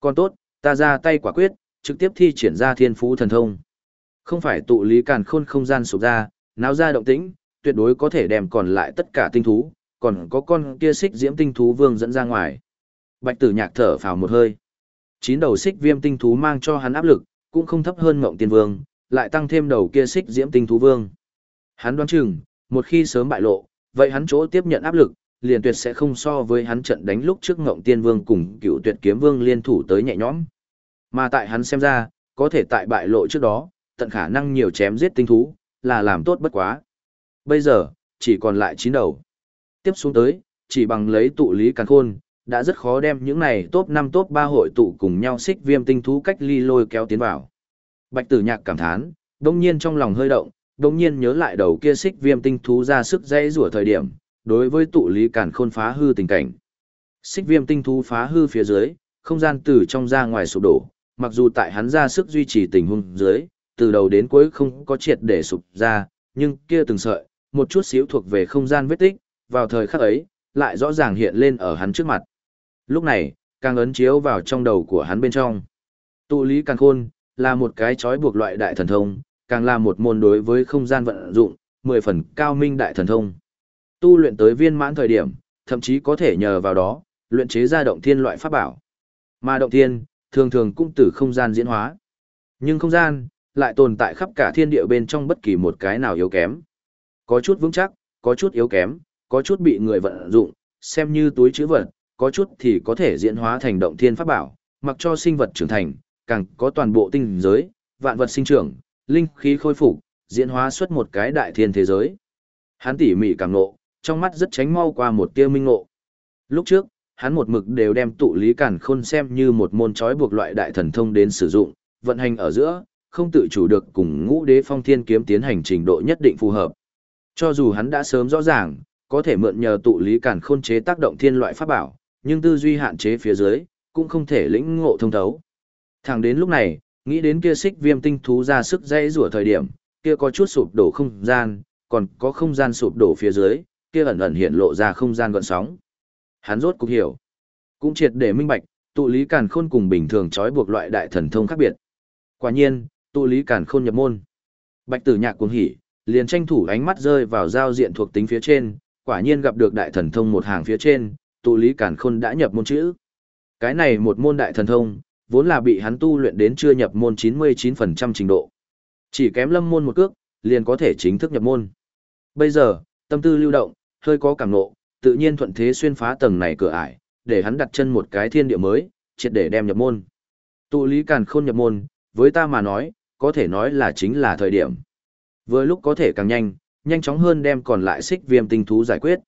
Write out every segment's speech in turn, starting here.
Còn tốt, ta ra tay quả quyết, trực tiếp thi triển ra thiên phú thần thông. Không phải tụ lý càn khôn không gian sụp ra, náo ra động tĩnh, tuyệt đối có thể đem còn lại tất cả tinh thú, còn có con kia xích diễm tinh thú vương dẫn ra ngoài. Bạch tử nhạc thở phào một hơi. Chín đầu xích viêm tinh thú mang cho hắn áp lực, cũng không thấp hơn mộng tiên vương, lại tăng thêm đầu kia xích diễm tinh thú vương. Hắn đoán chừng, một khi sớm bại lộ, vậy hắn chỗ tiếp nhận áp lực, liền tuyệt sẽ không so với hắn trận đánh lúc trước ngộng tiên vương cùng cựu tuyệt kiếm vương liên thủ tới nhẹ nhõm. Mà tại hắn xem ra, có thể tại bại lộ trước đó, tận khả năng nhiều chém giết tinh thú, là làm tốt bất quá. Bây giờ, chỉ còn lại chín đầu. Tiếp xuống tới, chỉ bằng lấy tụ lý càn khôn, đã rất khó đem những này top 5 top 3 hội tụ cùng nhau xích viêm tinh thú cách ly lôi kéo tiến vào. Bạch tử nhạc cảm thán, đông nhiên trong lòng hơi động, đông nhiên nhớ lại đầu kia xích viêm tinh thú ra sức dây rủa thời điểm, đối với tụ lý càn khôn phá hư tình cảnh. Xích viêm tinh thú phá hư phía dưới, không gian từ trong ra ngoài sụp đổ, mặc dù tại hắn ra sức duy trì tình huống dưới, từ đầu đến cuối không có triệt để sụp ra, nhưng kia từng sợi, một chút xíu thuộc về không gian vết tích, vào thời khắc ấy, lại rõ ràng hiện lên ở hắn trước mặt. Lúc này, càng ấn chiếu vào trong đầu của hắn bên trong. Tụ lý càng khôn, là một cái trói buộc loại đại thần thông, càng là một môn đối với không gian vận dụng, mười phần cao minh đại thần thông. Tu luyện tới viên mãn thời điểm, thậm chí có thể nhờ vào đó, luyện chế ra động thiên loại pháp bảo. Mà động thiên, thường thường cũng từ không gian diễn hóa. Nhưng không gian, lại tồn tại khắp cả thiên địa bên trong bất kỳ một cái nào yếu kém. Có chút vững chắc, có chút yếu kém, có chút bị người vận dụng, xem như túi chữ vật, có chút thì có thể diễn hóa thành động thiên pháp bảo, mặc cho sinh vật trưởng thành, càng có toàn bộ tinh giới, vạn vật sinh trưởng, linh khí khôi phục, diễn hóa xuất một cái đại thiên thế giới. Hắn tỉ mỉ cảm ngộ, trong mắt rất tránh mau qua một tia minh ngộ. Lúc trước, hắn một mực đều đem tụ lý cản khôn xem như một môn trói buộc loại đại thần thông đến sử dụng, vận hành ở giữa, không tự chủ được cùng ngũ đế phong thiên kiếm tiến hành trình độ nhất định phù hợp. Cho dù hắn đã sớm rõ ràng, có thể mượn nhờ tụ lý cản khôn chế tác động thiên loại pháp bảo, nhưng tư duy hạn chế phía dưới, cũng không thể lĩnh ngộ thông thấu. Thẳng đến lúc này, nghĩ đến kia xích viêm tinh thú ra sức dây rủa thời điểm, kia có chút sụp đổ không gian, còn có không gian sụp đổ phía dưới, kia ẩn ẩn hiện lộ ra không gian gợn sóng. Hắn rốt cục hiểu, cũng triệt để minh bạch, tụ lý càn khôn cùng bình thường trói buộc loại đại thần thông khác biệt. Quả nhiên, tụ lý càn khôn nhập môn. Bạch Tử Nhạc cuồng hỉ, liền tranh thủ ánh mắt rơi vào giao diện thuộc tính phía trên, quả nhiên gặp được đại thần thông một hàng phía trên, tụ lý càn khôn đã nhập môn chữ. Cái này một môn đại thần thông, vốn là bị hắn tu luyện đến chưa nhập môn 99% trình độ. Chỉ kém lâm môn một cước, liền có thể chính thức nhập môn. Bây giờ, tâm tư lưu động, hơi có cảm nộ, tự nhiên thuận thế xuyên phá tầng này cửa ải, để hắn đặt chân một cái thiên địa mới, triệt để đem nhập môn. Tụ lý càn khôn nhập môn, với ta mà nói, có thể nói là chính là thời điểm. Với lúc có thể càng nhanh, nhanh chóng hơn đem còn lại xích viêm tinh thú giải quyết.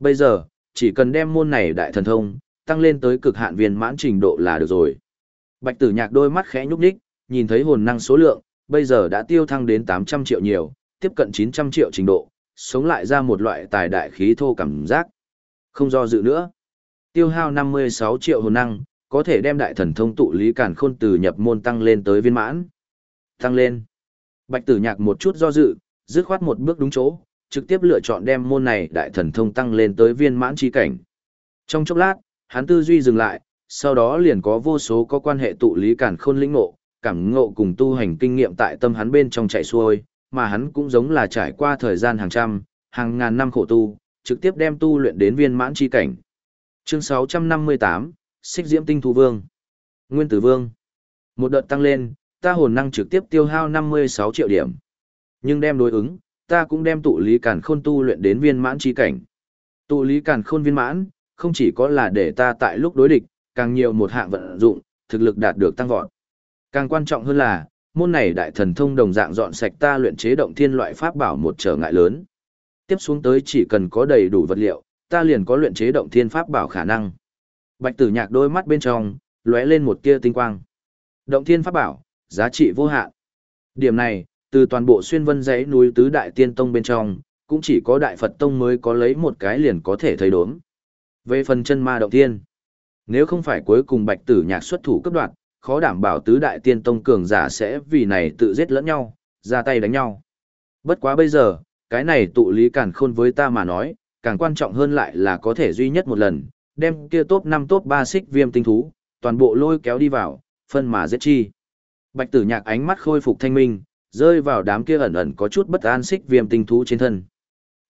Bây giờ, chỉ cần đem môn này đại thần thông, tăng lên tới cực hạn viên mãn trình độ là được rồi. Bạch tử nhạc đôi mắt khẽ nhúc nhích, nhìn thấy hồn năng số lượng, bây giờ đã tiêu thăng đến 800 triệu nhiều, tiếp cận 900 triệu trình độ, sống lại ra một loại tài đại khí thô cảm giác. Không do dự nữa. Tiêu hao 56 triệu hồn năng, có thể đem đại thần thông tụ lý cản khôn từ nhập môn tăng lên tới viên mãn. Tăng lên. Bạch tử nhạc một chút do dự, dứt khoát một bước đúng chỗ, trực tiếp lựa chọn đem môn này đại thần thông tăng lên tới viên mãn chi cảnh. Trong chốc lát, hắn tư duy dừng lại, sau đó liền có vô số có quan hệ tụ lý cản khôn lĩnh ngộ, cảm ngộ cùng tu hành kinh nghiệm tại tâm hắn bên trong chạy xuôi, mà hắn cũng giống là trải qua thời gian hàng trăm, hàng ngàn năm khổ tu, trực tiếp đem tu luyện đến viên mãn chi cảnh. Chương 658, Xích Diễm Tinh Thú Vương. Nguyên Tử Vương. Một đợt tăng lên, ta hồn năng trực tiếp tiêu hao 56 triệu điểm. Nhưng đem đối ứng, ta cũng đem tụ lý càn khôn tu luyện đến viên mãn chi cảnh. Tụ lý càn khôn viên mãn, không chỉ có là để ta tại lúc đối địch, càng nhiều một hạng vận dụng, thực lực đạt được tăng vọt. Càng quan trọng hơn là, môn này đại thần thông đồng dạng dọn sạch ta luyện chế động thiên loại pháp bảo một trở ngại lớn. Tiếp xuống tới chỉ cần có đầy đủ vật liệu, ta liền có luyện chế động thiên pháp bảo khả năng. Bạch Tử Nhạc đôi mắt bên trong lóe lên một tia tinh quang. Động thiên pháp bảo, giá trị vô hạn. Điểm này, từ toàn bộ xuyên vân dãy núi tứ đại tiên tông bên trong, cũng chỉ có đại Phật tông mới có lấy một cái liền có thể thấy đốm. Về phần chân ma động thiên, nếu không phải cuối cùng Bạch Tử Nhạc xuất thủ cấp đoạn, khó đảm bảo tứ đại tiên tông cường giả sẽ vì này tự giết lẫn nhau, ra tay đánh nhau. Bất quá bây giờ, cái này tụ lý cản khôn với ta mà nói, càng quan trọng hơn lại là có thể duy nhất một lần, đem kia top 5 top 3 xích viêm tinh thú, toàn bộ lôi kéo đi vào, phân mà giết chi. Bạch tử nhạc ánh mắt khôi phục thanh minh, rơi vào đám kia ẩn ẩn có chút bất an xích viêm tinh thú trên thân.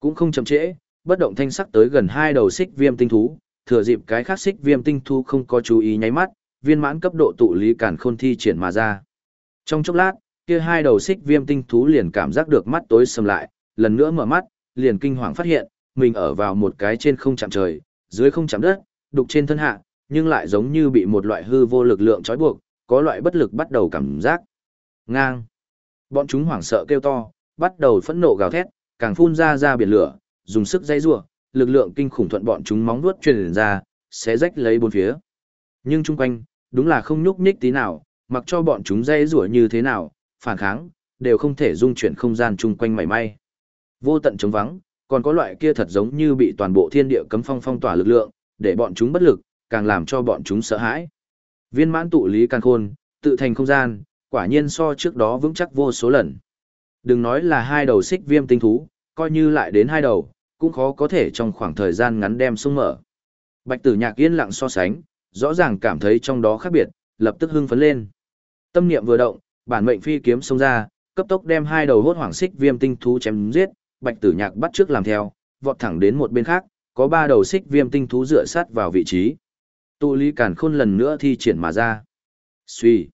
Cũng không chậm trễ, bất động thanh sắc tới gần hai đầu xích viêm tinh thú, thừa dịp cái khác xích viêm tinh thú không có chú ý nháy mắt, viên mãn cấp độ tụ lý cản khôn thi triển mà ra. Trong chốc lát, kia hai đầu xích viêm tinh thú liền cảm giác được mắt tối sầm lại, lần nữa mở mắt, liền kinh hoàng phát hiện, mình ở vào một cái trên không chạm trời, dưới không chạm đất, đục trên thân hạ, nhưng lại giống như bị một loại hư vô lực lượng trói buộc, có loại bất lực bắt đầu cảm giác. Ngang. Bọn chúng hoảng sợ kêu to, bắt đầu phẫn nộ gào thét, càng phun ra ra biển lửa, dùng sức dây rủa, lực lượng kinh khủng thuận bọn chúng móng vuốt truyền ra, xé rách lấy bốn phía. Nhưng chung quanh, đúng là không nhúc nhích tí nào, mặc cho bọn chúng dây rủa như thế nào, phản kháng, đều không thể dung chuyển không gian chung quanh mảy may. Vô tận trống vắng, còn có loại kia thật giống như bị toàn bộ thiên địa cấm phong phong tỏa lực lượng, để bọn chúng bất lực, càng làm cho bọn chúng sợ hãi. Viên mãn tụ lý càng khôn, tự thành không gian, quả nhiên so trước đó vững chắc vô số lần. Đừng nói là hai đầu xích viêm tinh thú, coi như lại đến hai đầu, cũng khó có thể trong khoảng thời gian ngắn đem sung mở. Bạch tử nhạc yên lặng so sánh, rõ ràng cảm thấy trong đó khác biệt, lập tức hưng phấn lên. Tâm niệm vừa động, bản mệnh phi kiếm xông ra, cấp tốc đem hai đầu hốt hoảng xích viêm tinh thú chém giết, bạch tử nhạc bắt trước làm theo, vọt thẳng đến một bên khác, có ba đầu xích viêm tinh thú dựa sát vào vị trí. Tụ lý cản khôn lần nữa thi triển mà ra. Suy.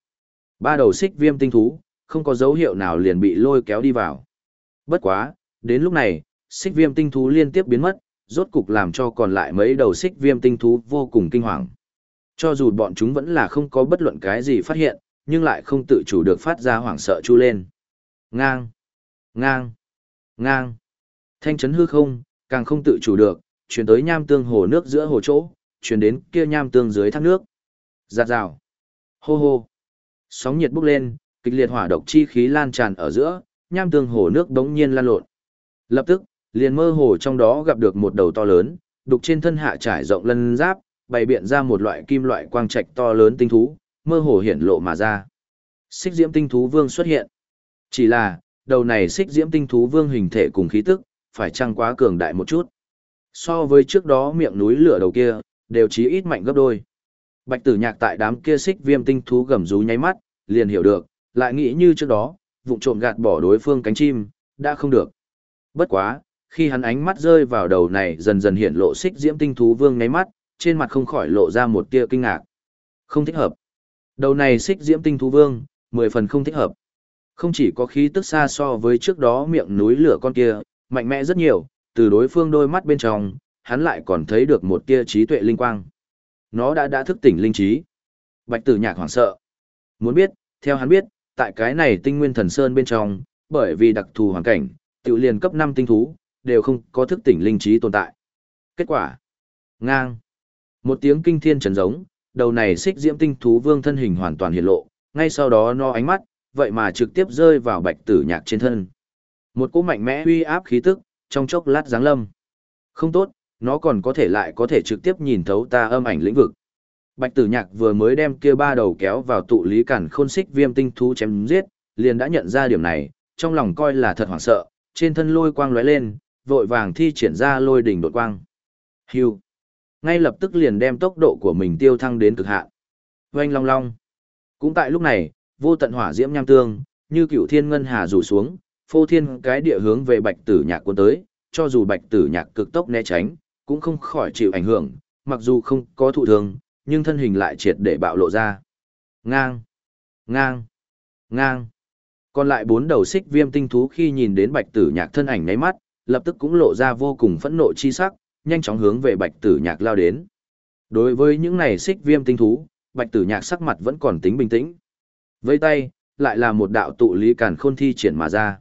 Ba đầu xích viêm tinh thú, không có dấu hiệu nào liền bị lôi kéo đi vào. Bất quá, đến lúc này, xích viêm tinh thú liên tiếp biến mất, rốt cục làm cho còn lại mấy đầu xích viêm tinh thú vô cùng kinh hoàng. Cho dù bọn chúng vẫn là không có bất luận cái gì phát hiện, nhưng lại không tự chủ được phát ra hoảng sợ chu lên. Ngang, ngang, ngang. Thanh chấn hư không, càng không tự chủ được, chuyển tới nham tương hồ nước giữa hồ chỗ, chuyển đến kia nham tương dưới thác nước. Giạt rào. Hô hô. Sóng nhiệt bốc lên, kịch liệt hỏa độc chi khí lan tràn ở giữa, nham tương hồ nước đống nhiên lan lộn. Lập tức, liền mơ hồ trong đó gặp được một đầu to lớn, đục trên thân hạ trải rộng lân giáp, bày biện ra một loại kim loại quang trạch to lớn tinh thú, mơ hồ hiển lộ mà ra. Xích diễm tinh thú vương xuất hiện. Chỉ là, đầu này xích diễm tinh thú vương hình thể cùng khí tức, phải chăng quá cường đại một chút. So với trước đó miệng núi lửa đầu kia, đều chí ít mạnh gấp đôi. Bạch tử nhạc tại đám kia xích viêm tinh thú gầm rú nháy mắt, liền hiểu được, lại nghĩ như trước đó, vụng trộm gạt bỏ đối phương cánh chim, đã không được. Bất quá, khi hắn ánh mắt rơi vào đầu này dần dần hiện lộ xích diễm tinh thú vương nháy mắt, trên mặt không khỏi lộ ra một tia kinh ngạc. Không thích hợp. Đầu này xích diễm tinh thú vương, mười phần không thích hợp. Không chỉ có khí tức xa so với trước đó miệng núi lửa con kia, mạnh mẽ rất nhiều, từ đối phương đôi mắt bên trong, hắn lại còn thấy được một tia trí tuệ linh quang. Nó đã đã thức tỉnh linh trí. Bạch tử nhạc hoảng sợ. Muốn biết, theo hắn biết, tại cái này tinh nguyên thần sơn bên trong, bởi vì đặc thù hoàn cảnh, tự liền cấp 5 tinh thú, đều không có thức tỉnh linh trí tồn tại. Kết quả. Ngang. Một tiếng kinh thiên trần giống, đầu này xích diễm tinh thú vương thân hình hoàn toàn hiện lộ, ngay sau đó nó ánh mắt, vậy mà trực tiếp rơi vào bạch tử nhạc trên thân. Một cỗ mạnh mẽ uy áp khí tức, trong chốc lát giáng lâm. Không tốt, nó còn có thể lại có thể trực tiếp nhìn thấu ta âm ảnh lĩnh vực. Bạch tử nhạc vừa mới đem kia ba đầu kéo vào tụ lý cản khôn xích viêm tinh thú chém giết, liền đã nhận ra điểm này, trong lòng coi là thật hoảng sợ, trên thân lôi quang lóe lên, vội vàng thi triển ra lôi đỉnh đột quang. Hưu. Ngay lập tức liền đem tốc độ của mình tiêu thăng đến cực hạn. Oanh long long. Cũng tại lúc này, vô tận hỏa diễm nham tương, như cựu thiên ngân hà rủ xuống, phô thiên cái địa hướng về bạch tử nhạc cuốn tới, cho dù bạch tử nhạc cực tốc né tránh, cũng không khỏi chịu ảnh hưởng, mặc dù không có thụ thương, nhưng thân hình lại triệt để bạo lộ ra. Ngang, ngang, ngang. Còn lại bốn đầu xích viêm tinh thú khi nhìn đến bạch tử nhạc thân ảnh nháy mắt, lập tức cũng lộ ra vô cùng phẫn nộ chi sắc, nhanh chóng hướng về bạch tử nhạc lao đến. Đối với những này xích viêm tinh thú, bạch tử nhạc sắc mặt vẫn còn tính bình tĩnh. Vây tay, lại là một đạo tụ lý cản khôn thi triển mà ra.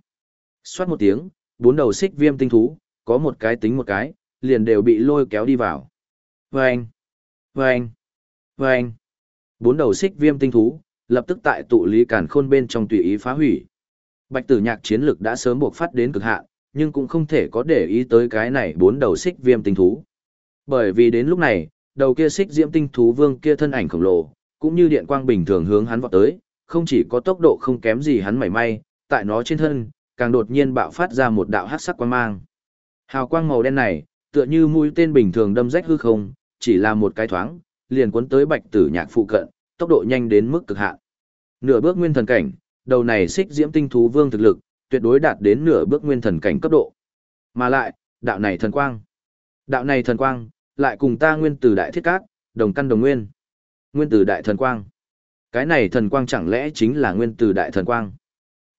Xoát một tiếng, bốn đầu xích viêm tinh thú, có một cái tính một cái, liền đều bị lôi kéo đi vào. Vâng! Vâng! Vâng! Bốn đầu xích viêm tinh thú, lập tức tại tụ lý cản khôn bên trong tùy ý phá hủy. Bạch tử nhạc chiến lực đã sớm buộc phát đến cực hạn, nhưng cũng không thể có để ý tới cái này bốn đầu xích viêm tinh thú. Bởi vì đến lúc này, đầu kia xích diễm tinh thú vương kia thân ảnh khổng lồ, cũng như điện quang bình thường hướng hắn vọt tới, không chỉ có tốc độ không kém gì hắn mảy may, tại nó trên thân, càng đột nhiên bạo phát ra một đạo hắc sắc quang mang. Hào quang màu đen này, tựa như mũi tên bình thường đâm rách hư không, chỉ là một cái thoáng, liền cuốn tới bạch tử nhạc phụ cận, tốc độ nhanh đến mức cực hạn. Nửa bước nguyên thần cảnh, đầu này xích diễm tinh thú vương thực lực, tuyệt đối đạt đến nửa bước nguyên thần cảnh cấp độ. Mà lại, đạo này thần quang. Đạo này thần quang, lại cùng ta nguyên tử đại thiết cát, đồng căn đồng nguyên. Nguyên tử đại thần quang. Cái này thần quang chẳng lẽ chính là nguyên tử đại thần quang?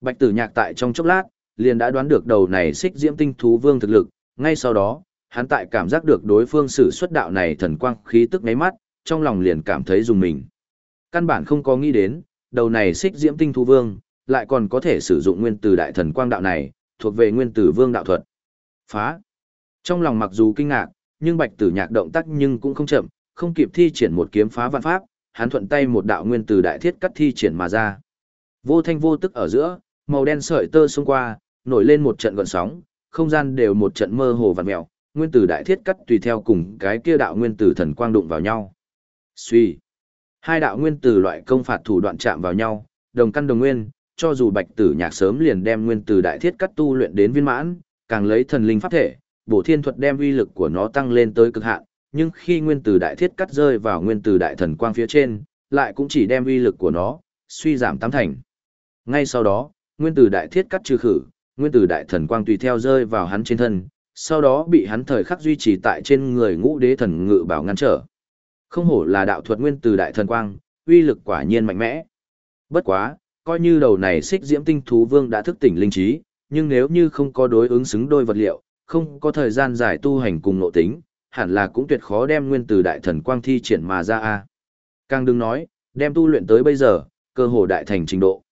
Bạch tử nhạc tại trong chốc lát, liền đã đoán được đầu này xích diễm tinh thú vương thực lực, ngay sau đó, hắn tại cảm giác được đối phương sử xuất đạo này thần quang khí tức ngáy mắt, trong lòng liền cảm thấy dùng mình. Căn bản không có nghĩ đến, đầu này xích diễm tinh thú vương, lại còn có thể sử dụng nguyên tử đại thần quang đạo này, thuộc về nguyên tử vương đạo thuật. Phá! Trong lòng mặc dù kinh ngạc, nhưng bạch tử nhạc động tác nhưng cũng không chậm, không kịp thi triển một kiếm phá vạn pháp, hắn thuận tay một đạo nguyên tử đại thiết cắt thi triển mà ra. Vô thanh vô tức ở giữa, màu đen sợi tơ xông qua, nổi lên một trận gợn sóng, không gian đều một trận mơ hồ vặn mèo, nguyên tử đại thiết cắt tùy theo cùng cái kia đạo nguyên tử thần quang đụng vào nhau. Suy. Hai đạo nguyên tử loại công phạt thủ đoạn chạm vào nhau, đồng căn đồng nguyên, cho dù Bạch Tử Nhạc sớm liền đem nguyên tử đại thiết cắt tu luyện đến viên mãn, càng lấy thần linh pháp thể, bổ thiên thuật đem uy lực của nó tăng lên tới cực hạn, nhưng khi nguyên tử đại thiết cắt rơi vào nguyên tử đại thần quang phía trên, lại cũng chỉ đem uy lực của nó suy giảm tám thành. Ngay sau đó, nguyên tử đại thiết cắt trừ khử, nguyên tử đại thần quang tùy theo rơi vào hắn trên thân, sau đó bị hắn thời khắc duy trì tại trên người ngũ đế thần ngự bảo ngăn trở. Không hổ là đạo thuật nguyên tử đại thần quang, uy lực quả nhiên mạnh mẽ. Bất quá, coi như đầu này xích diễm tinh thú vương đã thức tỉnh linh trí, nhưng nếu như không có đối ứng xứng đôi vật liệu, không có thời gian giải tu hành cùng nội tính, hẳn là cũng tuyệt khó đem nguyên từ đại thần quang thi triển mà ra a. Càng đừng nói, đem tu luyện tới bây giờ, cơ hồ đại thành trình độ.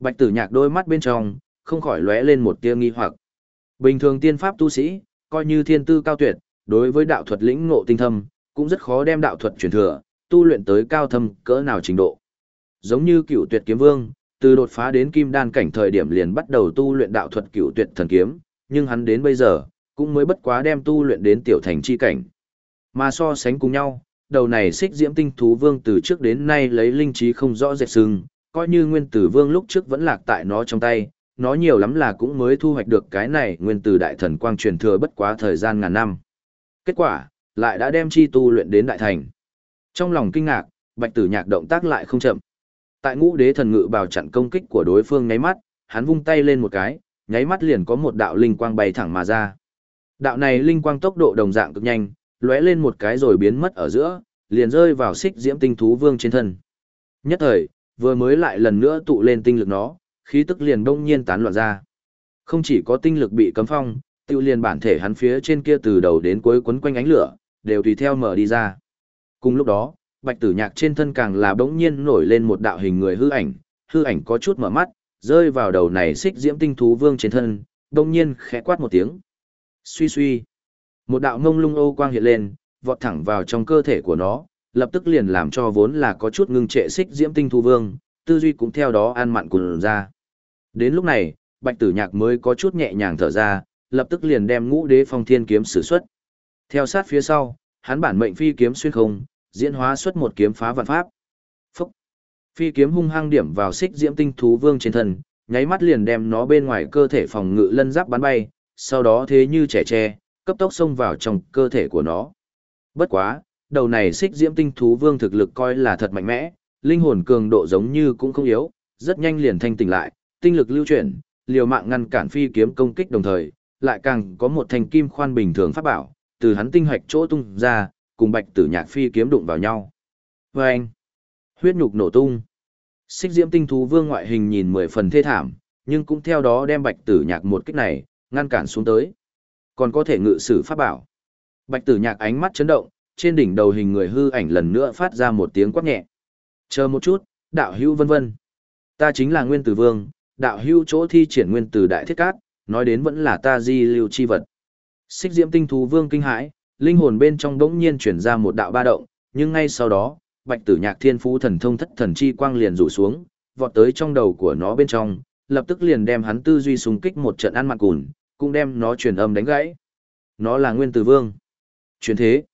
Bạch Tử Nhạc đôi mắt bên trong không khỏi lóe lên một tia nghi hoặc. Bình thường tiên pháp tu sĩ, coi như thiên tư cao tuyệt, đối với đạo thuật lĩnh ngộ tinh thâm, cũng rất khó đem đạo thuật truyền thừa, tu luyện tới cao thâm cỡ nào trình độ. Giống như Cựu Tuyệt Kiếm Vương, từ đột phá đến kim đan cảnh thời điểm liền bắt đầu tu luyện đạo thuật Cựu Tuyệt Thần Kiếm, nhưng hắn đến bây giờ, cũng mới bất quá đem tu luyện đến tiểu thành chi cảnh. Mà so sánh cùng nhau, đầu này xích diễm tinh thú vương từ trước đến nay lấy linh trí không rõ rệt sừng, coi như nguyên tử vương lúc trước vẫn lạc tại nó trong tay, nó nhiều lắm là cũng mới thu hoạch được cái này nguyên tử đại thần quang truyền thừa bất quá thời gian ngàn năm. Kết quả, lại đã đem chi tu luyện đến đại thành. Trong lòng kinh ngạc, bạch tử nhạc động tác lại không chậm. Tại ngũ đế thần ngự bào chặn công kích của đối phương nháy mắt, hắn vung tay lên một cái, nháy mắt liền có một đạo linh quang bay thẳng mà ra. Đạo này linh quang tốc độ đồng dạng cực nhanh, lóe lên một cái rồi biến mất ở giữa, liền rơi vào xích diễm tinh thú vương trên thân. Nhất thời, vừa mới lại lần nữa tụ lên tinh lực nó, khí tức liền đông nhiên tán loạn ra. Không chỉ có tinh lực bị cấm phong, tiêu liền bản thể hắn phía trên kia từ đầu đến cuối quấn quanh ánh lửa, đều tùy theo mở đi ra. Cùng lúc đó, bạch tử nhạc trên thân càng là bỗng nhiên nổi lên một đạo hình người hư ảnh, hư ảnh có chút mở mắt, rơi vào đầu này xích diễm tinh thú vương trên thân, bỗng nhiên khẽ quát một tiếng. Suy suy. Một đạo ngông lung ô quang hiện lên, vọt thẳng vào trong cơ thể của nó, lập tức liền làm cho vốn là có chút ngưng trệ xích diễm tinh thú vương, tư duy cũng theo đó an mặn cùng ra. Đến lúc này, bạch tử nhạc mới có chút nhẹ nhàng thở ra, lập tức liền đem ngũ đế phong thiên kiếm sử xuất. Theo sát phía sau, hắn bản mệnh phi kiếm xuyên không, diễn hóa xuất một kiếm phá vạn pháp. Phúc! Phi kiếm hung hăng điểm vào xích diễm tinh thú vương trên thân, nháy mắt liền đem nó bên ngoài cơ thể phòng ngự lân giáp bắn bay, sau đó thế như trẻ tre, cấp tốc xông vào trong cơ thể của nó. Bất quá, đầu này xích diễm tinh thú vương thực lực coi là thật mạnh mẽ, linh hồn cường độ giống như cũng không yếu, rất nhanh liền thanh tỉnh lại, tinh lực lưu chuyển, liều mạng ngăn cản phi kiếm công kích đồng thời, lại càng có một thanh kim khoan bình thường pháp bảo, từ hắn tinh hạch chỗ tung ra, cùng bạch tử nhạc phi kiếm đụng vào nhau. Và anh, huyết nhục nổ tung. Xích diễm tinh thú vương ngoại hình nhìn mười phần thê thảm, nhưng cũng theo đó đem bạch tử nhạc một kích này, ngăn cản xuống tới. Còn có thể ngự sử pháp bảo. Bạch tử nhạc ánh mắt chấn động, trên đỉnh đầu hình người hư ảnh lần nữa phát ra một tiếng quát nhẹ. Chờ một chút, đạo hữu vân vân. Ta chính là nguyên tử vương, đạo hữu chỗ thi triển nguyên tử đại thiết cát, nói đến vẫn là ta di lưu chi vật. Xích diễm tinh thú vương kinh hãi, linh hồn bên trong đống nhiên chuyển ra một đạo ba động, nhưng ngay sau đó, bạch tử nhạc thiên phú thần thông thất thần chi quang liền rủ xuống, vọt tới trong đầu của nó bên trong, lập tức liền đem hắn tư duy xung kích một trận ăn mặn cùn, cũng đem nó truyền âm đánh gãy. Nó là nguyên tử vương. Truyền thế.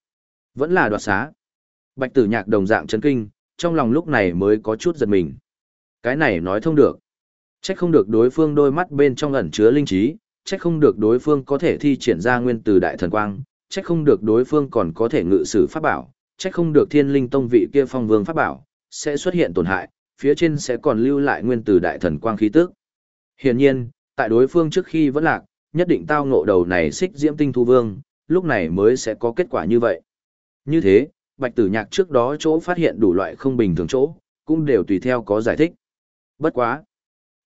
Vẫn là đoạt xá. Bạch tử nhạc đồng dạng chấn kinh, trong lòng lúc này mới có chút giật mình. Cái này nói thông được. Trách không được đối phương đôi mắt bên trong ẩn chứa linh trí, trách không được đối phương có thể thi triển ra nguyên từ đại thần quang, trách không được đối phương còn có thể ngự sử pháp bảo, Chắc không được thiên linh tông vị kia phong vương pháp bảo, sẽ xuất hiện tổn hại, phía trên sẽ còn lưu lại nguyên tử đại thần quang khí tức. Hiển nhiên, tại đối phương trước khi vẫn lạc, nhất định tao ngộ đầu này xích diễm tinh thu vương, lúc này mới sẽ có kết quả như vậy. Như thế, bạch tử nhạc trước đó chỗ phát hiện đủ loại không bình thường chỗ, cũng đều tùy theo có giải thích. Bất quá.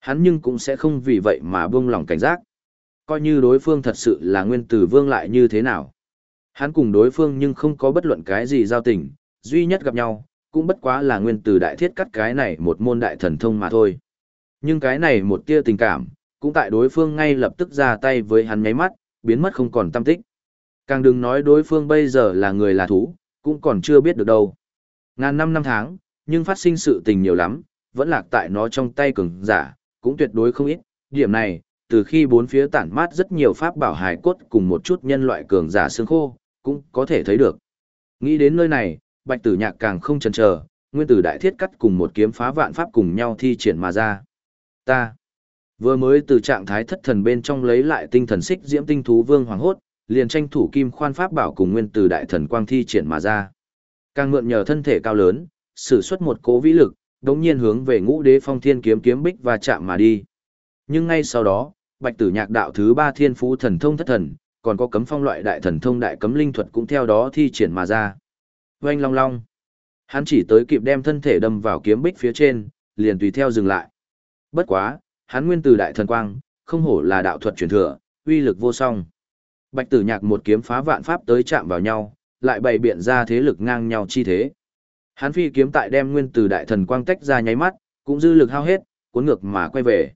Hắn nhưng cũng sẽ không vì vậy mà buông lòng cảnh giác. Coi như đối phương thật sự là nguyên tử vương lại như thế nào. Hắn cùng đối phương nhưng không có bất luận cái gì giao tình, duy nhất gặp nhau, cũng bất quá là nguyên từ đại thiết cắt cái này một môn đại thần thông mà thôi. Nhưng cái này một tia tình cảm, cũng tại đối phương ngay lập tức ra tay với hắn nháy mắt, biến mất không còn tâm tích. Càng đừng nói đối phương bây giờ là người là thú, cũng còn chưa biết được đâu. Ngàn năm năm tháng, nhưng phát sinh sự tình nhiều lắm, vẫn lạc tại nó trong tay cường giả, cũng tuyệt đối không ít. Điểm này, từ khi bốn phía tản mát rất nhiều pháp bảo hài cốt cùng một chút nhân loại cường giả xương khô, cũng có thể thấy được. Nghĩ đến nơi này, Bạch Tử Nhạc càng không chần chờ, nguyên tử đại thiết cắt cùng một kiếm phá vạn pháp cùng nhau thi triển mà ra. Ta vừa mới từ trạng thái thất thần bên trong lấy lại tinh thần xích diễm tinh thú vương hoàng hốt, liền tranh thủ kim khoan pháp bảo cùng nguyên tử đại thần quang thi triển mà ra. Càng mượn nhờ thân thể cao lớn, sử xuất một cố vĩ lực, đống nhiên hướng về ngũ đế phong thiên kiếm kiếm bích và chạm mà đi. Nhưng ngay sau đó, bạch tử nhạc đạo thứ ba thiên phú thần thông thất thần, còn có cấm phong loại đại thần thông đại cấm linh thuật cũng theo đó thi triển mà ra. Oanh long long. Hắn chỉ tới kịp đem thân thể đâm vào kiếm bích phía trên, liền tùy theo dừng lại. Bất quá, hắn nguyên từ đại thần quang, không hổ là đạo thuật truyền thừa, uy lực vô song. Bạch tử nhạc một kiếm phá vạn pháp tới chạm vào nhau, lại bày biện ra thế lực ngang nhau chi thế. Hắn phi kiếm tại đem nguyên từ đại thần quang tách ra nháy mắt, cũng dư lực hao hết, cuốn ngược mà quay về.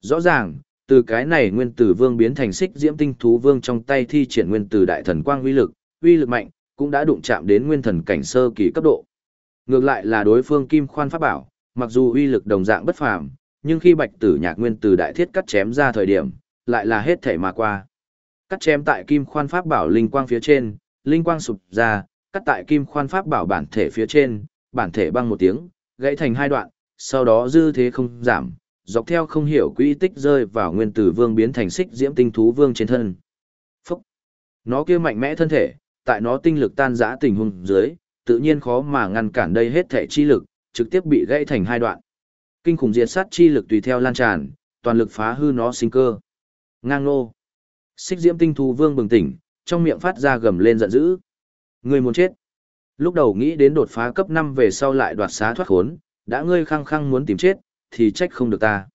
Rõ ràng, từ cái này nguyên tử vương biến thành xích diễm tinh thú vương trong tay thi triển nguyên tử đại thần quang uy lực, uy lực mạnh, cũng đã đụng chạm đến nguyên thần cảnh sơ kỳ cấp độ. Ngược lại là đối phương kim khoan pháp bảo, mặc dù uy lực đồng dạng bất phàm, nhưng khi bạch tử nhạc nguyên tử đại thiết cắt chém ra thời điểm, lại là hết thể mà qua. Cắt chém tại kim khoan pháp bảo linh quang phía trên, linh quang sụp ra, cắt tại kim khoan pháp bảo bản thể phía trên, bản thể băng một tiếng, gãy thành hai đoạn, sau đó dư thế không giảm, dọc theo không hiểu quỹ tích rơi vào nguyên tử vương biến thành xích diễm tinh thú vương trên thân. Phúc! Nó kia mạnh mẽ thân thể, tại nó tinh lực tan rã tình huống dưới, tự nhiên khó mà ngăn cản đây hết thể chi lực, trực tiếp bị gãy thành hai đoạn. Kinh khủng diệt sát chi lực tùy theo lan tràn, toàn lực phá hư nó sinh cơ. Ngang nô! Xích diễm tinh thú vương bừng tỉnh, trong miệng phát ra gầm lên giận dữ. Người muốn chết! Lúc đầu nghĩ đến đột phá cấp 5 về sau lại đoạt xá thoát khốn, đã ngươi khăng khăng muốn tìm chết, thì trách không được ta.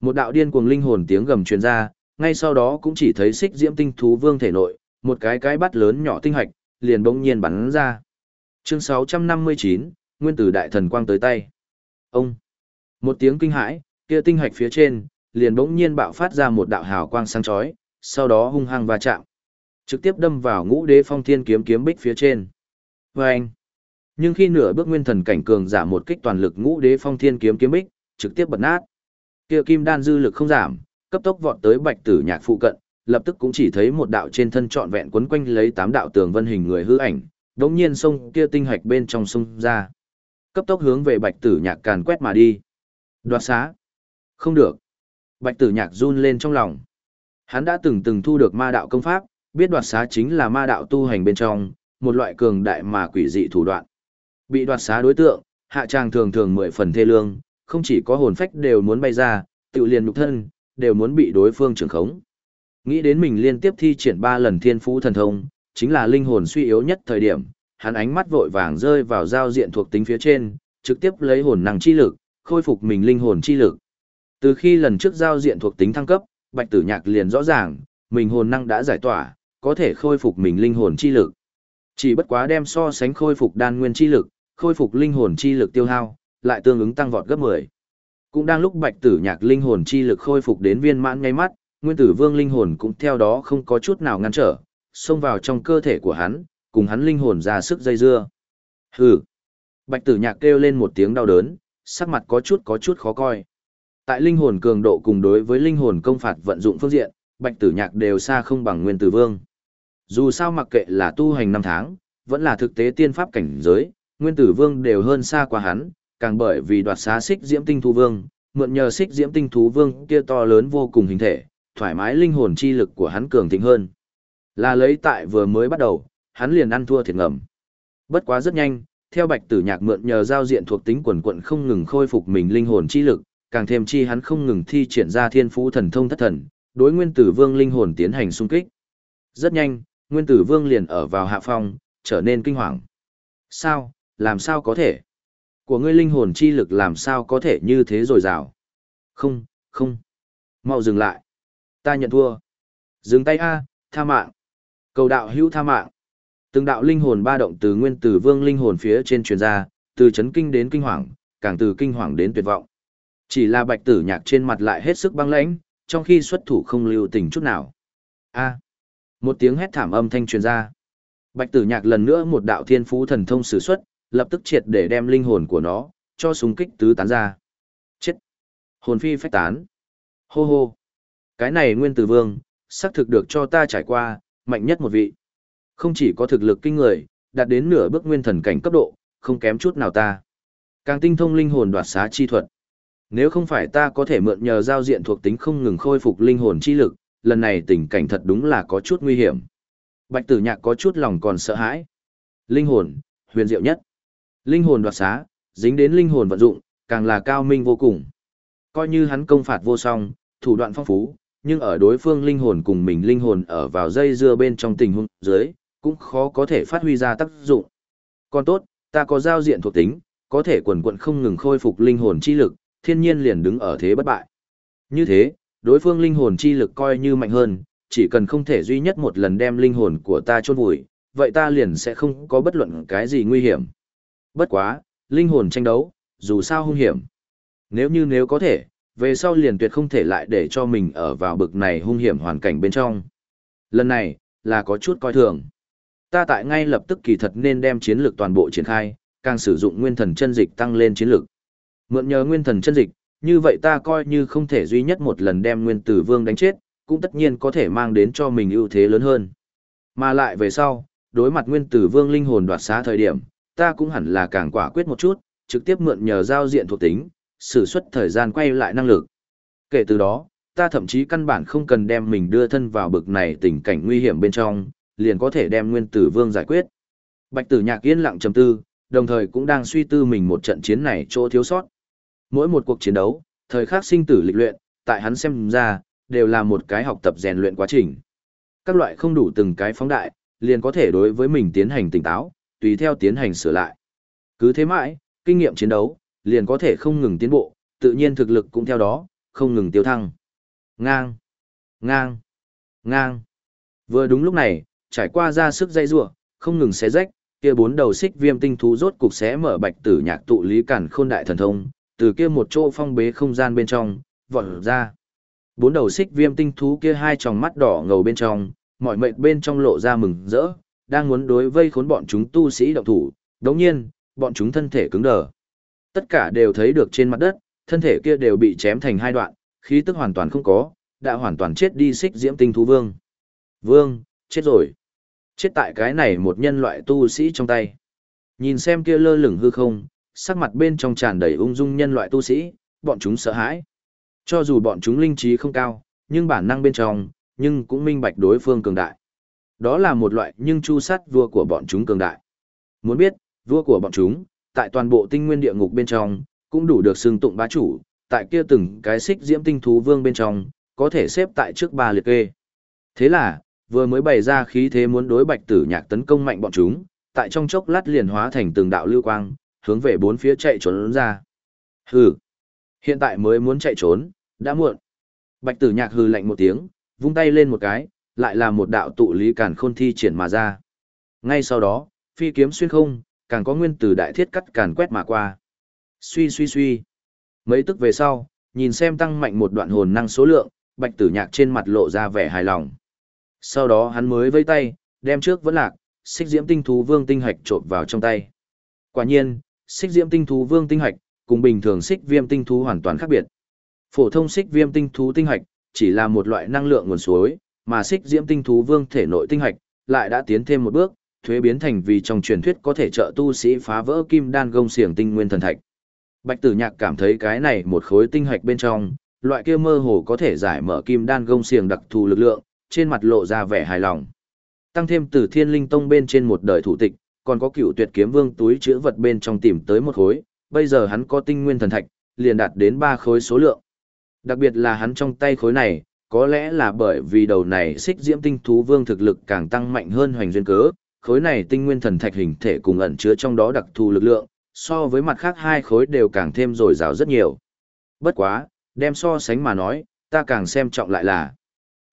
Một đạo điên cuồng linh hồn tiếng gầm truyền ra, ngay sau đó cũng chỉ thấy xích diễm tinh thú vương thể nội, một cái cái bắt lớn nhỏ tinh hạch, liền bỗng nhiên bắn ra. Chương 659, Nguyên tử đại thần quang tới tay. Ông! Một tiếng kinh hãi, kia tinh hạch phía trên, liền bỗng nhiên bạo phát ra một đạo hào quang sáng chói, sau đó hung hăng va chạm. Trực tiếp đâm vào ngũ đế phong thiên kiếm kiếm bích phía trên. Vâng! Nhưng khi nửa bước nguyên thần cảnh cường giả một kích toàn lực ngũ đế phong thiên kiếm kiếm bích, trực tiếp bật nát. Kia kim đan dư lực không giảm, cấp tốc vọt tới Bạch Tử Nhạc phụ cận, lập tức cũng chỉ thấy một đạo trên thân trọn vẹn quấn quanh lấy tám đạo tường vân hình người hư ảnh, đống nhiên sông kia tinh hạch bên trong sông ra. Cấp tốc hướng về Bạch Tử Nhạc càn quét mà đi. Đoạt xá. Không được. Bạch Tử Nhạc run lên trong lòng. Hắn đã từng từng thu được ma đạo công pháp, biết đoạt xá chính là ma đạo tu hành bên trong, một loại cường đại mà quỷ dị thủ đoạn. Bị đoạt xá đối tượng, hạ trang thường thường mười phần thê lương, không chỉ có hồn phách đều muốn bay ra, tự liền nhục thân, đều muốn bị đối phương trưởng khống. Nghĩ đến mình liên tiếp thi triển ba lần thiên phú thần thông, chính là linh hồn suy yếu nhất thời điểm, hắn ánh mắt vội vàng rơi vào giao diện thuộc tính phía trên, trực tiếp lấy hồn năng chi lực, khôi phục mình linh hồn chi lực. Từ khi lần trước giao diện thuộc tính thăng cấp, Bạch Tử Nhạc liền rõ ràng, mình hồn năng đã giải tỏa, có thể khôi phục mình linh hồn chi lực. Chỉ bất quá đem so sánh khôi phục đan nguyên chi lực, khôi phục linh hồn chi lực tiêu hao, lại tương ứng tăng vọt gấp 10. Cũng đang lúc Bạch Tử Nhạc linh hồn chi lực khôi phục đến viên mãn ngay mắt, Nguyên Tử Vương linh hồn cũng theo đó không có chút nào ngăn trở, xông vào trong cơ thể của hắn, cùng hắn linh hồn ra sức dây dưa. Hừ. Bạch Tử Nhạc kêu lên một tiếng đau đớn, sắc mặt có chút có chút khó coi. Tại linh hồn cường độ cùng đối với linh hồn công phạt vận dụng phương diện, Bạch Tử Nhạc đều xa không bằng Nguyên Tử Vương. Dù sao mặc kệ là tu hành năm tháng, vẫn là thực tế tiên pháp cảnh giới, Nguyên Tử Vương đều hơn xa qua hắn, càng bởi vì đoạt xá xích diễm tinh thú vương, mượn nhờ xích diễm tinh thú vương kia to lớn vô cùng hình thể, thoải mái linh hồn chi lực của hắn cường thịnh hơn. Là lấy tại vừa mới bắt đầu, hắn liền ăn thua thiệt ngầm. Bất quá rất nhanh, theo Bạch Tử Nhạc mượn nhờ giao diện thuộc tính quần quận không ngừng khôi phục mình linh hồn chi lực, càng thêm chi hắn không ngừng thi triển ra thiên phú thần thông thất thần, đối nguyên tử vương linh hồn tiến hành xung kích. Rất nhanh, nguyên tử vương liền ở vào hạ phong, trở nên kinh hoàng. Sao, làm sao có thể? Của ngươi linh hồn chi lực làm sao có thể như thế rồi rào? Không, không. Mau dừng lại. Ta nhận thua. Dừng tay A, tha mạng. Cầu đạo hữu tha mạng. Từng đạo linh hồn ba động từ nguyên tử vương linh hồn phía trên truyền ra, từ chấn kinh đến kinh hoàng, càng từ kinh hoàng đến tuyệt vọng. Chỉ là bạch tử nhạc trên mặt lại hết sức băng lãnh, trong khi xuất thủ không lưu tình chút nào. A. một tiếng hét thảm âm thanh truyền ra. Bạch tử nhạc lần nữa một đạo thiên phú thần thông sử xuất, lập tức triệt để đem linh hồn của nó, cho súng kích tứ tán ra. Chết! Hồn phi phách tán. Hô hô! Cái này nguyên tử vương, xác thực được cho ta trải qua, mạnh nhất một vị. Không chỉ có thực lực kinh người, đạt đến nửa bước nguyên thần cảnh cấp độ, không kém chút nào ta. Càng tinh thông linh hồn đoạt xá chi thuật. Nếu không phải ta có thể mượn nhờ giao diện thuộc tính không ngừng khôi phục linh hồn chi lực, lần này tình cảnh thật đúng là có chút nguy hiểm. Bạch tử nhạc có chút lòng còn sợ hãi. Linh hồn, huyền diệu nhất. Linh hồn đoạt xá, dính đến linh hồn vận dụng, càng là cao minh vô cùng. Coi như hắn công phạt vô song, thủ đoạn phong phú, nhưng ở đối phương linh hồn cùng mình linh hồn ở vào dây dưa bên trong tình huống dưới, cũng khó có thể phát huy ra tác dụng. Còn tốt, ta có giao diện thuộc tính, có thể quần quận không ngừng khôi phục linh hồn chi lực, thiên nhiên liền đứng ở thế bất bại. Như thế, đối phương linh hồn chi lực coi như mạnh hơn, chỉ cần không thể duy nhất một lần đem linh hồn của ta chôn vùi, vậy ta liền sẽ không có bất luận cái gì nguy hiểm. Bất quá, linh hồn tranh đấu, dù sao hung hiểm. Nếu như nếu có thể, về sau liền tuyệt không thể lại để cho mình ở vào bực này hung hiểm hoàn cảnh bên trong. Lần này, là có chút coi thường. Ta tại ngay lập tức kỳ thật nên đem chiến lược toàn bộ triển khai, càng sử dụng nguyên thần chân dịch tăng lên chiến lược. Mượn nhờ nguyên thần chân dịch, như vậy ta coi như không thể duy nhất một lần đem nguyên tử vương đánh chết, cũng tất nhiên có thể mang đến cho mình ưu thế lớn hơn. Mà lại về sau, đối mặt nguyên tử vương linh hồn đoạt xá thời điểm, ta cũng hẳn là càng quả quyết một chút, trực tiếp mượn nhờ giao diện thuộc tính, sử xuất thời gian quay lại năng lực. Kể từ đó, ta thậm chí căn bản không cần đem mình đưa thân vào bực này tình cảnh nguy hiểm bên trong, liền có thể đem nguyên tử vương giải quyết. Bạch tử nhạc yên lặng trầm tư, đồng thời cũng đang suy tư mình một trận chiến này chỗ thiếu sót. Mỗi một cuộc chiến đấu, thời khắc sinh tử lịch luyện, tại hắn xem ra, đều là một cái học tập rèn luyện quá trình. Các loại không đủ từng cái phóng đại, liền có thể đối với mình tiến hành tỉnh táo, tùy theo tiến hành sửa lại. Cứ thế mãi, kinh nghiệm chiến đấu, liền có thể không ngừng tiến bộ, tự nhiên thực lực cũng theo đó, không ngừng tiêu thăng. Ngang, ngang, ngang. Vừa đúng lúc này, trải qua ra sức dây rua, không ngừng xé rách, kia bốn đầu xích viêm tinh thú rốt cục xé mở bạch tử nhạc tụ lý cản khôn đại thần thông, từ kia một chỗ phong bế không gian bên trong, vọt ra. Bốn đầu xích viêm tinh thú kia hai tròng mắt đỏ ngầu bên trong, mọi mệnh bên trong lộ ra mừng rỡ, đang muốn đối vây khốn bọn chúng tu sĩ động thủ, đồng nhiên, bọn chúng thân thể cứng đờ. Tất cả đều thấy được trên mặt đất, thân thể kia đều bị chém thành hai đoạn, khí tức hoàn toàn không có, đã hoàn toàn chết đi xích diễm tinh thú vương. Vương, chết rồi. Chết tại cái này một nhân loại tu sĩ trong tay. Nhìn xem kia lơ lửng hư không, sắc mặt bên trong tràn đầy ung dung nhân loại tu sĩ, bọn chúng sợ hãi. Cho dù bọn chúng linh trí không cao, nhưng bản năng bên trong, nhưng cũng minh bạch đối phương cường đại. Đó là một loại nhưng chu sát vua của bọn chúng cường đại. Muốn biết, vua của bọn chúng, tại toàn bộ tinh nguyên địa ngục bên trong, cũng đủ được xưng tụng bá chủ, tại kia từng cái xích diễm tinh thú vương bên trong, có thể xếp tại trước ba liệt kê. Thế là, vừa mới bày ra khí thế muốn đối bạch tử nhạc tấn công mạnh bọn chúng, tại trong chốc lát liền hóa thành từng đạo lưu quang, hướng về bốn phía chạy trốn ra. Hừ, hiện tại mới muốn chạy trốn, đã muộn. Bạch tử nhạc hừ lạnh một tiếng, vung tay lên một cái, lại là một đạo tụ lý càn khôn thi triển mà ra. Ngay sau đó, phi kiếm xuyên không, càng có nguyên tử đại thiết cắt càn quét mà qua. Suy suy suy. Mấy tức về sau, nhìn xem tăng mạnh một đoạn hồn năng số lượng, bạch tử nhạc trên mặt lộ ra vẻ hài lòng. Sau đó hắn mới vây tay, đem trước vẫn lạc, xích diễm tinh thú vương tinh hạch trộn vào trong tay. Quả nhiên, xích diễm tinh thú vương tinh hạch, cùng bình thường xích viêm tinh thú hoàn toàn khác biệt. Phổ thông xích viêm tinh thú tinh hạch, chỉ là một loại năng lượng nguồn suối, mà xích diễm tinh thú vương thể nội tinh hạch, lại đã tiến thêm một bước, thuế biến thành vì trong truyền thuyết có thể trợ tu sĩ phá vỡ kim đan gông xiềng tinh nguyên thần thạch. Bạch Tử Nhạc cảm thấy cái này một khối tinh hạch bên trong, loại kia mơ hồ có thể giải mở kim đan gông xiềng đặc thù lực lượng, trên mặt lộ ra vẻ hài lòng. Tăng thêm từ Thiên Linh Tông bên trên một đời thủ tịch, còn có cựu tuyệt kiếm vương túi chữ vật bên trong tìm tới một khối, bây giờ hắn có tinh nguyên thần thạch, liền đạt đến ba khối số lượng. Đặc biệt là hắn trong tay khối này, có lẽ là bởi vì đầu này xích diễm tinh thú vương thực lực càng tăng mạnh hơn hoành duyên cớ, khối này tinh nguyên thần thạch hình thể cùng ẩn chứa trong đó đặc thù lực lượng, so với mặt khác hai khối đều càng thêm dồi dào rất nhiều. Bất quá, đem so sánh mà nói, ta càng xem trọng lại là.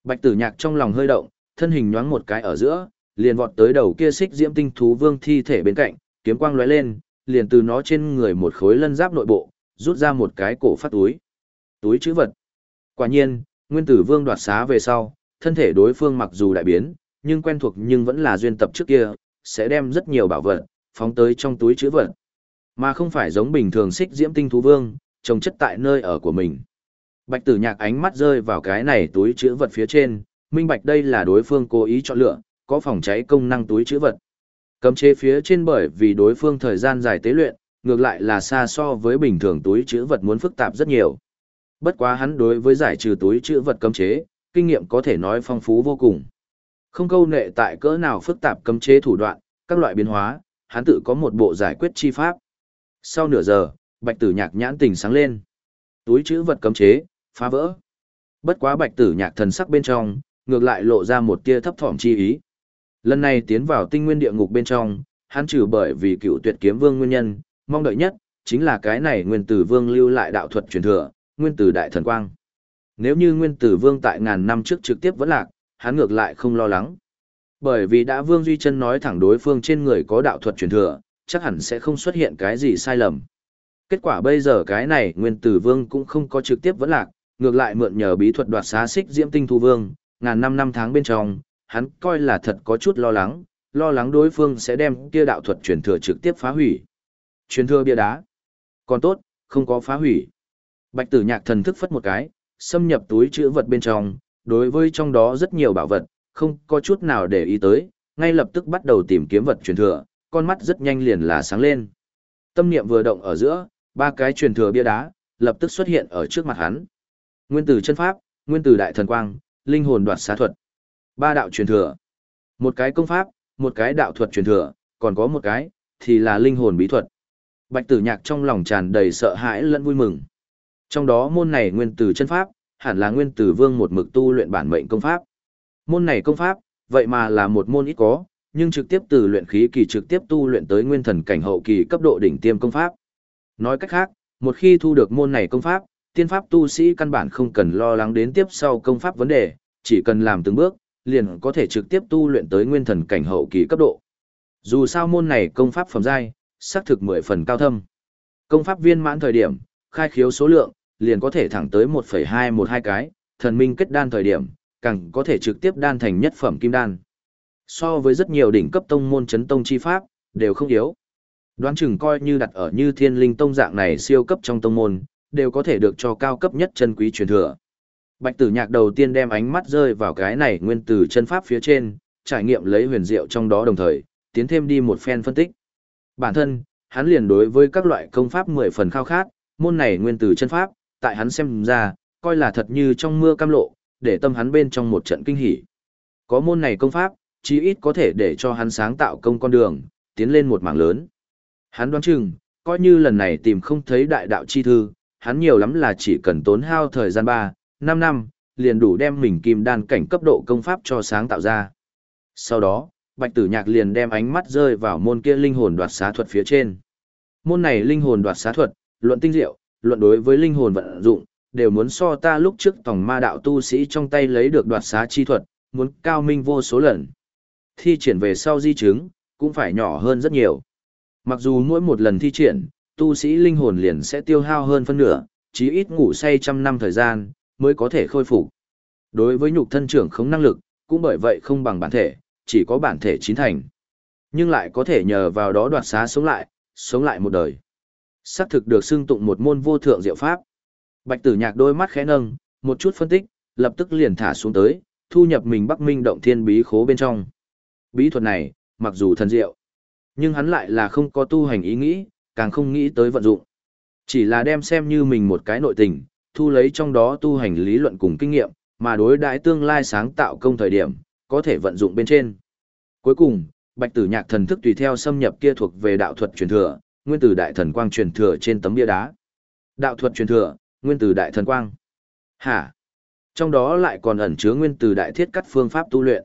Bạch tử nhạc trong lòng hơi động, thân hình nhoáng một cái ở giữa, liền vọt tới đầu kia xích diễm tinh thú vương thi thể bên cạnh, kiếm quang lóe lên, liền từ nó trên người một khối lân giáp nội bộ, rút ra một cái cổ phát túi. Túi chữ vật. Quả nhiên, nguyên tử vương đoạt xá về sau, thân thể đối phương mặc dù đại biến, nhưng quen thuộc nhưng vẫn là duyên tập trước kia, sẽ đem rất nhiều bảo vật, phóng tới trong túi chữ vật. Mà không phải giống bình thường xích diễm tinh thú vương, trồng chất tại nơi ở của mình. Bạch tử nhạc ánh mắt rơi vào cái này túi chữ vật phía trên, minh bạch đây là đối phương cố ý chọn lựa, có phòng cháy công năng túi chữ vật. Cấm chế phía trên bởi vì đối phương thời gian dài tế luyện, ngược lại là xa so với bình thường túi chữ vật muốn phức tạp rất nhiều. Bất quá hắn đối với giải trừ túi chữ vật cấm chế, kinh nghiệm có thể nói phong phú vô cùng. Không câu nệ tại cỡ nào phức tạp cấm chế thủ đoạn, các loại biến hóa, hắn tự có một bộ giải quyết chi pháp. Sau nửa giờ, bạch tử nhạc nhãn tình sáng lên. Túi chữ vật cấm chế, phá vỡ. Bất quá bạch tử nhạc thần sắc bên trong, ngược lại lộ ra một tia thấp thỏm chi ý. Lần này tiến vào tinh nguyên địa ngục bên trong, hắn trừ bởi vì cựu tuyệt kiếm vương nguyên nhân, mong đợi nhất, chính là cái này nguyên tử vương lưu lại đạo thuật truyền thừa, nguyên tử đại thần quang. Nếu như nguyên tử vương tại ngàn năm trước trực tiếp vẫn lạc, hắn ngược lại không lo lắng. Bởi vì đã vương duy chân nói thẳng đối phương trên người có đạo thuật truyền thừa, chắc hẳn sẽ không xuất hiện cái gì sai lầm. Kết quả bây giờ cái này nguyên tử vương cũng không có trực tiếp vẫn lạc, ngược lại mượn nhờ bí thuật đoạt xá xích diễm tinh thu vương, ngàn năm năm tháng bên trong, hắn coi là thật có chút lo lắng, lo lắng đối phương sẽ đem kia đạo thuật truyền thừa trực tiếp phá hủy. Truyền thừa bia đá. Còn tốt, không có phá hủy. Bạch tử nhạc thần thức phất một cái, xâm nhập túi chữ vật bên trong, đối với trong đó rất nhiều bảo vật, không có chút nào để ý tới, ngay lập tức bắt đầu tìm kiếm vật truyền thừa, con mắt rất nhanh liền là sáng lên. Tâm niệm vừa động ở giữa, ba cái truyền thừa bia đá, lập tức xuất hiện ở trước mặt hắn. Nguyên tử chân pháp, nguyên tử đại thần quang, linh hồn đoạt xá thuật. Ba đạo truyền thừa. Một cái công pháp, một cái đạo thuật truyền thừa, còn có một cái, thì là linh hồn bí thuật. Bạch tử nhạc trong lòng tràn đầy sợ hãi lẫn vui mừng. Trong đó môn này nguyên tử chân pháp, hẳn là nguyên tử vương một mực tu luyện bản mệnh công pháp. Môn này công pháp, vậy mà là một môn ít có, nhưng trực tiếp từ luyện khí kỳ trực tiếp tu luyện tới nguyên thần cảnh hậu kỳ cấp độ đỉnh tiêm công pháp. Nói cách khác, một khi thu được môn này công pháp, tiên pháp tu sĩ căn bản không cần lo lắng đến tiếp sau công pháp vấn đề, chỉ cần làm từng bước, liền có thể trực tiếp tu luyện tới nguyên thần cảnh hậu kỳ cấp độ. Dù sao môn này công pháp phẩm giai, xác thực mười phần cao thâm. Công pháp viên mãn thời điểm, khai khiếu số lượng, liền có thể thẳng tới 1,212 cái, thần minh kết đan thời điểm, càng có thể trực tiếp đan thành nhất phẩm kim đan. So với rất nhiều đỉnh cấp tông môn chấn tông chi pháp, đều không yếu. Đoán chừng coi như đặt ở như thiên linh tông dạng này siêu cấp trong tông môn, đều có thể được cho cao cấp nhất chân quý truyền thừa. Bạch tử nhạc đầu tiên đem ánh mắt rơi vào cái này nguyên tử chân pháp phía trên, trải nghiệm lấy huyền diệu trong đó đồng thời, tiến thêm đi một phen phân tích. Bản thân, hắn liền đối với các loại công pháp mười phần khao khát, môn này nguyên tử chân pháp, tại hắn xem ra, coi là thật như trong mưa cam lộ, để tâm hắn bên trong một trận kinh hỉ. Có môn này công pháp, chí ít có thể để cho hắn sáng tạo công con đường, tiến lên một mảng lớn. Hắn đoán chừng, coi như lần này tìm không thấy đại đạo chi thư, hắn nhiều lắm là chỉ cần tốn hao thời gian 3, 5 năm, liền đủ đem mình kim đan cảnh cấp độ công pháp cho sáng tạo ra. Sau đó, Bạch Tử Nhạc liền đem ánh mắt rơi vào môn kia linh hồn đoạt xá thuật phía trên. Môn này linh hồn đoạt xá thuật, luận tinh diệu, luận đối với linh hồn vận dụng, đều muốn so ta lúc trước tổng ma đạo tu sĩ trong tay lấy được đoạt xá chi thuật, muốn cao minh vô số lần. Thi triển về sau di chứng, cũng phải nhỏ hơn rất nhiều. Mặc dù mỗi một lần thi triển, tu sĩ linh hồn liền sẽ tiêu hao hơn phân nửa, chí ít ngủ say trăm năm thời gian, mới có thể khôi phục. Đối với nhục thân trưởng không năng lực, cũng bởi vậy không bằng bản thể, chỉ có bản thể chín thành. Nhưng lại có thể nhờ vào đó đoạt xá sống lại, sống lại một đời. Xác thực được xưng tụng một môn vô thượng diệu pháp. Bạch tử nhạc đôi mắt khẽ nâng, một chút phân tích, lập tức liền thả xuống tới, thu nhập mình Bắc Minh động thiên bí khố bên trong. Bí thuật này, mặc dù thần diệu, nhưng hắn lại là không có tu hành ý nghĩ, càng không nghĩ tới vận dụng. Chỉ là đem xem như mình một cái nội tình, thu lấy trong đó tu hành lý luận cùng kinh nghiệm, mà đối đãi tương lai sáng tạo công thời điểm, có thể vận dụng bên trên. Cuối cùng, Bạch Tử Nhạc thần thức tùy theo xâm nhập kia thuộc về đạo thuật truyền thừa, nguyên tử đại thần quang truyền thừa trên tấm bia đá. Đạo thuật truyền thừa, nguyên tử đại thần quang. Hả? Trong đó lại còn ẩn chứa nguyên tử đại thiết cắt phương pháp tu luyện.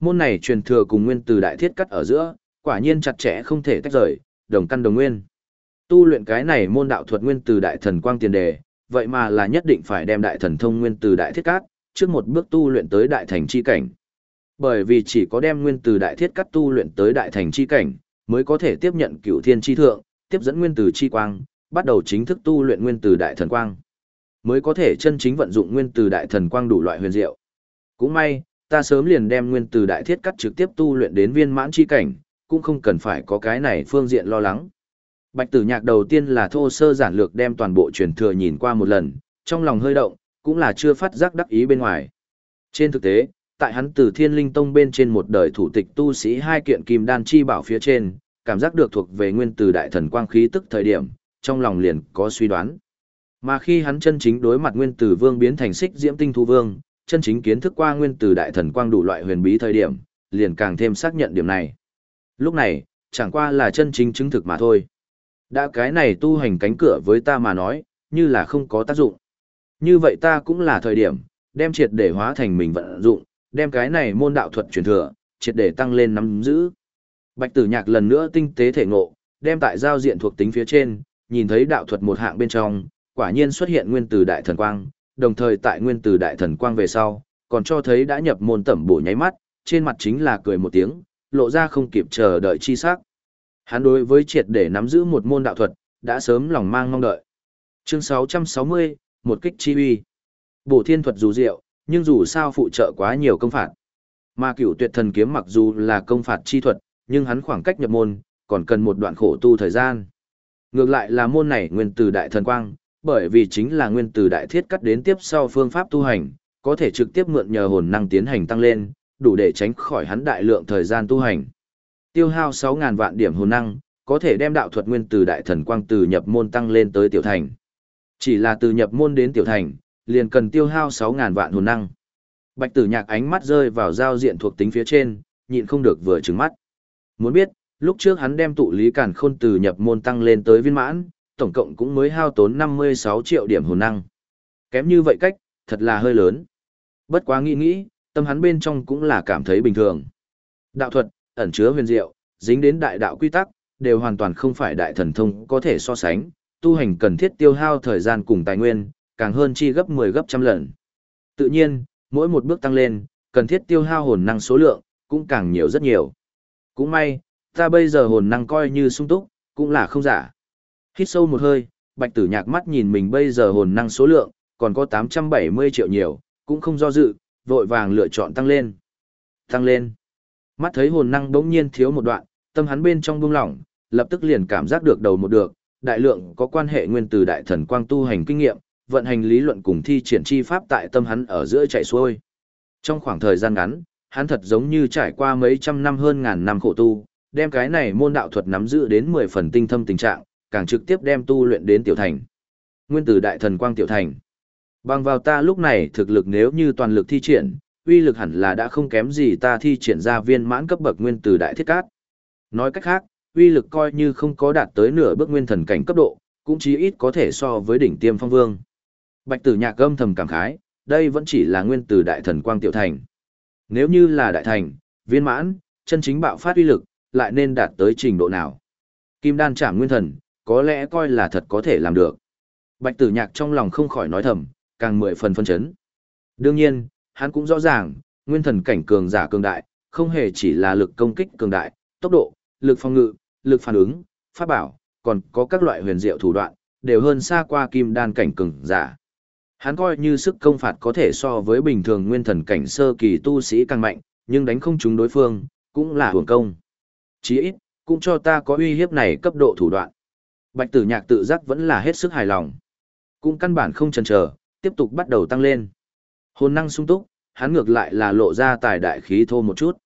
Môn này truyền thừa cùng nguyên tử đại thiết cắt ở giữa, quả nhiên chặt chẽ không thể tách rời, đồng căn đồng nguyên. Tu luyện cái này môn đạo thuật nguyên tử đại thần quang tiền đề, vậy mà là nhất định phải đem đại thần thông nguyên tử đại thiết cắt, trước một bước tu luyện tới đại thành chi cảnh. Bởi vì chỉ có đem nguyên tử đại thiết cắt tu luyện tới đại thành chi cảnh, mới có thể tiếp nhận cửu thiên chi thượng, tiếp dẫn nguyên tử chi quang, bắt đầu chính thức tu luyện nguyên tử đại thần quang. Mới có thể chân chính vận dụng nguyên tử đại thần quang đủ loại huyền diệu. Cũng may, ta sớm liền đem nguyên tử đại thiết cắt trực tiếp tu luyện đến viên mãn chi cảnh, cũng không cần phải có cái này phương diện lo lắng. Bạch tử nhạc đầu tiên là thô sơ giản lược đem toàn bộ truyền thừa nhìn qua một lần, trong lòng hơi động, cũng là chưa phát giác đắc ý bên ngoài. Trên thực tế, tại hắn từ thiên linh tông bên trên một đời thủ tịch tu sĩ hai kiện kim đan chi bảo phía trên, cảm giác được thuộc về nguyên từ đại thần quang khí tức thời điểm, trong lòng liền có suy đoán. Mà khi hắn chân chính đối mặt nguyên tử vương biến thành xích diễm tinh thu vương, chân chính kiến thức qua nguyên tử đại thần quang đủ loại huyền bí thời điểm, liền càng thêm xác nhận điểm này. Lúc này, chẳng qua là chân chính chứng thực mà thôi. Đã cái này tu hành cánh cửa với ta mà nói, như là không có tác dụng. Như vậy ta cũng là thời điểm, đem triệt để hóa thành mình vận dụng, đem cái này môn đạo thuật truyền thừa, triệt để tăng lên nắm giữ. Bạch tử nhạc lần nữa tinh tế thể ngộ, đem tại giao diện thuộc tính phía trên, nhìn thấy đạo thuật một hạng bên trong, quả nhiên xuất hiện nguyên tử đại thần quang, đồng thời tại nguyên tử đại thần quang về sau, còn cho thấy đã nhập môn tẩm bổ nháy mắt, trên mặt chính là cười một tiếng, lộ ra không kịp chờ đợi chi sắc. Hắn đối với triệt để nắm giữ một môn đạo thuật, đã sớm lòng mang mong đợi. Chương 660, một kích chi uy. Bổ thiên thuật dù diệu, nhưng dù sao phụ trợ quá nhiều công phạt. Mà cửu tuyệt thần kiếm mặc dù là công phạt chi thuật, nhưng hắn khoảng cách nhập môn, còn cần một đoạn khổ tu thời gian. Ngược lại là môn này nguyên từ đại thần quang, bởi vì chính là nguyên từ đại thiết cắt đến tiếp sau phương pháp tu hành, có thể trực tiếp mượn nhờ hồn năng tiến hành tăng lên, đủ để tránh khỏi hắn đại lượng thời gian tu hành. Tiêu hao sáu ngàn vạn điểm hồn năng, có thể đem đạo thuật nguyên từ đại thần quang từ nhập môn tăng lên tới tiểu thành. Chỉ là từ nhập môn đến tiểu thành, liền cần tiêu hao sáu ngàn vạn hồn năng. Bạch tử nhạc ánh mắt rơi vào giao diện thuộc tính phía trên, nhịn không được vừa trừng mắt. Muốn biết, lúc trước hắn đem tụ lý cản khôn từ nhập môn tăng lên tới viên mãn, tổng cộng cũng mới hao tốn 56 triệu điểm hồn năng. Kém như vậy cách, thật là hơi lớn. Bất quá nghĩ nghĩ, tâm hắn bên trong cũng là cảm thấy bình thường. Đạo thuật, ẩn chứa huyền diệu, dính đến đại đạo quy tắc, đều hoàn toàn không phải đại thần thông có thể so sánh, tu hành cần thiết tiêu hao thời gian cùng tài nguyên, càng hơn chi gấp 10 gấp trăm lần. Tự nhiên, mỗi một bước tăng lên, cần thiết tiêu hao hồn năng số lượng, cũng càng nhiều rất nhiều. Cũng may, ta bây giờ hồn năng coi như sung túc, cũng là không giả. Hít sâu một hơi, bạch tử nhạc mắt nhìn mình bây giờ hồn năng số lượng, còn có 870 triệu nhiều, cũng không do dự, vội vàng lựa chọn tăng lên. Tăng lên. Mắt thấy hồn năng bỗng nhiên thiếu một đoạn, tâm hắn bên trong buông lỏng, lập tức liền cảm giác được đầu một được, đại lượng có quan hệ nguyên từ đại thần quang tu hành kinh nghiệm, vận hành lý luận cùng thi triển chi pháp tại tâm hắn ở giữa chạy xuôi. Trong khoảng thời gian ngắn, hắn thật giống như trải qua mấy trăm năm hơn ngàn năm khổ tu, đem cái này môn đạo thuật nắm giữ đến 10 phần tinh thâm tình trạng, càng trực tiếp đem tu luyện đến tiểu thành. Nguyên tử đại thần quang tiểu thành. Bằng vào ta lúc này thực lực nếu như toàn lực thi triển, uy lực hẳn là đã không kém gì ta thi triển ra viên mãn cấp bậc nguyên tử đại thiết cát. Nói cách khác, uy lực coi như không có đạt tới nửa bước nguyên thần cảnh cấp độ, cũng chí ít có thể so với đỉnh tiêm phong vương. Bạch tử nhạc âm thầm cảm khái, đây vẫn chỉ là nguyên tử đại thần quang tiểu thành. Nếu như là đại thành, viên mãn, chân chính bạo phát uy lực, lại nên đạt tới trình độ nào. Kim đan chạm nguyên thần, có lẽ coi là thật có thể làm được. Bạch tử nhạc trong lòng không khỏi nói thầm, càng mười phần phân chấn. Đương nhiên, hắn cũng rõ ràng, nguyên thần cảnh cường giả cường đại, không hề chỉ là lực công kích cường đại, tốc độ, lực phòng ngự, lực phản ứng, pháp bảo, còn có các loại huyền diệu thủ đoạn, đều hơn xa qua kim đan cảnh cường giả. Hắn coi như sức công phạt có thể so với bình thường nguyên thần cảnh sơ kỳ tu sĩ càng mạnh, nhưng đánh không trúng đối phương, cũng là hưởng công. chí ít, cũng cho ta có uy hiếp này cấp độ thủ đoạn. Bạch tử nhạc tự giác vẫn là hết sức hài lòng. Cũng căn bản không chần chờ, tiếp tục bắt đầu tăng lên. Hồn năng sung túc, hắn ngược lại là lộ ra tài đại khí thô một chút.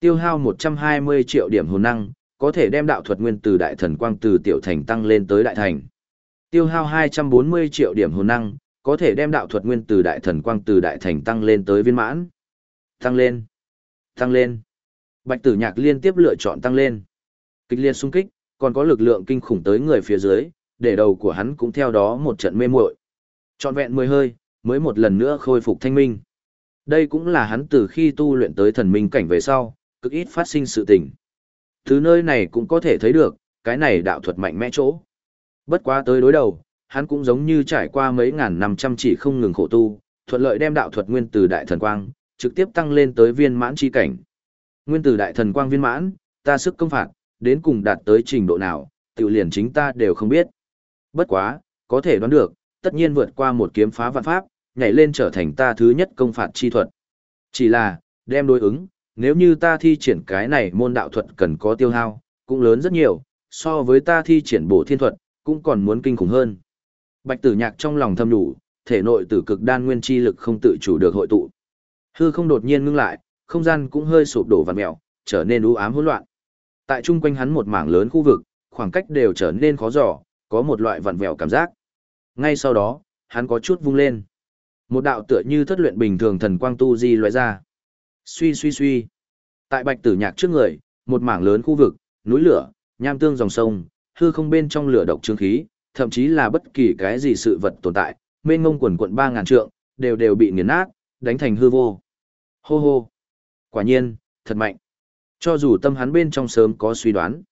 Tiêu hao 120 triệu điểm hồn năng, có thể đem đạo thuật nguyên từ đại thần quang từ tiểu thành tăng lên tới đại thành. Tiêu hao 240 triệu điểm hồn năng, có thể đem đạo thuật nguyên từ đại thần quang từ đại thành tăng lên tới viên mãn. Tăng lên, tăng lên, Bạch tử nhạc liên tiếp lựa chọn tăng lên. Kịch liệt xung kích, còn có lực lượng kinh khủng tới người phía dưới, để đầu của hắn cũng theo đó một trận mê muội. Trọn vẹn mười hơi, mới một lần nữa khôi phục thanh minh. Đây cũng là hắn từ khi tu luyện tới thần minh cảnh về sau, cực ít phát sinh sự tình. thứ nơi này cũng có thể thấy được, cái này đạo thuật mạnh mẽ chỗ. Bất quá tới đối đầu, hắn cũng giống như trải qua mấy ngàn năm trăm chỉ không ngừng khổ tu, thuận lợi đem đạo thuật nguyên từ đại thần quang, trực tiếp tăng lên tới viên mãn chi cảnh. Nguyên từ đại thần quang viên mãn, ta sức công phạt, đến cùng đạt tới trình độ nào, tự liền chính ta đều không biết. Bất quá, có thể đoán được, tất nhiên vượt qua một kiếm phá vạn pháp, nhảy lên trở thành ta thứ nhất công phạt chi thuật. Chỉ là, đem đối ứng, nếu như ta thi triển cái này môn đạo thuật cần có tiêu hao, cũng lớn rất nhiều, so với ta thi triển bổ thiên thuật, cũng còn muốn kinh khủng hơn. Bạch tử nhạc trong lòng thâm đủ, thể nội tử cực đan nguyên chi lực không tự chủ được hội tụ. Hư không đột nhiên ngưng lại, không gian cũng hơi sụp đổ vặn mèo, trở nên u ám hỗn loạn. Tại trung quanh hắn một mảng lớn khu vực, khoảng cách đều trở nên khó dò, có một loại vặn vẹo cảm giác. Ngay sau đó, hắn có chút vung lên. Một đạo tựa như thất luyện bình thường thần quang tu di loại ra. Suy suy suy. Tại bạch tử nhạc trước người, một mảng lớn khu vực, núi lửa, nham tương dòng sông, hư không bên trong lửa độc trương khí, thậm chí là bất kỳ cái gì sự vật tồn tại, mênh ngông quần quận ba ngàn trượng, đều đều bị nghiền nát, đánh thành hư vô. Hô hô. Quả nhiên, thật mạnh. Cho dù tâm hắn bên trong sớm có suy đoán,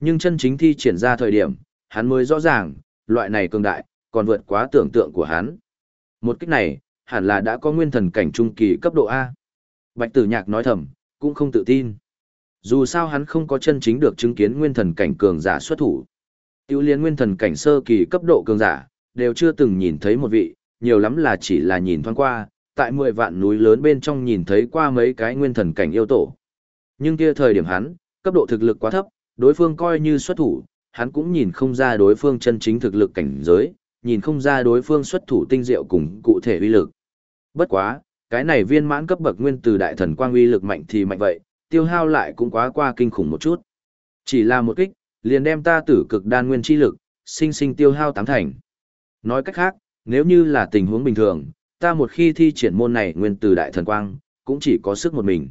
nhưng chân chính thi triển ra thời điểm, hắn mới rõ ràng, loại này cường đại, còn vượt quá tưởng tượng của hắn. Một kích này, hẳn là đã có nguyên thần cảnh trung kỳ cấp độ A. Bạch tử nhạc nói thầm, cũng không tự tin. Dù sao hắn không có chân chính được chứng kiến nguyên thần cảnh cường giả xuất thủ. Tiêu liên nguyên thần cảnh sơ kỳ cấp độ cường giả, đều chưa từng nhìn thấy một vị, nhiều lắm là chỉ là nhìn thoáng qua, tại mười vạn núi lớn bên trong nhìn thấy qua mấy cái nguyên thần cảnh yêu tổ. Nhưng kia thời điểm hắn, cấp độ thực lực quá thấp, đối phương coi như xuất thủ, hắn cũng nhìn không ra đối phương chân chính thực lực cảnh giới, nhìn không ra đối phương xuất thủ tinh diệu cùng cụ thể uy lực. Bất quá, cái này viên mãn cấp bậc nguyên từ đại thần quang uy lực mạnh thì mạnh vậy, tiêu hao lại cũng quá qua kinh khủng một chút. Chỉ là một kích, liền đem ta tử cực đan nguyên chi lực, sinh sinh tiêu hao tám thành. Nói cách khác, nếu như là tình huống bình thường, ta một khi thi triển môn này nguyên từ đại thần quang, cũng chỉ có sức một mình.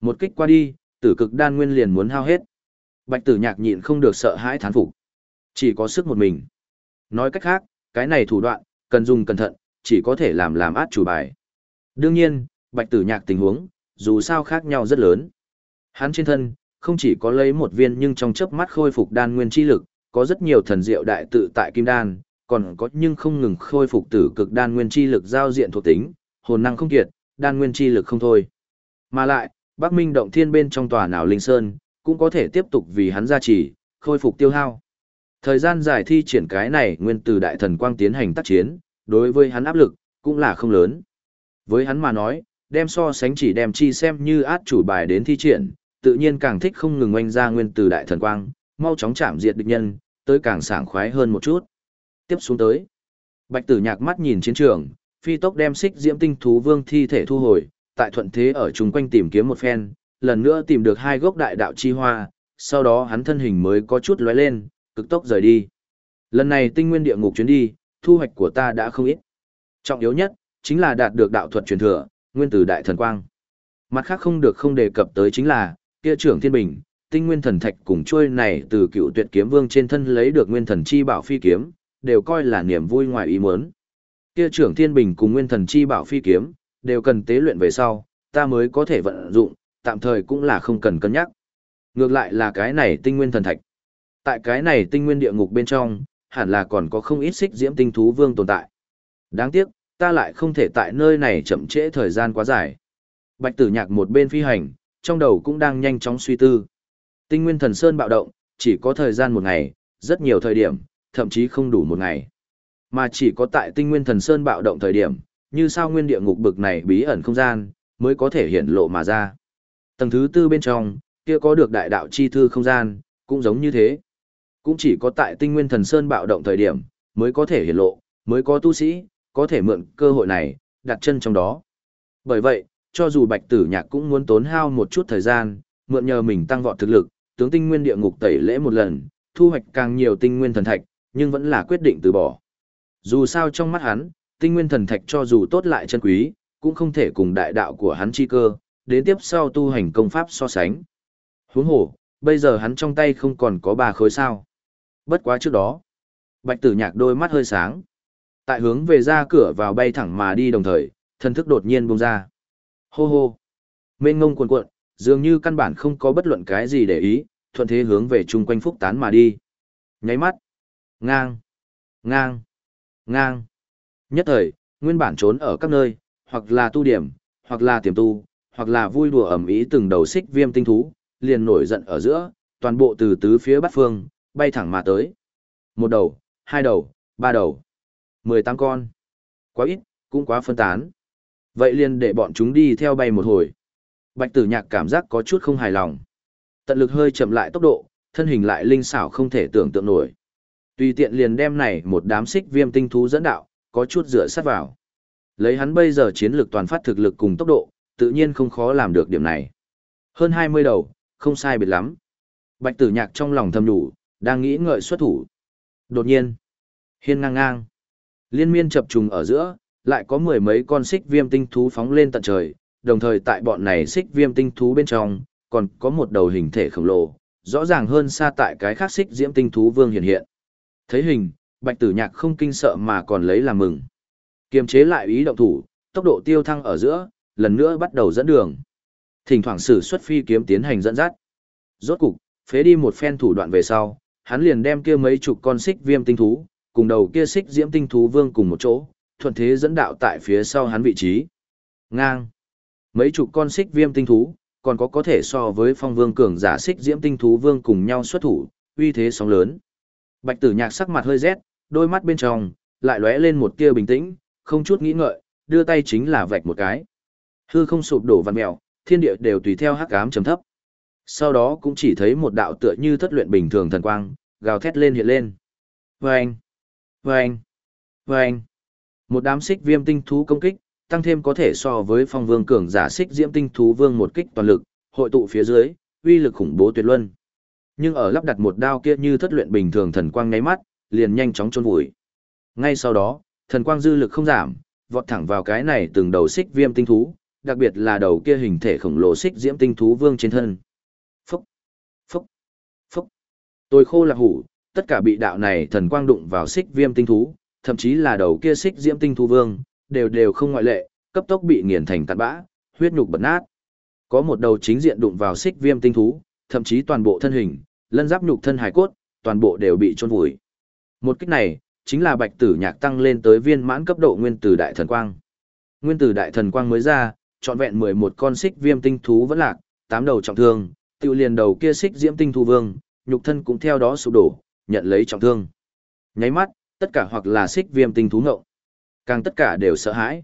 Một kích qua đi, tử cực đan nguyên liền muốn hao hết. Bạch tử nhạc nhịn không được sợ hãi thán phục. Chỉ có sức một mình. Nói cách khác, cái này thủ đoạn, cần dùng cẩn thận, chỉ có thể làm làm át chủ bài. Đương nhiên, bạch tử nhạc tình huống, dù sao khác nhau rất lớn. Hắn trên thân, không chỉ có lấy một viên nhưng trong chớp mắt khôi phục đan nguyên chi lực, có rất nhiều thần diệu đại tự tại kim đan, còn có nhưng không ngừng khôi phục tử cực đan nguyên chi lực giao diện thuộc tính, hồn năng không kiệt, đan nguyên chi lực không thôi. Mà lại, Bắc Minh động thiên bên trong tòa nào linh sơn, cũng có thể tiếp tục vì hắn gia trì, khôi phục tiêu hao. Thời gian giải thi triển cái này nguyên từ đại thần quang tiến hành tác chiến, đối với hắn áp lực, cũng là không lớn. Với hắn mà nói, đem so sánh chỉ đem chi xem như át chủ bài đến thi triển, tự nhiên càng thích không ngừng oanh ra nguyên từ đại thần quang, mau chóng chạm diệt địch nhân, tới càng sảng khoái hơn một chút. Tiếp xuống tới, Bạch Tử Nhạc mắt nhìn chiến trường, phi tốc đem xích diễm tinh thú vương thi thể thu hồi, tại thuận thế ở chung quanh tìm kiếm một phen, lần nữa tìm được hai gốc đại đạo chi hoa, sau đó hắn thân hình mới có chút lóe lên, cực tốc rời đi. Lần này tinh nguyên địa ngục chuyến đi, thu hoạch của ta đã không ít. Trọng yếu nhất, chính là đạt được đạo thuật truyền thừa, nguyên tử đại thần quang. Mặt khác không được không đề cập tới chính là, kia trưởng thiên bình, tinh nguyên thần thạch cùng trôi này từ cựu tuyệt kiếm vương trên thân lấy được nguyên thần chi bảo phi kiếm, đều coi là niềm vui ngoài ý muốn. Kia trưởng thiên bình cùng nguyên thần chi bảo phi kiếm, đều cần tế luyện về sau, ta mới có thể vận dụng, tạm thời cũng là không cần cân nhắc. Ngược lại là cái này tinh nguyên thần thạch. Tại cái này tinh nguyên địa ngục bên trong, hẳn là còn có không ít xích diễm tinh thú vương tồn tại. Đáng tiếc, ta lại không thể tại nơi này chậm trễ thời gian quá dài. Bạch tử nhạc một bên phi hành, trong đầu cũng đang nhanh chóng suy tư. Tinh nguyên thần sơn bạo động, chỉ có thời gian một ngày, rất nhiều thời điểm, thậm chí không đủ một ngày. Mà chỉ có tại tinh nguyên thần sơn bạo động thời điểm, như sao nguyên địa ngục bực này bí ẩn không gian, mới có thể hiện lộ mà ra. Tầng thứ tư bên trong, kia có được đại đạo chi thư không gian, cũng giống như thế. Cũng chỉ có tại tinh nguyên thần sơn bạo động thời điểm, mới có thể hiện lộ, mới có tu sĩ, có thể mượn cơ hội này, đặt chân trong đó. Bởi vậy, cho dù bạch tử nhạc cũng muốn tốn hao một chút thời gian, mượn nhờ mình tăng vọt thực lực, tướng tinh nguyên địa ngục tẩy lễ một lần, thu hoạch càng nhiều tinh nguyên thần thạch, nhưng vẫn là quyết định từ bỏ. Dù sao trong mắt hắn, tinh nguyên thần thạch cho dù tốt lại chân quý, cũng không thể cùng đại đạo của hắn chi cơ, đến tiếp sau tu hành công pháp so sánh. Huống hồ, bây giờ hắn trong tay không còn có ba khối sao. Bất quá trước đó, bạch tử nhạc đôi mắt hơi sáng. Tại hướng về ra cửa vào bay thẳng mà đi đồng thời, thân thức đột nhiên bung ra. Hô hô. Mênh ngông cuồn cuộn, dường như căn bản không có bất luận cái gì để ý, thuận thế hướng về chung quanh phúc tán mà đi. Nháy mắt. Ngang. Ngang. Ngang. Nhất thời, nguyên bản trốn ở các nơi, hoặc là tu điểm, hoặc là tiềm tu, hoặc là vui đùa ẩm ý từng đầu xích viêm tinh thú, liền nổi giận ở giữa, toàn bộ từ tứ phía bắt phương, bay thẳng mà tới. Một đầu, hai đầu, ba đầu, mười tám con. Quá ít, cũng quá phân tán. Vậy liền để bọn chúng đi theo bay một hồi. Bạch tử nhạc cảm giác có chút không hài lòng. Tận lực hơi chậm lại tốc độ, thân hình lại linh xảo không thể tưởng tượng nổi. Tùy tiện liền đem này một đám xích viêm tinh thú dẫn đạo, có chút dựa sát vào. Lấy hắn bây giờ chiến lược toàn phát thực lực cùng tốc độ, tự nhiên không khó làm được điểm này. Hơn 20 đầu, không sai biệt lắm. Bạch tử nhạc trong lòng thầm đủ, đang nghĩ ngợi xuất thủ. Đột nhiên, hiên ngang ngang, liên miên chập trùng ở giữa, lại có mười mấy con xích viêm tinh thú phóng lên tận trời, đồng thời tại bọn này xích viêm tinh thú bên trong, còn có một đầu hình thể khổng lồ, rõ ràng hơn xa tại cái khác xích diễm tinh thú vương hiện hiện. Thấy hình, bạch tử nhạc không kinh sợ mà còn lấy làm mừng. Kiềm chế lại ý động thủ, tốc độ tiêu thăng ở giữa, lần nữa bắt đầu dẫn đường. Thỉnh thoảng sử xuất phi kiếm tiến hành dẫn dắt. Rốt cục, phế đi một phen thủ đoạn về sau, hắn liền đem kia mấy chục con xích viêm tinh thú, cùng đầu kia xích diễm tinh thú vương cùng một chỗ, thuận thế dẫn đạo tại phía sau hắn vị trí. Ngang. Mấy chục con xích viêm tinh thú, còn có có thể so với phong vương cường giả xích diễm tinh thú vương cùng nhau xuất thủ, uy thế sóng lớn. Bạch tử nhạc sắc mặt hơi rét, đôi mắt bên trong, lại lóe lên một tia bình tĩnh, không chút nghĩ ngợi, đưa tay chính là vạch một cái. Hư không sụp đổ văn mèo, thiên địa đều tùy theo hắc ám trầm thấp. Sau đó cũng chỉ thấy một đạo tựa như thất luyện bình thường thần quang, gào thét lên hiện lên. Vâng! Vâng! Vâng! Một đám xích viêm tinh thú công kích, tăng thêm có thể so với phong vương cường giả xích diễm tinh thú vương một kích toàn lực, hội tụ phía dưới, uy lực khủng bố tuyệt luân. Nhưng ở lắp đặt một đao kia như thất luyện bình thường thần quang nháy mắt, liền nhanh chóng chôn vùi. Ngay sau đó, thần quang dư lực không giảm, vọt thẳng vào cái này từng đầu xích viêm tinh thú, đặc biệt là đầu kia hình thể khổng lồ xích diễm tinh thú vương trên thân. Phúc, phúc, phúc. Tôi khô là hủ, tất cả bị đạo này thần quang đụng vào xích viêm tinh thú, thậm chí là đầu kia xích diễm tinh thu vương, đều đều không ngoại lệ, cấp tốc bị nghiền thành tàn bã, huyết nhục bật nát. Có một đầu chính diện đụng vào xích viêm tinh thú, thậm chí toàn bộ thân hình, lân giáp nhục thân hải cốt, toàn bộ đều bị chôn vùi. Một kích này, chính là bạch tử nhạc tăng lên tới viên mãn cấp độ nguyên tử đại thần quang. Nguyên tử đại thần quang mới ra, trọn vẹn 11 con xích viêm tinh thú vẫn lạc, tám đầu trọng thương, tiêu liền đầu kia xích diễm tinh thú vương, nhục thân cũng theo đó sụp đổ, nhận lấy trọng thương. Nháy mắt, tất cả hoặc là xích viêm tinh thú ngộng, càng tất cả đều sợ hãi.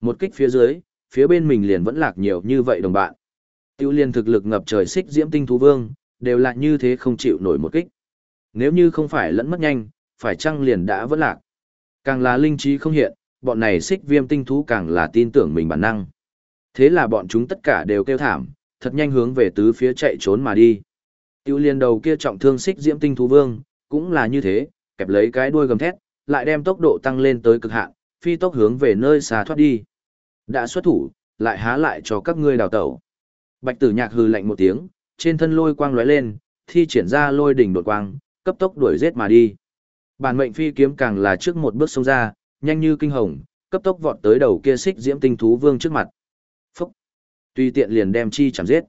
Một kích phía dưới, phía bên mình liền vẫn lạc nhiều như vậy đồng bạn. Tiêu liên thực lực ngập trời xích diễm tinh thú vương, đều là như thế không chịu nổi một kích. Nếu như không phải lẫn mất nhanh, phải chăng liền đã vẫn lạc. Càng là linh trí không hiện, bọn này xích viêm tinh thú càng là tin tưởng mình bản năng. Thế là bọn chúng tất cả đều kêu thảm, thật nhanh hướng về tứ phía chạy trốn mà đi. Tiêu liên đầu kia trọng thương xích diễm tinh thú vương, cũng là như thế, kẹp lấy cái đuôi gầm thét, lại đem tốc độ tăng lên tới cực hạn, phi tốc hướng về nơi xa thoát đi. Đã xuất thủ, lại há lại cho các ngươi đào tẩu. Bạch tử nhạc hừ lạnh một tiếng, trên thân lôi quang lóe lên, thi triển ra lôi đỉnh đột quang, cấp tốc đuổi giết mà đi. Bản mệnh phi kiếm càng là trước một bước xông ra, nhanh như kinh hồng, cấp tốc vọt tới đầu kia xích diễm tinh thú vương trước mặt. Phốc. Tùy tiện liền đem chi chạm giết.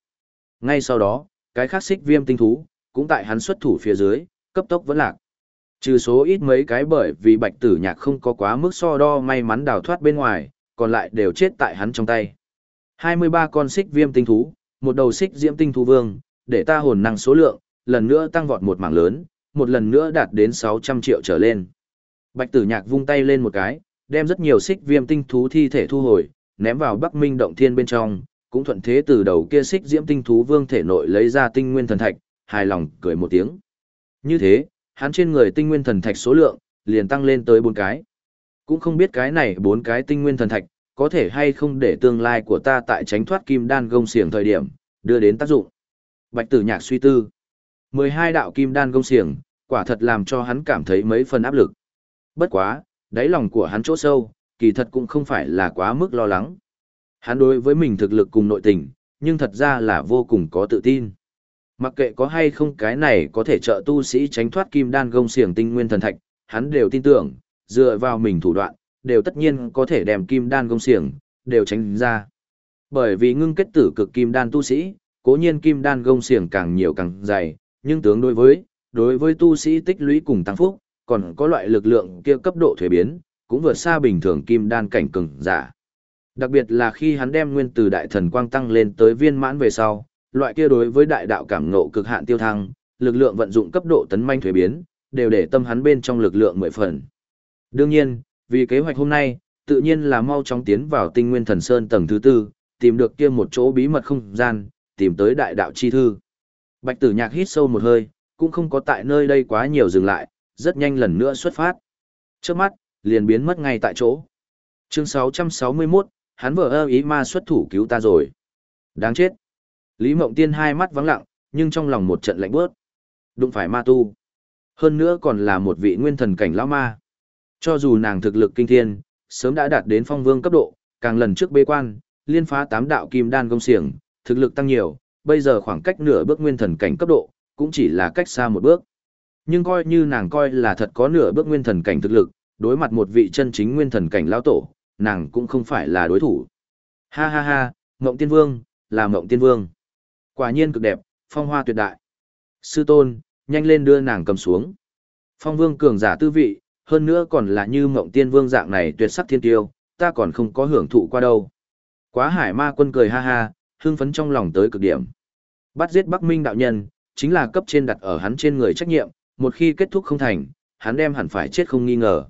Ngay sau đó, cái khác xích viêm tinh thú, cũng tại hắn xuất thủ phía dưới, cấp tốc vẫn lạc. Trừ số ít mấy cái bởi vì bạch tử nhạc không có quá mức so đo may mắn đào thoát bên ngoài, còn lại đều chết tại hắn trong tay. 23 con xích viêm tinh thú, một đầu xích diễm tinh thú vương, để ta hồn năng số lượng, lần nữa tăng vọt một mảng lớn, một lần nữa đạt đến 600 triệu trở lên. Bạch tử nhạc vung tay lên một cái, đem rất nhiều xích viêm tinh thú thi thể thu hồi, ném vào Bắc Minh động thiên bên trong, cũng thuận thế từ đầu kia xích diễm tinh thú vương thể nội lấy ra tinh nguyên thần thạch, hài lòng cười một tiếng. Như thế, hắn trên người tinh nguyên thần thạch số lượng, liền tăng lên tới bốn cái. Cũng không biết cái này bốn cái tinh nguyên thần thạch, có thể hay không để tương lai của ta tại tránh thoát kim đan gông xiềng thời điểm, đưa đến tác dụng. Bạch tử nhạc suy tư. 12 đạo kim đan gông xiềng, quả thật làm cho hắn cảm thấy mấy phần áp lực. Bất quá, đáy lòng của hắn chỗ sâu, kỳ thật cũng không phải là quá mức lo lắng. Hắn đối với mình thực lực cùng nội tình, nhưng thật ra là vô cùng có tự tin. Mặc kệ có hay không cái này có thể trợ tu sĩ tránh thoát kim đan gông xiềng tinh nguyên thần thạch, hắn đều tin tưởng, dựa vào mình thủ đoạn, đều tất nhiên có thể đem kim đan gông xiềng, đều tránh ra. Bởi vì ngưng kết tử cực kim đan tu sĩ, cố nhiên kim đan gông xiềng càng nhiều càng dày, nhưng tướng đối với, đối với tu sĩ tích lũy cùng tăng phúc, còn có loại lực lượng kia cấp độ thuế biến, cũng vượt xa bình thường kim đan cảnh cường giả. Đặc biệt là khi hắn đem nguyên từ đại thần quang tăng lên tới viên mãn về sau, loại kia đối với đại đạo cảm ngộ cực hạn tiêu thăng, lực lượng vận dụng cấp độ tấn manh thuế biến, đều để tâm hắn bên trong lực lượng mười phần. Đương nhiên, vì kế hoạch hôm nay, tự nhiên là mau chóng tiến vào tinh nguyên thần sơn tầng thứ tư, tìm được kia một chỗ bí mật không gian, tìm tới đại đạo chi thư. Bạch tử nhạc hít sâu một hơi, cũng không có tại nơi đây quá nhiều dừng lại, rất nhanh lần nữa xuất phát. Trước mắt, liền biến mất ngay tại chỗ. Chương 661, hắn vợ ơ ý ma xuất thủ cứu ta rồi. Đáng chết. Lý Mộng Tiên hai mắt vắng lặng, nhưng trong lòng một trận lạnh bớt. Đụng phải ma tu. Hơn nữa còn là một vị nguyên thần cảnh lão ma. Cho dù nàng thực lực kinh thiên, sớm đã đạt đến phong vương cấp độ, càng lần trước bế quan, liên phá tám đạo kim đan công xiềng, thực lực tăng nhiều, bây giờ khoảng cách nửa bước nguyên thần cảnh cấp độ, cũng chỉ là cách xa một bước. Nhưng coi như nàng coi là thật có nửa bước nguyên thần cảnh thực lực, đối mặt một vị chân chính nguyên thần cảnh lão tổ, nàng cũng không phải là đối thủ. Ha ha ha, Ngộng Tiên Vương, là Ngộng Tiên Vương. Quả nhiên cực đẹp, phong hoa tuyệt đại. Sư tôn, nhanh lên đưa nàng cầm xuống. Phong Vương cường giả tư vị, hơn nữa còn là như mộng Tiên Vương dạng này tuyệt sắc thiên tiêu, ta còn không có hưởng thụ qua đâu. Quá hải ma quân cười ha ha, hưng phấn trong lòng tới cực điểm. Bắt giết Bắc Minh đạo nhân, chính là cấp trên đặt ở hắn trên người trách nhiệm, một khi kết thúc không thành, hắn đem hẳn phải chết không nghi ngờ.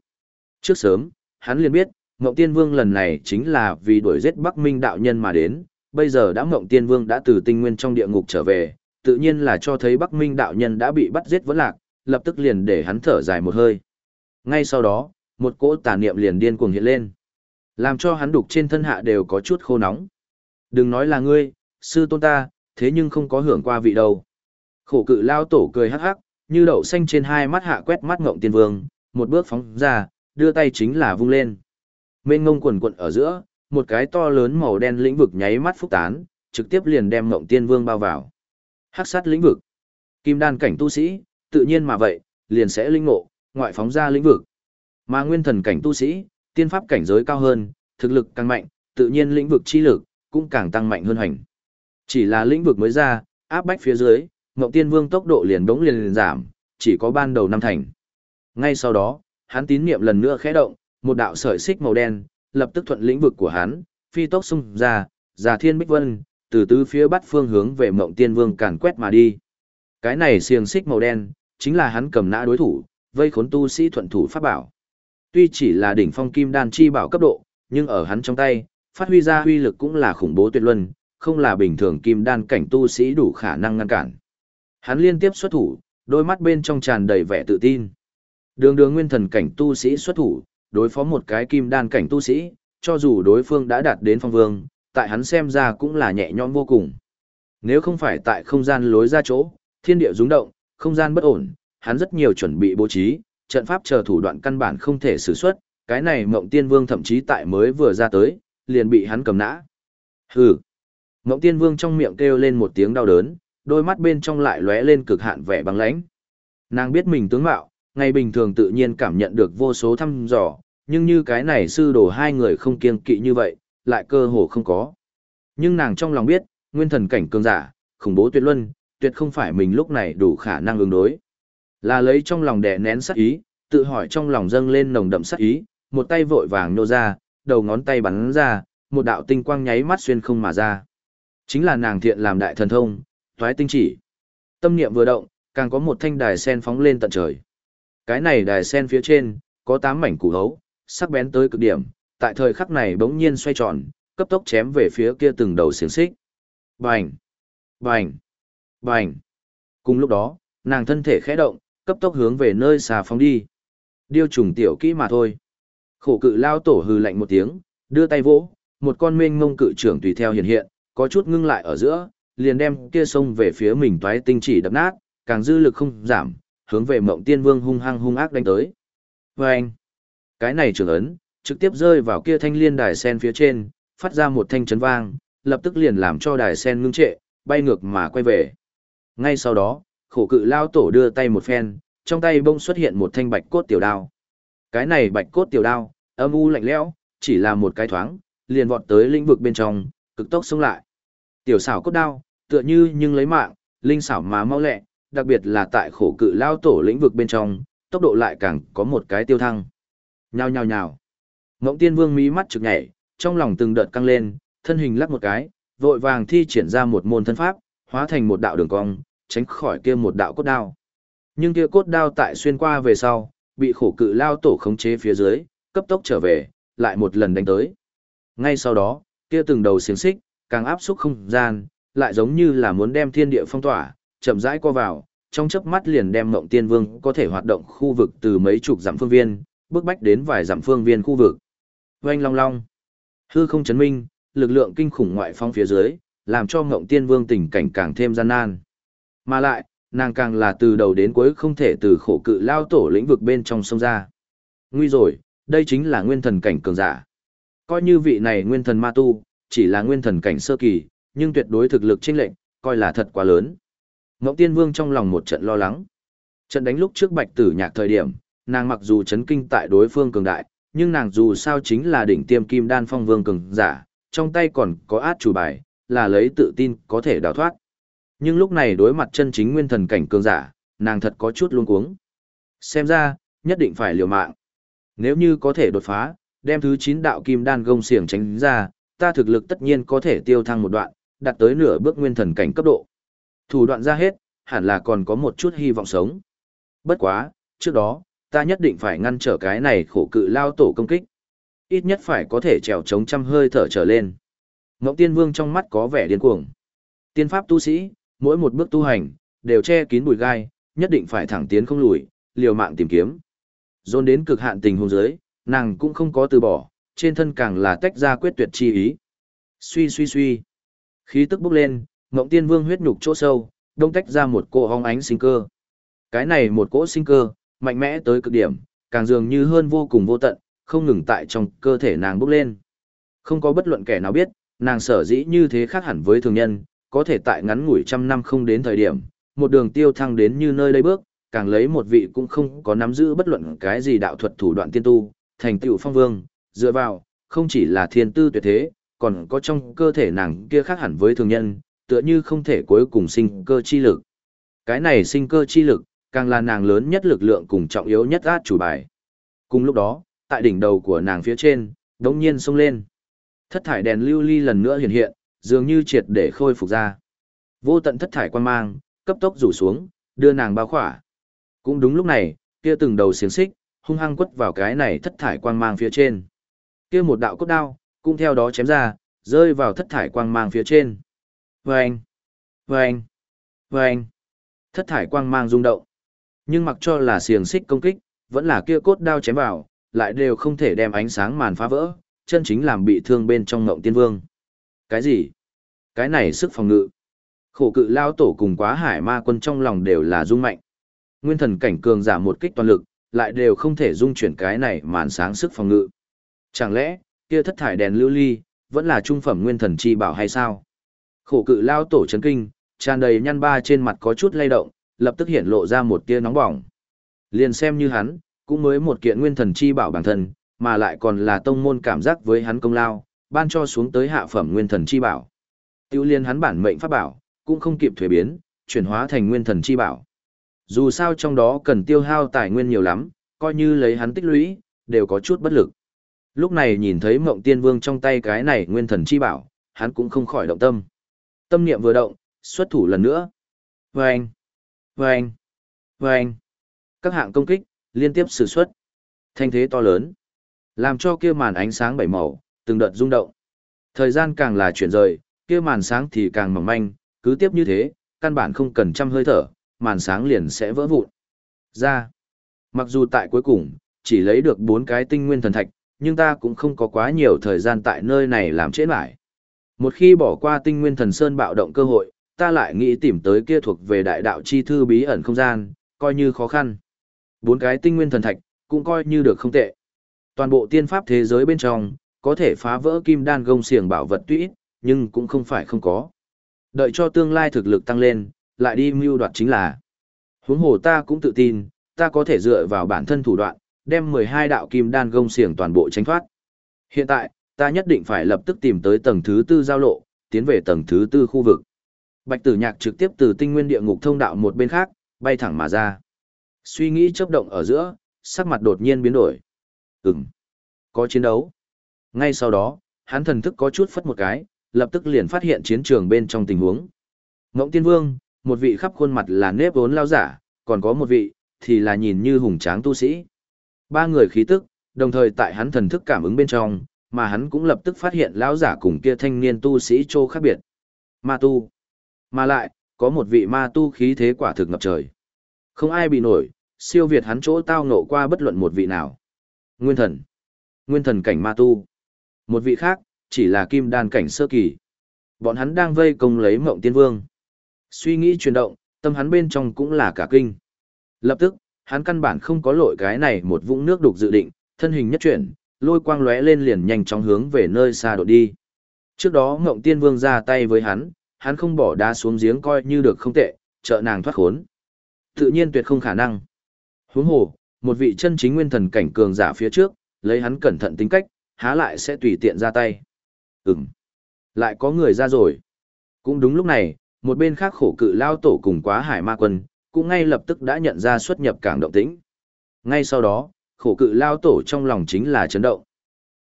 Trước sớm, hắn liền biết, Ngộng Tiên Vương lần này chính là vì đuổi giết Bắc Minh đạo nhân mà đến, bây giờ đã mộng Tiên Vương đã từ tinh nguyên trong địa ngục trở về, tự nhiên là cho thấy Bắc Minh đạo nhân đã bị bắt giết vẫn lạc, lập tức liền để hắn thở dài một hơi. Ngay sau đó, một cỗ tà niệm liền điên cuồng hiện lên, làm cho hắn đục trên thân hạ đều có chút khô nóng. Đừng nói là ngươi, sư tôn ta, thế nhưng không có hưởng qua vị đâu. Khổ cự lao tổ cười hắc hắc, như đậu xanh trên hai mắt hạ quét mắt ngộng tiên vương, một bước phóng ra, đưa tay chính là vung lên. Mên ngông quần quận ở giữa, một cái to lớn màu đen lĩnh vực nháy mắt phúc tán, trực tiếp liền đem ngộng tiên vương bao vào. Hắc sát lĩnh vực. Kim đan cảnh tu sĩ, tự nhiên mà vậy, liền sẽ linh ngộ, ngoại phóng ra lĩnh vực. Mà nguyên thần cảnh tu sĩ, tiên pháp cảnh giới cao hơn, thực lực càng mạnh, tự nhiên lĩnh vực chi lực cũng càng tăng mạnh hơn hành. Chỉ là lĩnh vực mới ra, áp bách phía dưới, Ngộng Tiên Vương tốc độ liền bỗng liền, liền giảm, chỉ có ban đầu năm thành. Ngay sau đó, hắn tín niệm lần nữa khẽ động, một đạo sợi xích màu đen, lập tức thuận lĩnh vực của hắn, phi tốc xung ra, giả thiên bích vân, từ tứ phía bắt phương hướng về Mộng Tiên Vương càn quét mà đi. Cái này xiềng xích màu đen, chính là hắn cầm nã đối thủ, vây khốn tu sĩ thuận thủ pháp bảo. Tuy chỉ là đỉnh phong kim đan chi bảo cấp độ, nhưng ở hắn trong tay, phát huy ra huy lực cũng là khủng bố tuyệt luân, không là bình thường kim đan cảnh tu sĩ đủ khả năng ngăn cản. Hắn liên tiếp xuất thủ, đôi mắt bên trong tràn đầy vẻ tự tin. Đường đường nguyên thần cảnh tu sĩ xuất thủ, đối phó một cái kim đan cảnh tu sĩ, cho dù đối phương đã đạt đến phong vương, tại hắn xem ra cũng là nhẹ nhõm vô cùng. Nếu không phải tại không gian lối ra chỗ, thiên địa rung động, không gian bất ổn, hắn rất nhiều chuẩn bị bố trí, trận pháp chờ thủ đoạn căn bản không thể sử xuất, cái này Mộng Tiên Vương thậm chí tại mới vừa ra tới, liền bị hắn cầm nã. Hừ. Mộng Tiên Vương trong miệng kêu lên một tiếng đau đớn, đôi mắt bên trong lại lóe lên cực hạn vẻ băng lãnh. Nàng biết mình tướng mạo, ngày bình thường tự nhiên cảm nhận được vô số thăm dò, nhưng như cái này sư đồ hai người không kiêng kỵ như vậy, lại cơ hồ không có. Nhưng nàng trong lòng biết, nguyên thần cảnh cường giả, khủng bố tuyệt luân, tuyệt không phải mình lúc này đủ khả năng ứng đối. Là lấy trong lòng đè nén sát ý, tự hỏi trong lòng dâng lên nồng đậm sát ý, một tay vội vàng nô ra, đầu ngón tay bắn ra, một đạo tinh quang nháy mắt xuyên không mà ra. Chính là nàng thiện làm đại thần thông, thoái tinh chỉ. Tâm niệm vừa động, càng có một thanh đài sen phóng lên tận trời. Cái này đài sen phía trên, có tám mảnh củ hấu, sắc bén tới cực điểm, tại thời khắc này bỗng nhiên xoay tròn, cấp tốc chém về phía kia từng đầu xiềng xích. Bành! Bành! Bành! Cùng lúc đó, nàng thân thể khẽ động, cấp tốc hướng về nơi xà phóng đi. Điêu trùng tiểu kỹ mà thôi. Khổ cự lao tổ hừ lạnh một tiếng, đưa tay vỗ, một con mênh mông cự trưởng tùy theo hiện hiện, có chút ngưng lại ở giữa, liền đem kia sông về phía mình toái tinh chỉ đập nát, càng dư lực không giảm, hướng về mộng tiên vương hung hăng hung ác đánh tới. Vâng! anh, cái này trưởng ấn, trực tiếp rơi vào kia thanh liên đài sen phía trên, phát ra một thanh chấn vang, lập tức liền làm cho đài sen ngưng trệ, bay ngược mà quay về. Ngay sau đó, khổ cự lao tổ đưa tay một phen, trong tay bông xuất hiện một thanh bạch cốt tiểu đao. Cái này bạch cốt tiểu đao, âm u lạnh lẽo, chỉ là một cái thoáng, liền vọt tới lĩnh vực bên trong, cực tốc xông lại. Tiểu xảo cốt đao, tựa như nhưng lấy mạng, linh xảo mà mau lẹ, đặc biệt là tại khổ cự lao tổ lĩnh vực bên trong, tốc độ lại càng có một cái tiêu thăng. Nhào nhào nhào. Ngỗng tiên vương mí mắt trực nhảy, trong lòng từng đợt căng lên, thân hình lắc một cái, vội vàng thi triển ra một môn thân pháp, hóa thành một đạo đường cong, tránh khỏi kia một đạo cốt đao. Nhưng kia cốt đao tại xuyên qua về sau, bị khổ cự lao tổ khống chế phía dưới, cấp tốc trở về, lại một lần đánh tới. Ngay sau đó, kia từng đầu xiềng xích, càng áp xúc không gian, lại giống như là muốn đem thiên địa phong tỏa, chậm rãi co vào, trong chớp mắt liền đem Mộng Tiên Vương có thể hoạt động khu vực từ mấy chục dặm phương viên, bước bách đến vài dặm phương viên khu vực. Oanh long long. Hư không chấn minh, lực lượng kinh khủng ngoại phong phía dưới, làm cho Ngộng Tiên Vương tình cảnh càng thêm gian nan. Mà lại, nàng càng là từ đầu đến cuối không thể từ khổ cự lao tổ lĩnh vực bên trong sông ra. Nguy rồi, đây chính là nguyên thần cảnh cường giả. Coi như vị này nguyên thần ma tu, chỉ là nguyên thần cảnh sơ kỳ, nhưng tuyệt đối thực lực chênh lệnh, coi là thật quá lớn. Ngộng Tiên Vương trong lòng một trận lo lắng. Trận đánh lúc trước Bạch Tử Nhạc thời điểm, nàng mặc dù chấn kinh tại đối phương cường đại, nhưng nàng dù sao chính là đỉnh tiêm kim đan phong vương cường giả, trong tay còn có át chủ bài, là lấy tự tin có thể đào thoát. Nhưng lúc này đối mặt chân chính nguyên thần cảnh cường giả, nàng thật có chút luống cuống. Xem ra, nhất định phải liều mạng. Nếu như có thể đột phá, đem thứ 9 đạo kim đan gông xiềng tránh ra, ta thực lực tất nhiên có thể tiêu thăng một đoạn, đạt tới nửa bước nguyên thần cảnh cấp độ. Thủ đoạn ra hết, hẳn là còn có một chút hy vọng sống. Bất quá, trước đó, ta nhất định phải ngăn trở cái này khổ cự lao tổ công kích. Ít nhất phải có thể trèo chống trăm hơi thở trở lên. Ngọc Tiên Vương trong mắt có vẻ điên cuồng. Tiên pháp tu sĩ, mỗi một bước tu hành, đều che kín bụi gai, nhất định phải thẳng tiến không lùi, liều mạng tìm kiếm. Dồn đến cực hạn tình huống giới, nàng cũng không có từ bỏ, trên thân càng là tách ra quyết tuyệt chi ý. Suy suy suy. Khí tức bốc lên, Ngộng Tiên Vương huyết nhục chỗ sâu, đông tách ra một cỗ hóng ánh sinh cơ. Cái này một cỗ sinh cơ, mạnh mẽ tới cực điểm, càng dường như hơn vô cùng vô tận, không ngừng tại trong cơ thể nàng bốc lên. Không có bất luận kẻ nào biết, nàng sở dĩ như thế khác hẳn với thường nhân, có thể tại ngắn ngủi trăm năm không đến thời điểm, một đường tiêu thăng đến như nơi đây bước, càng lấy một vị cũng không có nắm giữ bất luận cái gì đạo thuật thủ đoạn tiên tu, thành tựu phong vương, dựa vào, không chỉ là thiên tư tuyệt thế, còn có trong cơ thể nàng kia khác hẳn với thường nhân, tựa như không thể cuối cùng sinh cơ chi lực. Cái này sinh cơ chi lực, càng là nàng lớn nhất lực lượng cùng trọng yếu nhất át chủ bài. Cùng lúc đó, tại đỉnh đầu của nàng phía trên, đống nhiên sông lên. Thất thải đèn lưu ly lần nữa hiện hiện, dường như triệt để khôi phục ra. Vô tận thất thải quan mang, cấp tốc rủ xuống, đưa nàng bao khỏa. Cũng đúng lúc này, kia từng đầu xiềng xích, hung hăng quất vào cái này thất thải quang mang phía trên. Kia một đạo cốt đao, cũng theo đó chém ra, rơi vào thất thải quang mang phía trên. Vâng! Vâng! Vâng! Thất thải quang mang rung động. Nhưng mặc cho là xiềng xích công kích, vẫn là kia cốt đao chém vào, lại đều không thể đem ánh sáng màn phá vỡ, chân chính làm bị thương bên trong ngộng tiên vương. Cái gì? Cái này sức phòng ngự. Khổ cự lao tổ cùng quá hải ma quân trong lòng đều là rung mạnh. Nguyên thần cảnh cường giả một kích toàn lực, lại đều không thể dung chuyển cái này màn sáng sức phòng ngự. Chẳng lẽ, kia thất thải đèn lưu ly, vẫn là trung phẩm nguyên thần chi bảo hay sao? Khổ cự lao tổ chấn kinh, tràn đầy nhăn ba trên mặt có chút lay động, lập tức hiện lộ ra một tia nóng bỏng. Liền xem như hắn, cũng mới một kiện nguyên thần chi bảo bản thân, mà lại còn là tông môn cảm giác với hắn công lao, ban cho xuống tới hạ phẩm nguyên thần chi bảo. Tiêu liên hắn bản mệnh pháp bảo, cũng không kịp thuế biến, chuyển hóa thành nguyên thần chi bảo. Dù sao trong đó cần tiêu hao tài nguyên nhiều lắm, coi như lấy hắn tích lũy, đều có chút bất lực. Lúc này nhìn thấy mộng tiên vương trong tay cái này nguyên thần chi bảo, hắn cũng không khỏi động tâm. Tâm niệm vừa động, xuất thủ lần nữa. Vâng! Vâng! Vâng! Các hạng công kích, liên tiếp sử xuất. Thanh thế to lớn. Làm cho kia màn ánh sáng bảy màu, từng đợt rung động. Thời gian càng là chuyển rời, kia màn sáng thì càng mỏng manh, cứ tiếp như thế, căn bản không cần trăm hơi thở, màn sáng liền sẽ vỡ vụn. Ra. Mặc dù tại cuối cùng, chỉ lấy được bốn cái tinh nguyên thần thạch, nhưng ta cũng không có quá nhiều thời gian tại nơi này làm trễ lại. Một khi bỏ qua tinh nguyên thần sơn bạo động cơ hội, ta lại nghĩ tìm tới kia thuộc về đại đạo chi thư bí ẩn không gian, coi như khó khăn. Bốn cái tinh nguyên thần thạch, cũng coi như được không tệ. Toàn bộ tiên pháp thế giới bên trong, có thể phá vỡ kim đan gông xiềng bảo vật tuy ít, nhưng cũng không phải không có. Đợi cho tương lai thực lực tăng lên, lại đi mưu đoạt chính là. Huống hồ ta cũng tự tin, ta có thể dựa vào bản thân thủ đoạn, đem 12 đạo kim đan gông xiềng toàn bộ tránh thoát. Hiện tại, ta nhất định phải lập tức tìm tới tầng thứ tư giao lộ, tiến về tầng thứ tư khu vực. Bạch tử nhạc trực tiếp từ tinh nguyên địa ngục thông đạo một bên khác, bay thẳng mà ra. Suy nghĩ chớp động ở giữa, sắc mặt đột nhiên biến đổi. Ừm, có chiến đấu. Ngay sau đó, hắn thần thức có chút phất một cái, lập tức liền phát hiện chiến trường bên trong tình huống. Ngộng Tiên Vương, một vị khắp khuôn mặt là nếp vốn lao giả, còn có một vị, thì là nhìn như hùng tráng tu sĩ. Ba người khí tức, đồng thời tại hắn thần thức cảm ứng bên trong, mà hắn cũng lập tức phát hiện lão giả cùng kia thanh niên tu sĩ trô khác biệt. Ma tu. Mà lại, có một vị ma tu khí thế quả thực ngập trời. Không ai bị nổi, siêu việt hắn chỗ tao ngộ qua bất luận một vị nào. Nguyên thần. Nguyên thần cảnh ma tu. Một vị khác, chỉ là kim đan cảnh sơ kỳ. Bọn hắn đang vây công lấy mộng tiên vương. Suy nghĩ chuyển động, tâm hắn bên trong cũng là cả kinh. Lập tức, hắn căn bản không có lội cái này một vũng nước đục dự định, thân hình nhất chuyển, lôi quang lóe lên liền nhanh chóng hướng về nơi xa đột đi. Trước đó Ngộng Tiên Vương ra tay với hắn, hắn không bỏ đá xuống giếng coi như được không tệ, trợ nàng thoát khốn. Tự nhiên tuyệt không khả năng. Huống hồ, một vị chân chính nguyên thần cảnh cường giả phía trước, lấy hắn cẩn thận tính cách, há lại sẽ tùy tiện ra tay. Ừm. Lại có người ra rồi. Cũng đúng lúc này, một bên khác khổ cự lao tổ cùng quá hải ma quân, cũng ngay lập tức đã nhận ra xuất nhập cảng động tĩnh. Ngay sau đó, khổ cự lao tổ trong lòng chính là chấn động.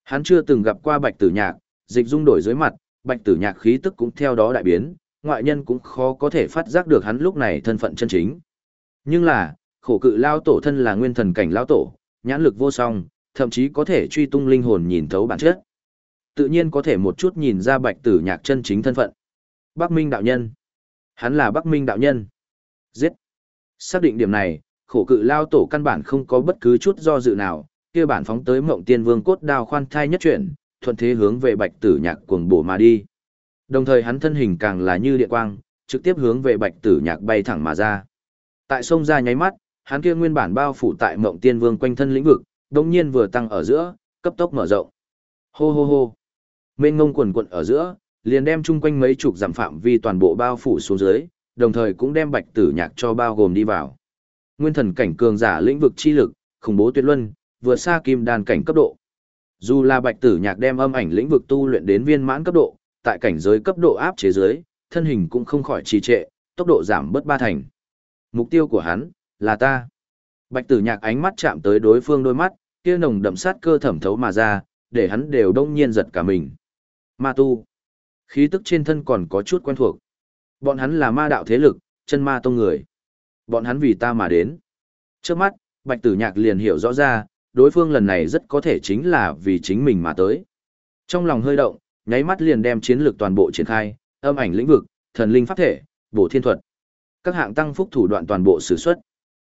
Hắn chưa từng gặp qua bạch tử nhạc, dịch dung đổi dưới mặt, bạch tử nhạc khí tức cũng theo đó đại biến, ngoại nhân cũng khó có thể phát giác được hắn lúc này thân phận chân chính. Nhưng là, khổ cự lao tổ thân là nguyên thần cảnh lao tổ, nhãn lực vô song, thậm chí có thể truy tung linh hồn nhìn thấu bản chất. Tự nhiên có thể một chút nhìn ra bạch tử nhạc chân chính thân phận. Bắc Minh đạo nhân. Hắn là Bắc Minh đạo nhân. Giết. Xác định điểm này, khổ cự lao tổ căn bản không có bất cứ chút do dự nào, kia bản phóng tới mộng tiên vương cốt đao khoan thai nhất chuyển, thuận thế hướng về bạch tử nhạc cuồng bổ mà đi. Đồng thời hắn thân hình càng là như điện quang, trực tiếp hướng về bạch tử nhạc bay thẳng mà ra. Tại sông ra nháy mắt, hắn kia nguyên bản bao phủ tại mộng tiên vương quanh thân lĩnh vực, đồng nhiên vừa tăng ở giữa, cấp tốc mở rộng. Hô hô hô. Mênh ngông quần quận ở giữa, liền đem chung quanh mấy chục giảm phạm vi toàn bộ bao phủ xuống dưới, đồng thời cũng đem bạch tử nhạc cho bao gồm đi vào. Nguyên thần cảnh cường giả lĩnh vực chi lực, khủng bố tuyệt luân, vừa xa kim đàn cảnh cấp độ. Dù là bạch tử nhạc đem âm ảnh lĩnh vực tu luyện đến viên mãn cấp độ, tại cảnh giới cấp độ áp chế giới, thân hình cũng không khỏi trì trệ, tốc độ giảm bớt ba thành. Mục tiêu của hắn, là ta. Bạch tử nhạc ánh mắt chạm tới đối phương đôi mắt, kia nồng đậm sát cơ thẩm thấu mà ra, để hắn đều đông nhiên giật cả mình. Ma tu. Khí tức trên thân còn có chút quen thuộc. Bọn hắn là ma đạo thế lực, chân ma tông người. Bọn hắn vì ta mà đến. Trước mắt, bạch tử nhạc liền hiểu rõ ra, đối phương lần này rất có thể chính là vì chính mình mà tới. Trong lòng hơi động, nháy mắt liền đem chiến lược toàn bộ triển khai, âm ảnh lĩnh vực, thần linh pháp thể, bổ thiên thuật. Các hạng tăng phúc thủ đoạn toàn bộ sử xuất.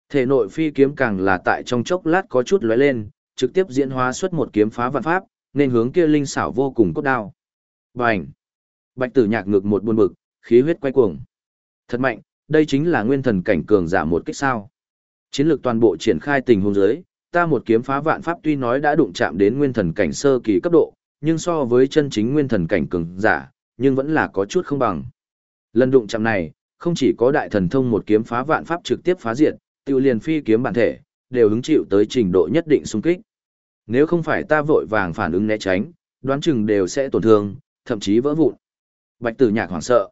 Thể nội phi kiếm càng là tại trong chốc lát có chút lóe lên, trực tiếp diễn hóa xuất một kiếm phá vạn pháp, nên hướng kia linh xảo vô cùng cốt đao. Bành! Bạch tử nhạc ngược một buồn bực, khí huyết quay cuồng. Thật mạnh, đây chính là nguyên thần cảnh cường giả một kích sao. Chiến lược toàn bộ triển khai tình huống dưới, ta một kiếm phá vạn pháp tuy nói đã đụng chạm đến nguyên thần cảnh sơ kỳ cấp độ, nhưng so với chân chính nguyên thần cảnh cường giả, nhưng vẫn là có chút không bằng. Lần đụng chạm này, không chỉ có đại thần thông một kiếm phá vạn pháp trực tiếp phá diệt, tiêu liền phi kiếm bản thể, đều hứng chịu tới trình độ nhất định xung kích. Nếu không phải ta vội vàng phản ứng né tránh, đoán chừng đều sẽ tổn thương, thậm chí vỡ vụn. Bạch tử nhạc hoảng sợ.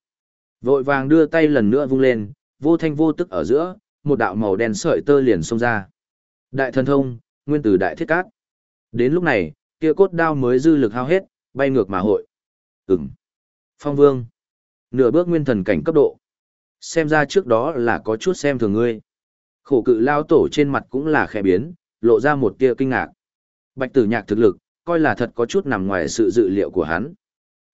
Vội vàng đưa tay lần nữa vung lên, vô thanh vô tức ở giữa, một đạo màu đen sợi tơ liền xông ra. Đại thần thông, nguyên tử đại thiết cát. Đến lúc này, kia cốt đao mới dư lực hao hết, bay ngược mà hội. Ừm. Phong vương. Nửa bước nguyên thần cảnh cấp độ. Xem ra trước đó là có chút xem thường ngươi. Khổ cự lao tổ trên mặt cũng là khẽ biến, lộ ra một tia kinh ngạc. Bạch tử nhạc thực lực, coi là thật có chút nằm ngoài sự dự liệu của hắn.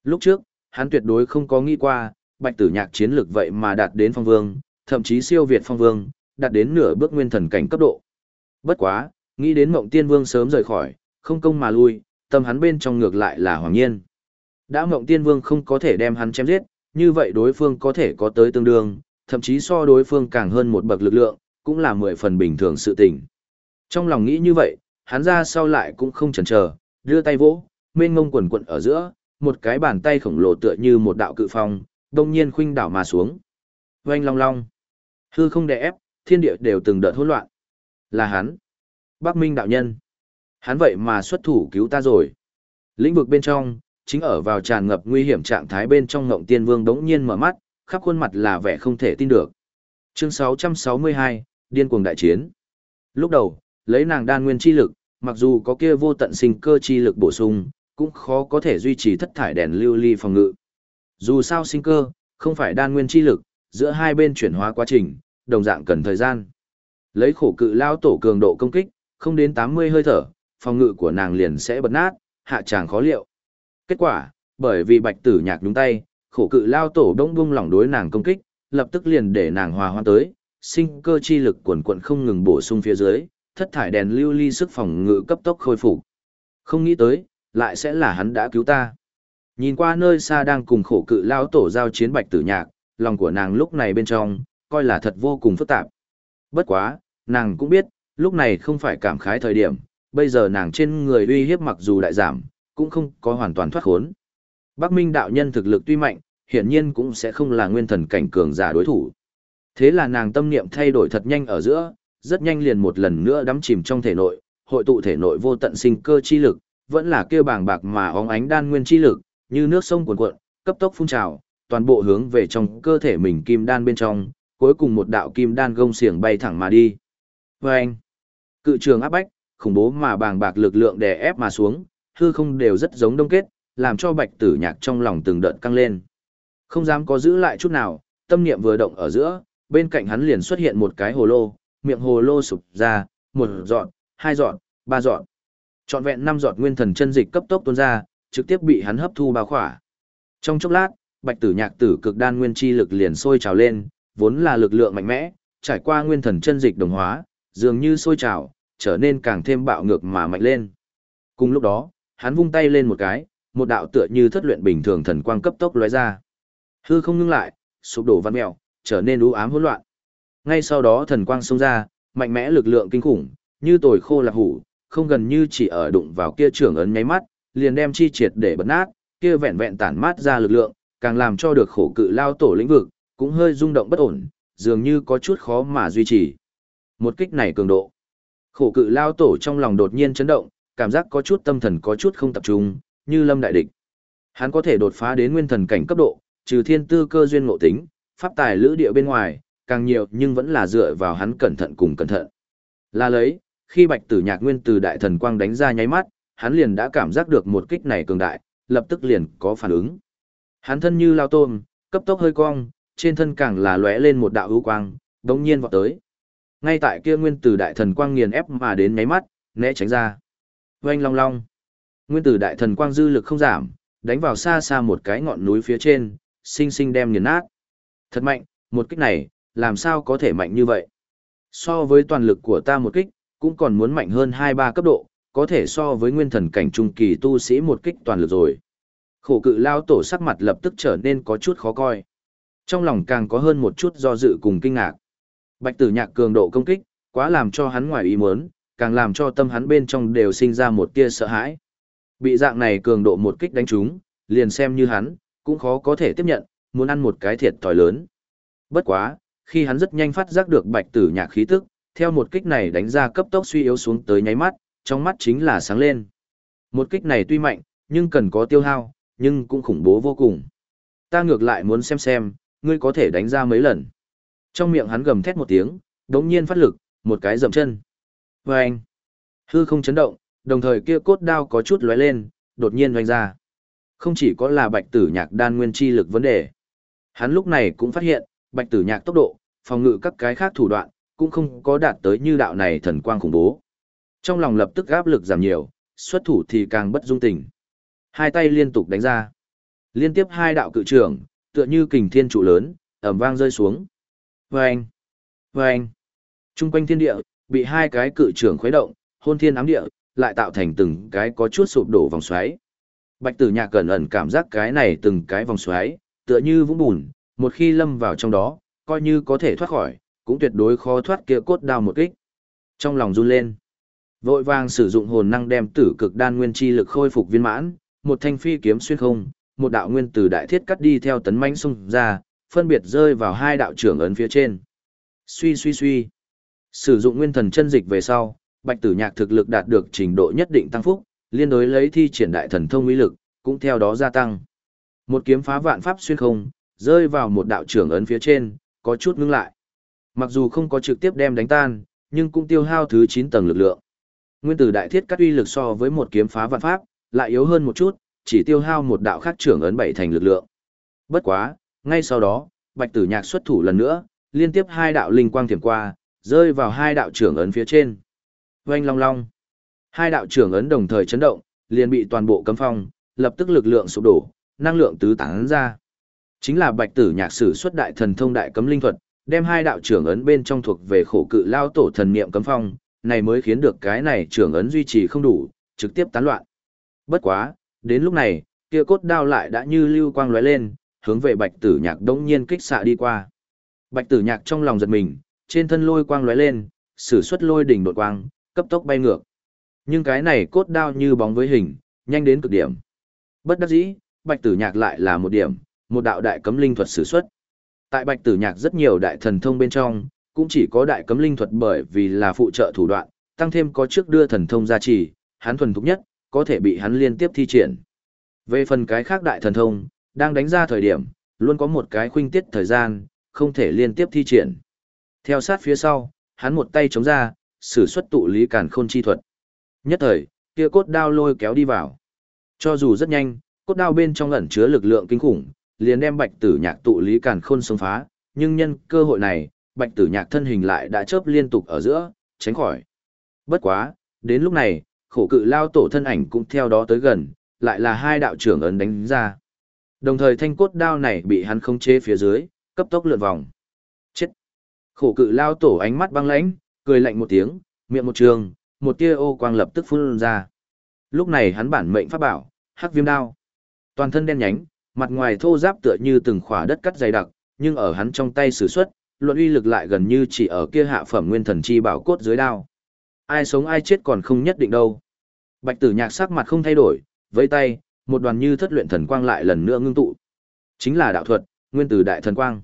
Lúc trước, hắn tuyệt đối không có nghĩ qua, bạch tử nhạc chiến lực vậy mà đạt đến phong vương, thậm chí siêu việt phong vương, đạt đến nửa bước nguyên thần cảnh cấp độ. Bất quá, nghĩ đến mộng tiên vương sớm rời khỏi, không công mà lui, tâm hắn bên trong ngược lại là hoàng nhiên. Đã mộng tiên vương không có thể đem hắn chém giết, như vậy đối phương có thể có tới tương đương, thậm chí so đối phương càng hơn một bậc lực lượng, cũng là mười phần bình thường sự tình. Trong lòng nghĩ như vậy, hắn ra sau lại cũng không chần chờ, đưa tay vỗ, mênh ngông quần quận ở giữa, một cái bàn tay khổng lồ tựa như một đạo cự phong, đông nhiên khuynh đảo mà xuống. Oanh long long. Hư không đè ép, thiên địa đều từng đợt hỗn loạn. Là hắn. Bắc Minh đạo nhân. Hắn vậy mà xuất thủ cứu ta rồi. Lĩnh vực bên trong, chính ở vào tràn ngập nguy hiểm trạng thái bên trong ngộng tiên vương đống nhiên mở mắt, khắp khuôn mặt là vẻ không thể tin được. Chương 662, Điên cuồng đại chiến. Lúc đầu, lấy nàng đan nguyên chi lực, mặc dù có kia vô tận sinh cơ chi lực bổ sung, cũng khó có thể duy trì thất thải đèn lưu ly phòng ngự. Dù sao sinh cơ, không phải đan nguyên chi lực, giữa hai bên chuyển hóa quá trình, đồng dạng cần thời gian. Lấy khổ cự lao tổ cường độ công kích, không đến 80 hơi thở, phòng ngự của nàng liền sẽ bật nát, hạ tràng khó liệu. Kết quả, bởi vì bạch tử nhạc đúng tay, khổ cự lao tổ đông bung lỏng đối nàng công kích, lập tức liền để nàng hòa hoan tới, sinh cơ chi lực quần quận không ngừng bổ sung phía dưới, thất thải đèn lưu ly sức phòng ngự cấp tốc khôi phục. Không nghĩ tới, lại sẽ là hắn đã cứu ta. Nhìn qua nơi xa đang cùng khổ cự lao tổ giao chiến bạch tử nhạc, lòng của nàng lúc này bên trong, coi là thật vô cùng phức tạp. Bất quá, nàng cũng biết, lúc này không phải cảm khái thời điểm, bây giờ nàng trên người uy hiếp mặc dù đại giảm, cũng không có hoàn toàn thoát khốn. Bắc Minh đạo nhân thực lực tuy mạnh, hiển nhiên cũng sẽ không là nguyên thần cảnh cường giả đối thủ. Thế là nàng tâm niệm thay đổi thật nhanh ở giữa, rất nhanh liền một lần nữa đắm chìm trong thể nội, hội tụ thể nội vô tận sinh cơ chi lực, vẫn là kêu bàng bạc mà óng ánh đan nguyên chi lực, như nước sông cuồn cuộn, cấp tốc phun trào, toàn bộ hướng về trong cơ thể mình kim đan bên trong, cuối cùng một đạo kim đan gông xiềng bay thẳng mà đi. Vâng! Cự trường áp bách, khủng bố mà bàng bạc lực lượng đè ép mà xuống, hư không đều rất giống đông kết, làm cho bạch tử nhạc trong lòng từng đợt căng lên. Không dám có giữ lại chút nào, tâm niệm vừa động ở giữa, bên cạnh hắn liền xuất hiện một cái hồ lô, miệng hồ lô sụp ra, một dọn, hai dọn, ba dọn. Trọn vẹn năm giọt nguyên thần chân dịch cấp tốc tuôn ra, trực tiếp bị hắn hấp thu bao khỏa. Trong chốc lát, bạch tử nhạc tử cực đan nguyên chi lực liền sôi trào lên, vốn là lực lượng mạnh mẽ, trải qua nguyên thần chân dịch đồng hóa, dường như sôi trào, trở nên càng thêm bạo ngược mà mạnh lên. Cùng lúc đó, hắn vung tay lên một cái, một đạo tựa như thất luyện bình thường thần quang cấp tốc lóe ra. Hư không ngưng lại, sụp đổ văn mèo, trở nên u ám hỗn loạn. Ngay sau đó thần quang xông ra, mạnh mẽ lực lượng kinh khủng, như tồi khô lạc hủ, không gần như chỉ ở đụng vào kia trưởng ấn nháy mắt, liền đem chi triệt để bật nát, kia vẹn vẹn tản mát ra lực lượng, càng làm cho được khổ cự lao tổ lĩnh vực, cũng hơi rung động bất ổn, dường như có chút khó mà duy trì. Một kích này cường độ. Khổ cự lao tổ trong lòng đột nhiên chấn động, cảm giác có chút tâm thần có chút không tập trung, như lâm đại địch. Hắn có thể đột phá đến nguyên thần cảnh cấp độ, trừ thiên tư cơ duyên ngộ tính, pháp tài lữ địa bên ngoài, càng nhiều nhưng vẫn là dựa vào hắn cẩn thận cùng cẩn thận. Là lấy, khi bạch tử nhạc nguyên từ đại thần quang đánh ra nháy mắt, hắn liền đã cảm giác được một kích này cường đại, lập tức liền có phản ứng. Hắn thân như lao tôm, cấp tốc hơi cong, trên thân càng là lóe lên một đạo ưu quang, đồng nhiên vọt tới. Ngay tại kia nguyên tử đại thần quang nghiền ép mà đến nháy mắt, né tránh ra. Oanh long long. Nguyên tử đại thần quang dư lực không giảm, đánh vào xa xa một cái ngọn núi phía trên, sinh sinh đem nghiền nát. Thật mạnh, một kích này, làm sao có thể mạnh như vậy? So với toàn lực của ta một kích, cũng còn muốn mạnh hơn 2-3 cấp độ, có thể so với nguyên thần cảnh trung kỳ tu sĩ một kích toàn lực rồi. Khổ cự lao tổ sắc mặt lập tức trở nên có chút khó coi. Trong lòng càng có hơn một chút do dự cùng kinh ngạc. Bạch tử nhạc cường độ công kích, quá làm cho hắn ngoài ý muốn, càng làm cho tâm hắn bên trong đều sinh ra một tia sợ hãi. Bị dạng này cường độ một kích đánh trúng, liền xem như hắn, cũng khó có thể tiếp nhận, muốn ăn một cái thiệt tỏi lớn. Bất quá, khi hắn rất nhanh phát giác được bạch tử nhạc khí tức, theo một kích này đánh ra cấp tốc suy yếu xuống tới nháy mắt, trong mắt chính là sáng lên. Một kích này tuy mạnh, nhưng cần có tiêu hao, nhưng cũng khủng bố vô cùng. Ta ngược lại muốn xem xem, ngươi có thể đánh ra mấy lần. Trong miệng hắn gầm thét một tiếng, đống nhiên phát lực, một cái dầm chân. Và anh, hư không chấn động, đồng thời kia cốt đao có chút lóe lên, đột nhiên doanh ra. Không chỉ có là bạch tử nhạc đan nguyên chi lực vấn đề. Hắn lúc này cũng phát hiện, bạch tử nhạc tốc độ, phòng ngự các cái khác thủ đoạn, cũng không có đạt tới như đạo này thần quang khủng bố. Trong lòng lập tức áp lực giảm nhiều, xuất thủ thì càng bất dung tình. Hai tay liên tục đánh ra. Liên tiếp hai đạo cự trưởng, tựa như kình thiên trụ lớn, ầm vang rơi xuống. Vâng! Vâng! Trung quanh thiên địa, bị hai cái cự trưởng khuấy động, hôn thiên ám địa, lại tạo thành từng cái có chút sụp đổ vòng xoáy. Bạch tử nhạc cẩn ẩn cảm giác cái này từng cái vòng xoáy, tựa như vũng bùn, một khi lâm vào trong đó, coi như có thể thoát khỏi, cũng tuyệt đối khó thoát kia cốt đao một kích. Trong lòng run lên, vội vàng sử dụng hồn năng đem tử cực đan nguyên chi lực khôi phục viên mãn, một thanh phi kiếm xuyên không, một đạo nguyên tử đại thiết cắt đi theo tấn mãnh xung ra, phân biệt rơi vào hai đạo trưởng ấn phía trên. Suy suy suy. Sử dụng nguyên thần chân dịch về sau, Bạch Tử Nhạc thực lực đạt được trình độ nhất định tăng phúc, liên đối lấy thi triển đại thần thông uy lực, cũng theo đó gia tăng. Một kiếm phá vạn pháp xuyên không, rơi vào một đạo trưởng ấn phía trên, có chút ngưng lại. Mặc dù không có trực tiếp đem đánh tan, nhưng cũng tiêu hao thứ 9 tầng lực lượng. Nguyên tử đại thiết cắt uy lực so với một kiếm phá vạn pháp, lại yếu hơn một chút, chỉ tiêu hao một đạo khác trưởng ấn bảy thành lực lượng. Bất quá, ngay sau đó, Bạch Tử Nhạc xuất thủ lần nữa, liên tiếp hai đạo linh quang thiểm qua, rơi vào hai đạo trưởng ấn phía trên. Oanh long long. Hai đạo trưởng ấn đồng thời chấn động, liền bị toàn bộ cấm phong, lập tức lực lượng sụp đổ, năng lượng tứ tán ra. Chính là Bạch Tử Nhạc sử xuất đại thần thông đại cấm linh thuật, đem hai đạo trưởng ấn bên trong thuộc về khổ cự lao tổ thần niệm cấm phong, này mới khiến được cái này trưởng ấn duy trì không đủ, trực tiếp tán loạn. Bất quá, đến lúc này, kia cốt đao lại đã như lưu quang lóe lên, hướng về Bạch Tử Nhạc đống nhiên kích xạ đi qua. Bạch Tử Nhạc trong lòng giật mình, trên thân lôi quang lóe lên, sử xuất lôi đỉnh đột quang, cấp tốc bay ngược. Nhưng cái này cốt đao như bóng với hình, nhanh đến cực điểm. Bất đắc dĩ, Bạch Tử Nhạc lại là một điểm, một đạo đại cấm linh thuật sử xuất. Tại Bạch Tử Nhạc rất nhiều đại thần thông bên trong, cũng chỉ có đại cấm linh thuật bởi vì là phụ trợ thủ đoạn, tăng thêm có trước đưa thần thông gia trì, hắn thuần thục nhất, có thể bị hắn liên tiếp thi triển. Về phần cái khác đại thần thông, đang đánh ra thời điểm, luôn có một cái khuynh tiết thời gian, không thể liên tiếp thi triển. Theo sát phía sau, hắn một tay chống ra, sử xuất tụ lý càn khôn chi thuật. Nhất thời, kia cốt đao lôi kéo đi vào. Cho dù rất nhanh, cốt đao bên trong ẩn chứa lực lượng kinh khủng, liền đem bạch tử nhạc tụ lý càn khôn xông phá, nhưng nhân cơ hội này, bạch tử nhạc thân hình lại đã chớp liên tục ở giữa, tránh khỏi. Bất quá, đến lúc này, khổ cự lao tổ thân ảnh cũng theo đó tới gần, lại là hai đạo trưởng ấn đánh ra. Đồng thời thanh cốt đao này bị hắn khống chế phía dưới, cấp tốc lượn vòng. Chết! Khổ cự lao tổ ánh mắt băng lãnh, cười lạnh một tiếng, miệng một trường, một tia ô quang lập tức phun ra. Lúc này hắn bản mệnh pháp bảo, hắc viêm đao. Toàn thân đen nhánh, mặt ngoài thô giáp tựa như từng khỏa đất cắt dày đặc, nhưng ở hắn trong tay sử xuất, luận uy lực lại gần như chỉ ở kia hạ phẩm nguyên thần chi bảo cốt dưới đao. Ai sống ai chết còn không nhất định đâu. Bạch tử nhạc sắc mặt không thay đổi, với tay, một đoàn như thất luyện thần quang lại lần nữa ngưng tụ. Chính là đạo thuật, nguyên tử đại thần quang.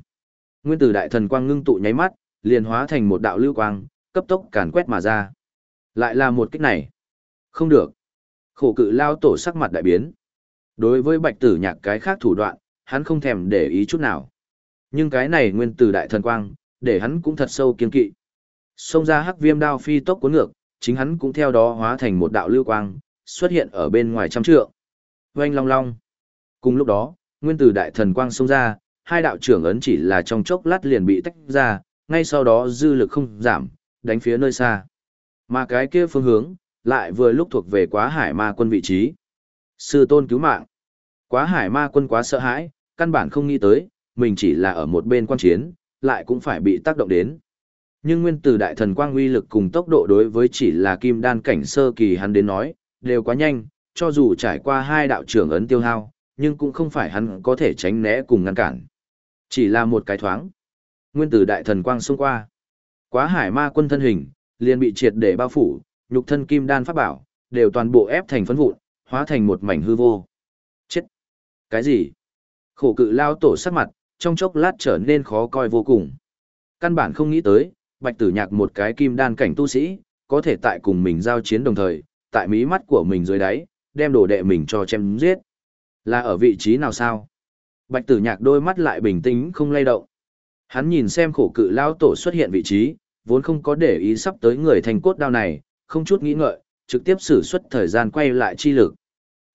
Nguyên tử đại thần quang ngưng tụ nháy mắt, liền hóa thành một đạo lưu quang, cấp tốc càn quét mà ra. Lại là một kích này. Không được. Khổ cự lao tổ sắc mặt đại biến. Đối với bạch tử nhạc cái khác thủ đoạn, hắn không thèm để ý chút nào. Nhưng cái này nguyên tử đại thần quang, để hắn cũng thật sâu kiên kỵ. Xông ra hắc viêm đao phi tốc cuốn ngược, chính hắn cũng theo đó hóa thành một đạo lưu quang, xuất hiện ở bên ngoài trăm trượng. Oanh long long. Cùng lúc đó, nguyên tử đại thần quang xông ra, hai đạo trưởng ấn chỉ là trong chốc lát liền bị tách ra, ngay sau đó dư lực không giảm, đánh phía nơi xa. Mà cái kia phương hướng, lại vừa lúc thuộc về quá hải ma quân vị trí. Sư tôn cứu mạng. Quá hải ma quân quá sợ hãi, căn bản không nghĩ tới, mình chỉ là ở một bên quan chiến, lại cũng phải bị tác động đến. Nhưng nguyên tử đại thần quang uy lực cùng tốc độ đối với chỉ là kim đan cảnh sơ kỳ hắn đến nói, đều quá nhanh, cho dù trải qua hai đạo trưởng ấn tiêu hao, nhưng cũng không phải hắn có thể tránh né cùng ngăn cản. Chỉ là một cái thoáng. Nguyên tử đại thần quang xông qua. Quá hải ma quân thân hình, liền bị triệt để bao phủ, nhục thân kim đan pháp bảo, đều toàn bộ ép thành phấn vụn, hóa thành một mảnh hư vô. Chết! Cái gì? Khổ cự lao tổ sắc mặt, trong chốc lát trở nên khó coi vô cùng. Căn bản không nghĩ tới, bạch tử nhạc một cái kim đan cảnh tu sĩ, có thể tại cùng mình giao chiến đồng thời, tại mí mắt của mình dưới đáy, đem đồ đệ mình cho chém giết. Là ở vị trí nào sao? Bạch tử nhạc đôi mắt lại bình tĩnh không lay động. Hắn nhìn xem khổ cự lao tổ xuất hiện vị trí, vốn không có để ý sắp tới người thành cốt đao này, không chút nghĩ ngợi, trực tiếp sử xuất thời gian quay lại chi lực.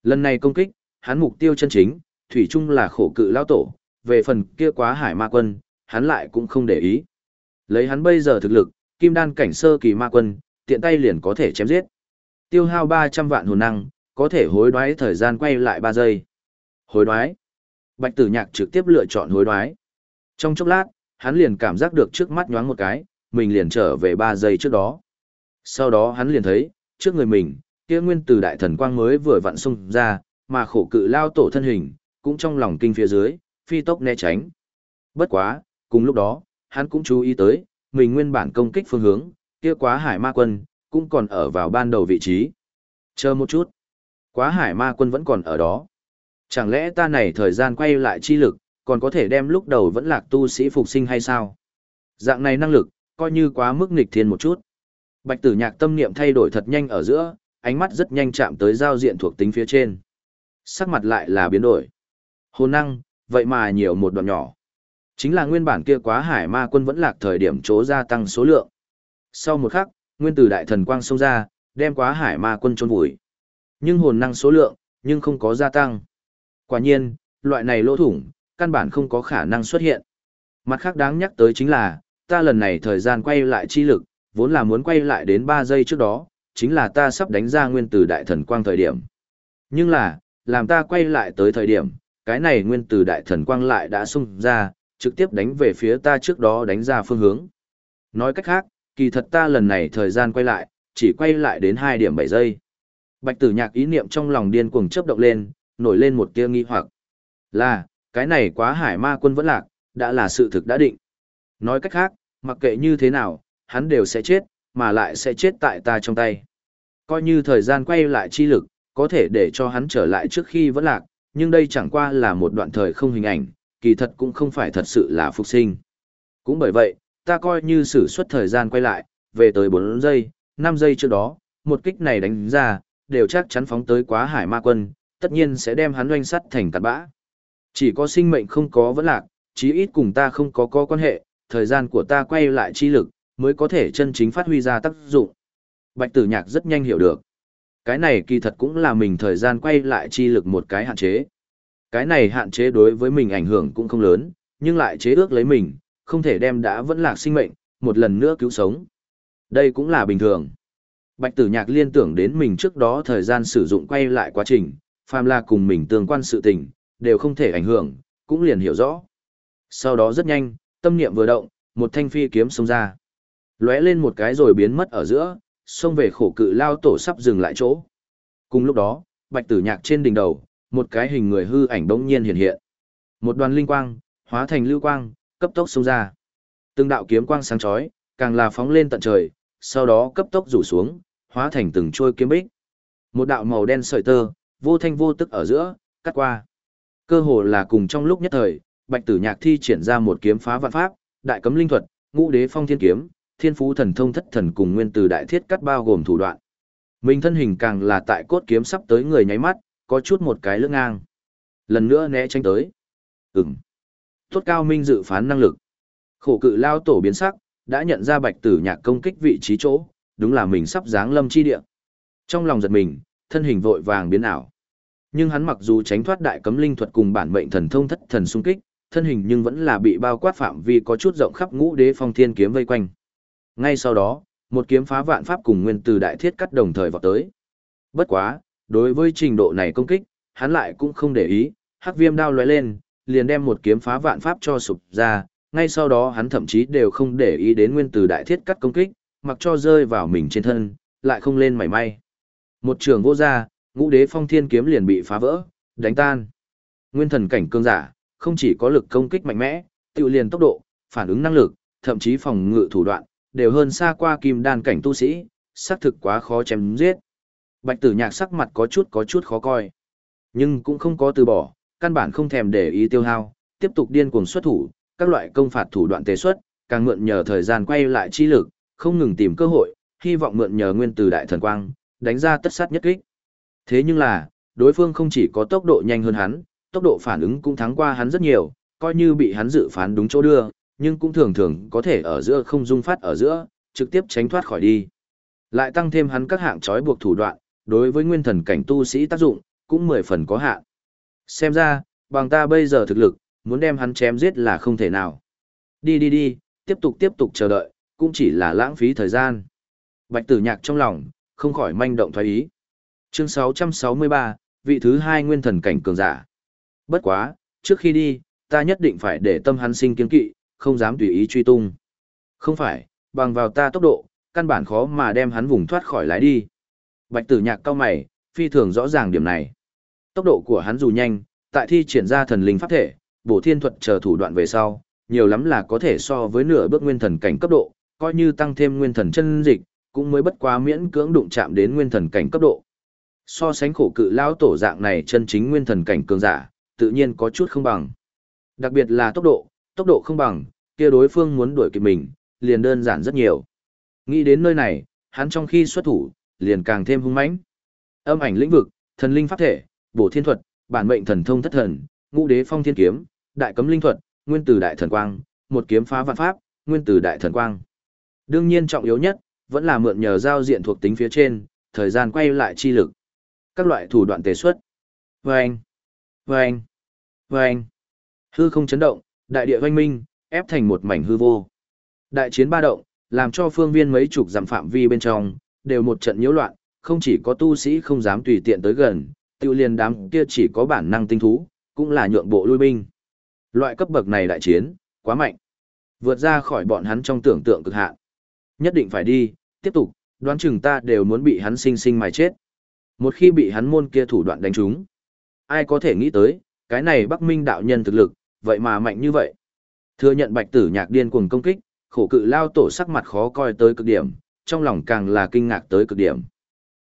Lần này công kích, hắn mục tiêu chân chính, thủy chung là khổ cự lao tổ, về phần kia quá hải ma quân, hắn lại cũng không để ý. Lấy hắn bây giờ thực lực, kim đan cảnh sơ kỳ ma quân, tiện tay liền có thể chém giết. Tiêu hao 300 vạn hồn năng, có thể hối đoái thời gian quay lại 3 giây. Hối đoái. Bạch tử nhạc trực tiếp lựa chọn hối đoái. Trong chốc lát, hắn liền cảm giác được trước mắt nhoáng một cái, mình liền trở về 3 giây trước đó. Sau đó hắn liền thấy, trước người mình, kia nguyên từ đại thần quang mới vừa vặn xung ra, mà khổ cự lao tổ thân hình, cũng trong lòng kinh phía dưới, phi tốc né tránh. Bất quá, cùng lúc đó, hắn cũng chú ý tới, mình nguyên bản công kích phương hướng, kia quá hải ma quân, cũng còn ở vào ban đầu vị trí. Chờ một chút. Quá hải ma quân vẫn còn ở đó. Chẳng lẽ ta này thời gian quay lại chi lực, còn có thể đem lúc đầu vẫn lạc tu sĩ phục sinh hay sao? Dạng này năng lực, coi như quá mức nghịch thiên một chút. Bạch tử nhạc tâm niệm thay đổi thật nhanh ở giữa, ánh mắt rất nhanh chạm tới giao diện thuộc tính phía trên. Sắc mặt lại là biến đổi. Hồn năng, vậy mà nhiều một đoạn nhỏ. Chính là nguyên bản kia quá hải ma quân vẫn lạc thời điểm chỗ gia tăng số lượng. Sau một khắc, nguyên tử đại thần quang xông ra, đem quá hải ma quân trôn vùi. Nhưng hồn năng số lượng, nhưng không có gia tăng. Quả nhiên, loại này lỗ thủng, căn bản không có khả năng xuất hiện. Mặt khác đáng nhắc tới chính là, ta lần này thời gian quay lại chi lực, vốn là muốn quay lại đến 3 giây trước đó, chính là ta sắp đánh ra nguyên tử đại thần quang thời điểm. Nhưng là, làm ta quay lại tới thời điểm, cái này nguyên tử đại thần quang lại đã xung ra, trực tiếp đánh về phía ta trước đó đánh ra phương hướng. Nói cách khác, kỳ thật ta lần này thời gian quay lại, chỉ quay lại đến 2 điểm 7 giây. Bạch tử nhạc ý niệm trong lòng điên cuồng chớp động lên, nổi lên một tia nghi hoặc. Là, cái này quá hải ma quân vẫn lạc, đã là sự thực đã định. Nói cách khác, mặc kệ như thế nào, hắn đều sẽ chết, mà lại sẽ chết tại ta trong tay. Coi như thời gian quay lại chi lực, có thể để cho hắn trở lại trước khi vẫn lạc, nhưng đây chẳng qua là một đoạn thời không hình ảnh, kỳ thật cũng không phải thật sự là phục sinh. Cũng bởi vậy, ta coi như sử xuất thời gian quay lại, về tới 4 giây, 5 giây trước đó, một kích này đánh ra, đều chắc chắn phóng tới quá hải ma quân, tất nhiên sẽ đem hắn oanh sắt thành cát bã. Chỉ có sinh mệnh không có vẫn lạc, chí ít cùng ta không có có quan hệ, thời gian của ta quay lại chi lực, mới có thể chân chính phát huy ra tác dụng. Bạch tử nhạc rất nhanh hiểu được. Cái này kỳ thật cũng là mình thời gian quay lại chi lực một cái hạn chế. Cái này hạn chế đối với mình ảnh hưởng cũng không lớn, nhưng lại chế ước lấy mình, không thể đem đã vẫn lạc sinh mệnh, một lần nữa cứu sống. Đây cũng là bình thường. Bạch tử nhạc liên tưởng đến mình trước đó thời gian sử dụng quay lại quá trình, phàm là cùng mình tương quan sự tình, đều không thể ảnh hưởng, cũng liền hiểu rõ. Sau đó rất nhanh, tâm niệm vừa động, một thanh phi kiếm xông ra. Lóe lên một cái rồi biến mất ở giữa, xông về khổ cự lao tổ sắp dừng lại chỗ. Cùng lúc đó, bạch tử nhạc trên đỉnh đầu, một cái hình người hư ảnh bỗng nhiên hiện hiện. Một đoàn linh quang, hóa thành lưu quang, cấp tốc xông ra. Từng đạo kiếm quang sáng chói, càng là phóng lên tận trời, sau đó cấp tốc rủ xuống, hóa thành từng trôi kiếm bích. Một đạo màu đen sợi tơ, vô thanh vô tức ở giữa, cắt qua. Cơ hồ là cùng trong lúc nhất thời, Bạch Tử Nhạc thi triển ra một kiếm phá vạn pháp, đại cấm linh thuật, ngũ đế phong thiên kiếm, thiên phú thần thông thất thần cùng nguyên từ đại thiết cắt bao gồm thủ đoạn. Mình thân hình càng là tại cốt kiếm sắp tới người nháy mắt, có chút một cái lưỡng ngang. Lần nữa né tránh tới. Ừm. Tốt cao minh dự phán năng lực. Khổ cự lao tổ biến sắc, đã nhận ra bạch tử nhạc công kích vị trí chỗ, đúng là mình sắp giáng lâm chi địa. Trong lòng giật mình, thân hình vội vàng biến ảo. Nhưng hắn mặc dù tránh thoát đại cấm linh thuật cùng bản mệnh thần thông thất thần xung kích, thân hình nhưng vẫn là bị bao quát phạm vi có chút rộng khắp ngũ đế phong thiên kiếm vây quanh. Ngay sau đó, một kiếm phá vạn pháp cùng nguyên từ đại thiết cắt đồng thời vọt tới. Bất quá, đối với trình độ này công kích, hắn lại cũng không để ý, hắc viêm đao lóe lên, liền đem một kiếm phá vạn pháp cho sụp ra, ngay sau đó hắn thậm chí đều không để ý đến nguyên từ đại thiết cắt công kích, mặc cho rơi vào mình trên thân, lại không lên mảy may. Một trường vô ra, ngũ đế phong thiên kiếm liền bị phá vỡ, đánh tan. Nguyên thần cảnh cương giả, không chỉ có lực công kích mạnh mẽ, tự liền tốc độ, phản ứng năng lực, thậm chí phòng ngự thủ đoạn, đều hơn xa qua kim đan cảnh tu sĩ, xác thực quá khó chém giết. Bạch tử nhạc sắc mặt có chút có chút khó coi. Nhưng cũng không có từ bỏ, căn bản không thèm để ý tiêu hao, tiếp tục điên cuồng xuất thủ, các loại công phạt thủ đoạn tế xuất, càng mượn nhờ thời gian quay lại chi lực, không ngừng tìm cơ hội, hy vọng mượn nhờ nguyên từ đại thần quang, đánh ra tất sát nhất kích. Thế nhưng là, đối phương không chỉ có tốc độ nhanh hơn hắn, tốc độ phản ứng cũng thắng qua hắn rất nhiều, coi như bị hắn dự phán đúng chỗ đưa, nhưng cũng thường thường có thể ở giữa không dung phát ở giữa, trực tiếp tránh thoát khỏi đi. Lại tăng thêm hắn các hạng trói buộc thủ đoạn, đối với nguyên thần cảnh tu sĩ tác dụng, cũng mười phần có hạn. Xem ra, bằng ta bây giờ thực lực, muốn đem hắn chém giết là không thể nào. Đi đi đi, tiếp tục tiếp tục chờ đợi, cũng chỉ là lãng phí thời gian. Bạch tử nhạc trong lòng, không khỏi manh động thoái ý. Chương 663, vị thứ hai nguyên thần cảnh cường giả. Bất quá, trước khi đi, ta nhất định phải để tâm hắn sinh kiên kỵ, không dám tùy ý truy tung. Không phải, bằng vào ta tốc độ, căn bản khó mà đem hắn vùng thoát khỏi lái đi. Bạch tử nhạc cao mày, phi thường rõ ràng điểm này. Tốc độ của hắn dù nhanh, tại thi triển ra thần linh pháp thể, bổ thiên thuật chờ thủ đoạn về sau, nhiều lắm là có thể so với nửa bước nguyên thần cảnh cấp độ, coi như tăng thêm nguyên thần chân dịch, cũng mới bất quá miễn cưỡng đụng chạm đến nguyên thần cảnh cấp độ. So sánh khổ cự lão tổ dạng này chân chính nguyên thần cảnh cường giả, tự nhiên có chút không bằng. Đặc biệt là tốc độ, tốc độ không bằng, kia đối phương muốn đuổi kịp mình, liền đơn giản rất nhiều. Nghĩ đến nơi này, hắn trong khi xuất thủ, liền càng thêm hung mãnh. Âm ảnh lĩnh vực, thần linh pháp thể, bổ thiên thuật, bản mệnh thần thông thất thần, ngũ đế phong thiên kiếm, đại cấm linh thuật, nguyên tử đại thần quang, một kiếm phá vạn pháp, nguyên tử đại thần quang. Đương nhiên trọng yếu nhất, vẫn là mượn nhờ giao diện thuộc tính phía trên, thời gian quay lại chi lực. Các loại thủ đoạn tề xuất. Vâng! Vâng! Vâng! Hư không chấn động, đại địa hoanh minh, ép thành một mảnh hư vô. Đại chiến ba động, làm cho phương viên mấy chục dặm phạm vi bên trong, đều một trận nhiễu loạn, không chỉ có tu sĩ không dám tùy tiện tới gần, tiêu liền đám kia chỉ có bản năng tinh thú, cũng là nhượng bộ lui binh. Loại cấp bậc này đại chiến, quá mạnh. Vượt ra khỏi bọn hắn trong tưởng tượng cực hạn. Nhất định phải đi, tiếp tục, đoán chừng ta đều muốn bị hắn sinh sinh mài chết. Một khi bị hắn môn kia thủ đoạn đánh trúng, ai có thể nghĩ tới, cái này Bắc Minh đạo nhân thực lực, vậy mà mạnh như vậy. Thừa nhận bạch tử nhạc điên cuồng công kích, khổ cự lao tổ sắc mặt khó coi tới cực điểm, trong lòng càng là kinh ngạc tới cực điểm.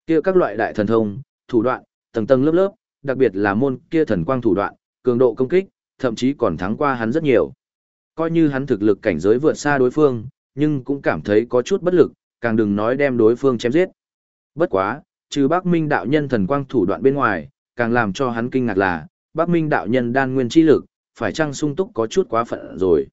Kia các loại đại thần thông, thủ đoạn, tầng tầng lớp lớp, đặc biệt là môn kia thần quang thủ đoạn, cường độ công kích, thậm chí còn thắng qua hắn rất nhiều. Coi như hắn thực lực cảnh giới vượt xa đối phương, nhưng cũng cảm thấy có chút bất lực, càng đừng nói đem đối phương chém giết. Bất quá, trừ Bắc Minh đạo nhân thần quang thủ đoạn bên ngoài, càng làm cho hắn kinh ngạc là, Bắc Minh đạo nhân đan nguyên chi lực, phải chăng sung túc có chút quá phận rồi.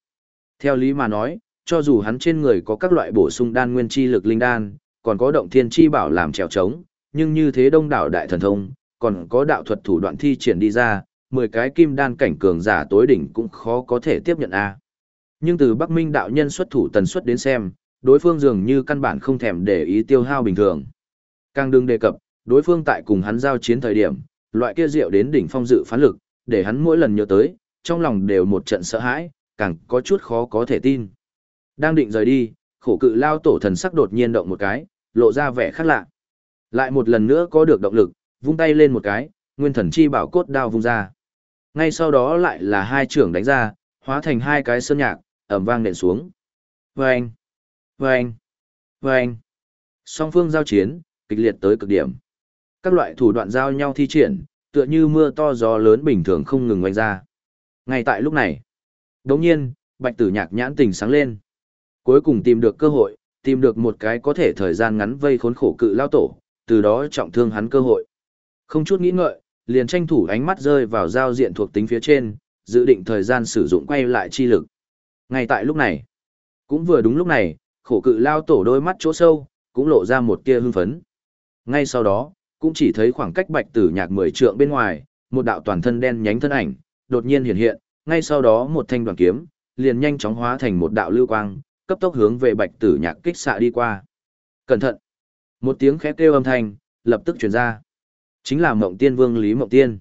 Theo lý mà nói, cho dù hắn trên người có các loại bổ sung đan nguyên chi lực linh đan, còn có động thiên chi bảo làm trèo trống, nhưng như thế đông đảo đại thần thông, còn có đạo thuật thủ đoạn thi triển đi ra, 10 cái kim đan cảnh cường giả tối đỉnh cũng khó có thể tiếp nhận a. Nhưng từ Bắc Minh đạo nhân xuất thủ tần suất đến xem, đối phương dường như căn bản không thèm để ý tiêu hao bình thường. Càng đừng đề cập, đối phương tại cùng hắn giao chiến thời điểm, loại kia rượu đến đỉnh phong dự phán lực, để hắn mỗi lần nhớ tới, trong lòng đều một trận sợ hãi, càng có chút khó có thể tin. Đang định rời đi, khổ cự lao tổ thần sắc đột nhiên động một cái, lộ ra vẻ khác lạ. Lại một lần nữa có được động lực, vung tay lên một cái, nguyên thần chi bảo cốt đao vung ra. Ngay sau đó lại là hai trưởng đánh ra, hóa thành hai cái sơn nhạc, ẩm vang nện xuống. Vâng! Vâng! Vâng! Song phương giao chiến, kịch liệt tới cực điểm. Các loại thủ đoạn giao nhau thi triển, tựa như mưa to gió lớn bình thường không ngừng oanh ra. Ngay tại lúc này, đột nhiên, bạch tử nhạc nhãn tình sáng lên. Cuối cùng tìm được cơ hội, tìm được một cái có thể thời gian ngắn vây khốn khổ cự lao tổ, từ đó trọng thương hắn cơ hội. Không chút nghĩ ngợi, liền tranh thủ ánh mắt rơi vào giao diện thuộc tính phía trên, dự định thời gian sử dụng quay lại chi lực. Ngay tại lúc này, cũng vừa đúng lúc này, khổ cự lao tổ đôi mắt chỗ sâu, cũng lộ ra một tia hưng phấn. Ngay sau đó, cũng chỉ thấy khoảng cách bạch tử nhạc mười trượng bên ngoài, một đạo toàn thân đen nhánh thân ảnh, đột nhiên hiện hiện, ngay sau đó một thanh đoàn kiếm, liền nhanh chóng hóa thành một đạo lưu quang, cấp tốc hướng về bạch tử nhạc kích xạ đi qua. Cẩn thận! Một tiếng khẽ kêu âm thanh, lập tức truyền ra. Chính là mộng tiên vương Lý Mộng Tiên.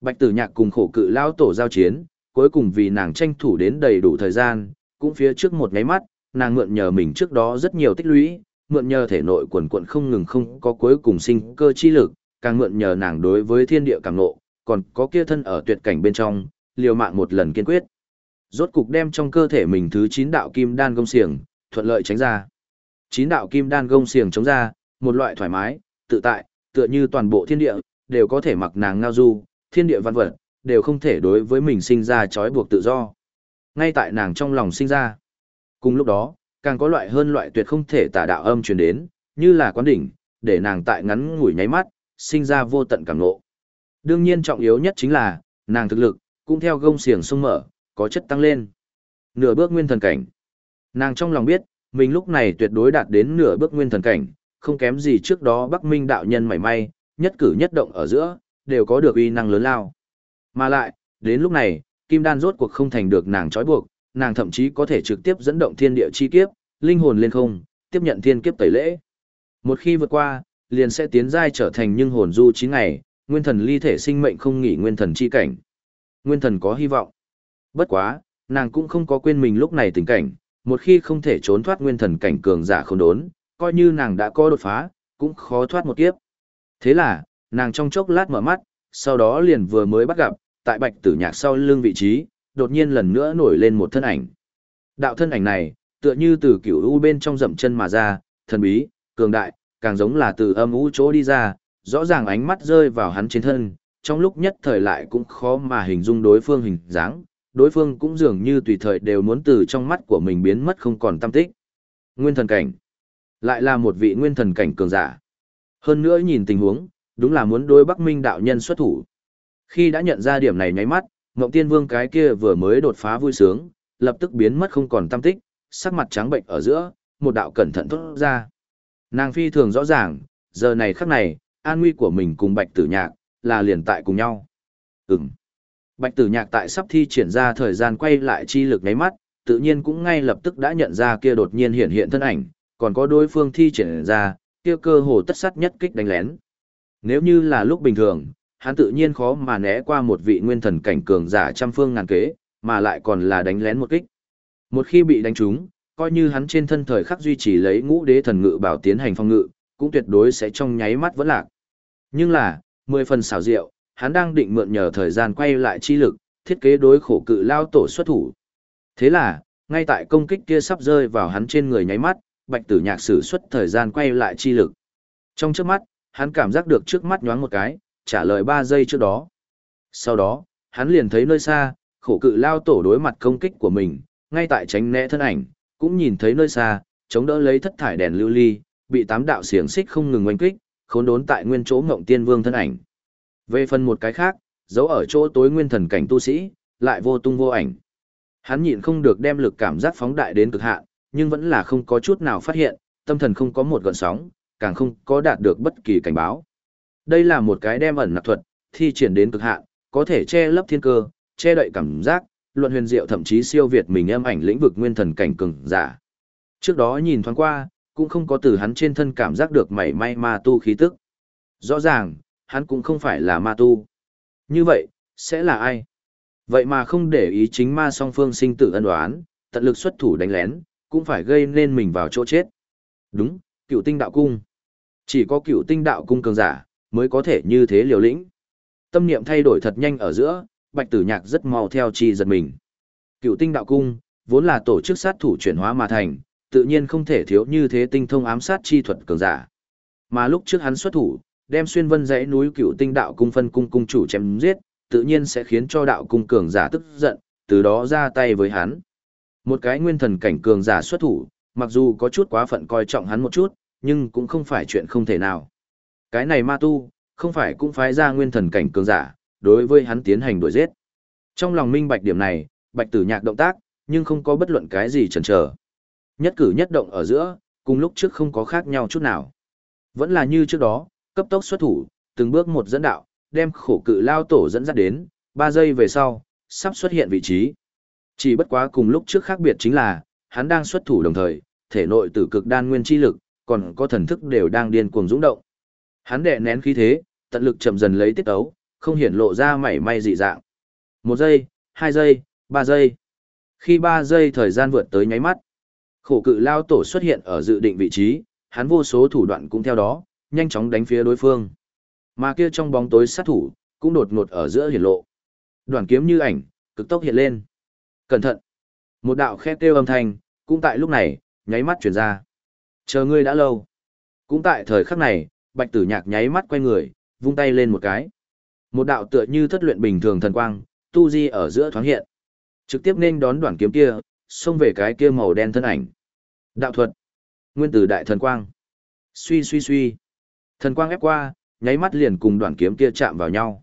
Bạch tử nhạc cùng khổ cự lao tổ giao chiến, cuối cùng vì nàng tranh thủ đến đầy đủ thời gian, cũng phía trước một ngáy mắt, nàng mượn nhờ mình trước đó rất nhiều tích lũy, mượn nhờ thể nội quần quận không ngừng không có cuối cùng sinh cơ chi lực, càng mượn nhờ nàng đối với thiên địa càng nộ, còn có kia thân ở tuyệt cảnh bên trong, liều mạng một lần kiên quyết. Rốt cục đem trong cơ thể mình thứ 9 đạo kim đan gông xiềng, thuận lợi tránh ra. 9 đạo kim đan gông xiềng chống ra, một loại thoải mái, tự tại, tựa như toàn bộ thiên địa, đều có thể mặc nàng ngao du, thiên địa văn vật, đều không thể đối với mình sinh ra trói buộc tự do. Ngay tại nàng trong lòng sinh ra. Cùng lúc đó, càng có loại hơn loại tuyệt không thể tả đạo âm truyền đến, như là quán đỉnh, để nàng tại ngắn ngủi nháy mắt, sinh ra vô tận cảm ngộ. Đương nhiên trọng yếu nhất chính là, nàng thực lực, cũng theo gông xiềng sông mở, có chất tăng lên. Nửa bước nguyên thần cảnh. Nàng trong lòng biết, mình lúc này tuyệt đối đạt đến nửa bước nguyên thần cảnh, không kém gì trước đó Bắc Minh đạo nhân mảy may, nhất cử nhất động ở giữa, đều có được uy năng lớn lao. Mà lại, đến lúc này, kim đan rốt cuộc không thành được nàng trói buộc, nàng thậm chí có thể trực tiếp dẫn động thiên địa chi kiếp, linh hồn lên không, tiếp nhận thiên kiếp tẩy lễ. Một khi vượt qua, liền sẽ tiến giai trở thành nhưng hồn du 9 ngày, nguyên thần ly thể sinh mệnh không nghỉ nguyên thần chi cảnh. Nguyên thần có hy vọng. Bất quá, nàng cũng không có quên mình lúc này tình cảnh, một khi không thể trốn thoát nguyên thần cảnh cường giả không đốn, coi như nàng đã có đột phá, cũng khó thoát một kiếp. Thế là, nàng trong chốc lát mở mắt, sau đó liền vừa mới bắt gặp, tại bạch tử nhạc sau lưng vị trí, đột nhiên lần nữa nổi lên một thân ảnh. Đạo thân ảnh này, tựa như từ kiểu u bên trong rậm chân mà ra, thần bí, cường đại, càng giống là từ âm u chỗ đi ra, rõ ràng ánh mắt rơi vào hắn trên thân, trong lúc nhất thời lại cũng khó mà hình dung đối phương hình dáng, đối phương cũng dường như tùy thời đều muốn từ trong mắt của mình biến mất không còn tâm tích. Nguyên thần cảnh. Lại là một vị nguyên thần cảnh cường giả. Hơn nữa nhìn tình huống, đúng là muốn đối Bắc Minh đạo nhân xuất thủ. Khi đã nhận ra điểm này nháy mắt, Ngộng Tiên Vương cái kia vừa mới đột phá vui sướng, lập tức biến mất không còn tâm tích, sắc mặt trắng bệnh ở giữa, một đạo cẩn thận tốt ra. Nàng phi thường rõ ràng, giờ này khắc này, an nguy của mình cùng Bạch Tử Nhạc, là liền tại cùng nhau. Ừm. Bạch Tử Nhạc tại sắp thi triển ra thời gian quay lại chi lực nháy mắt, tự nhiên cũng ngay lập tức đã nhận ra kia đột nhiên hiện hiện thân ảnh, còn có đối phương thi triển ra, kia cơ hồ tất sát nhất kích đánh lén. Nếu như là lúc bình thường, hắn tự nhiên khó mà né qua một vị nguyên thần cảnh cường giả trăm phương ngàn kế, mà lại còn là đánh lén một kích. Một khi bị đánh trúng, coi như hắn trên thân thời khắc duy trì lấy ngũ đế thần ngự bảo tiến hành phong ngự, cũng tuyệt đối sẽ trong nháy mắt vẫn lạc. Nhưng là, mười phần xảo diệu, hắn đang định mượn nhờ thời gian quay lại chi lực, thiết kế đối khổ cự lao tổ xuất thủ. Thế là, ngay tại công kích kia sắp rơi vào hắn trên người nháy mắt, bạch tử nhạc sử xuất thời gian quay lại chi lực. Trong trước mắt, hắn cảm giác được trước mắt nhoáng một cái, trả lời 3 giây trước đó. Sau đó, hắn liền thấy nơi xa, khổ cự lao tổ đối mặt công kích của mình, ngay tại tránh né thân ảnh, cũng nhìn thấy nơi xa, chống đỡ lấy thất thải đèn lưu ly, bị tám đạo xiềng xích không ngừng oanh kích, khốn đốn tại nguyên chỗ ngộng tiên vương thân ảnh. Về phần một cái khác, giấu ở chỗ tối nguyên thần cảnh tu sĩ, lại vô tung vô ảnh. Hắn nhịn không được đem lực cảm giác phóng đại đến cực hạn, nhưng vẫn là không có chút nào phát hiện, tâm thần không có một gợn sóng, càng không có đạt được bất kỳ cảnh báo. Đây là một cái đem ẩn nặc thuật, thi triển đến cực hạn, có thể che lấp thiên cơ, che đậy cảm giác, luận huyền diệu thậm chí siêu việt mình em ảnh lĩnh vực nguyên thần cảnh cường giả. Trước đó nhìn thoáng qua, cũng không có từ hắn trên thân cảm giác được mảy may ma tu khí tức. Rõ ràng, hắn cũng không phải là ma tu. Như vậy, sẽ là ai? Vậy mà không để ý chính ma song phương sinh tử ân đoán, tận lực xuất thủ đánh lén, cũng phải gây nên mình vào chỗ chết. Đúng, cựu tinh đạo cung. Chỉ có cựu tinh đạo cung cường giả, mới có thể như thế liều lĩnh. Tâm niệm thay đổi thật nhanh ở giữa, bạch tử nhạc rất mau theo chi giật mình. Cựu tinh đạo cung, vốn là tổ chức sát thủ chuyển hóa mà thành, tự nhiên không thể thiếu như thế tinh thông ám sát chi thuật cường giả. Mà lúc trước hắn xuất thủ, đem xuyên vân dãy núi cựu tinh đạo cung phân cung cung chủ chém giết, tự nhiên sẽ khiến cho đạo cung cường giả tức giận, từ đó ra tay với hắn. Một cái nguyên thần cảnh cường giả xuất thủ, mặc dù có chút quá phận coi trọng hắn một chút, nhưng cũng không phải chuyện không thể nào. Cái này ma tu, không phải cũng phái ra nguyên thần cảnh cường giả, đối với hắn tiến hành đuổi giết. Trong lòng minh bạch điểm này, bạch tử nhạc động tác, nhưng không có bất luận cái gì chần chờ. Nhất cử nhất động ở giữa, cùng lúc trước không có khác nhau chút nào. Vẫn là như trước đó, cấp tốc xuất thủ, từng bước một dẫn đạo, đem khổ cự lao tổ dẫn dắt đến, 3 giây về sau, sắp xuất hiện vị trí. Chỉ bất quá cùng lúc trước khác biệt chính là, hắn đang xuất thủ đồng thời, thể nội tử cực đan nguyên chi lực, còn có thần thức đều đang điên cuồng dũng động. Hắn đè nén khí thế, tận lực chậm dần lấy tiết ấu, không hiển lộ ra mảy may dị dạng. Một giây, hai giây, ba giây. Khi ba giây thời gian vượt tới nháy mắt, khổ cự lao tổ xuất hiện ở dự định vị trí, hắn vô số thủ đoạn cũng theo đó, nhanh chóng đánh phía đối phương. Mà kia trong bóng tối sát thủ, cũng đột ngột ở giữa hiển lộ. Đoàn kiếm như ảnh, cực tốc hiện lên. Cẩn thận! Một đạo khét kêu âm thanh, cũng tại lúc này, nháy mắt chuyển ra. Chờ ngươi đã lâu. Cũng tại thời khắc này, bạch tử nhạc nháy mắt quay người, vung tay lên một cái. Một đạo tựa như thất luyện bình thường thần quang, tu di ở giữa thoáng hiện. Trực tiếp nên đón đoạn kiếm kia, xông về cái kia màu đen thân ảnh. Đạo thuật. Nguyên tử đại thần quang. Suy suy suy. Thần quang ép qua, nháy mắt liền cùng đoạn kiếm kia chạm vào nhau.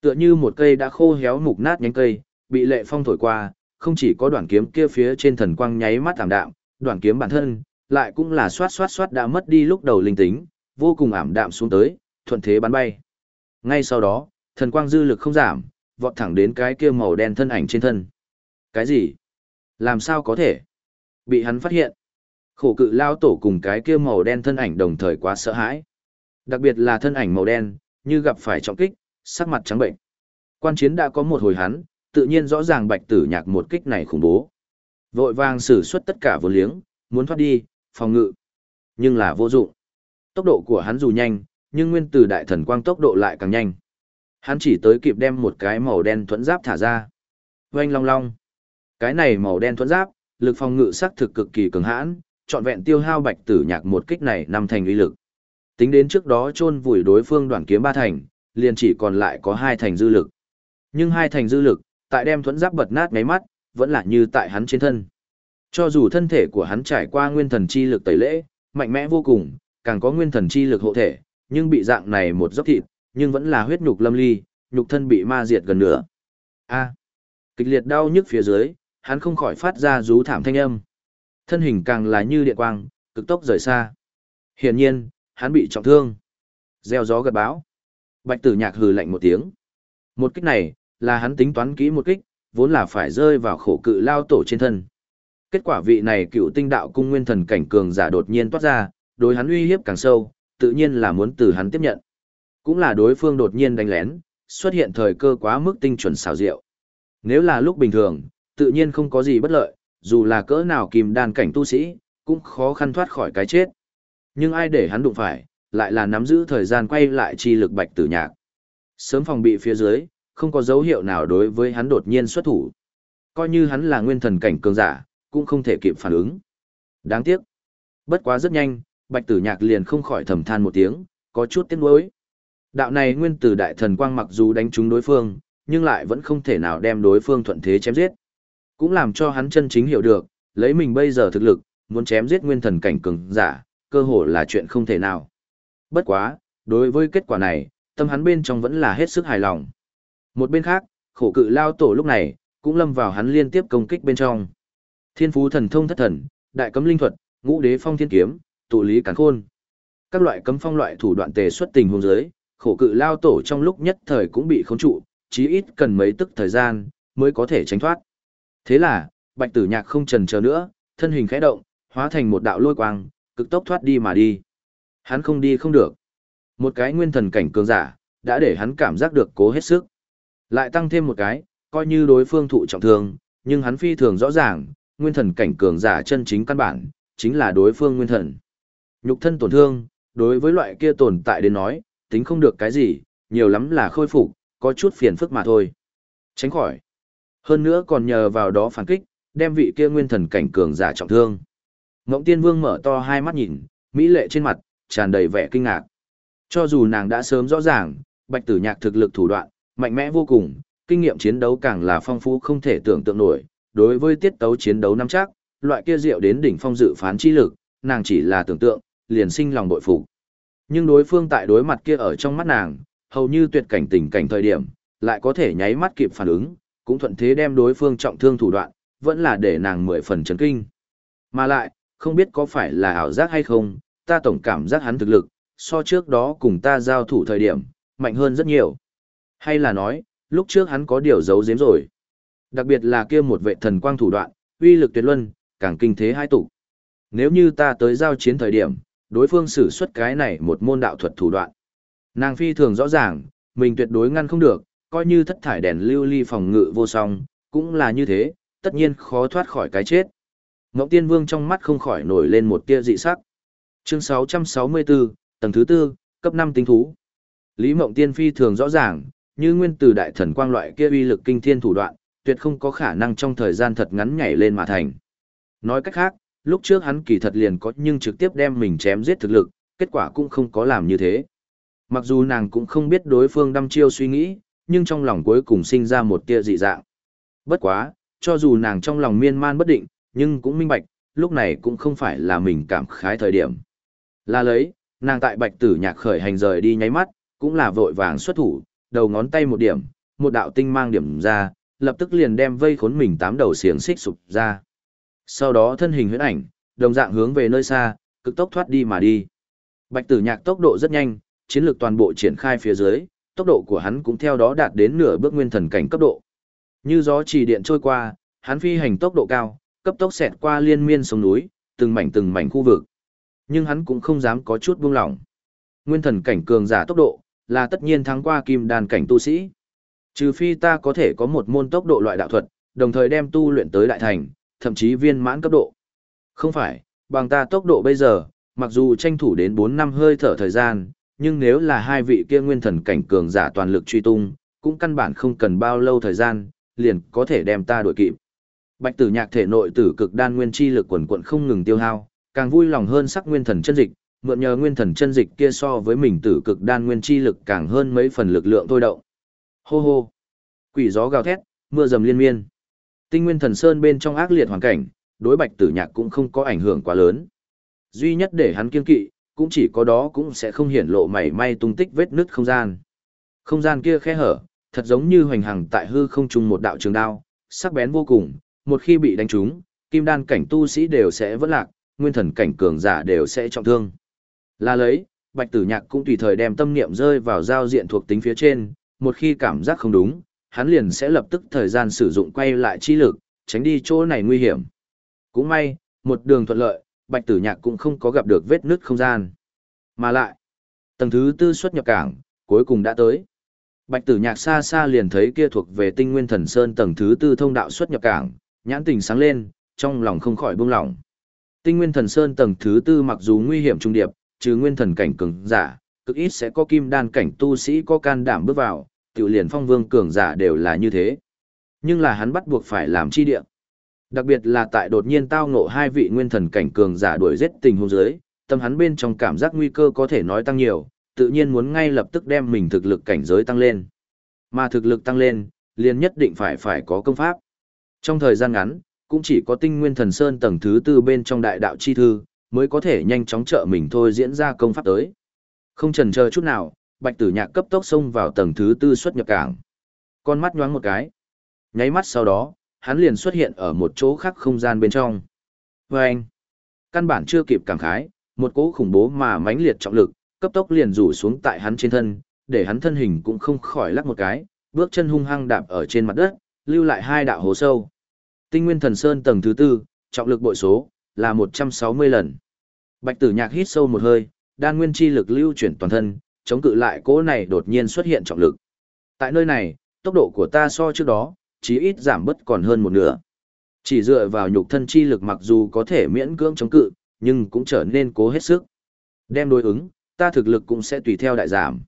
Tựa như một cây đã khô héo mục nát nhánh cây, bị lệ phong thổi qua, không chỉ có đoạn kiếm kia phía trên thần quang nháy mắt ảm đạm, đoạn kiếm bản thân lại cũng là xoát xoát xoát đã mất đi lúc đầu linh tính, vô cùng ảm đạm xuống tới, thuận thế bắn bay. Ngay sau đó, thần quang dư lực không giảm, vọt thẳng đến cái kia màu đen thân ảnh trên thân. Cái gì? Làm sao có thể? Bị hắn phát hiện. Khổ cự lao tổ cùng cái kia màu đen thân ảnh đồng thời quá sợ hãi. Đặc biệt là thân ảnh màu đen, như gặp phải trọng kích, sắc mặt trắng bệnh. Quan chiến đã có một hồi hắn, tự nhiên rõ ràng bạch tử nhạc một kích này khủng bố. Vội vàng sử xuất tất cả vô liếng, muốn thoát đi, phòng ngự. Nhưng là vô dụng. Tốc độ của hắn dù nhanh, nhưng nguyên tử đại thần quang tốc độ lại càng nhanh. Hắn chỉ tới kịp đem một cái màu đen thuẫn giáp thả ra. Oanh long long. Cái này màu đen thuẫn giáp, lực phòng ngự sắc thực cực kỳ cường hãn, trọn vẹn tiêu hao bạch tử nhạc một kích này năm thành uy lực. Tính đến trước đó chôn vùi đối phương đoàn kiếm ba thành, liền chỉ còn lại có hai thành dư lực. Nhưng hai thành dư lực, tại đem thuẫn giáp bật nát ngáy mắt, vẫn là như tại hắn trên thân. Cho dù thân thể của hắn trải qua nguyên thần chi lực tẩy lễ, mạnh mẽ vô cùng, càng có nguyên thần chi lực hộ thể, nhưng bị dạng này một dốc thịt, nhưng vẫn là huyết nhục lâm ly, nhục thân bị ma diệt gần nửa. A. kịch liệt đau nhức phía dưới, hắn không khỏi phát ra rú thảm thanh âm. Thân hình càng là như điện quang, cực tốc rời xa. Hiển nhiên, hắn bị trọng thương. Gieo gió gật báo. Bạch tử nhạc hừ lạnh một tiếng. Một kích này, là hắn tính toán kỹ một kích, vốn là phải rơi vào khổ cự lao tổ trên thân. Kết quả vị này cựu tinh đạo cung nguyên thần cảnh cường giả đột nhiên toát ra, đối hắn uy hiếp càng sâu, tự nhiên là muốn từ hắn tiếp nhận. Cũng là đối phương đột nhiên đánh lén, xuất hiện thời cơ quá mức tinh chuẩn xảo diệu. Nếu là lúc bình thường, tự nhiên không có gì bất lợi, dù là cỡ nào kìm đàn cảnh tu sĩ, cũng khó khăn thoát khỏi cái chết. Nhưng ai để hắn đụng phải, lại là nắm giữ thời gian quay lại chi lực bạch tử nhạc. Sớm phòng bị phía dưới, không có dấu hiệu nào đối với hắn đột nhiên xuất thủ. Coi như hắn là nguyên thần cảnh cường giả, cũng không thể kịp phản ứng. Đáng tiếc. Bất quá rất nhanh, bạch tử nhạc liền không khỏi thầm than một tiếng, có chút tiếc nuối. Đạo này nguyên tử đại thần quang mặc dù đánh trúng đối phương, nhưng lại vẫn không thể nào đem đối phương thuận thế chém giết. Cũng làm cho hắn chân chính hiểu được, lấy mình bây giờ thực lực, muốn chém giết nguyên thần cảnh cường giả, cơ hồ là chuyện không thể nào. Bất quá, đối với kết quả này, tâm hắn bên trong vẫn là hết sức hài lòng. Một bên khác, khổ cự lao tổ lúc này, cũng lâm vào hắn liên tiếp công kích bên trong. Thiên phú thần thông thất thần, đại cấm linh thuật, ngũ đế phong thiên kiếm, tụ lý cản khôn. Các loại cấm phong loại thủ đoạn tề xuất tình huống giới, khổ cự lao tổ trong lúc nhất thời cũng bị khống trụ, chí ít cần mấy tức thời gian mới có thể tránh thoát. Thế là, Bạch Tử Nhạc không chần chờ nữa, thân hình khẽ động, hóa thành một đạo lôi quang, cực tốc thoát đi mà đi. Hắn không đi không được. Một cái nguyên thần cảnh cường giả, đã để hắn cảm giác được cố hết sức. Lại tăng thêm một cái, coi như đối phương thụ trọng thương, nhưng hắn phi thường rõ ràng, nguyên thần cảnh cường giả chân chính căn bản, chính là đối phương nguyên thần. Nhục thân tổn thương, đối với loại kia tồn tại đến nói, tính không được cái gì, nhiều lắm là khôi phục, có chút phiền phức mà thôi. Tránh khỏi. Hơn nữa còn nhờ vào đó phản kích, đem vị kia nguyên thần cảnh cường giả trọng thương. Ngộng Tiên Vương mở to hai mắt nhìn, mỹ lệ trên mặt tràn đầy vẻ kinh ngạc. Cho dù nàng đã sớm rõ ràng, Bạch Tử Nhạc thực lực thủ đoạn mạnh mẽ vô cùng, kinh nghiệm chiến đấu càng là phong phú không thể tưởng tượng nổi, đối với tiết tấu chiến đấu năm chắc, loại kia diệu đến đỉnh phong dự phán chi lực, nàng chỉ là tưởng tượng, liền sinh lòng bội phục. Nhưng đối phương tại đối mặt kia ở trong mắt nàng, hầu như tuyệt cảnh tình cảnh thời điểm, lại có thể nháy mắt kịp phản ứng, cũng thuận thế đem đối phương trọng thương thủ đoạn, vẫn là để nàng mười phần chấn kinh. Mà lại, không biết có phải là ảo giác hay không, ta tổng cảm giác hắn thực lực, so trước đó cùng ta giao thủ thời điểm, mạnh hơn rất nhiều. Hay là nói, lúc trước hắn có điều giấu giếm rồi. Đặc biệt là kia một vệ thần quang thủ đoạn, uy lực tuyệt luân, càng kinh thế hai tụ. Nếu như ta tới giao chiến thời điểm, đối phương sử xuất cái này một môn đạo thuật thủ đoạn. Nàng phi thường rõ ràng, mình tuyệt đối ngăn không được, coi như thất thải đèn lưu ly phòng ngự vô song, cũng là như thế, tất nhiên khó thoát khỏi cái chết. Ngọc Tiên Vương trong mắt không khỏi nổi lên một tia dị sắc. Chương 664, tầng thứ tư, cấp 5 tinh thú. Lý Mộng Tiên phi thường rõ ràng, như nguyên từ đại thần quang loại kia uy lực kinh thiên thủ đoạn, tuyệt không có khả năng trong thời gian thật ngắn nhảy lên mà thành. Nói cách khác, lúc trước hắn kỳ thật liền có nhưng trực tiếp đem mình chém giết thực lực, kết quả cũng không có làm như thế. Mặc dù nàng cũng không biết đối phương đăm chiêu suy nghĩ, nhưng trong lòng cuối cùng sinh ra một tia dị dạng. Bất quá, cho dù nàng trong lòng miên man bất định, nhưng cũng minh bạch, lúc này cũng không phải là mình cảm khái thời điểm. Là lấy, nàng tại bạch tử nhạc khởi hành rời đi nháy mắt, cũng là vội vàng xuất thủ, đầu ngón tay một điểm, một đạo tinh mang điểm ra, lập tức liền đem vây khốn mình tám đầu xiềng xích sụp ra. Sau đó thân hình huyễn ảnh, đồng dạng hướng về nơi xa, cực tốc thoát đi mà đi. Bạch Tử Nhạc tốc độ rất nhanh, chiến lược toàn bộ triển khai phía dưới, tốc độ của hắn cũng theo đó đạt đến nửa bước nguyên thần cảnh cấp độ. Như gió chỉ điện trôi qua, hắn phi hành tốc độ cao, cấp tốc xẹt qua liên miên sông núi, từng mảnh từng mảnh khu vực. Nhưng hắn cũng không dám có chút buông lỏng. Nguyên thần cảnh cường giả tốc độ, là tất nhiên thắng qua kim đàn cảnh tu sĩ. Trừ phi ta có thể có một môn tốc độ loại đạo thuật, đồng thời đem tu luyện tới đại thành, thậm chí viên mãn cấp độ. Không phải, bằng ta tốc độ bây giờ, mặc dù tranh thủ đến 4 năm hơi thở thời gian, nhưng nếu là hai vị kia nguyên thần cảnh cường giả toàn lực truy tung, cũng căn bản không cần bao lâu thời gian, liền có thể đem ta đuổi kịp. Bạch tử nhạc thể nội tử cực đan nguyên chi lực quần quận không ngừng tiêu hao, càng vui lòng hơn sắc nguyên thần chân dịch, mượn nhờ nguyên thần chân dịch kia so với mình tử cực đan nguyên chi lực càng hơn mấy phần lực lượng thôi động. Hô hô. Quỷ gió gào thét, mưa dầm liên miên. Tinh nguyên thần sơn bên trong ác liệt hoàn cảnh, đối bạch tử nhạc cũng không có ảnh hưởng quá lớn. Duy nhất để hắn kiên kỵ, cũng chỉ có đó cũng sẽ không hiển lộ mảy may tung tích vết nứt không gian. Không gian kia khe hở, thật giống như hoành hằng tại hư không trung một đạo trường đao, sắc bén vô cùng, một khi bị đánh trúng, kim đan cảnh tu sĩ đều sẽ vỡ lạc, nguyên thần cảnh cường giả đều sẽ trọng thương. Là lấy, Bạch Tử Nhạc cũng tùy thời đem tâm niệm rơi vào giao diện thuộc tính phía trên, một khi cảm giác không đúng, hắn liền sẽ lập tức thời gian sử dụng quay lại chi lực, tránh đi chỗ này nguy hiểm. Cũng may, một đường thuận lợi, Bạch Tử Nhạc cũng không có gặp được vết nứt không gian. Mà lại, tầng thứ tư xuất nhập cảng, cuối cùng đã tới. Bạch Tử Nhạc xa xa liền thấy kia thuộc về Tinh Nguyên Thần Sơn tầng thứ tư thông đạo xuất nhập cảng, nhãn tình sáng lên, trong lòng không khỏi buông lỏng. Tinh Nguyên Thần Sơn tầng thứ tư mặc dù nguy hiểm trung điệp, trừ nguyên thần cảnh cường giả, cực ít sẽ có kim đan cảnh tu sĩ có can đảm bước vào, tiểu liền phong vương cường giả đều là như thế. Nhưng là hắn bắt buộc phải làm chi địa. Đặc biệt là tại đột nhiên tao ngộ hai vị nguyên thần cảnh cường giả đuổi giết tình huống dưới, tâm hắn bên trong cảm giác nguy cơ có thể nói tăng nhiều, tự nhiên muốn ngay lập tức đem mình thực lực cảnh giới tăng lên. Mà thực lực tăng lên, liền nhất định phải phải có công pháp. Trong thời gian ngắn, cũng chỉ có tinh nguyên thần sơn tầng thứ tư bên trong đại đạo chi thư, mới có thể nhanh chóng trợ mình thôi diễn ra công pháp tới. Không chần chờ chút nào, bạch tử nhạc cấp tốc xông vào tầng thứ tư xuất nhập cảng. Con mắt nhoáng một cái. Nháy mắt sau đó, hắn liền xuất hiện ở một chỗ khác không gian bên trong. Vâng! anh, căn bản chưa kịp cảm khái, một cỗ khủng bố mà mãnh liệt trọng lực, cấp tốc liền rủ xuống tại hắn trên thân, để hắn thân hình cũng không khỏi lắc một cái, bước chân hung hăng đạp ở trên mặt đất, lưu lại hai đạo hố sâu. Tinh Nguyên Thần Sơn tầng thứ tư, trọng lực bội số là 160 lần. Bạch Tử Nhạc hít sâu một hơi, đan nguyên chi lực lưu chuyển toàn thân, chống cự lại cỗ này đột nhiên xuất hiện trọng lực. Tại nơi này, tốc độ của ta so trước đó, chí ít giảm bớt còn hơn một nửa. Chỉ dựa vào nhục thân chi lực mặc dù có thể miễn cưỡng chống cự, nhưng cũng trở nên cố hết sức. Đem đối ứng, ta thực lực cũng sẽ tùy theo đại giảm.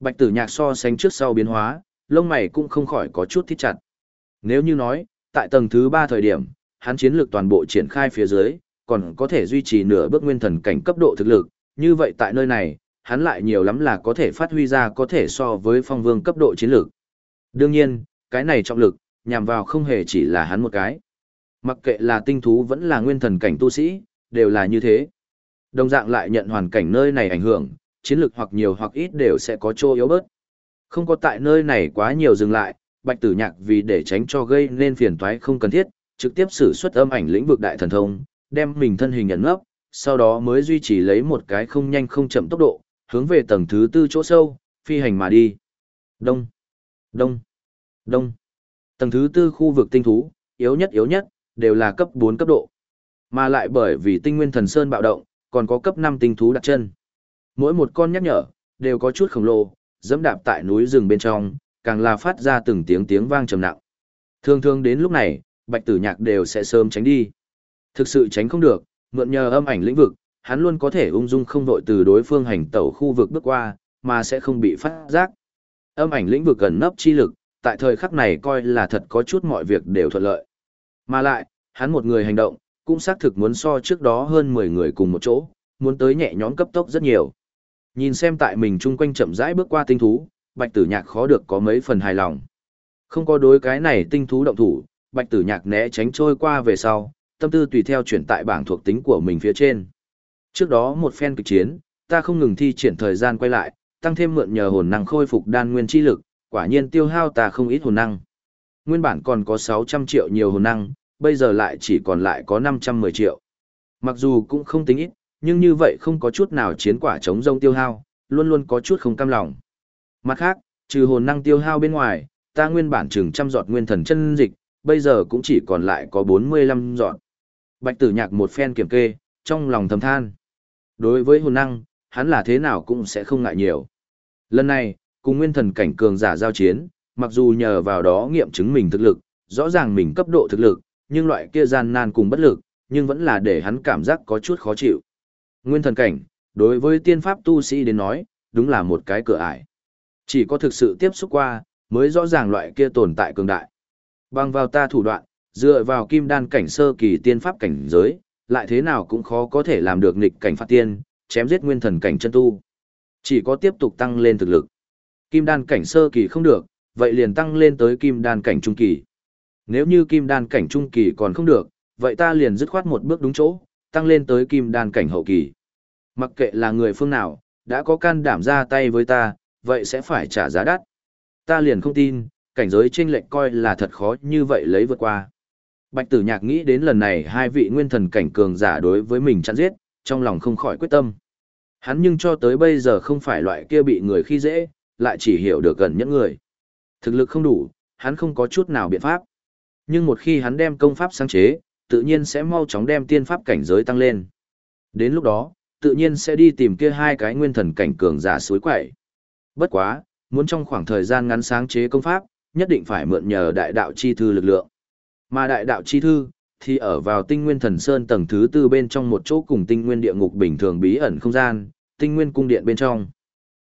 Bạch tử nhạc so sánh trước sau biến hóa, lông mày cũng không khỏi có chút thít chặt. Nếu như nói, tại tầng thứ 3 thời điểm, hắn chiến lược toàn bộ triển khai phía dưới, còn có thể duy trì nửa bước nguyên thần cảnh cấp độ thực lực, như vậy tại nơi này, hắn lại nhiều lắm là có thể phát huy ra có thể so với phong vương cấp độ chiến lược. Đương nhiên, cái này trọng lực, nhằm vào không hề chỉ là hắn một cái. Mặc kệ là tinh thú vẫn là nguyên thần cảnh tu sĩ, đều là như thế. Đồng dạng lại nhận hoàn cảnh nơi này ảnh hưởng, chiến lược hoặc nhiều hoặc ít đều sẽ có chỗ yếu bớt. Không có tại nơi này quá nhiều dừng lại, bạch tử nhạc vì để tránh cho gây nên phiền toái không cần thiết, trực tiếp sử xuất âm ảnh lĩnh vực đại thần thông, đem mình thân hình nhận ngấp, sau đó mới duy trì lấy một cái không nhanh không chậm tốc độ, hướng về tầng thứ tư chỗ sâu, phi hành mà đi. Đông, đông, đông. Tầng thứ tư khu vực tinh thú, yếu nhất yếu nhất, đều là cấp 4 cấp độ. Mà lại bởi vì tinh nguyên thần sơn bạo động, còn có cấp 5 tinh thú đặt chân. Mỗi một con nhắc nhở, đều có chút khổng lồ, dẫm đạp tại núi rừng bên trong, càng là phát ra từng tiếng tiếng vang trầm nặng. Thường thường đến lúc này, bạch tử nhạc đều sẽ sớm tránh đi. Thực sự tránh không được, mượn nhờ âm ảnh lĩnh vực, hắn luôn có thể ung dung không vội từ đối phương hành tẩu khu vực bước qua, mà sẽ không bị phát giác. Âm ảnh lĩnh vực gần nấp chi lực, tại thời khắc này coi là thật có chút mọi việc đều thuận lợi. Mà lại, hắn một người hành động, cũng xác thực muốn so trước đó hơn 10 người cùng một chỗ, muốn tới nhẹ nhõm cấp tốc rất nhiều. Nhìn xem tại mình chung quanh chậm rãi bước qua tinh thú, bạch tử nhạc khó được có mấy phần hài lòng. Không có đối cái này tinh thú động thủ, bạch tử nhạc né tránh trôi qua về sau, tâm tư tùy theo chuyển tại bảng thuộc tính của mình phía trên. Trước đó một phen kịch chiến, ta không ngừng thi triển thời gian quay lại, tăng thêm mượn nhờ hồn năng khôi phục đan nguyên chi lực, quả nhiên tiêu hao ta không ít hồn năng. Nguyên bản còn có 600 triệu nhiều hồn năng, bây giờ lại chỉ còn lại có 510 triệu. Mặc dù cũng không tính ít, nhưng như vậy không có chút nào chiến quả chống rông tiêu hao, luôn luôn có chút không cam lòng. Mặt khác, trừ hồn năng tiêu hao bên ngoài, ta nguyên bản chừng trăm giọt nguyên thần chân dịch, bây giờ cũng chỉ còn lại có 45 dọn Bạch tử nhạc một phen kiểm kê, trong lòng thầm than. Đối với hồn năng, hắn là thế nào cũng sẽ không ngại nhiều. Lần này, cùng nguyên thần cảnh cường giả giao chiến, mặc dù nhờ vào đó nghiệm chứng mình thực lực, rõ ràng mình cấp độ thực lực, nhưng loại kia gian nan cùng bất lực, nhưng vẫn là để hắn cảm giác có chút khó chịu. Nguyên thần cảnh, đối với tiên pháp tu sĩ đến nói, đúng là một cái cửa ải. Chỉ có thực sự tiếp xúc qua, mới rõ ràng loại kia tồn tại cường đại. Bằng vào ta thủ đoạn, dựa vào kim đan cảnh sơ kỳ tiên pháp cảnh giới, lại thế nào cũng khó có thể làm được nghịch cảnh phát tiên, chém giết nguyên thần cảnh chân tu. Chỉ có tiếp tục tăng lên thực lực. Kim đan cảnh sơ kỳ không được, vậy liền tăng lên tới kim đan cảnh trung kỳ. Nếu như kim đan cảnh trung kỳ còn không được, vậy ta liền dứt khoát một bước đúng chỗ, tăng lên tới kim đan cảnh hậu kỳ. Mặc kệ là người phương nào, đã có can đảm ra tay với ta, vậy sẽ phải trả giá đắt. Ta liền không tin, cảnh giới chênh lệch coi là thật khó như vậy lấy vượt qua. Bạch tử nhạc nghĩ đến lần này hai vị nguyên thần cảnh cường giả đối với mình chặn giết, trong lòng không khỏi quyết tâm. Hắn nhưng cho tới bây giờ không phải loại kia bị người khi dễ, lại chỉ hiểu được gần những người. Thực lực không đủ, hắn không có chút nào biện pháp. Nhưng một khi hắn đem công pháp sáng chế, tự nhiên sẽ mau chóng đem tiên pháp cảnh giới tăng lên. Đến lúc đó, tự nhiên sẽ đi tìm kia hai cái nguyên thần cảnh cường giả suối quậy. Bất quá, muốn trong khoảng thời gian ngắn sáng chế công pháp, nhất định phải mượn nhờ đại đạo chi thư lực lượng. Mà đại đạo chi thư, thì ở vào tinh nguyên thần sơn tầng thứ tư bên trong một chỗ cùng tinh nguyên địa ngục bình thường bí ẩn không gian, tinh nguyên cung điện bên trong.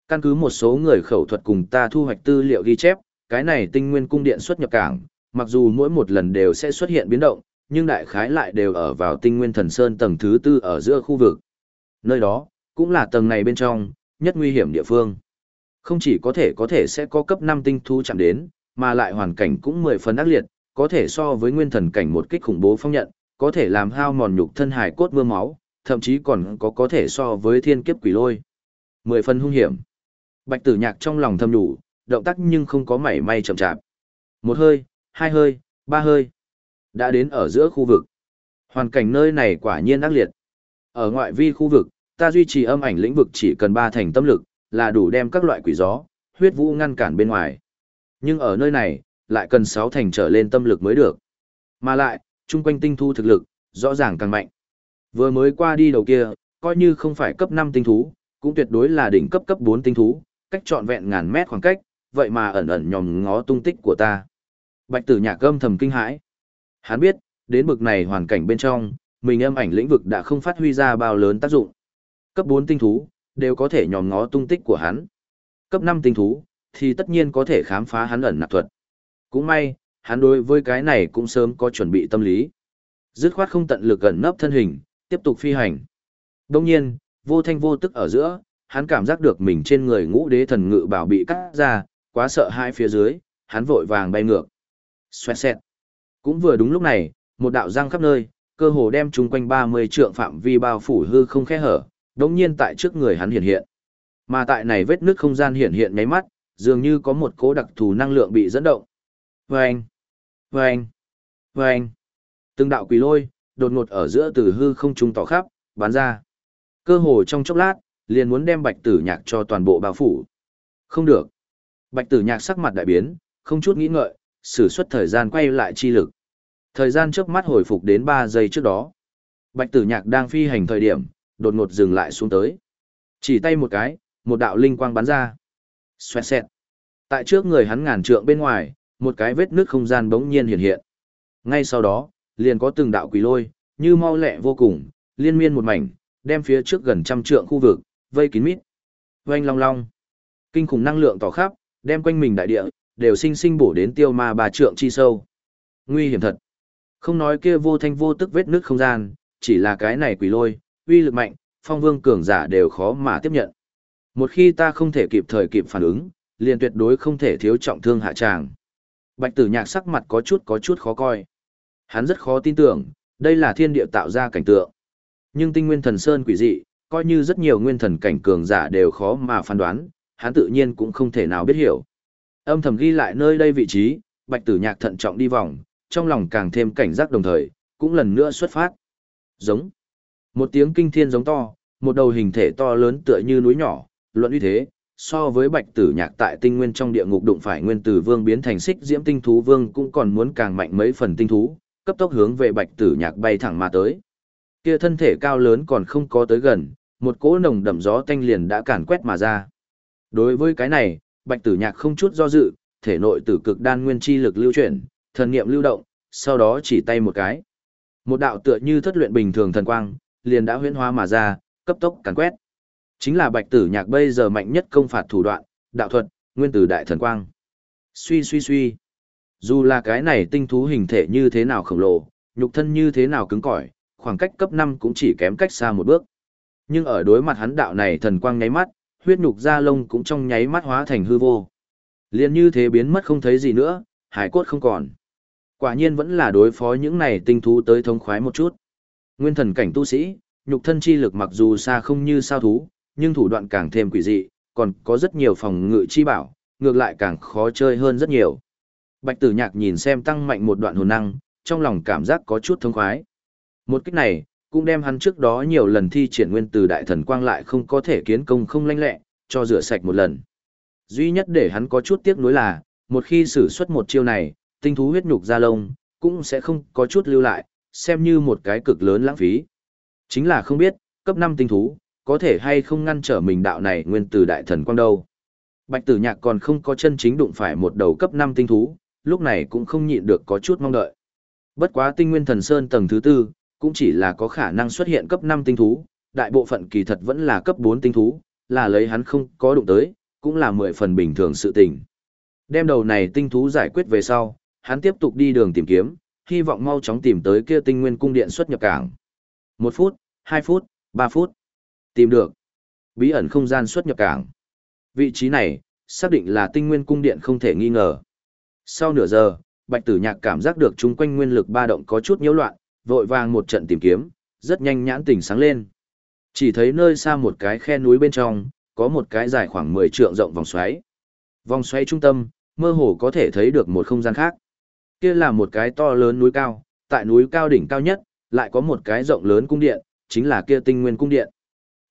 Căn cứ một số người khẩu thuật cùng ta thu hoạch tư liệu ghi chép, cái này tinh nguyên cung điện xuất nhập cảng, mặc dù mỗi một lần đều sẽ xuất hiện biến động, nhưng đại khái lại đều ở vào tinh nguyên thần sơn tầng thứ tư ở giữa khu vực. Nơi đó, cũng là tầng này bên trong, nhất nguy hiểm địa phương. Không chỉ có thể có thể sẽ có cấp 5 tinh thú chạm đến, mà lại hoàn cảnh cũng mười phần ác liệt, có thể so với nguyên thần cảnh một kích khủng bố phong nhận, có thể làm hao mòn nhục thân hài cốt mưa máu, thậm chí còn có có thể so với thiên kiếp quỷ lôi. Mười phần hung hiểm. Bạch tử nhạc trong lòng thầm đủ, động tác nhưng không có mảy may chậm chạp. Một hơi, hai hơi, ba hơi. Đã đến ở giữa khu vực. Hoàn cảnh nơi này quả nhiên ác liệt. Ở ngoại vi khu vực, ta duy trì âm ảnh lĩnh vực chỉ cần ba thành tâm lực, là đủ đem các loại quỷ gió, huyết vũ ngăn cản bên ngoài. Nhưng ở nơi này, lại cần sáu thành trở lên tâm lực mới được. Mà lại, chung quanh tinh thu thực lực, rõ ràng càng mạnh. Vừa mới qua đi đầu kia, coi như không phải cấp 5 tinh thú, cũng tuyệt đối là đỉnh cấp cấp 4 tinh thú, cách trọn vẹn ngàn mét khoảng cách, vậy mà ẩn ẩn nhòm ngó tung tích của ta. Bạch tử nhạc âm thầm kinh hãi. Hắn biết, đến bực này hoàn cảnh bên trong, mình âm ảnh lĩnh vực đã không phát huy ra bao lớn tác dụng. Cấp 4 tinh thú, đều có thể nhòm ngó tung tích của hắn. Cấp 5 tinh thú, thì tất nhiên có thể khám phá hắn ẩn nạp thuật. Cũng may, hắn đối với cái này cũng sớm có chuẩn bị tâm lý. Dứt khoát không tận lực gần nấp thân hình, tiếp tục phi hành. Đồng nhiên, vô thanh vô tức ở giữa, hắn cảm giác được mình trên người ngũ đế thần ngự bảo bị cắt ra, quá sợ hai phía dưới, hắn vội vàng bay ngược. Xoẹt xẹt. Cũng vừa đúng lúc này, một đạo răng khắp nơi, cơ hồ đem chúng quanh 30 trượng phạm vi bao phủ hư không khe hở, đống nhiên tại trước người hắn hiện hiện. Mà tại này vết nước không gian hiện hiện nháy mắt, dường như có một cố đặc thù năng lượng bị dẫn động. Vâng! Vâng! Vâng! Từng đạo quỷ lôi, đột ngột ở giữa từ hư không trung tỏ khắp, bắn ra. Cơ hồ trong chốc lát, liền muốn đem bạch tử nhạc cho toàn bộ bao phủ. Không được. Bạch tử nhạc sắc mặt đại biến, không chút nghĩ ngợi, sử xuất thời gian quay lại chi lực. Thời gian trước mắt hồi phục đến 3 giây trước đó. Bạch tử nhạc đang phi hành thời điểm, đột ngột dừng lại xuống tới. Chỉ tay một cái, một đạo linh quang bắn ra. Xoẹt xẹt. Tại trước người hắn ngàn trượng bên ngoài, một cái vết nước không gian bỗng nhiên hiện hiện. Ngay sau đó, liền có từng đạo quỷ lôi, như mau lẹ vô cùng, liên miên một mảnh, đem phía trước gần trăm trượng khu vực, vây kín mít. Oanh long long. Kinh khủng năng lượng tỏ khắp, đem quanh mình đại địa, đều sinh sinh bổ đến tiêu ma bà trượng chi sâu. Nguy hiểm thật. Không nói kia vô thanh vô tức vết nước không gian, chỉ là cái này quỷ lôi, uy lực mạnh, phong vương cường giả đều khó mà tiếp nhận. Một khi ta không thể kịp thời kịp phản ứng, liền tuyệt đối không thể thiếu trọng thương hạ tràng. Bạch tử nhạc sắc mặt có chút có chút khó coi. Hắn rất khó tin tưởng, đây là thiên địa tạo ra cảnh tượng. Nhưng tinh nguyên thần sơn quỷ dị, coi như rất nhiều nguyên thần cảnh cường giả đều khó mà phán đoán, hắn tự nhiên cũng không thể nào biết hiểu. Âm thầm ghi lại nơi đây vị trí, bạch tử nhạc thận trọng đi vòng, trong lòng càng thêm cảnh giác đồng thời, cũng lần nữa xuất phát. Giống. Một tiếng kinh thiên giống to, một đầu hình thể to lớn tựa như núi nhỏ, luận uy thế, so với bạch tử nhạc tại tinh nguyên trong địa ngục đụng phải nguyên tử vương biến thành xích diễm tinh thú vương cũng còn muốn càng mạnh mấy phần tinh thú, cấp tốc hướng về bạch tử nhạc bay thẳng mà tới. Kia thân thể cao lớn còn không có tới gần, một cỗ nồng đậm gió tanh liền đã càn quét mà ra. Đối với cái này, bạch tử nhạc không chút do dự, thể nội tử cực đan nguyên chi lực lưu chuyển, thần niệm lưu động, sau đó chỉ tay một cái. Một đạo tựa như thất luyện bình thường thần quang, liền đã huyễn hóa mà ra, cấp tốc càn quét. Chính là bạch tử nhạc bây giờ mạnh nhất công phạt thủ đoạn, đạo thuật, nguyên tử đại thần quang. Suy suy suy. Dù là cái này tinh thú hình thể như thế nào khổng lồ, nhục thân như thế nào cứng cỏi, khoảng cách cấp 5 cũng chỉ kém cách xa một bước. Nhưng ở đối mặt hắn đạo này thần quang nháy mắt, huyết nhục da lông cũng trong nháy mắt hóa thành hư vô. Liên như thế biến mất không thấy gì nữa, hải cốt không còn. Quả nhiên vẫn là đối phó những này tinh thú tới thống khoái một chút. Nguyên thần cảnh tu sĩ, nhục thân chi lực mặc dù xa không như sao thú, nhưng thủ đoạn càng thêm quỷ dị, còn có rất nhiều phòng ngự chi bảo, ngược lại càng khó chơi hơn rất nhiều. Bạch tử nhạc nhìn xem tăng mạnh một đoạn hồn năng, trong lòng cảm giác có chút thông khoái. Một cách này, cũng đem hắn trước đó nhiều lần thi triển nguyên từ đại thần quang lại không có thể kiến công không lanh lẹ, cho rửa sạch một lần. Duy nhất để hắn có chút tiếc nuối là, một khi sử xuất một chiêu này, tinh thú huyết nhục ra lông, cũng sẽ không có chút lưu lại, xem như một cái cực lớn lãng phí. Chính là không biết, cấp 5 tinh thú, có thể hay không ngăn trở mình đạo này nguyên từ đại thần quang đâu. Bạch tử nhạc còn không có chân chính đụng phải một đầu cấp 5 tinh thú, lúc này cũng không nhịn được có chút mong đợi. Bất quá tinh nguyên thần sơn tầng thứ tư, cũng chỉ là có khả năng xuất hiện cấp 5 tinh thú, đại bộ phận kỳ thật vẫn là cấp 4 tinh thú, là lấy hắn không có đụng tới, cũng là mười phần bình thường sự tình. Đem đầu này tinh thú giải quyết về sau, hắn tiếp tục đi đường tìm kiếm, hy vọng mau chóng tìm tới kia tinh nguyên cung điện xuất nhập cảng. Một phút, hai phút, ba phút. Tìm được. Bí ẩn không gian xuất nhập cảng. Vị trí này, xác định là tinh nguyên cung điện không thể nghi ngờ. Sau nửa giờ, Bạch Tử Nhạc cảm giác được chung quanh nguyên lực ba động có chút nhiễu loạn, vội vàng một trận tìm kiếm, rất nhanh nhãn tỉnh sáng lên. Chỉ thấy nơi xa một cái khe núi bên trong, có một cái dài khoảng 10 trượng rộng vòng xoáy. Vòng xoáy trung tâm, mơ hồ có thể thấy được một không gian khác. Kia là một cái to lớn núi cao, tại núi cao đỉnh cao nhất, lại có một cái rộng lớn cung điện, chính là kia tinh nguyên cung điện.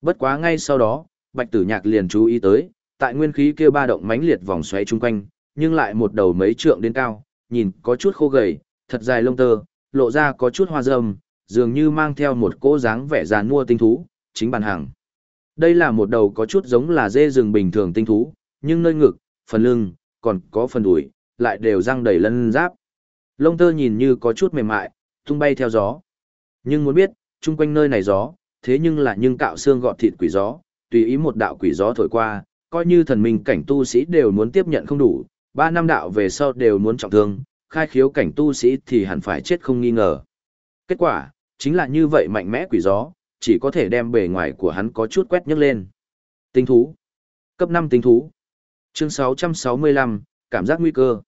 Bất quá ngay sau đó, Bạch Tử Nhạc liền chú ý tới, tại nguyên khí kia ba động mãnh liệt vòng xoáy chung quanh, nhưng lại một đầu mấy trượng đến cao, nhìn có chút khô gầy, thật dài lông tơ, lộ ra có chút hoa râm, dường như mang theo một cỗ dáng vẻ giàn mua tinh thú, chính bản hàng. Đây là một đầu có chút giống là dê rừng bình thường tinh thú, nhưng nơi ngực, phần lưng, còn có phần đùi, lại đều răng đầy lân giáp. Lông tơ nhìn như có chút mềm mại, tung bay theo gió. Nhưng muốn biết, chung quanh nơi này gió, thế nhưng là nhưng cạo xương gọt thịt quỷ gió, tùy ý một đạo quỷ gió thổi qua, coi như thần minh cảnh tu sĩ đều muốn tiếp nhận không đủ, ba năm đạo về sau đều muốn trọng thương, khai khiếu cảnh tu sĩ thì hẳn phải chết không nghi ngờ. Kết quả, chính là như vậy mạnh mẽ quỷ gió, chỉ có thể đem bề ngoài của hắn có chút quét nhấc lên. Tinh thú. Cấp 5 tinh thú. Chương 665, cảm giác nguy cơ.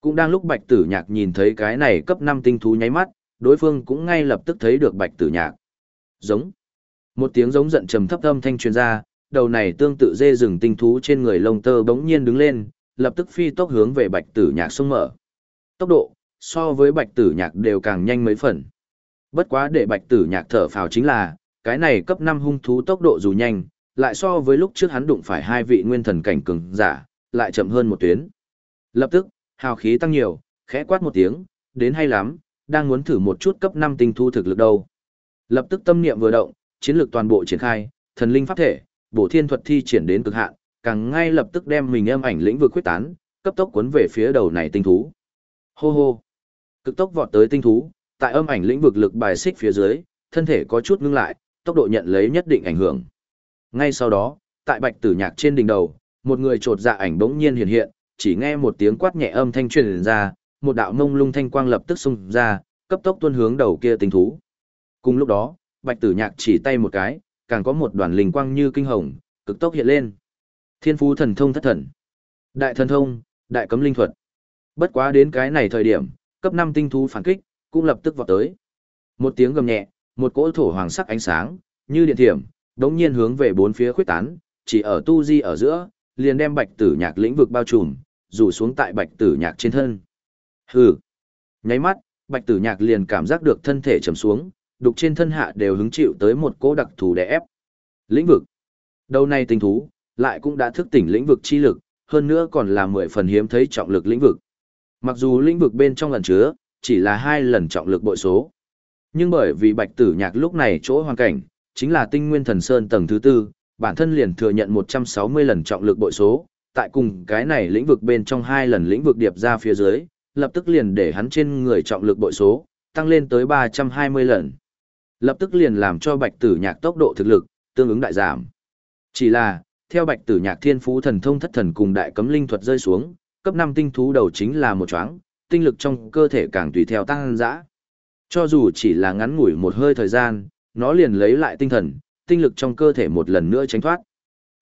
Cũng đang lúc Bạch Tử Nhạc nhìn thấy cái này cấp 5 tinh thú nháy mắt, đối phương cũng ngay lập tức thấy được Bạch Tử Nhạc. Giống. Một tiếng giống giận trầm thấp âm thanh truyền ra, đầu này tương tự dê rừng tinh thú trên người lông tơ bỗng nhiên đứng lên, lập tức phi tốc hướng về Bạch Tử Nhạc xông mở. Tốc độ so với Bạch Tử Nhạc đều càng nhanh mấy phần. Bất quá để Bạch Tử Nhạc thở phào chính là, cái này cấp 5 hung thú tốc độ dù nhanh, lại so với lúc trước hắn đụng phải hai vị nguyên thần cảnh cường giả, lại chậm hơn một tuyến. Lập tức, hào khí tăng nhiều, khẽ quát một tiếng, đến hay lắm, đang muốn thử một chút cấp 5 tinh thu thực lực đâu. Lập tức tâm niệm vừa động, chiến lược toàn bộ triển khai, thần linh pháp thể, bổ thiên thuật thi triển đến cực hạn, càng ngay lập tức đem mình âm ảnh lĩnh vực quyết tán, cấp tốc cuốn về phía đầu này tinh thú. Hô hô. Cực tốc vọt tới tinh thú, tại âm ảnh lĩnh vực lực bài xích phía dưới, thân thể có chút ngưng lại, tốc độ nhận lấy nhất định ảnh hưởng. Ngay sau đó, tại bạch tử nhạc trên đỉnh đầu, một người trột dạ ảnh bỗng nhiên hiện hiện, chỉ nghe một tiếng quát nhẹ âm thanh truyền ra, một đạo mông lung thanh quang lập tức xung ra, cấp tốc tuôn hướng đầu kia tinh thú. Cùng lúc đó, bạch tử nhạc chỉ tay một cái, càng có một đoàn linh quang như kinh hồng, cực tốc hiện lên. Thiên phú thần thông thất thần. Đại thần thông, đại cấm linh thuật. Bất quá đến cái này thời điểm, cấp 5 tinh thú phản kích, cũng lập tức vọt tới. Một tiếng gầm nhẹ, một cỗ thổ hoàng sắc ánh sáng, như điện thiểm, đống nhiên hướng về bốn phía khuyết tán, chỉ ở tu di ở giữa, liền đem bạch tử nhạc lĩnh vực bao trùm, rủ xuống tại bạch tử nhạc trên thân. Hừ. Nháy mắt, bạch tử nhạc liền cảm giác được thân thể trầm xuống, đục trên thân hạ đều hứng chịu tới một cỗ đặc thù đè ép. Lĩnh vực. Đầu này tinh thú, lại cũng đã thức tỉnh lĩnh vực chi lực, hơn nữa còn là mười phần hiếm thấy trọng lực lĩnh vực. Mặc dù lĩnh vực bên trong lần chứa, chỉ là hai lần trọng lực bội số. Nhưng bởi vì bạch tử nhạc lúc này chỗ hoàn cảnh, chính là tinh nguyên thần sơn tầng thứ tư, bản thân liền thừa nhận 160 lần trọng lực bội số, tại cùng cái này lĩnh vực bên trong hai lần lĩnh vực điệp ra phía dưới, lập tức liền để hắn trên người trọng lực bội số, tăng lên tới 320 lần. Lập tức liền làm cho bạch tử nhạc tốc độ thực lực, tương ứng đại giảm. Chỉ là, theo bạch tử nhạc thiên phú thần thông thất thần cùng đại cấm linh thuật rơi xuống, cấp 5 tinh thú đầu chính là một choáng, tinh lực trong cơ thể càng tùy theo tăng dã. Cho dù chỉ là ngắn ngủi một hơi thời gian, nó liền lấy lại tinh thần, tinh lực trong cơ thể một lần nữa tránh thoát.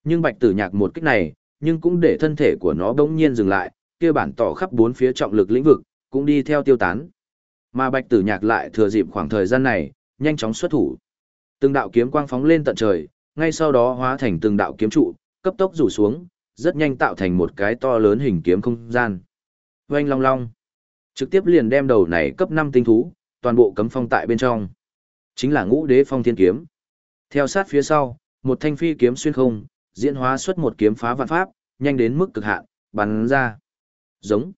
Nhưng bạch tử nhạc một kích này, nhưng cũng để thân thể của nó bỗng nhiên dừng lại, kia bản tỏ khắp bốn phía trọng lực lĩnh vực, cũng đi theo tiêu tán. Mà bạch tử nhạc lại thừa dịp khoảng thời gian này, nhanh chóng xuất thủ. Từng đạo kiếm quang phóng lên tận trời, ngay sau đó hóa thành từng đạo kiếm trụ, cấp tốc rủ xuống, rất nhanh tạo thành một cái to lớn hình kiếm không gian. Oanh long long. Trực tiếp liền đem đầu này cấp 5 tinh thú, toàn bộ cấm phong tại bên trong. Chính là ngũ đế phong thiên kiếm. Theo sát phía sau, một thanh phi kiếm xuyên không, diễn hóa xuất một kiếm phá vạn pháp, nhanh đến mức cực hạn, bắn ra. Giống.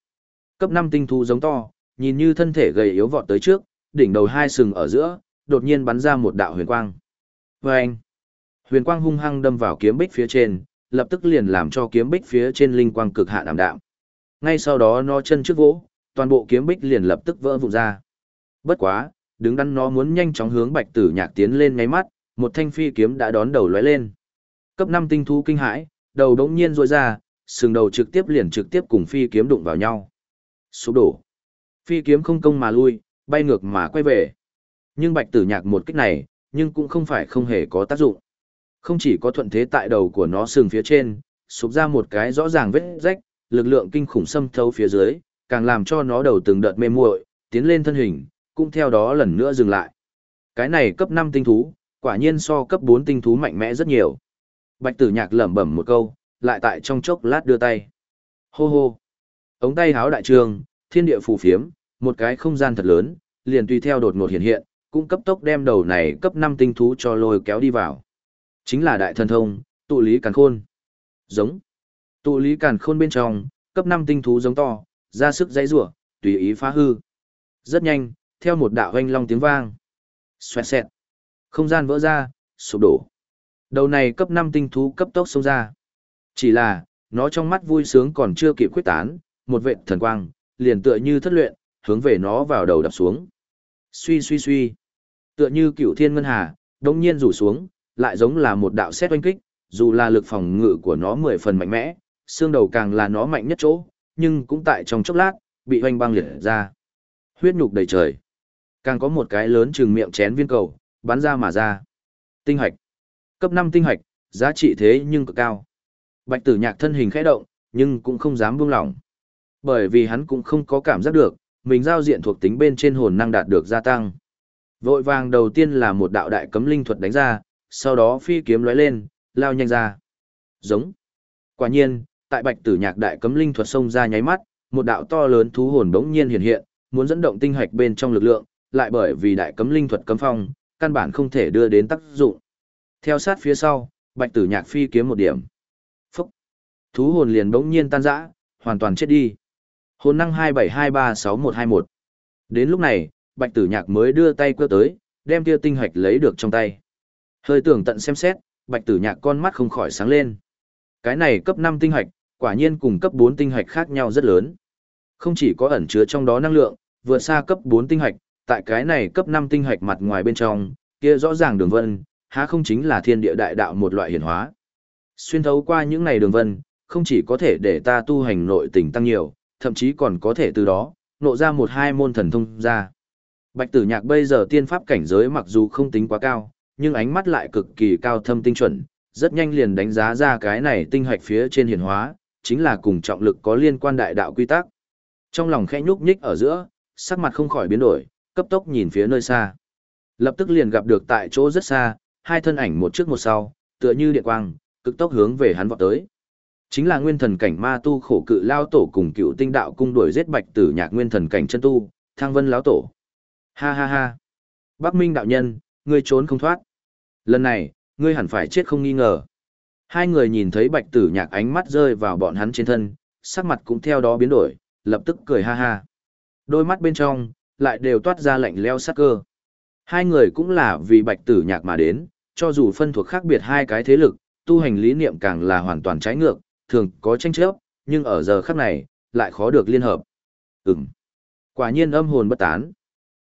Cấp 5 tinh thú giống to, nhìn như thân thể gầy yếu vọt tới trước, đỉnh đầu hai sừng ở giữa, đột nhiên bắn ra một đạo huyền quang. Vâng! Huyền quang hung hăng đâm vào kiếm bích phía trên, lập tức liền làm cho kiếm bích phía trên linh quang cực hạn đảm đạm. Ngay sau đó nó chân trước vỗ, toàn bộ kiếm bích liền lập tức vỡ vụn ra. Bất quá, đứng đắn nó muốn nhanh chóng hướng Bạch Tử Nhạc tiến lên ngay mắt, một thanh phi kiếm đã đón đầu lóe lên. Cấp 5 tinh thú kinh hãi, đầu đống nhiên rôi ra, sừng đầu trực tiếp liền trực tiếp cùng phi kiếm đụng vào nhau. Sụp đổ. Phi kiếm không công mà lui, bay ngược mà quay về. Nhưng Bạch Tử Nhạc một kích này, nhưng cũng không phải không hề có tác dụng. Không chỉ có thuận thế tại đầu của nó sừng phía trên, sụp ra một cái rõ ràng vết rách, lực lượng kinh khủng xâm thấu phía dưới, càng làm cho nó đầu từng đợt mê muội, tiến lên thân hình, cũng theo đó lần nữa dừng lại. Cái này cấp 5 tinh thú, quả nhiên so cấp 4 tinh thú mạnh mẽ rất nhiều. Bạch Tử Nhạc lẩm bẩm một câu, lại tại trong chốc lát đưa tay. Hô hô. Ống tay háo đại trường, thiên địa phù phiếm, một cái không gian thật lớn, liền tùy theo đột ngột hiện hiện, cũng cấp tốc đem đầu này cấp 5 tinh thú cho lôi kéo đi vào. Chính là đại thần thông, tụ lý càn khôn. Giống. Tụ lý càn khôn bên trong, cấp 5 tinh thú giống to, ra sức dãy rủa, tùy ý phá hư. Rất nhanh, theo một đạo hoanh long tiếng vang. Xoẹt xẹt. Không gian vỡ ra, sụp đổ. Đầu này cấp 5 tinh thú cấp tốc xông ra. Chỉ là, nó trong mắt vui sướng còn chưa kịp quyết tán, một vệ thần quang, liền tựa như thất luyện, hướng về nó vào đầu đập xuống. Suy suy suy. Tựa như cửu thiên ngân hà, đông nhiên rủ xuống, lại giống là một đạo xét oanh kích, dù là lực phòng ngự của nó mười phần mạnh mẽ, xương đầu càng là nó mạnh nhất chỗ, nhưng cũng tại trong chốc lát, bị hoanh băng liệt ra. Huyết nhục đầy trời. Càng có một cái lớn chừng miệng chén viên cầu, bắn ra mà ra. Tinh hạch. Cấp năm tinh hạch, giá trị thế nhưng cực cao. Bạch tử nhạc thân hình khẽ động, nhưng cũng không dám buông lỏng. Bởi vì hắn cũng không có cảm giác được, mình giao diện thuộc tính bên trên hồn năng đạt được gia tăng. Vội vàng đầu tiên là một đạo đại cấm linh thuật đánh ra, sau đó phi kiếm lóe lên, lao nhanh ra. Giống. Quả nhiên, tại bạch tử nhạc đại cấm linh thuật xông ra nháy mắt, một đạo to lớn thú hồn bỗng nhiên hiện hiện, muốn dẫn động tinh hạch bên trong lực lượng, lại bởi vì đại cấm linh thuật cấm phong, căn bản không thể đưa đến tác dụng. Theo sát phía sau, bạch tử nhạc phi kiếm một điểm. Phúc. Thú hồn liền bỗng nhiên tan rã, hoàn toàn chết đi. Hồn năng 27236121. Đến lúc này, bạch tử nhạc mới đưa tay quơ tới, đem kia tinh hạch lấy được trong tay. Hơi tưởng tận xem xét, bạch tử nhạc con mắt không khỏi sáng lên. Cái này cấp 5 tinh hạch, quả nhiên cùng cấp 4 tinh hạch khác nhau rất lớn. Không chỉ có ẩn chứa trong đó năng lượng, vượt xa cấp 4 tinh hạch, tại cái này cấp 5 tinh hạch mặt ngoài bên trong, kia rõ ràng đường vân, há không chính là thiên địa đại đạo một loại hiển hóa. Xuyên thấu qua những này đường vân, không chỉ có thể để ta tu hành nội tình tăng nhiều, thậm chí còn có thể từ đó, nộ ra một hai môn thần thông ra. Bạch tử nhạc bây giờ tiên pháp cảnh giới mặc dù không tính quá cao, nhưng ánh mắt lại cực kỳ cao thâm tinh chuẩn, rất nhanh liền đánh giá ra cái này tinh hạch phía trên hiển hóa, chính là cùng trọng lực có liên quan đại đạo quy tắc. Trong lòng khẽ nhúc nhích ở giữa, sắc mặt không khỏi biến đổi, cấp tốc nhìn phía nơi xa. Lập tức liền gặp được tại chỗ rất xa, hai thân ảnh một trước một sau, tựa như điện quang, cực tốc hướng về hắn vọt tới. Chính là nguyên thần cảnh ma tu khổ cự lao tổ cùng cựu tinh đạo cung đuổi giết bạch tử nhạc nguyên thần cảnh chân tu, thang vân lão tổ. Ha ha ha. Bắc Minh đạo nhân, ngươi trốn không thoát. Lần này, ngươi hẳn phải chết không nghi ngờ. Hai người nhìn thấy bạch tử nhạc ánh mắt rơi vào bọn hắn trên thân, sắc mặt cũng theo đó biến đổi, lập tức cười ha ha. Đôi mắt bên trong, lại đều toát ra lạnh leo sắc cơ. Hai người cũng là vì bạch tử nhạc mà đến, cho dù phân thuộc khác biệt hai cái thế lực, tu hành lý niệm càng là hoàn toàn trái ngược, thường có tranh chấp, nhưng ở giờ khắc này, lại khó được liên hợp. Ừm. Quả nhiên âm hồn bất tán.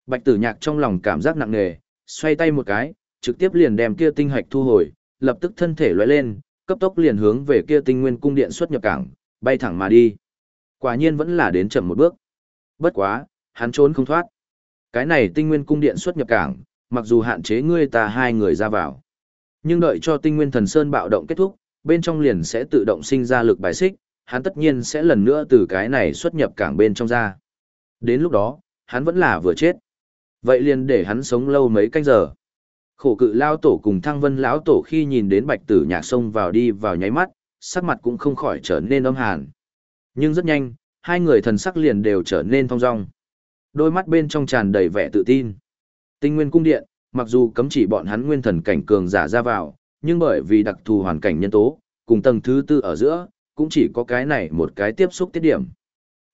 Bạch tử nhạc trong lòng cảm giác nặng nề, xoay tay một cái, trực tiếp liền đem kia tinh hạch thu hồi, lập tức thân thể lóe lên, cấp tốc liền hướng về kia tinh nguyên cung điện xuất nhập cảng, bay thẳng mà đi. Quả nhiên vẫn là đến chậm một bước. Bất quá, hắn trốn không thoát. Cái này tinh nguyên cung điện xuất nhập cảng, mặc dù hạn chế ngươi ta hai người ra vào. Nhưng đợi cho tinh nguyên thần sơn bạo động kết thúc, bên trong liền sẽ tự động sinh ra lực bài xích, hắn tất nhiên sẽ lần nữa từ cái này xuất nhập cảng bên trong ra. Đến lúc đó, hắn vẫn là vừa chết. Vậy liền để hắn sống lâu mấy canh giờ. Khổ cự lao tổ cùng thăng vân lão tổ khi nhìn đến bạch tử nhạc sông vào đi vào nháy mắt, sắc mặt cũng không khỏi trở nên âm hàn. Nhưng rất nhanh, hai người thần sắc liền đều trở nên thong dong. Đôi mắt bên trong tràn đầy vẻ tự tin. Tinh nguyên cung điện, mặc dù cấm chỉ bọn hắn nguyên thần cảnh cường giả ra vào, nhưng bởi vì đặc thù hoàn cảnh nhân tố, cùng tầng thứ tư ở giữa, cũng chỉ có cái này một cái tiếp xúc tiết điểm.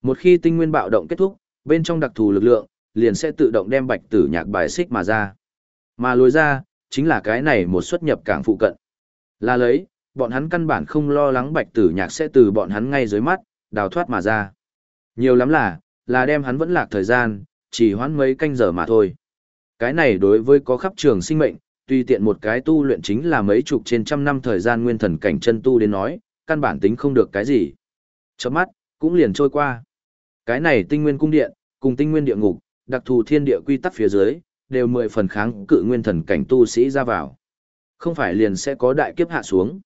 Một khi tinh nguyên bạo động kết thúc, bên trong đặc thù lực lượng, liền sẽ tự động đem bạch tử nhạc bài xích mà ra. Mà lối ra, chính là cái này một xuất nhập cảng phụ cận. Là lấy, bọn hắn căn bản không lo lắng bạch tử nhạc sẽ từ bọn hắn ngay dưới mắt, đào thoát mà ra. Nhiều lắm là, là đem hắn vẫn lạc thời gian, chỉ hoãn mấy canh giờ mà thôi. Cái này đối với có khắp trường sinh mệnh, tuy tiện một cái tu luyện chính là mấy chục trên trăm năm thời gian nguyên thần cảnh chân tu đến nói, căn bản tính không được cái gì. Chớp mắt, cũng liền trôi qua. Cái này tinh nguyên cung điện, cùng tinh nguyên địa ngục, đặc thù thiên địa quy tắc phía dưới, đều mười phần kháng cự nguyên thần cảnh tu sĩ ra vào. Không phải liền sẽ có đại kiếp hạ xuống.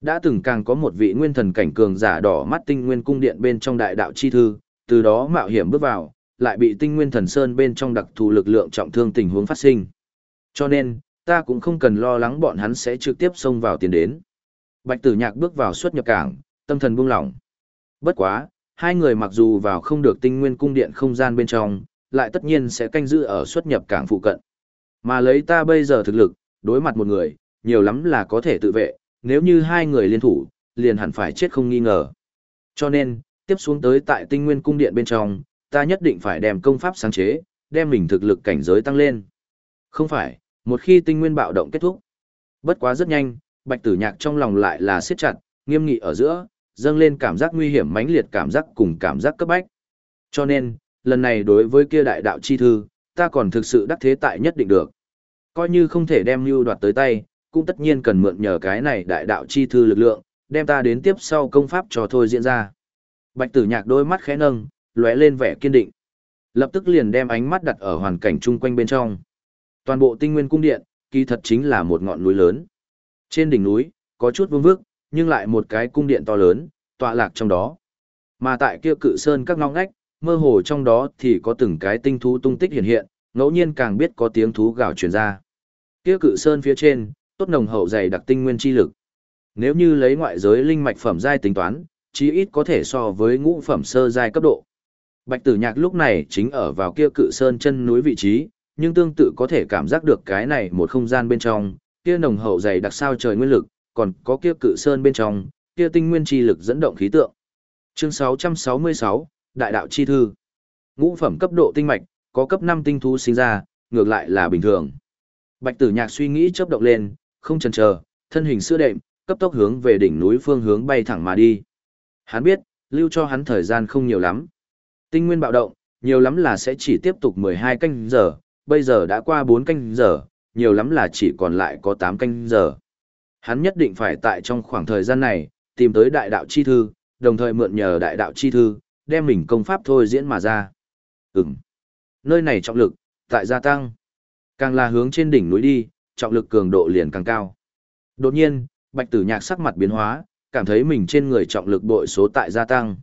Đã từng càng có một vị nguyên thần cảnh cường giả đỏ mắt tinh nguyên cung điện bên trong đại đạo chi thư, từ đó mạo hiểm bước vào, lại bị tinh nguyên thần sơn bên trong đặc thù lực lượng trọng thương tình huống phát sinh. Cho nên, ta cũng không cần lo lắng bọn hắn sẽ trực tiếp xông vào tiền đến. Bạch tử nhạc bước vào xuất nhập cảng, tâm thần buông lỏng. Bất quá, hai người mặc dù vào không được tinh nguyên cung điện không gian bên trong, lại tất nhiên sẽ canh giữ ở xuất nhập cảng phụ cận. Mà lấy ta bây giờ thực lực, đối mặt một người, nhiều lắm là có thể tự vệ, nếu như hai người liên thủ, liền hẳn phải chết không nghi ngờ. Cho nên, tiếp xuống tới tại tinh nguyên cung điện bên trong, ta nhất định phải đem công pháp sáng chế, đem mình thực lực cảnh giới tăng lên. Không phải, một khi tinh nguyên bạo động kết thúc. Bất quá rất nhanh, bạch tử nhạc trong lòng lại là siết chặt, nghiêm nghị ở giữa, dâng lên cảm giác nguy hiểm mãnh liệt cảm giác cùng cảm giác cấp bách. Cho nên, lần này đối với kia đại đạo chi thư, ta còn thực sự đắc thế tại nhất định được. Coi như không thể đem lưu đoạt tới tay, cũng tất nhiên cần mượn nhờ cái này đại đạo chi thư lực lượng, đem ta đến tiếp sau công pháp cho thôi diễn ra. Bạch tử nhạc đôi mắt khẽ nâng, lóe lên vẻ kiên định. Lập tức liền đem ánh mắt đặt ở hoàn cảnh chung quanh bên trong. Toàn bộ tinh nguyên cung điện, kỳ thật chính là một ngọn núi lớn. Trên đỉnh núi, có chút vương vước, nhưng lại một cái cung điện to lớn, tọa lạc trong đó. Mà tại kia cự sơn các ngóc ngách, mơ hồ trong đó thì có từng cái tinh thú tung tích hiện hiện, ngẫu nhiên càng biết có tiếng thú gào truyền ra. Kia cự sơn phía trên, tốt nồng hậu dày đặc tinh nguyên chi lực. Nếu như lấy ngoại giới linh mạch phẩm giai tính toán, chí ít có thể so với ngũ phẩm sơ giai cấp độ. Bạch Tử Nhạc lúc này chính ở vào kia cự sơn chân núi vị trí, nhưng tương tự có thể cảm giác được cái này một không gian bên trong, kia nồng hậu dày đặc sao trời nguyên lực, còn có kia cự sơn bên trong, kia tinh nguyên chi lực dẫn động khí tượng. Chương 666, Đại đạo chi thư. Ngũ phẩm cấp độ tinh mạch, có cấp 5 tinh thú sinh ra, ngược lại là bình thường. Bạch Tử Nhạc suy nghĩ chớp động lên, không chần chờ, thân hình sữa đệm, cấp tốc hướng về đỉnh núi phương hướng bay thẳng mà đi. Hắn biết, lưu cho hắn thời gian không nhiều lắm. Tinh nguyên bạo động, nhiều lắm là sẽ chỉ tiếp tục 12 canh giờ, bây giờ đã qua 4 canh giờ, nhiều lắm là chỉ còn lại có 8 canh giờ. Hắn nhất định phải tại trong khoảng thời gian này, tìm tới đại đạo chi thư, đồng thời mượn nhờ đại đạo chi thư, đem mình công pháp thôi diễn mà ra. Ừm. Nơi này trọng lực, tại gia tăng. Càng là hướng trên đỉnh núi đi, trọng lực cường độ liền càng cao. Đột nhiên, bạch tử nhạc sắc mặt biến hóa, cảm thấy mình trên người trọng lực bội số tại gia tăng.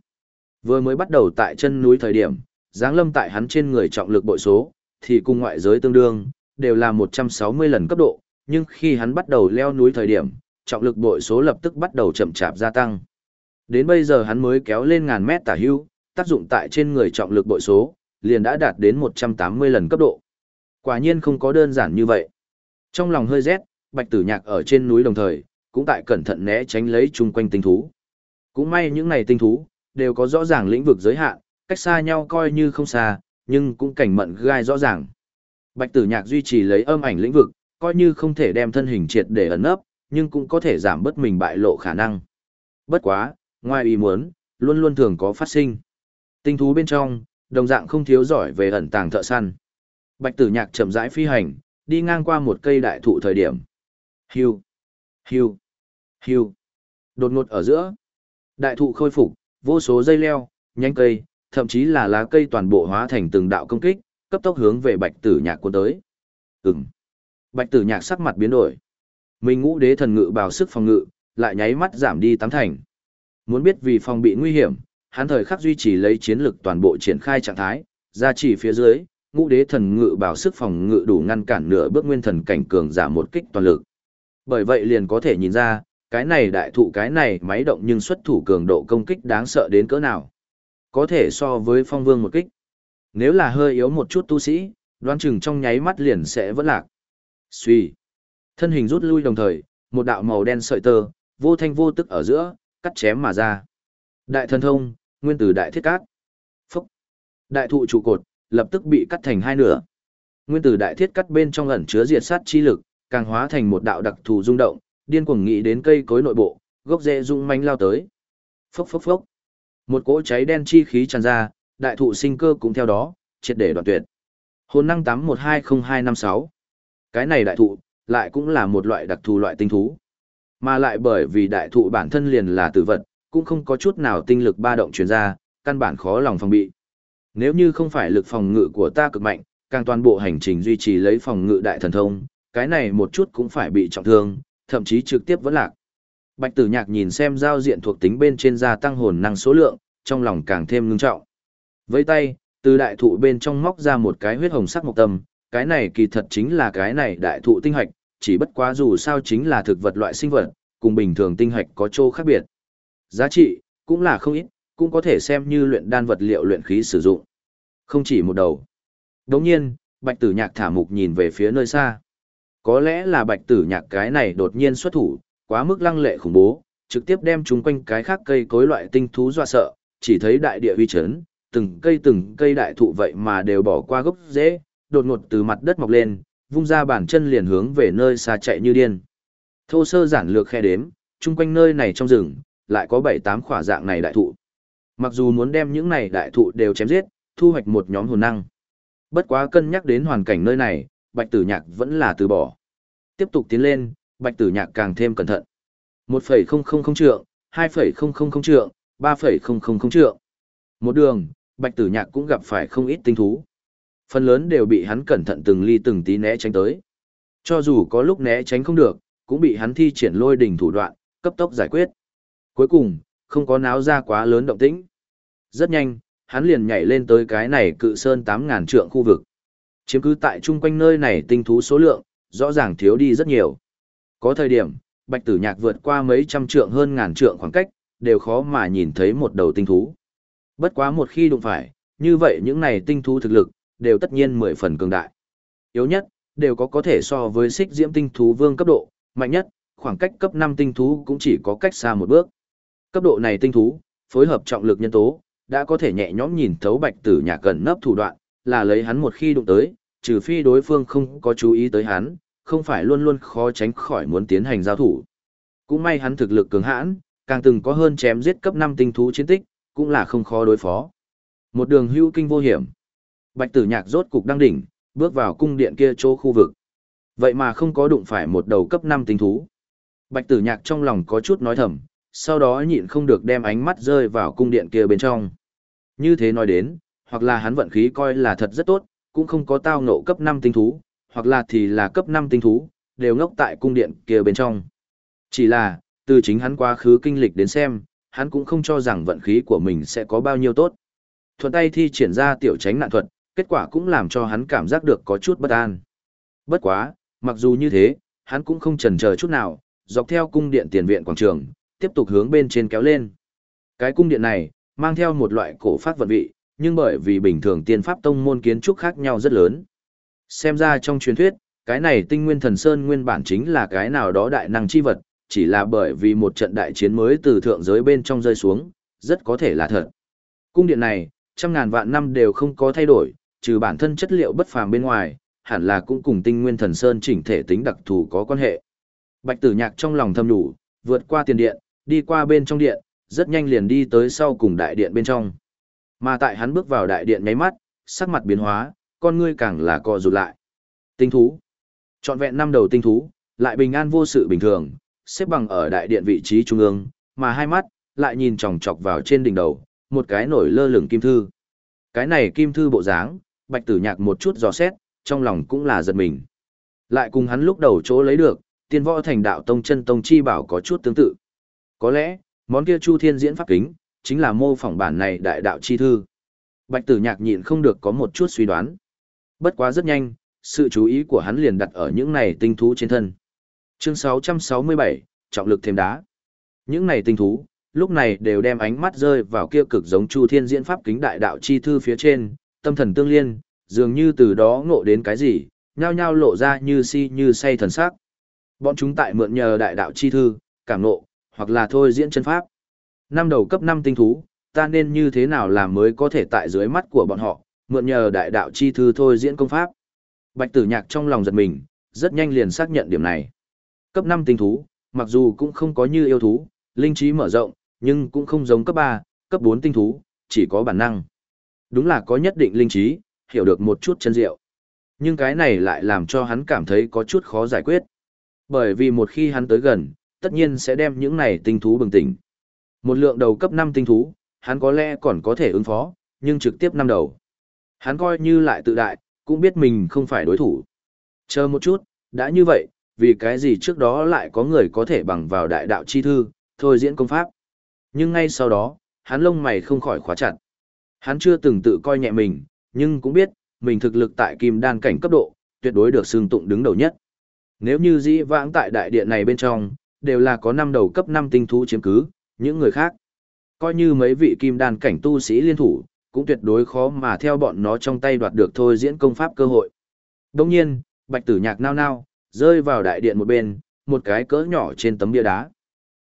Vừa mới bắt đầu tại chân núi thời điểm, giáng lâm tại hắn trên người trọng lực bội số, thì cùng ngoại giới tương đương, đều là 160 lần cấp độ, nhưng khi hắn bắt đầu leo núi thời điểm, trọng lực bội số lập tức bắt đầu chậm chạp gia tăng. Đến bây giờ hắn mới kéo lên ngàn mét tả hưu, tác dụng tại trên người trọng lực bội số, liền đã đạt đến 180 lần cấp độ. Quả nhiên không có đơn giản như vậy. Trong lòng hơi rét, bạch tử nhạc ở trên núi đồng thời, cũng tại cẩn thận né tránh lấy chung quanh tinh thú. Cũng may những này tinh thú, đều có rõ ràng lĩnh vực giới hạn, cách xa nhau coi như không xa, nhưng cũng cảnh mận gai rõ ràng. Bạch tử nhạc duy trì lấy âm ảnh lĩnh vực, coi như không thể đem thân hình triệt để ẩn nấp, nhưng cũng có thể giảm bớt mình bại lộ khả năng. Bất quá, ngoài ý muốn, luôn luôn thường có phát sinh. Tinh thú bên trong, đồng dạng không thiếu giỏi về ẩn tàng thợ săn. Bạch tử nhạc chậm rãi phi hành, đi ngang qua một cây đại thụ thời điểm. Hiu, hiu, hiu. Đột ngột ở giữa. Đại thụ khôi phục, vô số dây leo, nhánh cây, thậm chí là lá cây toàn bộ hóa thành từng đạo công kích, cấp tốc hướng về bạch tử nhạc cuốn tới. Ừm. Bạch tử nhạc sắc mặt biến đổi. Mình ngũ đế thần ngự bảo sức phòng ngự, lại nháy mắt giảm đi tám thành. Muốn biết vì phòng bị nguy hiểm, hắn thời khắc duy trì lấy chiến lực toàn bộ triển khai trạng thái, ra chỉ phía dưới, ngũ đế thần ngự bảo sức phòng ngự đủ ngăn cản nửa bước nguyên thần cảnh cường giảm một kích toàn lực. Bởi vậy liền có thể nhìn ra, cái này đại thụ cái này máy động nhưng xuất thủ cường độ công kích đáng sợ đến cỡ nào. Có thể so với phong vương một kích. Nếu là hơi yếu một chút tu sĩ, đoán chừng trong nháy mắt liền sẽ vẫn lạc. Suy. Thân hình rút lui đồng thời, một đạo màu đen sợi tơ, vô thanh vô tức ở giữa, cắt chém mà ra. Đại thần thông, nguyên tử đại thiết cát. Phúc. Đại thụ trụ cột, lập tức bị cắt thành hai nửa. Nguyên tử đại thiết cắt bên trong ẩn chứa diệt sát chi lực, càng hóa thành một đạo đặc thù rung động, điên cuồng nghĩ đến cây cối nội bộ, gốc rễ rung manh lao tới. Phốc phốc phốc. Một cỗ cháy đen chi khí tràn ra, đại thụ sinh cơ cũng theo đó, triệt để đoạn tuyệt. Hồn năng 81205256. Cái này đại thụ, lại cũng là một loại đặc thù loại tinh thú. Mà lại bởi vì đại thụ bản thân liền là tử vật, cũng không có chút nào tinh lực ba động truyền ra, căn bản khó lòng phòng bị. Nếu như không phải lực phòng ngự của ta cực mạnh, càng toàn bộ hành trình duy trì lấy phòng ngự đại thần thông, cái này một chút cũng phải bị trọng thương, thậm chí trực tiếp vẫn lạc. Bạch Tử Nhạc nhìn xem giao diện thuộc tính bên trên gia tăng hồn năng số lượng, trong lòng càng thêm ngưng trọng. Với tay, từ đại thụ bên trong móc ra một cái huyết hồng sắc mộc tâm, cái này kỳ thật chính là cái này đại thụ tinh hạch, chỉ bất quá dù sao chính là thực vật loại sinh vật, cùng bình thường tinh hạch có chỗ khác biệt. Giá trị, cũng là không ít, cũng có thể xem như luyện đan vật liệu luyện khí sử dụng. Không chỉ một đầu. Đồng nhiên, bạch tử nhạc thả mục nhìn về phía nơi xa. Có lẽ là bạch tử nhạc cái này đột nhiên xuất thủ, quá mức lăng lệ khủng bố, trực tiếp đem chúng quanh cái khác cây cối loại tinh thú dọa sợ, chỉ thấy đại địa uy chấn, từng cây từng cây đại thụ vậy mà đều bỏ qua gốc rễ, đột ngột từ mặt đất mọc lên, vung ra bàn chân liền hướng về nơi xa chạy như điên. Thô sơ giản lược khe đếm, chung quanh nơi này trong rừng, lại có bảy tám khỏa dạng này đại thụ. Mặc dù muốn đem những này đại thụ đều chém giết, thu hoạch một nhóm hồn năng. Bất quá cân nhắc đến hoàn cảnh nơi này, Bạch Tử Nhạc vẫn là từ bỏ. Tiếp tục tiến lên, Bạch Tử Nhạc càng thêm cẩn thận. 1.000 trượng, 2.000 trượng, 3.000 trượng. Một đường, Bạch Tử Nhạc cũng gặp phải không ít tinh thú. Phần lớn đều bị hắn cẩn thận từng ly từng tí né tránh tới. Cho dù có lúc né tránh không được, cũng bị hắn thi triển lôi đỉnh thủ đoạn, cấp tốc giải quyết. Cuối cùng, không có náo ra quá lớn động tĩnh. Rất nhanh, hắn liền nhảy lên tới cái này cự sơn 8.000 trượng khu vực. Chiếm cứ tại chung quanh nơi này tinh thú số lượng, rõ ràng thiếu đi rất nhiều. Có thời điểm, bạch tử nhạc vượt qua mấy trăm trượng hơn ngàn trượng khoảng cách, đều khó mà nhìn thấy một đầu tinh thú. Bất quá một khi đụng phải, như vậy những này tinh thú thực lực, đều tất nhiên mười phần cường đại. Yếu nhất, đều có có thể so với xích diễm tinh thú vương cấp độ, mạnh nhất, khoảng cách cấp 5 tinh thú cũng chỉ có cách xa một bước. Cấp độ này tinh thú, phối hợp trọng lực nhân tố, đã có thể nhẹ nhõm nhìn thấu bạch tử nhạc gần nấp thủ đoạn, là lấy hắn một khi đụng tới, trừ phi đối phương không có chú ý tới hắn, không phải luôn luôn khó tránh khỏi muốn tiến hành giao thủ. Cũng may hắn thực lực cường hãn, càng từng có hơn chém giết cấp 5 tinh thú chiến tích, cũng là không khó đối phó. Một đường hưu kinh vô hiểm. Bạch tử nhạc rốt cục đăng đỉnh, bước vào cung điện kia chỗ khu vực. Vậy mà không có đụng phải một đầu cấp 5 tinh thú. Bạch tử nhạc trong lòng có chút nói thầm, sau đó nhịn không được đem ánh mắt rơi vào cung điện kia bên trong. Như thế nói đến, hoặc là hắn vận khí coi là thật rất tốt, cũng không có tao ngộ cấp 5 tinh thú, hoặc là thì là cấp 5 tinh thú, đều ngốc tại cung điện kia bên trong. Chỉ là, từ chính hắn quá khứ kinh lịch đến xem, hắn cũng không cho rằng vận khí của mình sẽ có bao nhiêu tốt. Thuận tay thi triển ra tiểu tránh nạn thuật, kết quả cũng làm cho hắn cảm giác được có chút bất an. Bất quá, mặc dù như thế, hắn cũng không chần chờ chút nào, dọc theo cung điện tiền viện quảng trường, tiếp tục hướng bên trên kéo lên. Cái cung điện này, mang theo một loại cổ phát vận vị, nhưng bởi vì bình thường tiên pháp tông môn kiến trúc khác nhau rất lớn. Xem ra trong truyền thuyết, cái này tinh nguyên thần sơn nguyên bản chính là cái nào đó đại năng chi vật, chỉ là bởi vì một trận đại chiến mới từ thượng giới bên trong rơi xuống, rất có thể là thật. Cung điện này, trăm ngàn vạn năm đều không có thay đổi, trừ bản thân chất liệu bất phàm bên ngoài, hẳn là cũng cùng tinh nguyên thần sơn chỉnh thể tính đặc thù có quan hệ. Bạch tử nhạc trong lòng thầm đủ, vượt qua tiền điện, đi qua bên trong điện, rất nhanh liền đi tới sau cùng đại điện bên trong. Mà tại hắn bước vào đại điện nháy mắt, sắc mặt biến hóa, con ngươi càng là co rụt lại. Tinh thú. Chọn vẹn năm đầu tinh thú, lại bình an vô sự bình thường, xếp bằng ở đại điện vị trí trung ương, mà hai mắt, lại nhìn chòng chọc vào trên đỉnh đầu, một cái nổi lơ lửng kim thư. Cái này kim thư bộ dáng, bạch tử nhạc một chút dò xét, trong lòng cũng là giật mình. Lại cùng hắn lúc đầu chỗ lấy được, tiên võ thành đạo tông chân tông chi bảo có chút tương tự. Có lẽ, món kia Chu Thiên diễn pháp kính, chính là mô phỏng bản này đại đạo chi thư. Bạch tử nhạc nhịn không được có một chút suy đoán. Bất quá rất nhanh, sự chú ý của hắn liền đặt ở những này tinh thú trên thân. Chương 667, trọng lực thêm đá. Những này tinh thú, lúc này đều đem ánh mắt rơi vào kia cực giống Chu Thiên diễn pháp kính đại đạo chi thư phía trên, tâm thần tương liên, dường như từ đó ngộ đến cái gì, nhao nhao lộ ra như si như say thần sắc. Bọn chúng tại mượn nhờ đại đạo chi thư, cảm ngộ, hoặc là thôi diễn chân pháp. Năm đầu cấp 5 tinh thú, ta nên như thế nào làm mới có thể tại dưới mắt của bọn họ, mượn nhờ đại đạo chi thư thôi diễn công pháp. Bạch tử nhạc trong lòng giật mình, rất nhanh liền xác nhận điểm này. Cấp 5 tinh thú, mặc dù cũng không có như yêu thú, linh trí mở rộng, nhưng cũng không giống cấp 3, cấp 4 tinh thú, chỉ có bản năng. Đúng là có nhất định linh trí, hiểu được một chút chân diệu. Nhưng cái này lại làm cho hắn cảm thấy có chút khó giải quyết. Bởi vì một khi hắn tới gần, tất nhiên sẽ đem những này tinh thú bừng tỉnh. Một lượng đầu cấp 5 tinh thú, hắn có lẽ còn có thể ứng phó, nhưng trực tiếp năm đầu. Hắn coi như lại tự đại, cũng biết mình không phải đối thủ. Chờ một chút, đã như vậy, vì cái gì trước đó lại có người có thể bằng vào đại đạo chi thư, thôi diễn công pháp. Nhưng ngay sau đó, hắn lông mày không khỏi khóa chặt. Hắn chưa từng tự coi nhẹ mình, nhưng cũng biết, mình thực lực tại kim đan cảnh cấp độ, tuyệt đối được xương tụng đứng đầu nhất. Nếu như dĩ vãng tại đại điện này bên trong, đều là có năm đầu cấp 5 tinh thú chiếm cứ, những người khác. Coi như mấy vị kim đan cảnh tu sĩ liên thủ, cũng tuyệt đối khó mà theo bọn nó trong tay đoạt được thôi diễn công pháp cơ hội. Đồng nhiên, bạch tử nhạc nao nao, rơi vào đại điện một bên, một cái cỡ nhỏ trên tấm bia đá.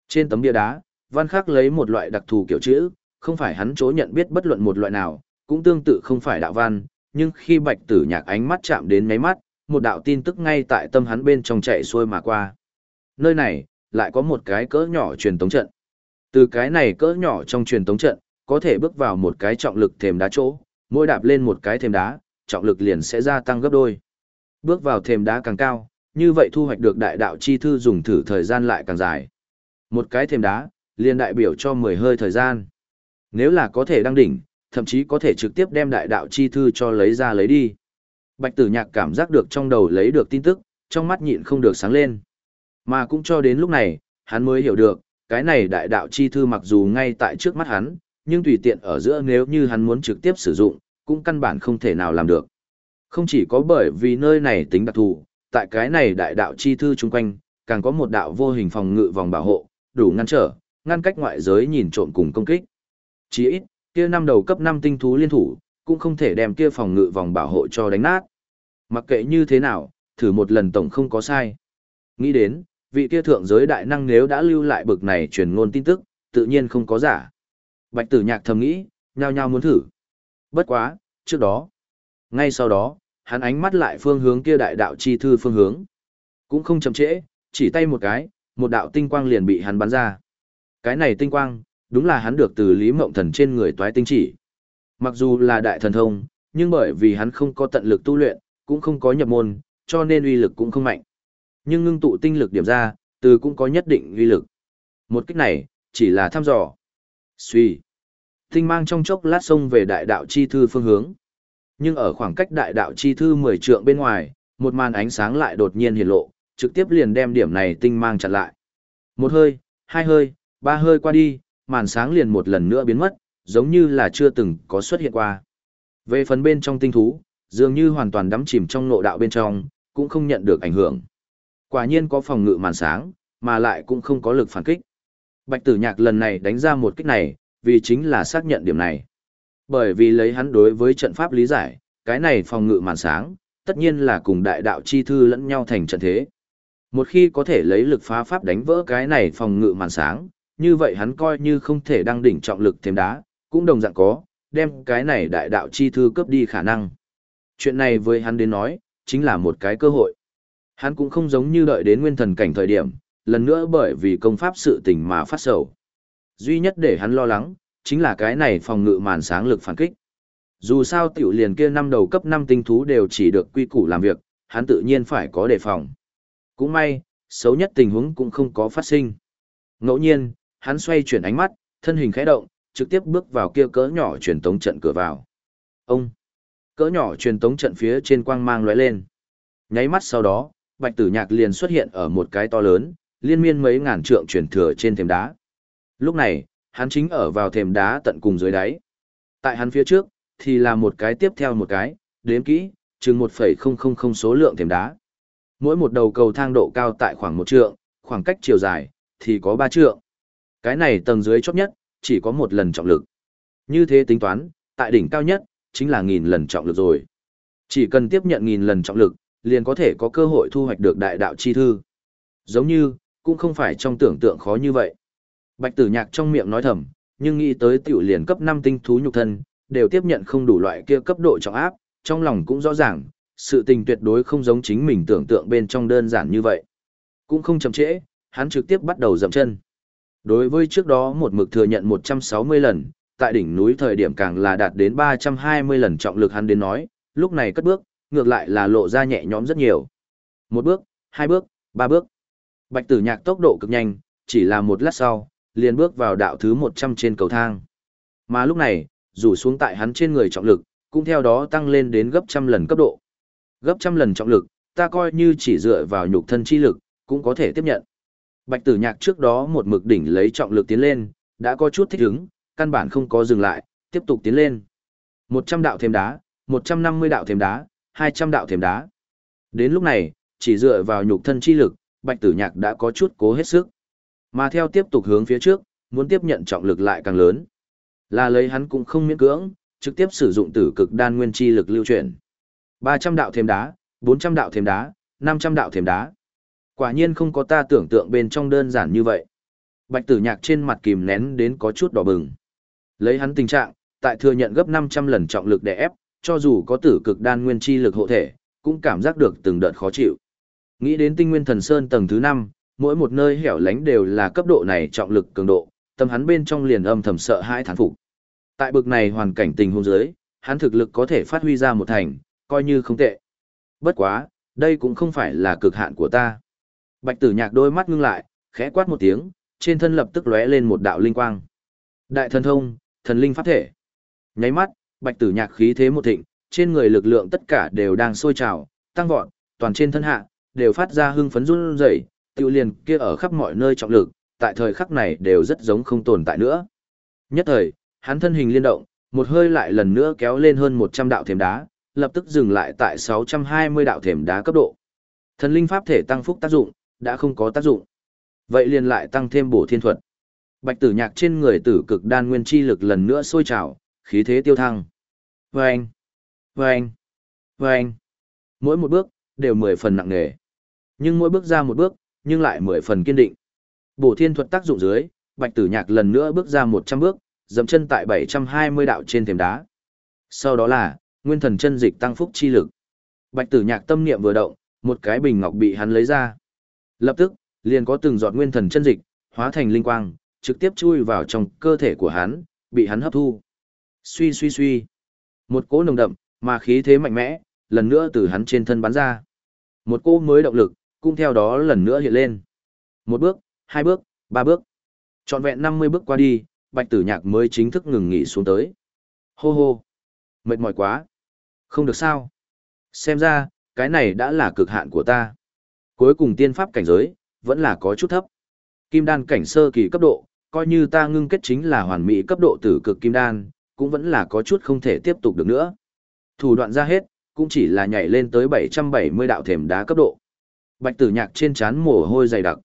Trên tấm bia đá, văn khắc lấy một loại đặc thù kiểu chữ, không phải hắn chỗ nhận biết bất luận một loại nào, cũng tương tự không phải đạo văn, nhưng khi bạch tử nhạc ánh mắt chạm đến mấy mắt, một đạo tin tức ngay tại tâm hắn bên trong chạy xuôi mà qua. Nơi này, lại có một cái cỡ nhỏ truyền tống trận. Từ cái này cỡ nhỏ trong truyền tống trận, có thể bước vào một cái trọng lực thềm đá chỗ, mỗi đạp lên một cái thềm đá, trọng lực liền sẽ gia tăng gấp đôi. Bước vào thềm đá càng cao, như vậy thu hoạch được đại đạo chi thư dùng thử thời gian lại càng dài. Một cái thềm đá, liền đại biểu cho 10 hơi thời gian. Nếu là có thể đăng đỉnh, thậm chí có thể trực tiếp đem đại đạo chi thư cho lấy ra lấy đi. Bạch tử nhạc cảm giác được trong đầu lấy được tin tức, trong mắt nhịn không được sáng lên. Mà cũng cho đến lúc này, hắn mới hiểu được, cái này đại đạo chi thư mặc dù ngay tại trước mắt hắn, nhưng tùy tiện ở giữa nếu như hắn muốn trực tiếp sử dụng, cũng căn bản không thể nào làm được. Không chỉ có bởi vì nơi này tính đặc thù, tại cái này đại đạo chi thư chung quanh, càng có một đạo vô hình phòng ngự vòng bảo hộ, đủ ngăn trở, ngăn cách ngoại giới nhìn trộm cùng công kích. Chỉ ít, kia năm đầu cấp 5 tinh thú liên thủ, cũng không thể đem kia phòng ngự vòng bảo hộ cho đánh nát. Mặc kệ như thế nào, thử một lần tổng không có sai. Nghĩ đến, vị kia thượng giới đại năng nếu đã lưu lại bực này truyền ngôn tin tức, tự nhiên không có giả. Bạch tử nhạc thầm nghĩ, nhao nhao muốn thử. Bất quá, trước đó. Ngay sau đó, hắn ánh mắt lại phương hướng kia đại đạo chi thư phương hướng. Cũng không chậm trễ, chỉ tay một cái, một đạo tinh quang liền bị hắn bắn ra. Cái này tinh quang, đúng là hắn được từ Lý Mộng Thần trên người toái tinh chỉ. Mặc dù là đại thần thông, nhưng bởi vì hắn không có tận lực tu luyện, cũng không có nhập môn, cho nên uy lực cũng không mạnh. Nhưng ngưng tụ tinh lực điểm ra, từ cũng có nhất định uy lực. Một cách này, chỉ là thăm dò. Suy. Tinh mang trong chốc lát xông về đại đạo chi thư phương hướng. Nhưng ở khoảng cách đại đạo chi thư 10 trượng bên ngoài, một màn ánh sáng lại đột nhiên hiện lộ, trực tiếp liền đem điểm này tinh mang chặn lại. Một hơi, hai hơi, ba hơi qua đi, màn sáng liền một lần nữa biến mất, giống như là chưa từng có xuất hiện qua. Về phần bên trong tinh thú, dường như hoàn toàn đắm chìm trong nội đạo bên trong, cũng không nhận được ảnh hưởng. Quả nhiên có phòng ngự màn sáng, mà lại cũng không có lực phản kích. Bạch tử nhạc lần này đánh ra một kích này, vì chính là xác nhận điểm này. Bởi vì lấy hắn đối với trận pháp lý giải, cái này phòng ngự màn sáng, tất nhiên là cùng đại đạo chi thư lẫn nhau thành trận thế. Một khi có thể lấy lực phá pháp đánh vỡ cái này phòng ngự màn sáng, như vậy hắn coi như không thể đăng đỉnh trọng lực thêm đá, cũng đồng dạng có, đem cái này đại đạo chi thư cướp đi khả năng. Chuyện này với hắn đến nói, chính là một cái cơ hội. Hắn cũng không giống như đợi đến nguyên thần cảnh thời điểm, lần nữa bởi vì công pháp sự tình mà phát sầu. Duy nhất để hắn lo lắng, chính là cái này phòng ngự màn sáng lực phản kích. Dù sao tiểu liền kia năm đầu cấp 5 tinh thú đều chỉ được quy củ làm việc, hắn tự nhiên phải có đề phòng. Cũng may, xấu nhất tình huống cũng không có phát sinh. Ngẫu nhiên, hắn xoay chuyển ánh mắt, thân hình khẽ động, trực tiếp bước vào kia cỡ nhỏ truyền tống trận cửa vào. Ông! Cỡ nhỏ truyền tống trận phía trên quang mang lóe lên. Nháy mắt sau đó, Bạch Tử Nhạc liền xuất hiện ở một cái to lớn, liên miên mấy ngàn trượng chuyển thừa trên thềm đá. Lúc này, hắn chính ở vào thềm đá tận cùng dưới đáy. Tại hắn phía trước, thì là một cái tiếp theo một cái, đếm kỹ, chừng 1,000 số lượng thềm đá. Mỗi một đầu cầu thang độ cao tại khoảng một trượng, khoảng cách chiều dài, thì có ba trượng. Cái này tầng dưới chót nhất, chỉ có một lần trọng lực. Như thế tính toán, tại đỉnh cao nhất, chính là nghìn lần trọng lực rồi. Chỉ cần tiếp nhận nghìn lần trọng lực, liền có thể có cơ hội thu hoạch được đại đạo chi thư. Giống như, cũng không phải trong tưởng tượng khó như vậy. Bạch tử nhạc trong miệng nói thầm, nhưng nghĩ tới tiểu liền cấp 5 tinh thú nhục thân, đều tiếp nhận không đủ loại kia cấp độ trọng áp, trong lòng cũng rõ ràng, sự tình tuyệt đối không giống chính mình tưởng tượng bên trong đơn giản như vậy. Cũng không chậm trễ, hắn trực tiếp bắt đầu dậm chân. Đối với trước đó một mực thừa nhận 160 lần, tại đỉnh núi thời điểm càng là đạt đến 320 lần trọng lực hắn đến nói, lúc này cất bước, ngược lại là lộ ra nhẹ nhõm rất nhiều. Một bước, hai bước, ba bước. Bạch tử nhạc tốc độ cực nhanh, chỉ là một lát sau, liền bước vào đạo thứ 100 trên cầu thang. Mà lúc này, rủ xuống tại hắn trên người trọng lực, cũng theo đó tăng lên đến gấp trăm lần cấp độ. Gấp trăm lần trọng lực, ta coi như chỉ dựa vào nhục thân chi lực, cũng có thể tiếp nhận. Bạch tử nhạc trước đó một mực đỉnh lấy trọng lực tiến lên, đã có chút thích ứng, căn bản không có dừng lại, tiếp tục tiến lên. 100 đạo thêm đá, 150 đạo thêm đá, 200 đạo thềm đá. Đến lúc này, chỉ dựa vào nhục thân chi lực, bạch tử nhạc đã có chút cố hết sức. Mà theo tiếp tục hướng phía trước, muốn tiếp nhận trọng lực lại càng lớn. Là lấy hắn cũng không miễn cưỡng, trực tiếp sử dụng tử cực đan nguyên chi lực lưu chuyển. 300 đạo thêm đá, 400 đạo thêm đá, 500 đạo thêm đá. Quả nhiên không có ta tưởng tượng bên trong đơn giản như vậy. Bạch tử nhạc trên mặt kìm nén đến có chút đỏ bừng. Lấy hắn tình trạng, tại thừa nhận gấp 500 lần trọng lực để ép, cho dù có tử cực đan nguyên chi lực hộ thể, cũng cảm giác được từng đợt khó chịu. Nghĩ đến tinh nguyên thần sơn tầng thứ 5, mỗi một nơi hẻo lánh đều là cấp độ này trọng lực cường độ, tâm hắn bên trong liền âm thầm sợ hãi thán phục. Tại bực này hoàn cảnh tình huống dưới, hắn thực lực có thể phát huy ra một thành, coi như không tệ. Bất quá, đây cũng không phải là cực hạn của ta. Bạch tử nhạc đôi mắt ngưng lại, khẽ quát một tiếng, trên thân lập tức lóe lên một đạo linh quang. Đại thần thông, thần linh pháp thể. Nháy mắt, bạch tử nhạc khí thế một thịnh, trên người lực lượng tất cả đều đang sôi trào, tăng vọt, toàn trên thân hạ, đều phát ra hưng phấn run rẩy, tiêu liền kia ở khắp mọi nơi trọng lực, tại thời khắc này đều rất giống không tồn tại nữa. Nhất thời, hắn thân hình liên động, một hơi lại lần nữa kéo lên hơn 100 đạo thềm đá, lập tức dừng lại tại 620 đạo thềm đá cấp độ. Thần linh pháp thể tăng phúc tác dụng, đã không có tác dụng. Vậy liền lại tăng thêm bổ thiên thuật. Bạch tử nhạc trên người tử cực đan nguyên chi lực lần nữa sôi trào, khí thế tiêu thăng. Vâng! Vâng! Vâng! Mỗi một bước, đều mười phần nặng nề. Nhưng mỗi bước ra một bước, nhưng lại mười phần kiên định. Bổ thiên thuật tác dụng dưới, bạch tử nhạc lần nữa bước ra 100 bước, dậm chân tại 720 đạo trên thềm đá. Sau đó là, nguyên thần chân dịch tăng phúc chi lực. Bạch tử nhạc tâm niệm vừa động, một cái bình ngọc bị hắn lấy ra. Lập tức, liền có từng giọt nguyên thần chân dịch, hóa thành linh quang, trực tiếp chui vào trong cơ thể của hắn, bị hắn hấp thu. Suy suy suy. Một cỗ nồng đậm, mà khí thế mạnh mẽ, lần nữa từ hắn trên thân bắn ra. Một cỗ mới động lực, cũng theo đó lần nữa hiện lên. Một bước, hai bước, ba bước. Trọn vẹn 50 bước qua đi, bạch tử nhạc mới chính thức ngừng nghỉ xuống tới. Hô hô. Mệt mỏi quá. Không được sao. Xem ra, cái này đã là cực hạn của ta. Cuối cùng tiên pháp cảnh giới, vẫn là có chút thấp. Kim đan cảnh sơ kỳ cấp độ, coi như ta ngưng kết chính là hoàn mỹ cấp độ tử cực kim đan, cũng vẫn là có chút không thể tiếp tục được nữa. Thủ đoạn ra hết, cũng chỉ là nhảy lên tới 770 đạo thềm đá cấp độ. Bạch tử nhạc trên chán mồ hôi dày đặc.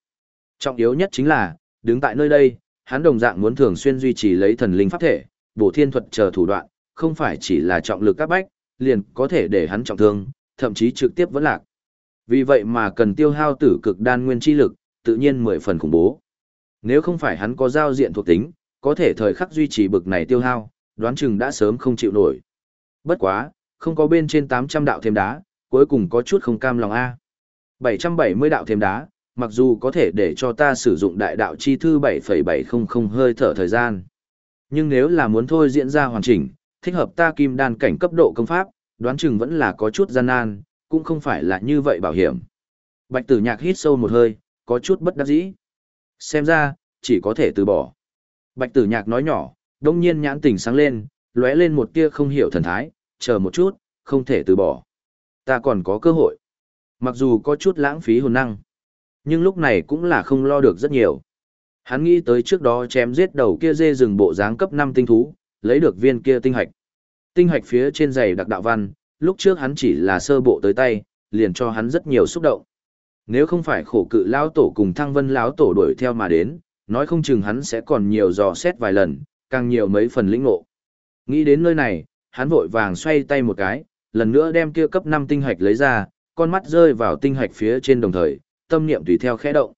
Trọng yếu nhất chính là, đứng tại nơi đây, hắn đồng dạng muốn thường xuyên duy trì lấy thần linh pháp thể, bổ thiên thuật chờ thủ đoạn, không phải chỉ là trọng lực các bách, liền có thể để hắn trọng thương, thậm chí trực tiếp vẫn lạc. Vì vậy mà cần tiêu hao tử cực đan nguyên chi lực, tự nhiên mười phần khủng bố. Nếu không phải hắn có giao diện thuộc tính, có thể thời khắc duy trì bực này tiêu hao, đoán chừng đã sớm không chịu nổi. Bất quá, không có bên trên 800 đạo thêm đá, cuối cùng có chút không cam lòng A. 770 đạo thêm đá, mặc dù có thể để cho ta sử dụng đại đạo chi thư 7,700 hơi thở thời gian. Nhưng nếu là muốn thôi diễn ra hoàn chỉnh, thích hợp ta kim đan cảnh cấp độ công pháp, đoán chừng vẫn là có chút gian nan, cũng không phải là như vậy bảo hiểm. Bạch tử nhạc hít sâu một hơi, có chút bất đắc dĩ. Xem ra, chỉ có thể từ bỏ. Bạch tử nhạc nói nhỏ, đông nhiên nhãn tỉnh sáng lên, lóe lên một tia không hiểu thần thái, chờ một chút, không thể từ bỏ. Ta còn có cơ hội. Mặc dù có chút lãng phí hồn năng, nhưng lúc này cũng là không lo được rất nhiều. Hắn nghĩ tới trước đó chém giết đầu kia dê rừng bộ dáng cấp 5 tinh thú, lấy được viên kia tinh hạch. Tinh hạch phía trên giày đặc đạo văn, lúc trước hắn chỉ là sơ bộ tới tay, liền cho hắn rất nhiều xúc động. Nếu không phải khổ cự lão tổ cùng thăng vân lão tổ đuổi theo mà đến, nói không chừng hắn sẽ còn nhiều dò xét vài lần, càng nhiều mấy phần lĩnh ngộ. Nghĩ đến nơi này, hắn vội vàng xoay tay một cái, lần nữa đem kia cấp 5 tinh hạch lấy ra, con mắt rơi vào tinh hạch phía trên đồng thời, tâm niệm tùy theo khẽ động.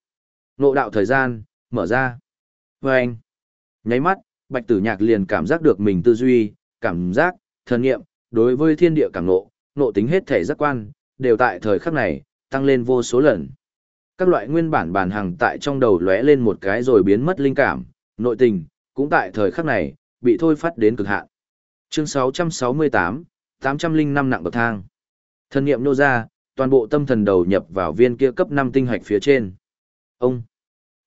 Nộ đạo thời gian, mở ra. Vâng! anh, nháy mắt, bạch tử nhạc liền cảm giác được mình tư duy, cảm giác, thần niệm, đối với thiên địa cảm nộ, nộ tính hết thể giác quan, đều tại thời khắc này, tăng lên vô số lần. Các loại nguyên bản bản hàng tại trong đầu lóe lên một cái rồi biến mất linh cảm, nội tình, cũng tại thời khắc này, bị thôi phát đến cực hạn. Chương 668, 805 nặng bậc thang. Thần niệm nô ra, toàn bộ tâm thần đầu nhập vào viên kia cấp 5 tinh hạch phía trên. Ông.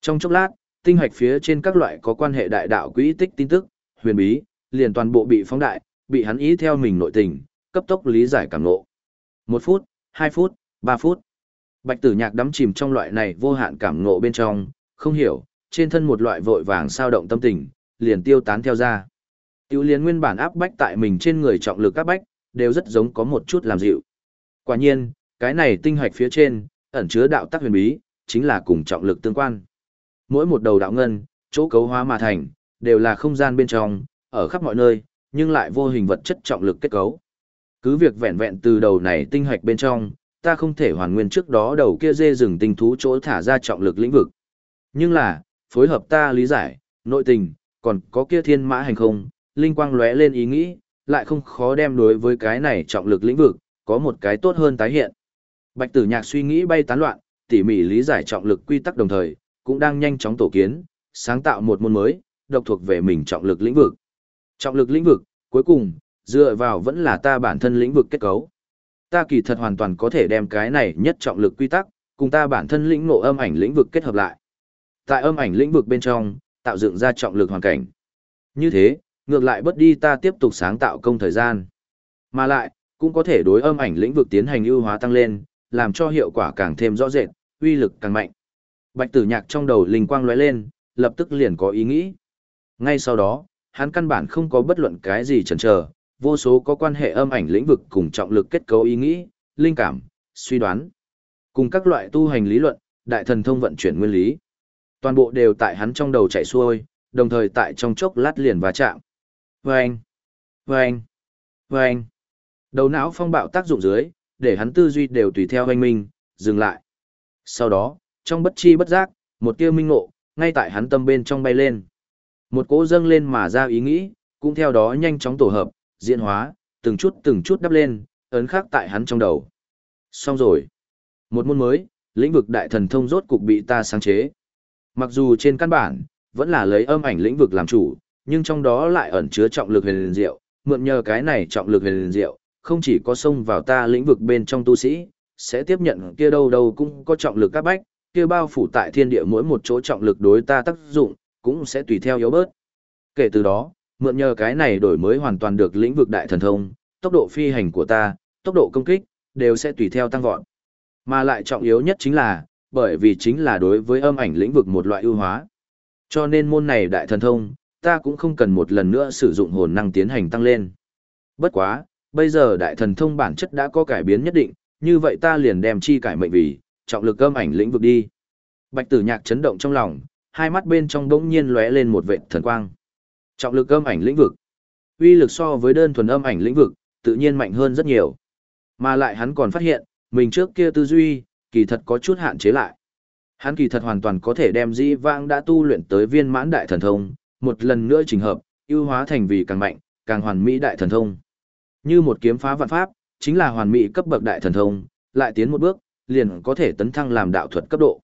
Trong chốc lát, tinh hạch phía trên các loại có quan hệ đại đạo quỹ tích tin tức, huyền bí, liền toàn bộ bị phóng đại, bị hắn ý theo mình nội tình, cấp tốc lý giải cảm ngộ. Một phút, hai phút, ba phút. Bạch tử nhạc đắm chìm trong loại này vô hạn cảm ngộ bên trong, không hiểu, trên thân một loại vội vàng sao động tâm tình, liền tiêu tán theo ra. Tiêu liền nguyên bản áp bách tại mình trên người trọng lực áp bách, đều rất giống có một chút làm dịu. Quả nhiên, cái này tinh hạch phía trên, ẩn chứa đạo tắc huyền bí, chính là cùng trọng lực tương quan. Mỗi một đầu đạo ngân, chỗ cấu hóa mà thành, đều là không gian bên trong, ở khắp mọi nơi, nhưng lại vô hình vật chất trọng lực kết cấu. Cứ việc vẹn vẹn từ đầu này tinh hạch bên trong, ta không thể hoàn nguyên trước đó đầu kia dê rừng tinh thú chỗ thả ra trọng lực lĩnh vực. Nhưng là, phối hợp ta lý giải, nội tình, còn có kia thiên mã hành không, linh quang lóe lên ý nghĩ, lại không khó đem đối với cái này trọng lực lĩnh vực, có một cái tốt hơn tái hiện. Bạch tử nhạc suy nghĩ bay tán loạn, tỉ mỉ lý giải trọng lực quy tắc đồng thời, cũng đang nhanh chóng tổ kiến, sáng tạo một môn mới, độc thuộc về mình trọng lực lĩnh vực. Trọng lực lĩnh vực, cuối cùng, dựa vào vẫn là ta bản thân lĩnh vực kết cấu. Ta kỳ thật hoàn toàn có thể đem cái này nhất trọng lực quy tắc, cùng ta bản thân lĩnh ngộ âm ảnh lĩnh vực kết hợp lại. Tại âm ảnh lĩnh vực bên trong, tạo dựng ra trọng lực hoàn cảnh. Như thế, ngược lại bất đi ta tiếp tục sáng tạo công thời gian. Mà lại, cũng có thể đối âm ảnh lĩnh vực tiến hành ưu hóa tăng lên, làm cho hiệu quả càng thêm rõ rệt, uy lực càng mạnh. Bạch tử nhạc trong đầu linh quang lóe lên, lập tức liền có ý nghĩ. Ngay sau đó, hắn căn bản không có bất luận cái gì chần chờ, vô số có quan hệ âm ảnh lĩnh vực cùng trọng lực kết cấu ý nghĩ, linh cảm, suy đoán, cùng các loại tu hành lý luận, đại thần thông vận chuyển nguyên lý. Toàn bộ đều tại hắn trong đầu chạy xuôi, đồng thời tại trong chốc lát liền va chạm. Vâng! Vâng! Vâng! Đầu não phong bạo tác dụng dưới, để hắn tư duy đều tùy theo hoanh minh, dừng lại. Sau đó, trong bất chi bất giác, một tia minh ngộ, ngay tại hắn tâm bên trong bay lên. Một cỗ dâng lên mà ra ý nghĩ, cũng theo đó nhanh chóng tổ hợp, diễn hóa, từng chút từng chút đắp lên, ấn khắc tại hắn trong đầu. Xong rồi. Một môn mới, lĩnh vực đại thần thông rốt cục bị ta sáng chế. Mặc dù trên căn bản, vẫn là lấy âm ảnh lĩnh vực làm chủ, nhưng trong đó lại ẩn chứa trọng lực huyền diệu, mượn nhờ cái này trọng lực huyền diệu, không chỉ có xông vào ta lĩnh vực bên trong tu sĩ, sẽ tiếp nhận kia đâu đâu cũng có trọng lực các bách, kia bao phủ tại thiên địa mỗi một chỗ trọng lực đối ta tác dụng, cũng sẽ tùy theo yếu bớt. Kể từ đó, mượn nhờ cái này đổi mới hoàn toàn được lĩnh vực đại thần thông, tốc độ phi hành của ta, tốc độ công kích, đều sẽ tùy theo tăng vọt. Mà lại trọng yếu nhất chính là, bởi vì chính là đối với âm ảnh lĩnh vực một loại ưu hóa. Cho nên môn này đại thần thông, ta cũng không cần một lần nữa sử dụng hồn năng tiến hành tăng lên. Bất quá, bây giờ đại thần thông bản chất đã có cải biến nhất định, như vậy ta liền đem chi cải mệnh vì, trọng lực âm ảnh lĩnh vực đi. Bạch tử nhạc chấn động trong lòng, hai mắt bên trong bỗng nhiên lóe lên một vệt thần quang. Trọng lực âm ảnh lĩnh vực. Uy lực so với đơn thuần âm ảnh lĩnh vực, tự nhiên mạnh hơn rất nhiều. Mà lại hắn còn phát hiện, mình trước kia tư duy, kỳ thật có chút hạn chế lại. Hắn kỳ thật hoàn toàn có thể đem Di vãng đã tu luyện tới viên mãn đại thần thông, một lần nữa trình hợp, ưu hóa thành vì càng mạnh, càng hoàn mỹ đại thần thông. Như một kiếm phá vạn pháp, chính là hoàn mỹ cấp bậc đại thần thông, lại tiến một bước, liền có thể tấn thăng làm đạo thuật cấp độ.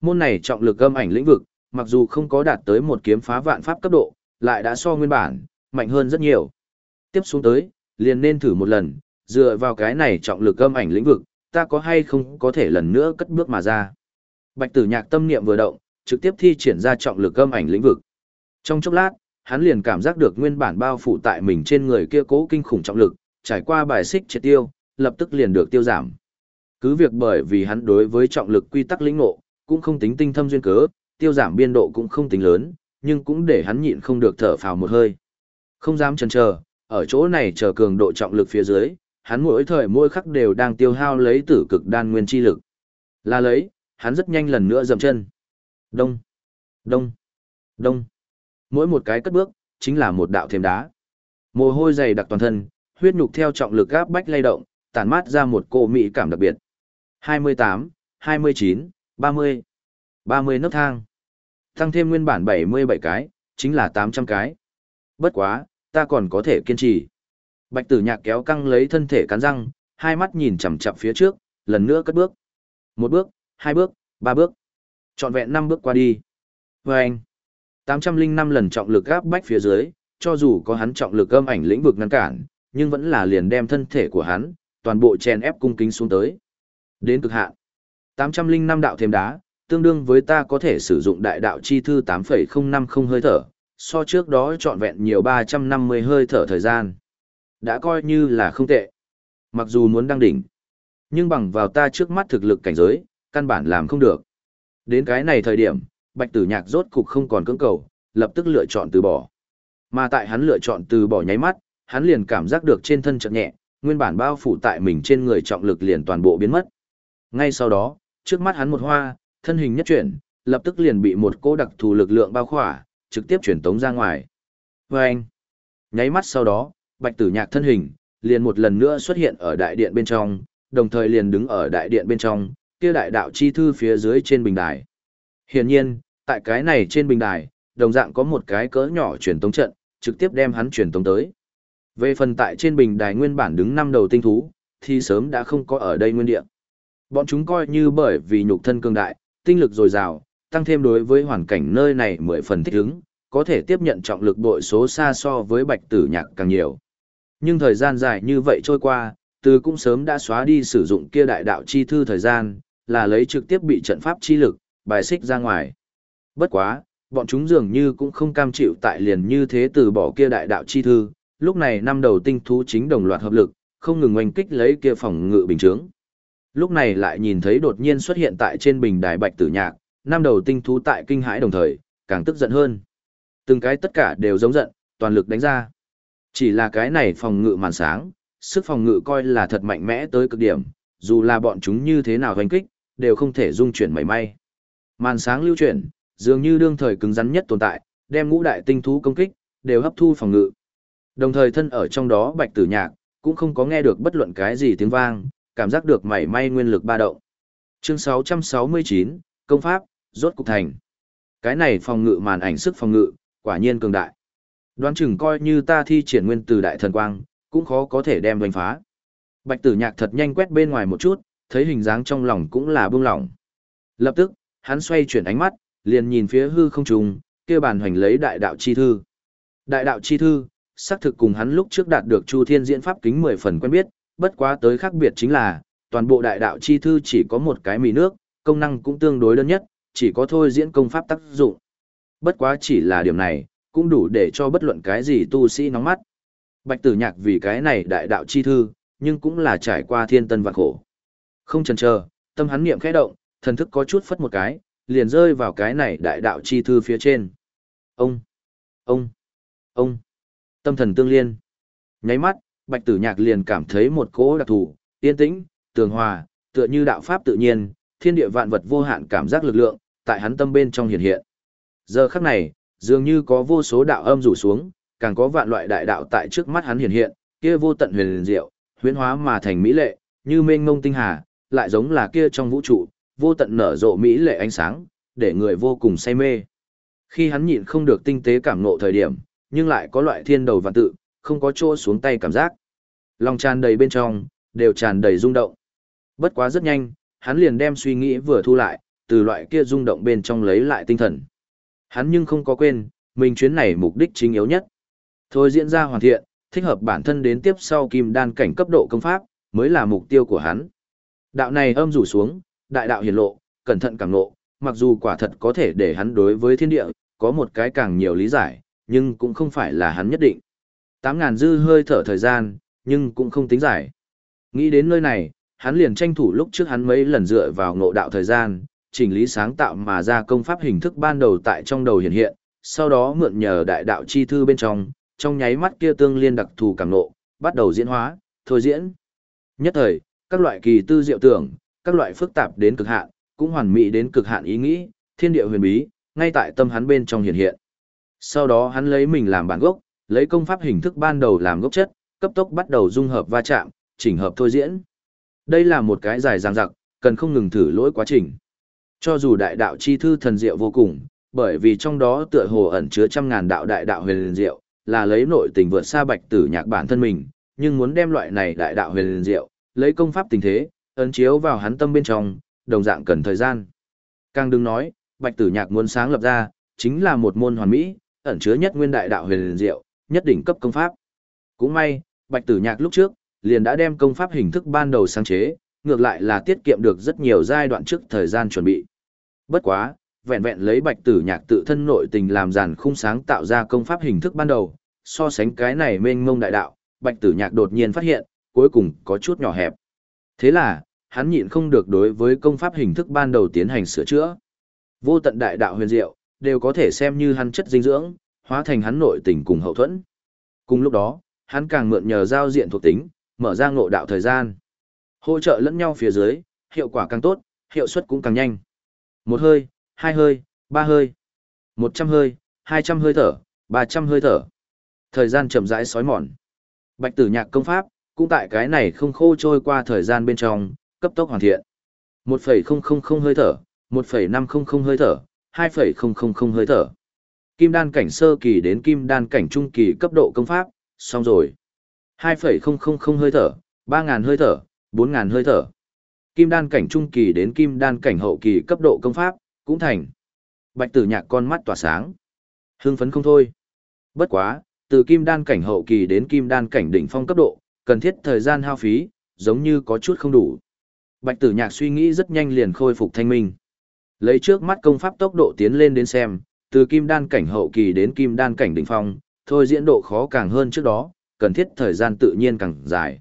Môn này trọng lực âm ảnh lĩnh vực, mặc dù không có đạt tới một kiếm phá vạn pháp cấp độ, lại đã so nguyên bản, mạnh hơn rất nhiều. Tiếp xuống tới, liền nên thử một lần, dựa vào cái này trọng lực âm ảnh lĩnh vực, ta có hay không có thể lần nữa cất bước mà ra. Bạch tử nhạc tâm niệm vừa động, trực tiếp thi triển ra trọng lực âm ảnh lĩnh vực. Trong chốc lát, hắn liền cảm giác được nguyên bản bao phủ tại mình trên người kia cố kinh khủng trọng lực, trải qua bài xích triệt tiêu, lập tức liền được tiêu giảm. Cứ việc bởi vì hắn đối với trọng lực quy tắc lĩnh ngộ, cũng không tính tinh thâm duyên cớ, tiêu giảm biên độ cũng không tính lớn, nhưng cũng để hắn nhịn không được thở phào một hơi. Không dám chần chờ, ở chỗ này chờ cường độ trọng lực phía dưới, hắn mỗi thời mỗi khắc đều đang tiêu hao lấy tử cực đan nguyên chi lực. Là lấy, hắn rất nhanh lần nữa dậm chân. Đông, đông, đông. Mỗi một cái cất bước, chính là một đạo thêm đá. Mồ hôi dày đặc toàn thân, huyết nhục theo trọng lực gáp bách lay động, tản mát ra một cô mỹ cảm đặc biệt. 28, 29, 30. 30 nấc thang. Tăng thêm nguyên bản 77 cái, chính là 800 cái. Bất quá, ta còn có thể kiên trì. Bạch tử nhạc kéo căng lấy thân thể cắn răng, hai mắt nhìn chằm chằm phía trước, lần nữa cất bước. Một bước, hai bước, ba bước. Trọn vẹn năm bước qua đi. Và anh, 805 lần trọng lực áp bách phía dưới, cho dù có hắn trọng lực âm ảnh lĩnh vực ngăn cản, nhưng vẫn là liền đem thân thể của hắn, toàn bộ chèn ép cung kính xuống tới. Đến cực hạn. 805 đạo thêm đá, tương đương với ta có thể sử dụng đại đạo chi thư 8,050 hơi thở, so trước đó trọn vẹn nhiều 350 hơi thở thời gian. Đã coi như là không tệ. Mặc dù muốn đăng đỉnh, nhưng bằng vào ta trước mắt thực lực cảnh giới, căn bản làm không được. Đến cái này thời điểm, bạch tử nhạc rốt cục không còn cưỡng cầu, lập tức lựa chọn từ bỏ. Mà tại hắn lựa chọn từ bỏ nháy mắt, hắn liền cảm giác được trên thân chợt nhẹ, nguyên bản bao phủ tại mình trên người trọng lực liền toàn bộ biến mất. Ngay sau đó, trước mắt hắn một hoa, thân hình nhất chuyển, lập tức liền bị một cô đặc thù lực lượng bao khỏa, trực tiếp chuyển tống ra ngoài. Và anh, nháy mắt sau đó, bạch tử nhạc thân hình, liền một lần nữa xuất hiện ở đại điện bên trong, đồng thời liền đứng ở đại điện bên trong, kia đại đạo chi thư phía dưới trên bình đài. Hiển nhiên, tại cái này trên bình đài, đồng dạng có một cái cỡ nhỏ truyền tống trận, trực tiếp đem hắn truyền tống tới. Về phần tại trên bình đài nguyên bản đứng năm đầu tinh thú, thì sớm đã không có ở đây nguyên địa. Bọn chúng coi như bởi vì nhục thân cường đại, tinh lực dồi dào, tăng thêm đối với hoàn cảnh nơi này mười phần thích ứng, có thể tiếp nhận trọng lực bội số xa so với bạch tử nhạc càng nhiều. Nhưng thời gian dài như vậy trôi qua, từ cũng sớm đã xóa đi sử dụng kia đại đạo chi thư thời gian, là lấy trực tiếp bị trận pháp chi lực, bài xích ra ngoài. Bất quá, bọn chúng dường như cũng không cam chịu tại liền như thế từ bỏ kia đại đạo chi thư, lúc này năm đầu tinh thú chính đồng loạt hợp lực, không ngừng oanh kích lấy kia phòng ngự bình chướng. Lúc này lại nhìn thấy đột nhiên xuất hiện tại trên bình đài bạch tử nhạc, năm đầu tinh thú tại kinh hãi đồng thời, càng tức giận hơn. Từng cái tất cả đều giống giận, toàn lực đánh ra. Chỉ là cái này phòng ngự màn sáng, sức phòng ngự coi là thật mạnh mẽ tới cực điểm, dù là bọn chúng như thế nào hoành kích, đều không thể dung chuyển mảy may. Màn sáng lưu chuyển, dường như đương thời cứng rắn nhất tồn tại, đem ngũ đại tinh thú công kích, đều hấp thu phòng ngự. Đồng thời thân ở trong đó bạch tử nhạc, cũng không có nghe được bất luận cái gì tiếng vang, cảm giác được mảy may nguyên lực ba động. Chương 669, Công pháp, rốt cục thành. Cái này phòng ngự màn ảnh sức phòng ngự, quả nhiên cường đại. Đoán chừng coi như ta thi triển nguyên từ đại thần quang, cũng khó có thể đem đánh phá. Bạch tử nhạc thật nhanh quét bên ngoài một chút, thấy hình dáng trong lòng cũng là bưng lỏng. Lập tức, hắn xoay chuyển ánh mắt, liền nhìn phía hư không trùng, kia bàn hoành lấy đại đạo chi thư. Đại đạo chi thư, xác thực cùng hắn lúc trước đạt được Chu Thiên diễn pháp kính 10 phần quen biết, bất quá tới khác biệt chính là, toàn bộ đại đạo chi thư chỉ có một cái mì nước, công năng cũng tương đối đơn nhất, chỉ có thôi diễn công pháp tác dụng. Bất quá chỉ là điểm này, cũng đủ để cho bất luận cái gì tu sĩ nóng mắt. Bạch tử nhạc vì cái này đại đạo chi thư, nhưng cũng là trải qua thiên tân vạn khổ. Không chần chờ, tâm hắn niệm khẽ động, thần thức có chút phất một cái, liền rơi vào cái này đại đạo chi thư phía trên. Ông, ông, ông, tâm thần tương liên. Nháy mắt, bạch tử nhạc liền cảm thấy một cỗ đặc thù, yên tĩnh, tường hòa, tựa như đạo pháp tự nhiên, thiên địa vạn vật vô hạn cảm giác lực lượng, tại hắn tâm bên trong hiện hiện. Giờ khắc này, dường như có vô số đạo âm rủ xuống, càng có vạn loại đại đạo tại trước mắt hắn hiện hiện, kia vô tận huyền diệu, huyễn hóa mà thành mỹ lệ, như mênh mông tinh hà, lại giống là kia trong vũ trụ, vô tận nở rộ mỹ lệ ánh sáng, để người vô cùng say mê. Khi hắn nhịn không được tinh tế cảm ngộ thời điểm, nhưng lại có loại thiên đầu vạn tự, không có chỗ xuống tay cảm giác. Lòng tràn đầy bên trong, đều tràn đầy rung động. Bất quá rất nhanh, hắn liền đem suy nghĩ vừa thu lại, từ loại kia rung động bên trong lấy lại tinh thần. Hắn nhưng không có quên, mình chuyến này mục đích chính yếu nhất. Thôi diễn ra hoàn thiện, thích hợp bản thân đến tiếp sau kim đan cảnh cấp độ công pháp, mới là mục tiêu của hắn. Đạo này âm rủ xuống, đại đạo hiển lộ, cẩn thận càng lộ, mặc dù quả thật có thể để hắn đối với thiên địa, có một cái càng nhiều lý giải, nhưng cũng không phải là hắn nhất định. Tám ngàn dư hơi thở thời gian, nhưng cũng không tính giải. Nghĩ đến nơi này, hắn liền tranh thủ lúc trước hắn mấy lần dựa vào ngộ đạo thời gian, chỉnh lý sáng tạo mà ra công pháp hình thức ban đầu tại trong đầu hiện hiện, sau đó mượn nhờ đại đạo chi thư bên trong, trong nháy mắt kia tương liên đặc thù cảm nộ, bắt đầu diễn hóa, thôi diễn. Nhất thời, các loại kỳ tư diệu tưởng, các loại phức tạp đến cực hạn, cũng hoàn mỹ đến cực hạn ý nghĩ, thiên địa huyền bí, ngay tại tâm hắn bên trong hiện hiện. Sau đó hắn lấy mình làm bản gốc, lấy công pháp hình thức ban đầu làm gốc chất, cấp tốc bắt đầu dung hợp va chạm, chỉnh hợp thôi diễn. Đây là một cái dài dằng dặc, cần không ngừng thử lỗi quá trình. Cho dù đại đạo chi thư thần diệu vô cùng, bởi vì trong đó tựa hồ ẩn chứa trăm ngàn đạo đại đạo huyền diệu, là lấy nội tình vượt xa bạch tử nhạc bản thân mình, nhưng muốn đem loại này đại đạo huyền diệu, lấy công pháp tình thế, ấn chiếu vào hắn tâm bên trong, đồng dạng cần thời gian. Càng đừng nói, bạch tử nhạc muốn sáng lập ra, chính là một môn hoàn mỹ, ẩn chứa nhất nguyên đại đạo huyền diệu, nhất đỉnh cấp công pháp. Cũng may, bạch tử nhạc lúc trước, liền đã đem công pháp hình thức ban đầu sáng chế, ngược lại là tiết kiệm được rất nhiều giai đoạn trước thời gian chuẩn bị. Bất quá, vẹn vẹn lấy bạch tử nhạc tự thân nội tình làm giàn khung sáng tạo ra công pháp hình thức ban đầu, so sánh cái này mênh mông đại đạo, bạch tử nhạc đột nhiên phát hiện, cuối cùng có chút nhỏ hẹp. Thế là, hắn nhịn không được đối với công pháp hình thức ban đầu tiến hành sửa chữa. Vô tận đại đạo huyền diệu, đều có thể xem như hắn chất dinh dưỡng, hóa thành hắn nội tình cùng hậu thuẫn. Cùng lúc đó, hắn càng mượn nhờ giao diện thuộc tính, mở ra ngộ đạo thời gian. Hỗ trợ lẫn nhau phía dưới, hiệu quả càng tốt, hiệu suất cũng càng nhanh. Một hơi, hai hơi, ba hơi, một trăm hơi, hai trăm hơi thở, ba trăm hơi thở. Thời gian chậm rãi sói mòn. Bạch tử nhạc công pháp, cũng tại cái này không khô trôi qua thời gian bên trong, cấp tốc hoàn thiện. một phẩy không không không hơi thở, một phẩy năm không không hơi thở, hai phẩy không không không hơi thở. Kim đan cảnh sơ kỳ đến kim đan cảnh trung kỳ cấp độ công pháp, xong rồi. hai phẩy không không không hơi thở, ba ngàn hơi thở, bốn ngàn hơi thở. Kim đan cảnh trung kỳ đến kim đan cảnh hậu kỳ cấp độ công pháp, cũng thành. Bạch tử nhạc con mắt tỏa sáng. Hưng phấn không thôi. Bất quá, từ kim đan cảnh hậu kỳ đến kim đan cảnh đỉnh phong cấp độ, cần thiết thời gian hao phí, giống như có chút không đủ. Bạch tử nhạc suy nghĩ rất nhanh liền khôi phục thanh minh. Lấy trước mắt công pháp tốc độ tiến lên đến xem, từ kim đan cảnh hậu kỳ đến kim đan cảnh đỉnh phong, thôi diễn độ khó càng hơn trước đó, cần thiết thời gian tự nhiên càng dài.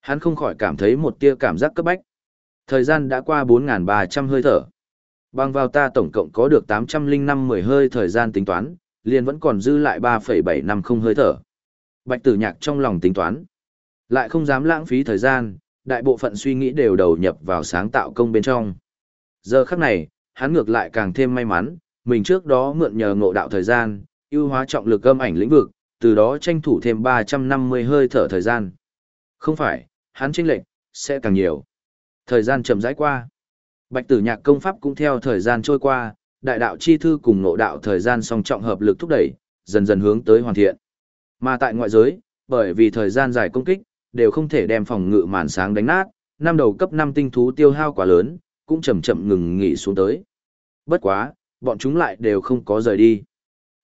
Hắn không khỏi cảm thấy một tia cảm giác cấp bách. Thời gian đã qua 4.300 hơi thở. Bằng vào ta tổng cộng có được 805 10 hơi thời gian tính toán, liền vẫn còn dư lại 3,750 hơi thở. Bạch tử nhạc trong lòng tính toán. Lại không dám lãng phí thời gian, đại bộ phận suy nghĩ đều đầu nhập vào sáng tạo công bên trong. Giờ khắc này, hắn ngược lại càng thêm may mắn, mình trước đó mượn nhờ ngộ đạo thời gian, ưu hóa trọng lực âm ảnh lĩnh vực, từ đó tranh thủ thêm 350 hơi thở thời gian. Không phải, hắn chênh lệnh, sẽ càng nhiều. Thời gian chậm rãi qua. Bạch tử nhạc công pháp cũng theo thời gian trôi qua, đại đạo chi thư cùng ngộ đạo thời gian song trọng hợp lực thúc đẩy, dần dần hướng tới hoàn thiện. Mà tại ngoại giới, bởi vì thời gian dài công kích, đều không thể đem phòng ngự màn sáng đánh nát, năm đầu cấp 5 tinh thú tiêu hao quá lớn, cũng chậm chậm ngừng nghỉ xuống tới. Bất quá, bọn chúng lại đều không có rời đi.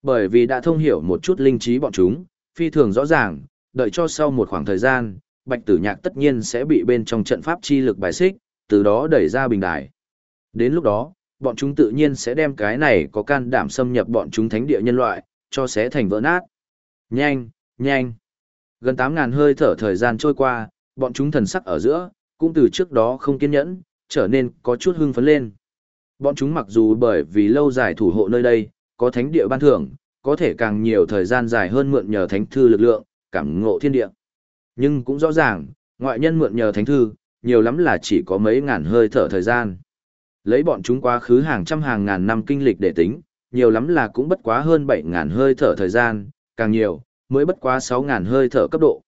Bởi vì đã thông hiểu một chút linh trí bọn chúng, phi thường rõ ràng, đợi cho sau một khoảng thời gian, bạch tử nhạc tất nhiên sẽ bị bên trong trận pháp chi lực bài xích, từ đó đẩy ra bình đài. Đến lúc đó, bọn chúng tự nhiên sẽ đem cái này có can đảm xâm nhập bọn chúng thánh địa nhân loại, cho xé thành vỡ nát. Nhanh, nhanh. Gần 8.000 hơi thở thời gian trôi qua, bọn chúng thần sắc ở giữa, cũng từ trước đó không kiên nhẫn, trở nên có chút hưng phấn lên. Bọn chúng mặc dù bởi vì lâu dài thủ hộ nơi đây, có thánh địa ban thưởng, có thể càng nhiều thời gian dài hơn mượn nhờ thánh thư lực lượng, cảm ngộ thiên địa. Nhưng cũng rõ ràng, ngoại nhân mượn nhờ thánh thư, nhiều lắm là chỉ có mấy ngàn hơi thở thời gian. Lấy bọn chúng quá khứ hàng trăm hàng ngàn năm kinh lịch để tính, nhiều lắm là cũng bất quá hơn 7 ngàn hơi thở thời gian, càng nhiều, mới bất quá 6 ngàn hơi thở cấp độ.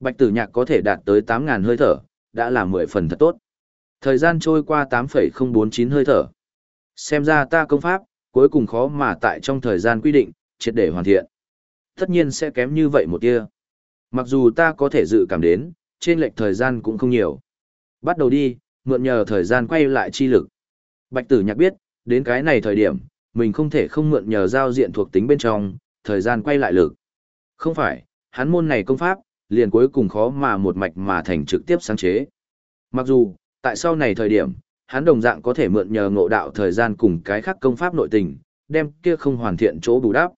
Bạch tử nhạc có thể đạt tới 8 ngàn hơi thở, đã là 10 phần thật tốt. Thời gian trôi qua 8,049 hơi thở. Xem ra ta công pháp, cuối cùng khó mà tại trong thời gian quy định, triệt để hoàn thiện. Tất nhiên sẽ kém như vậy một tia. Mặc dù ta có thể dự cảm đến, trên lệch thời gian cũng không nhiều. Bắt đầu đi, mượn nhờ thời gian quay lại chi lực. Bạch tử nhạc biết, đến cái này thời điểm, mình không thể không mượn nhờ giao diện thuộc tính bên trong, thời gian quay lại lực. Không phải, hắn môn này công pháp, liền cuối cùng khó mà một mạch mà thành trực tiếp sáng chế. Mặc dù, tại sau này thời điểm, hắn đồng dạng có thể mượn nhờ ngộ đạo thời gian cùng cái khác công pháp nội tình, đem kia không hoàn thiện chỗ bù đắp.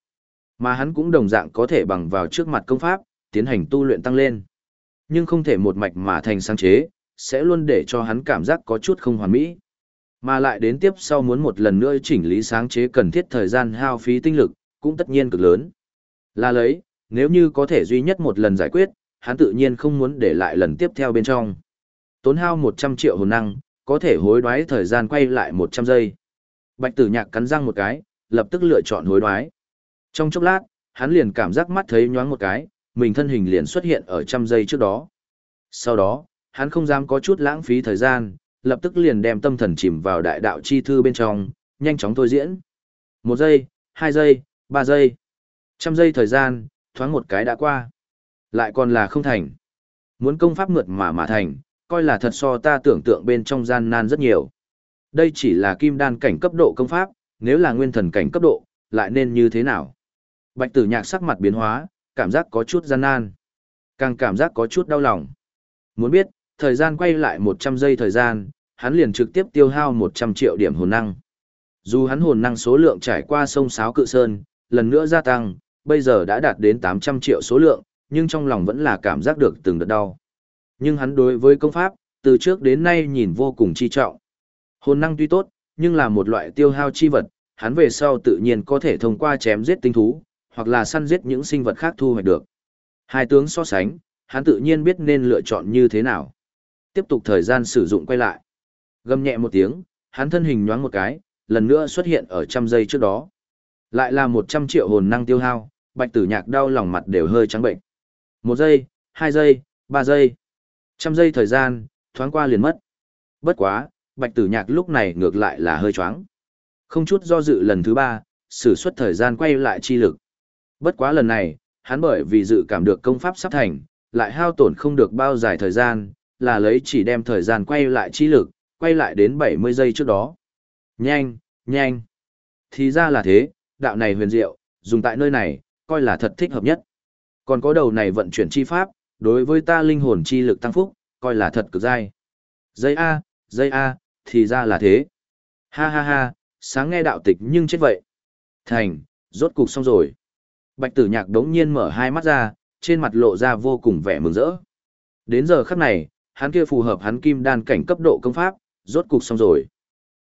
Mà hắn cũng đồng dạng có thể bằng vào trước mặt công pháp, tiến hành tu luyện tăng lên. Nhưng không thể một mạch mà thành sáng chế, sẽ luôn để cho hắn cảm giác có chút không hoàn mỹ. Mà lại đến tiếp sau muốn một lần nữa chỉnh lý sáng chế cần thiết thời gian hao phí tinh lực, cũng tất nhiên cực lớn. Là lấy, nếu như có thể duy nhất một lần giải quyết, hắn tự nhiên không muốn để lại lần tiếp theo bên trong. Tốn hao 100 triệu hồn năng, có thể hối đoái thời gian quay lại 100 giây. Bạch tử nhạc cắn răng một cái, lập tức lựa chọn hối đoái. Trong chốc lát, hắn liền cảm giác mắt thấy nhoáng một cái, mình thân hình liền xuất hiện ở trăm giây trước đó. Sau đó, hắn không dám có chút lãng phí thời gian, lập tức liền đem tâm thần chìm vào đại đạo chi thư bên trong, nhanh chóng thôi diễn. Một giây, hai giây, ba giây, trăm giây thời gian, thoáng một cái đã qua. Lại còn là không thành. Muốn công pháp mượt mà mà thành, coi là thật so ta tưởng tượng bên trong gian nan rất nhiều. Đây chỉ là kim đan cảnh cấp độ công pháp, nếu là nguyên thần cảnh cấp độ, lại nên như thế nào? Bạch tử nhạc sắc mặt biến hóa, cảm giác có chút gian nan. Càng cảm giác có chút đau lòng. Muốn biết, thời gian quay lại 100 giây thời gian, hắn liền trực tiếp tiêu hao 100 triệu điểm hồn năng. Dù hắn hồn năng số lượng trải qua sông Sáo Cự Sơn, lần nữa gia tăng, bây giờ đã đạt đến 800 triệu số lượng, nhưng trong lòng vẫn là cảm giác được từng đợt đau. Nhưng hắn đối với công pháp, từ trước đến nay nhìn vô cùng chi trọng. Hồn năng tuy tốt, nhưng là một loại tiêu hao chi vật, hắn về sau tự nhiên có thể thông qua chém giết tinh thú, hoặc là săn giết những sinh vật khác thu hoạch được. Hai tướng so sánh, hắn tự nhiên biết nên lựa chọn như thế nào. Tiếp tục thời gian sử dụng quay lại. Gầm nhẹ một tiếng, hắn thân hình nhoáng một cái, lần nữa xuất hiện ở trăm giây trước đó. Lại là 100 triệu hồn năng tiêu hao, bạch tử nhạc đau lòng mặt đều hơi trắng bệnh. Một giây, hai giây, ba giây. Trăm giây thời gian, thoáng qua liền mất. Bất quá, bạch tử nhạc lúc này ngược lại là hơi choáng. Không chút do dự lần thứ ba, sử xuất thời gian quay lại chi lực. Bất quá lần này, hắn bởi vì dự cảm được công pháp sắp thành, lại hao tổn không được bao dài thời gian, là lấy chỉ đem thời gian quay lại chi lực, quay lại đến 70 giây trước đó. Nhanh, nhanh. Thì ra là thế, đạo này huyền diệu, dùng tại nơi này, coi là thật thích hợp nhất. Còn có đầu này vận chuyển chi pháp, đối với ta linh hồn chi lực tăng phúc, coi là thật cực dai. Dây A, dây A, thì ra là thế. Ha ha ha, sáng nghe đạo tịch nhưng chết vậy. Thành, rốt cục xong rồi. Bạch tử nhạc đống nhiên mở hai mắt ra, trên mặt lộ ra vô cùng vẻ mừng rỡ. Đến giờ khắc này, hắn kia phù hợp hắn kim đan cảnh cấp độ công pháp, rốt cục xong rồi.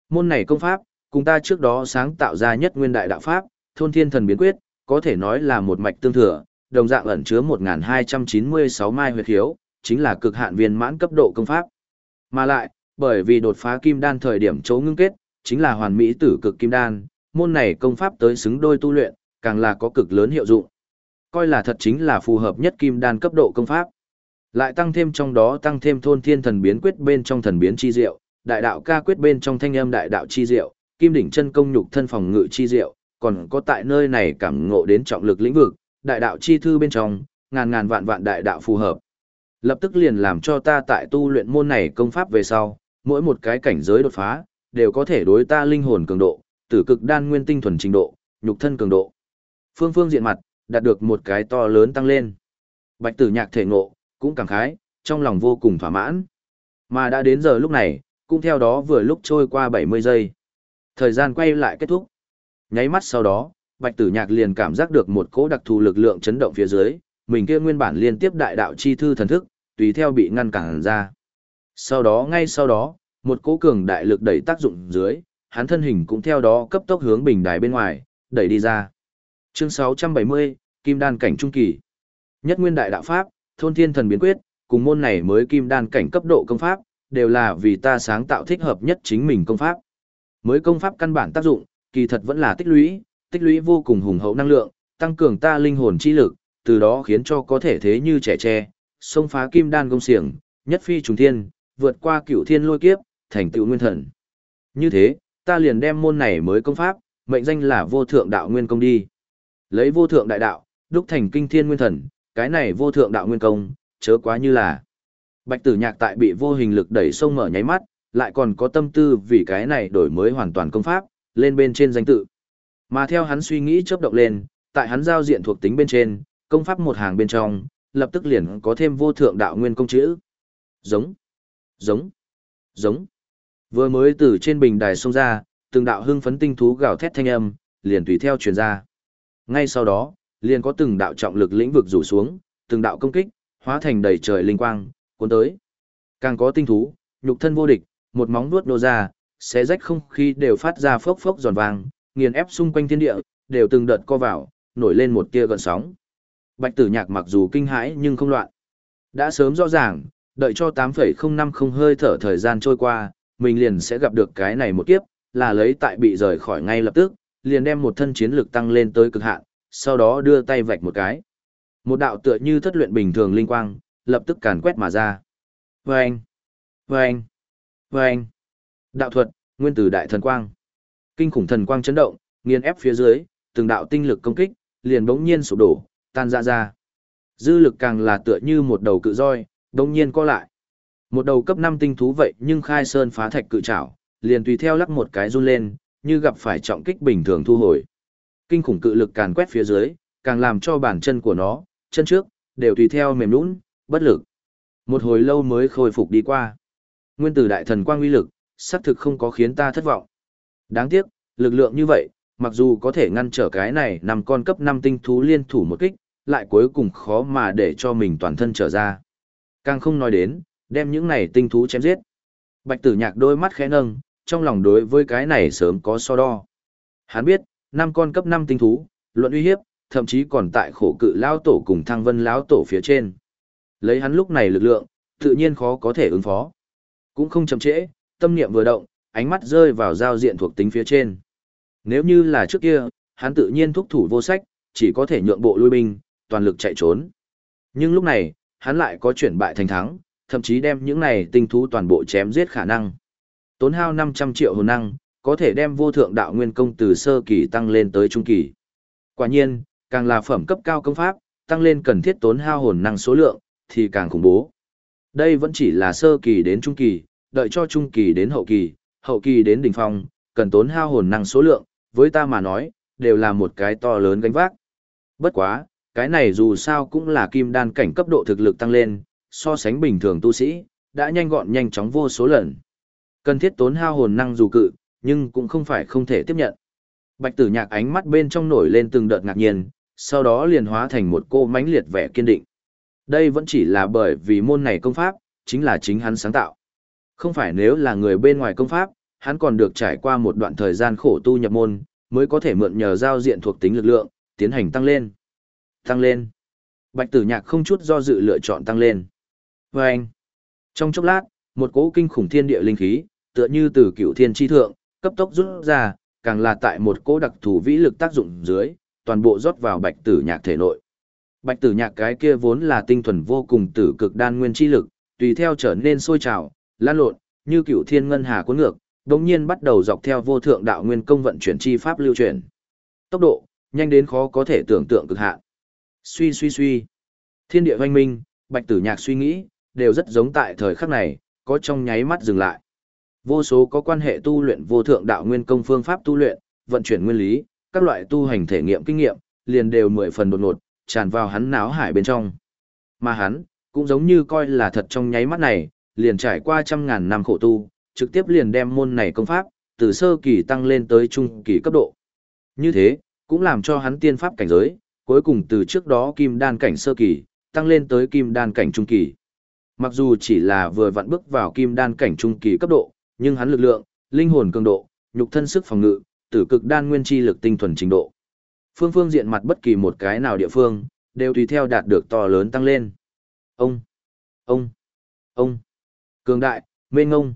Môn này công pháp, cùng ta trước đó sáng tạo ra nhất nguyên đại đạo pháp, thôn thiên thần biến quyết, có thể nói là một mạch tương thừa, đồng dạng ẩn chứa 1296 mai huyệt hiếu, chính là cực hạn viên mãn cấp độ công pháp. Mà lại, bởi vì đột phá kim đan thời điểm chỗ ngưng kết, chính là hoàn mỹ tử cực kim đan, môn này công pháp tới xứng đôi tu luyện, càng là có cực lớn hiệu dụng. Coi là thật chính là phù hợp nhất kim đan cấp độ công pháp. Lại tăng thêm trong đó tăng thêm thôn thiên thần biến quyết bên trong thần biến chi diệu, đại đạo ca quyết bên trong thanh âm đại đạo chi diệu, kim đỉnh chân công nhục thân phòng ngự chi diệu, còn có tại nơi này cảm ngộ đến trọng lực lĩnh vực, đại đạo chi thư bên trong, ngàn ngàn vạn vạn đại đạo phù hợp. Lập tức liền làm cho ta tại tu luyện môn này công pháp về sau, mỗi một cái cảnh giới đột phá, đều có thể đối ta linh hồn cường độ, tử cực đan nguyên tinh thuần trình độ, nhục thân cường độ. Phương phương diện mặt, đạt được một cái to lớn tăng lên. Bạch tử nhạc thể ngộ, cũng cảm khái, trong lòng vô cùng thỏa mãn. Mà đã đến giờ lúc này, cũng theo đó vừa lúc trôi qua 70 giây. Thời gian quay lại kết thúc. Nháy mắt sau đó, Bạch Tử Nhạc liền cảm giác được một cỗ đặc thù lực lượng chấn động phía dưới, mình kia nguyên bản liên tiếp đại đạo chi thư thần thức, tùy theo bị ngăn cản ra. Sau đó ngay sau đó, một cỗ cường đại lực đẩy tác dụng dưới, hắn thân hình cũng theo đó cấp tốc hướng bình đài bên ngoài, đẩy đi ra. Chương 670, Kim Đan cảnh trung kỳ. Nhất nguyên đại đạo pháp, thôn thiên thần biến quyết, cùng môn này mới Kim Đan cảnh cấp độ công pháp, đều là vì ta sáng tạo thích hợp nhất chính mình công pháp. Mới công pháp căn bản tác dụng, kỳ thật vẫn là tích lũy, tích lũy vô cùng hùng hậu năng lượng, tăng cường ta linh hồn chi lực, từ đó khiến cho có thể thế như trẻ tre, xông phá kim đan công xiềng, nhất phi trùng thiên, vượt qua cửu thiên lôi kiếp, thành tựu nguyên thần. Như thế, ta liền đem môn này mới công pháp, mệnh danh là vô thượng đạo nguyên công đi. Lấy vô thượng đại đạo, đúc thành kinh thiên nguyên thần, cái này vô thượng đạo nguyên công, chớ quá như là. Bạch tử nhạc tại bị vô hình lực đẩy sông mở nháy mắt, lại còn có tâm tư vì cái này đổi mới hoàn toàn công pháp, lên bên trên danh tự. Mà theo hắn suy nghĩ chớp động lên, tại hắn giao diện thuộc tính bên trên, công pháp một hàng bên trong, lập tức liền có thêm vô thượng đạo nguyên công chữ. Giống, giống, giống. Vừa mới từ trên bình đài xông ra, từng đạo hưng phấn tinh thú gào thét thanh âm, liền tùy theo truyền ra. Ngay sau đó, liền có từng đạo trọng lực lĩnh vực rủ xuống, từng đạo công kích, hóa thành đầy trời linh quang, cuốn tới. Càng có tinh thú, nhục thân vô địch, một móng vuốt nô ra, xé rách không khí đều phát ra phốc phốc giòn vàng, nghiền ép xung quanh thiên địa, đều từng đợt co vào, nổi lên một tia gợn sóng. Bạch Tử Nhạc mặc dù kinh hãi nhưng không loạn. Đã sớm rõ ràng, đợi cho 8,050 hơi thở thời gian trôi qua, mình liền sẽ gặp được cái này một kiếp, là lấy tại bị rời khỏi ngay lập tức, liền đem một thân chiến lực tăng lên tới cực hạn, sau đó đưa tay vạch một cái. Một đạo tựa như thất luyện bình thường linh quang, lập tức càn quét mà ra. Vâng! Vâng! Vâng! Đạo thuật, nguyên tử đại thần quang. Kinh khủng thần quang chấn động, nghiền ép phía dưới, từng đạo tinh lực công kích, liền bỗng nhiên sụp đổ, tan ra ra. Dư lực càng là tựa như một đầu cự roi, bỗng nhiên co lại. Một đầu cấp 5 tinh thú vậy nhưng khai sơn phá thạch cự trảo, liền tùy theo lắc một cái run lên, như gặp phải trọng kích bình thường thu hồi. Kinh khủng cự lực càng quét phía dưới, càng làm cho bàn chân của nó, chân trước, đều tùy theo mềm nũng, bất lực. Một hồi lâu mới khôi phục đi qua. Nguyên tử đại thần quang uy lực, xác thực không có khiến ta thất vọng. Đáng tiếc, lực lượng như vậy, mặc dù có thể ngăn trở cái này nằm con cấp 5 tinh thú liên thủ một kích, lại cuối cùng khó mà để cho mình toàn thân trở ra. Càng không nói đến, đem những này tinh thú chém giết. Bạch tử nhạc đôi mắt khẽ nâng, trong lòng đối với cái này sớm có so đo. Hắn biết, năm con cấp 5 tinh thú, luận uy hiếp, thậm chí còn tại khổ cự lão tổ cùng thăng vân lão tổ phía trên. Lấy hắn lúc này lực lượng, tự nhiên khó có thể ứng phó. Cũng không chậm trễ, tâm niệm vừa động, ánh mắt rơi vào giao diện thuộc tính phía trên. Nếu như là trước kia, hắn tự nhiên thúc thủ vô sách, chỉ có thể nhượng bộ lui binh, toàn lực chạy trốn. Nhưng lúc này, hắn lại có chuyển bại thành thắng, thậm chí đem những này tinh thú toàn bộ chém giết khả năng. Tốn hao 500 triệu hồn năng, có thể đem vô thượng đạo nguyên công từ sơ kỳ tăng lên tới trung kỳ. Quả nhiên, càng là phẩm cấp cao công pháp, tăng lên cần thiết tốn hao hồn năng số lượng, thì càng khủng bố. Đây vẫn chỉ là sơ kỳ đến trung kỳ, đợi cho trung kỳ đến hậu kỳ, hậu kỳ đến đỉnh phong, cần tốn hao hồn năng số lượng, với ta mà nói, đều là một cái to lớn gánh vác. Bất quá, cái này dù sao cũng là kim đan cảnh cấp độ thực lực tăng lên, so sánh bình thường tu sĩ, đã nhanh gọn nhanh chóng vô số lần. Cần thiết tốn hao hồn năng dù cự, nhưng cũng không phải không thể tiếp nhận. Bạch tử nhạc ánh mắt bên trong nổi lên từng đợt ngạc nhiên, sau đó liền hóa thành một cô mãnh liệt vẻ kiên định. Đây vẫn chỉ là bởi vì môn này công pháp, chính là chính hắn sáng tạo. Không phải nếu là người bên ngoài công pháp, hắn còn được trải qua một đoạn thời gian khổ tu nhập môn, mới có thể mượn nhờ giao diện thuộc tính lực lượng, tiến hành tăng lên. Tăng lên. Bạch tử nhạc không chút do dự lựa chọn tăng lên. Và anh. Trong chốc lát, một cỗ kinh khủng thiên địa linh khí, tựa như từ cựu thiên tri thượng, cấp tốc rút ra, càng là tại một cỗ đặc thù vĩ lực tác dụng dưới, toàn bộ rót vào bạch tử nhạc thể nội. Bạch tử nhạc cái kia vốn là tinh thuần vô cùng tử cực đan nguyên chi lực, tùy theo trở nên sôi trào, lan lộn, như cựu thiên ngân hà cuốn ngược, đồng nhiên bắt đầu dọc theo vô thượng đạo nguyên công vận chuyển chi pháp lưu truyền. Tốc độ, nhanh đến khó có thể tưởng tượng cực hạn. Suy suy suy. Thiên địa hoanh minh, bạch tử nhạc suy nghĩ, đều rất giống tại thời khắc này, có trong nháy mắt dừng lại. Vô số có quan hệ tu luyện vô thượng đạo nguyên công phương pháp tu luyện, vận chuyển nguyên lý, các loại tu hành thể nghiệm kinh nghiệm, liền đều mười phần đột ngột, tràn vào hắn náo hải bên trong. Mà hắn, cũng giống như coi là thật trong nháy mắt này, liền trải qua trăm ngàn năm khổ tu, trực tiếp liền đem môn này công pháp, từ sơ kỳ tăng lên tới trung kỳ cấp độ. Như thế, cũng làm cho hắn tiên pháp cảnh giới, cuối cùng từ trước đó kim đan cảnh sơ kỳ, tăng lên tới kim đan cảnh trung kỳ. Mặc dù chỉ là vừa vặn bước vào kim đan cảnh trung kỳ cấp độ, nhưng hắn lực lượng, linh hồn cường độ, nhục thân sức phòng ngự, tử cực đan nguyên chi lực tinh thuần trình độ. Phương phương diện mặt bất kỳ một cái nào địa phương, đều tùy theo đạt được to lớn tăng lên. Ông, ông, ông, cường đại, mênh ngông.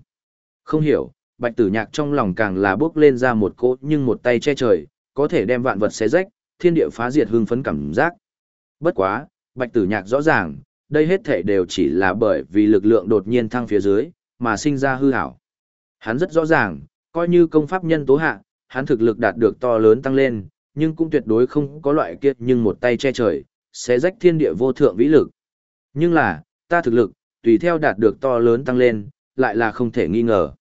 Không hiểu, bạch tử nhạc trong lòng càng là bước lên ra một cỗ nhưng một tay che trời, có thể đem vạn vật xé rách, thiên địa phá diệt hưng phấn cảm giác. Bất quá, bạch tử nhạc rõ ràng, đây hết thể đều chỉ là bởi vì lực lượng đột nhiên thăng phía dưới, mà sinh ra hư hảo. Hắn rất rõ ràng, coi như công pháp nhân tố hạ, hắn thực lực đạt được to lớn tăng lên, nhưng cũng tuyệt đối không có loại kiệt nhưng một tay che trời, sẽ rách thiên địa vô thượng vĩ lực. Nhưng là, ta thực lực, tùy theo đạt được to lớn tăng lên, lại là không thể nghi ngờ.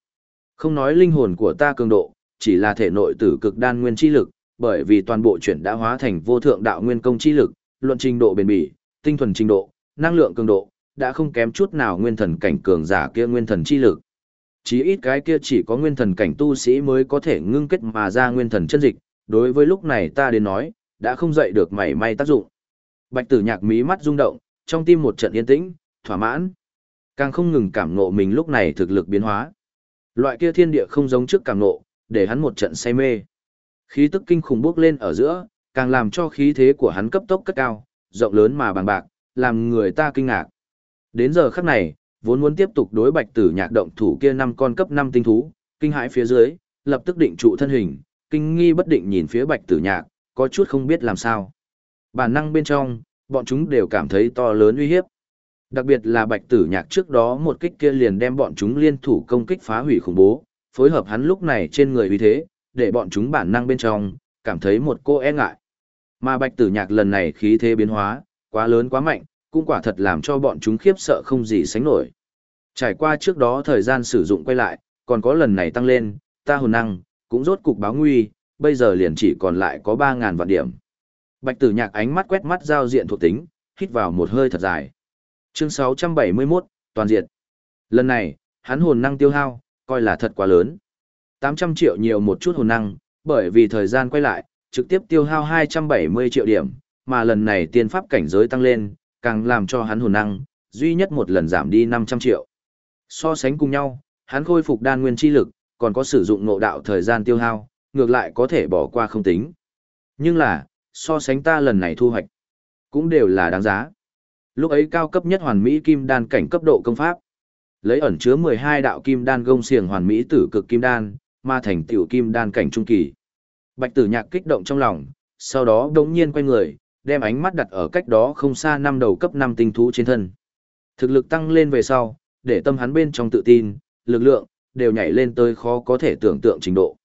Không nói linh hồn của ta cường độ, chỉ là thể nội tử cực đan nguyên chi lực, bởi vì toàn bộ chuyển đã hóa thành vô thượng đạo nguyên công chi lực, luận trình độ bền bỉ, tinh thuần trình độ, năng lượng cường độ, đã không kém chút nào nguyên thần cảnh cường giả kia nguyên thần chi lực. Chí ít cái kia chỉ có nguyên thần cảnh tu sĩ mới có thể ngưng kết mà ra nguyên thần chân dịch, đối với lúc này ta đến nói, đã không dậy được mảy may tác dụng. Bạch tử nhạc mí mắt rung động, trong tim một trận yên tĩnh, thỏa mãn. Càng không ngừng cảm ngộ mình lúc này thực lực biến hóa. Loại kia thiên địa không giống trước cảm ngộ, để hắn một trận say mê. Khí tức kinh khủng bước lên ở giữa, càng làm cho khí thế của hắn cấp tốc cất cao, rộng lớn mà bằng bạc, làm người ta kinh ngạc. Đến giờ khắc này, vốn muốn tiếp tục đối bạch tử nhạc động thủ kia năm con cấp 5 tinh thú, kinh hãi phía dưới, lập tức định trụ thân hình, kinh nghi bất định nhìn phía bạch tử nhạc, có chút không biết làm sao. Bản năng bên trong, bọn chúng đều cảm thấy to lớn uy hiếp. Đặc biệt là bạch tử nhạc trước đó một kích kia liền đem bọn chúng liên thủ công kích phá hủy khủng bố, phối hợp hắn lúc này trên người uy thế, để bọn chúng bản năng bên trong, cảm thấy một cô e ngại. Mà bạch tử nhạc lần này khí thế biến hóa, quá lớn quá mạnh, cũng quả thật làm cho bọn chúng khiếp sợ không gì sánh nổi. Trải qua trước đó thời gian sử dụng quay lại, còn có lần này tăng lên, ta hồn năng, cũng rốt cục báo nguy, bây giờ liền chỉ còn lại có 3.000 vạn điểm. Bạch tử nhạc ánh mắt quét mắt giao diện thuộc tính, hít vào một hơi thật dài. Chương 671, toàn diện. Lần này, hắn hồn năng tiêu hao, coi là thật quá lớn. 800 triệu nhiều một chút hồn năng, bởi vì thời gian quay lại, trực tiếp tiêu hao 270 triệu điểm, mà lần này tiên pháp cảnh giới tăng lên, càng làm cho hắn hồn năng, duy nhất một lần giảm đi 500 triệu. So sánh cùng nhau, hắn khôi phục đan nguyên chi lực, còn có sử dụng ngộ đạo thời gian tiêu hao, ngược lại có thể bỏ qua không tính. Nhưng là, so sánh ta lần này thu hoạch, cũng đều là đáng giá. Lúc ấy cao cấp nhất hoàn mỹ kim đan cảnh cấp độ công pháp, lấy ẩn chứa 12 đạo kim đan gông xiềng hoàn mỹ tử cực kim đan, ma thành tiểu kim đan cảnh trung kỳ. Bạch Tử Nhạc kích động trong lòng, sau đó đống nhiên quay người, đem ánh mắt đặt ở cách đó không xa năm đầu cấp 5 tinh thú trên thân. Thực lực tăng lên về sau, để tâm hắn bên trong tự tin, lực lượng, đều nhảy lên tới khó có thể tưởng tượng trình độ.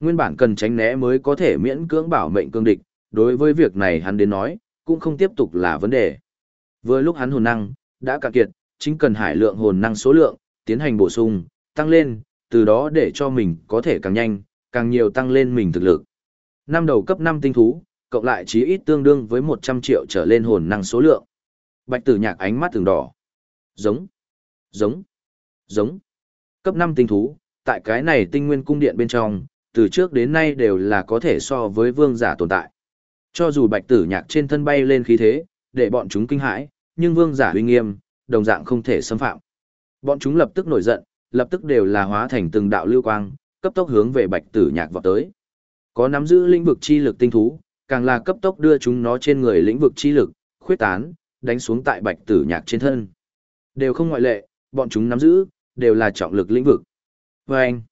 Nguyên bản cần tránh né mới có thể miễn cưỡng bảo mệnh cương địch, đối với việc này hắn đến nói, cũng không tiếp tục là vấn đề. Vừa lúc hắn hồn năng, đã cạn kiệt, chính cần hải lượng hồn năng số lượng, tiến hành bổ sung, tăng lên, từ đó để cho mình có thể càng nhanh, càng nhiều tăng lên mình thực lực. Năm đầu cấp 5 tinh thú, cộng lại chí ít tương đương với 100 triệu trở lên hồn năng số lượng. Bạch tử nhạc ánh mắt từng đỏ. Giống, giống, giống. Cấp 5 tinh thú, tại cái này tinh nguyên cung điện bên trong, từ trước đến nay đều là có thể so với vương giả tồn tại. Cho dù bạch tử nhạc trên thân bay lên khí thế, để bọn chúng kinh hãi, nhưng vương giả uy nghiêm, đồng dạng không thể xâm phạm. Bọn chúng lập tức nổi giận, lập tức đều là hóa thành từng đạo lưu quang, cấp tốc hướng về bạch tử nhạc vọt tới. Có nắm giữ lĩnh vực chi lực tinh thú, càng là cấp tốc đưa chúng nó trên người lĩnh vực chi lực, khuyết tán, đánh xuống tại bạch tử nhạc trên thân. Đều không ngoại lệ, bọn chúng nắm giữ, đều là trọng lực lĩnh vực. Vâng!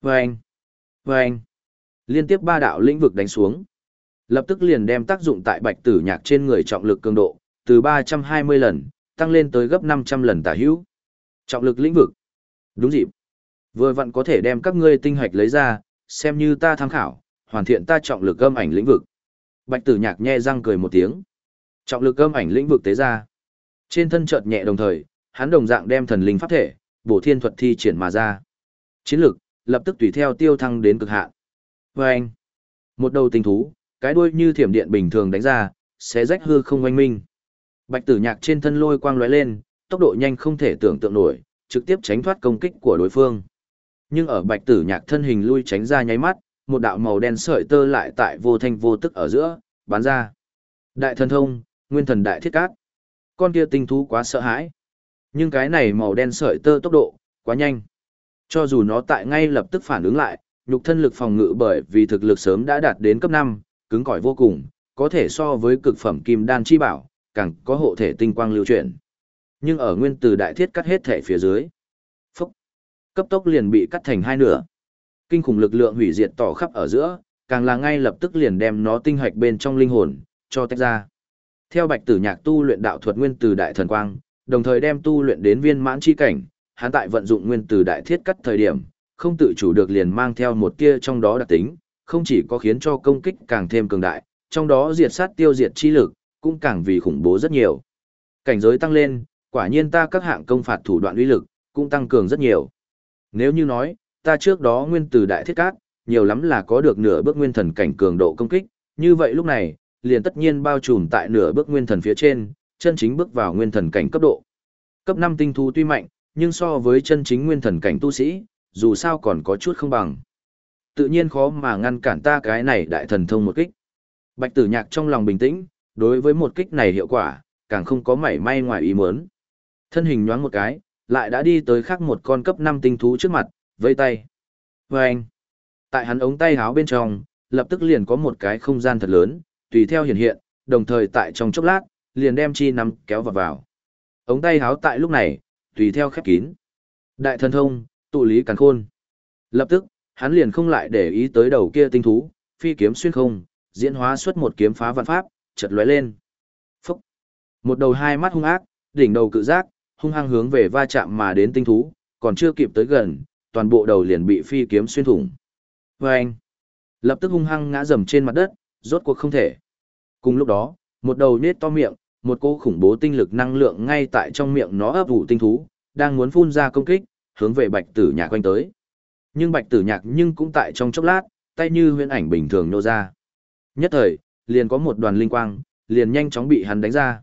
Vâng! Vâng! Liên tiếp ba đạo lĩnh vực đánh xuống. Lập tức liền đem tác dụng tại bạch tử nhạc trên người trọng lực cường độ, từ 320 lần, tăng lên tới gấp 500 lần tả hữu. Trọng lực lĩnh vực. Đúng dịp. Vừa vặn có thể đem các ngươi tinh hoạch lấy ra, xem như ta tham khảo, hoàn thiện ta trọng lực âm ảnh lĩnh vực. Bạch tử nhạc nhe răng cười một tiếng. Trọng lực âm ảnh lĩnh vực tế ra. Trên thân chợt nhẹ đồng thời, hắn đồng dạng đem thần linh pháp thể, bổ thiên thuật thi triển mà ra. Chiến lực, lập tức tùy theo tiêu thăng đến cực hạn. Và anh, một đầu tình thú, cái đuôi như thiểm điện bình thường đánh ra, sẽ rách hư không oanh minh. Bạch tử nhạc trên thân lôi quang lóe lên, tốc độ nhanh không thể tưởng tượng nổi, trực tiếp tránh thoát công kích của đối phương. Nhưng ở bạch tử nhạc thân hình lui tránh ra nháy mắt, một đạo màu đen sợi tơ lại tại vô thanh vô tức ở giữa, bắn ra. Đại thần thông, nguyên thần đại thiết cát. Con kia tinh thú quá sợ hãi. Nhưng cái này màu đen sợi tơ tốc độ, quá nhanh. Cho dù nó tại ngay lập tức phản ứng lại, nhục thân lực phòng ngự bởi vì thực lực sớm đã đạt đến cấp 5, cứng cỏi vô cùng, có thể so với cực phẩm kim đan chi bảo, càng có hộ thể tinh quang lưu chuyển. Nhưng ở nguyên từ đại thiết cắt hết thể phía dưới, phốc, cấp tốc liền bị cắt thành hai nửa. Kinh khủng lực lượng hủy diệt tỏ khắp ở giữa, càng là ngay lập tức liền đem nó tinh hoạch bên trong linh hồn cho tách ra. Theo Bạch Tử Nhạc tu luyện đạo thuật nguyên từ đại thần quang, đồng thời đem tu luyện đến viên mãn chi cảnh, hắn tại vận dụng nguyên từ đại thiết cắt thời điểm, không tự chủ được liền mang theo một tia trong đó đặc tính, không chỉ có khiến cho công kích càng thêm cường đại, trong đó diệt sát tiêu diệt chi lực, cũng càng vì khủng bố rất nhiều. Cảnh giới tăng lên, quả nhiên ta các hạng công phạt thủ đoạn uy lực, cũng tăng cường rất nhiều. Nếu như nói, ta trước đó nguyên từ đại thiết cát, nhiều lắm là có được nửa bước nguyên thần cảnh cường độ công kích, như vậy lúc này, liền tất nhiên bao trùm tại nửa bước nguyên thần phía trên, chân chính bước vào nguyên thần cảnh cấp độ. Cấp 5 tinh thú tuy mạnh, nhưng so với chân chính nguyên thần cảnh tu sĩ, dù sao còn có chút không bằng. Tự nhiên khó mà ngăn cản ta cái này đại thần thông một kích. Bạch tử nhạc trong lòng bình tĩnh, đối với một kích này hiệu quả, càng không có mảy may ngoài ý muốn. Thân hình nhoáng một cái, lại đã đi tới khác một con cấp 5 tinh thú trước mặt, vây tay. Và anh, tại hắn ống tay háo bên trong, lập tức liền có một cái không gian thật lớn, tùy theo hiện hiện, đồng thời tại trong chốc lát, liền đem chi nắm kéo vào vào. Ống tay háo tại lúc này, tùy theo khép kín. Đại thần thông, tụ lý càn khôn. Lập tức, hắn liền không lại để ý tới đầu kia tinh thú, phi kiếm xuyên không, diễn hóa xuất một kiếm phá vạn pháp, chợt lóe lên. Phúc! Một đầu hai mắt hung ác, đỉnh đầu cự giác, hung hăng hướng về va chạm mà đến tinh thú, còn chưa kịp tới gần, toàn bộ đầu liền bị phi kiếm xuyên thủng. Và anh! Lập tức hung hăng ngã rầm trên mặt đất, rốt cuộc không thể. Cùng lúc đó, một đầu nết to miệng, một cô khủng bố tinh lực năng lượng ngay tại trong miệng nó ấp ủ tinh thú, đang muốn phun ra công kích, hướng về bạch tử nhạc quanh tới. Nhưng bạch tử nhạc nhưng cũng tại trong chốc lát, tay như huyễn ảnh bình thường nô ra. Nhất thời, liền có một đoàn linh quang, liền nhanh chóng bị hắn đánh ra.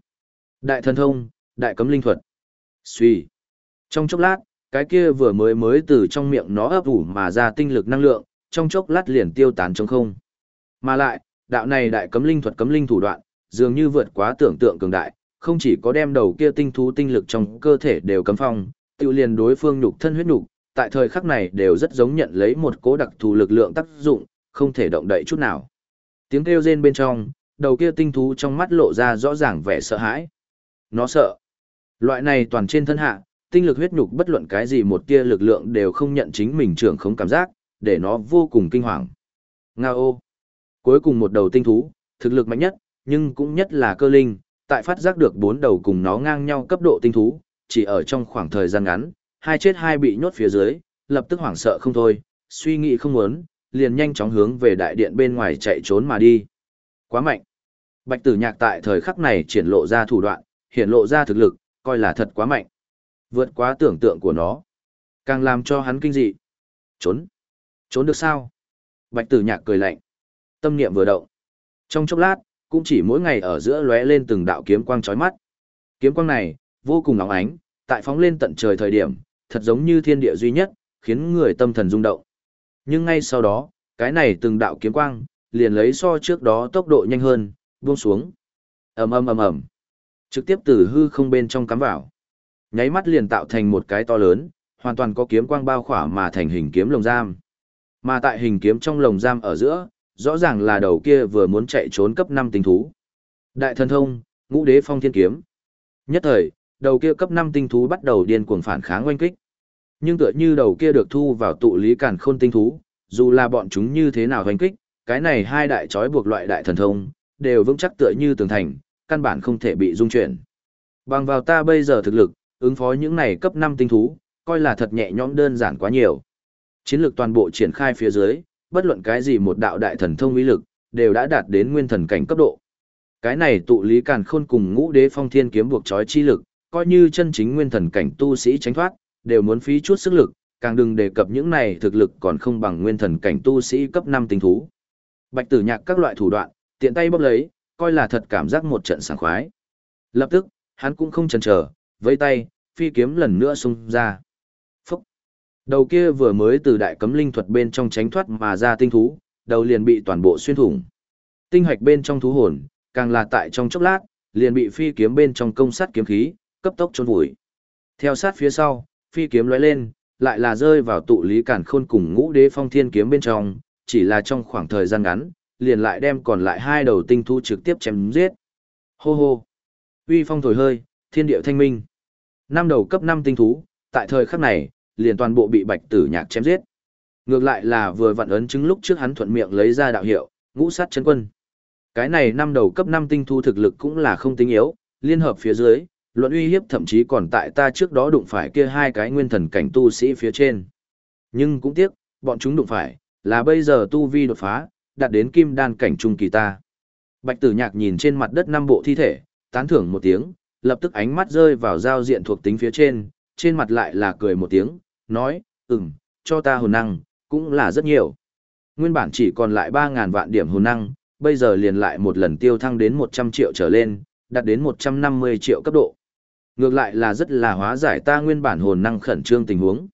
Đại thần thông, đại cấm linh thuật. Suy. Trong chốc lát, cái kia vừa mới mới từ trong miệng nó ấp ủ mà ra tinh lực năng lượng, trong chốc lát liền tiêu tán trong không. Mà lại, đạo này đại cấm linh thuật cấm linh thủ đoạn, dường như vượt quá tưởng tượng cường đại, không chỉ có đem đầu kia tinh thú tinh lực trong cơ thể đều cấm phong, tiêu liền đối phương nhục thân huyết nhục, tại thời khắc này đều rất giống nhận lấy một cố đặc thù lực lượng tác dụng, không thể động đậy chút nào. Tiếng kêu rên bên trong, đầu kia tinh thú trong mắt lộ ra rõ ràng vẻ sợ hãi. Nó sợ. Loại này toàn trên thân hạ, tinh lực huyết nhục bất luận cái gì một tia lực lượng đều không nhận chính mình trưởng không cảm giác, để nó vô cùng kinh hoàng. Ngao. Cuối cùng một đầu tinh thú, thực lực mạnh nhất, nhưng cũng nhất là cơ linh, tại phát giác được bốn đầu cùng nó ngang nhau cấp độ tinh thú, chỉ ở trong khoảng thời gian ngắn, hai chết hai bị nhốt phía dưới, lập tức hoảng sợ không thôi, suy nghĩ không muốn, liền nhanh chóng hướng về đại điện bên ngoài chạy trốn mà đi. Quá mạnh. Bạch tử nhạc tại thời khắc này triển lộ ra thủ đoạn, hiện lộ ra thực lực, coi là thật quá mạnh. Vượt quá tưởng tượng của nó. Càng làm cho hắn kinh dị. Trốn. Trốn được sao? Bạch tử nhạc cười lạnh. Tâm niệm vừa động. Trong chốc lát, cũng chỉ mỗi ngày ở giữa lóe lên từng đạo kiếm quang chói mắt. Kiếm quang này, vô cùng nóng ánh, tại phóng lên tận trời thời điểm, thật giống như thiên địa duy nhất, khiến người tâm thần rung động. Nhưng ngay sau đó, cái này từng đạo kiếm quang, liền lấy so trước đó tốc độ nhanh hơn, buông xuống. ầm ầm ầm ầm, trực tiếp từ hư không bên trong cắm vào. Nháy mắt liền tạo thành một cái to lớn, hoàn toàn có kiếm quang bao khỏa mà thành hình kiếm lồng giam. Mà tại hình kiếm trong lồng giam ở giữa, rõ ràng là đầu kia vừa muốn chạy trốn cấp 5 tinh thú. Đại thần thông, ngũ đế phong thiên kiếm. Nhất thời, đầu kia cấp 5 tinh thú bắt đầu điên cuồng phản kháng oanh kích. Nhưng tựa như đầu kia được thu vào tụ lý cản khôn tinh thú, dù là bọn chúng như thế nào oanh kích, cái này hai đại trói buộc loại đại thần thông, đều vững chắc tựa như tường thành, căn bản không thể bị dung chuyển. Bằng vào ta bây giờ thực lực, ứng phó những này cấp 5 tinh thú, coi là thật nhẹ nhõm đơn giản quá nhiều. Chiến lược toàn bộ triển khai phía dưới, bất luận cái gì một đạo đại thần thông uy lực, đều đã đạt đến nguyên thần cảnh cấp độ. Cái này tụ lý càn khôn cùng ngũ đế phong thiên kiếm buộc trói chi lực, coi như chân chính nguyên thần cảnh tu sĩ tránh thoát, đều muốn phí chút sức lực, càng đừng đề cập những này thực lực còn không bằng nguyên thần cảnh tu sĩ cấp 5 tinh thú. Bạch Tử Nhạc các loại thủ đoạn, tiện tay bóp lấy, coi là thật cảm giác một trận sảng khoái. Lập tức, hắn cũng không chần chờ, vây tay, phi kiếm lần nữa xung ra. Phúc! Đầu kia vừa mới từ đại cấm linh thuật bên trong tránh thoát mà ra tinh thú, đầu liền bị toàn bộ xuyên thủng. Tinh hạch bên trong thú hồn, càng là tại trong chốc lát, liền bị phi kiếm bên trong công sát kiếm khí, cấp tốc chôn vùi. Theo sát phía sau, phi kiếm lóe lên, lại là rơi vào tụ lý cản khôn cùng ngũ đế phong thiên kiếm bên trong, chỉ là trong khoảng thời gian ngắn, liền lại đem còn lại hai đầu tinh thu trực tiếp chém giết. Hô hô! Uy phong thổi hơi, thiên điệu thanh minh. Năm đầu cấp 5 tinh thú, tại thời khắc này, liền toàn bộ bị bạch tử nhạc chém giết. Ngược lại là vừa vận ấn chứng lúc trước hắn thuận miệng lấy ra đạo hiệu, ngũ sát chân quân. Cái này năm đầu cấp 5 tinh thú thực lực cũng là không tính yếu, liên hợp phía dưới, luận uy hiếp thậm chí còn tại ta trước đó đụng phải kia hai cái nguyên thần cảnh tu sĩ phía trên. Nhưng cũng tiếc, bọn chúng đụng phải, là bây giờ tu vi đột phá, đạt đến kim đan cảnh trung kỳ ta. Bạch tử nhạc nhìn trên mặt đất năm bộ thi thể, tán thưởng một tiếng, lập tức ánh mắt rơi vào giao diện thuộc tính phía trên, trên mặt lại là cười một tiếng, nói, ừm, cho ta hồn năng, cũng là rất nhiều. Nguyên bản chỉ còn lại 3.000 vạn điểm hồn năng, bây giờ liền lại một lần tiêu thăng đến 100 triệu trở lên, đạt đến 150 triệu cấp độ. Ngược lại là rất là hóa giải ta nguyên bản hồn năng khẩn trương tình huống.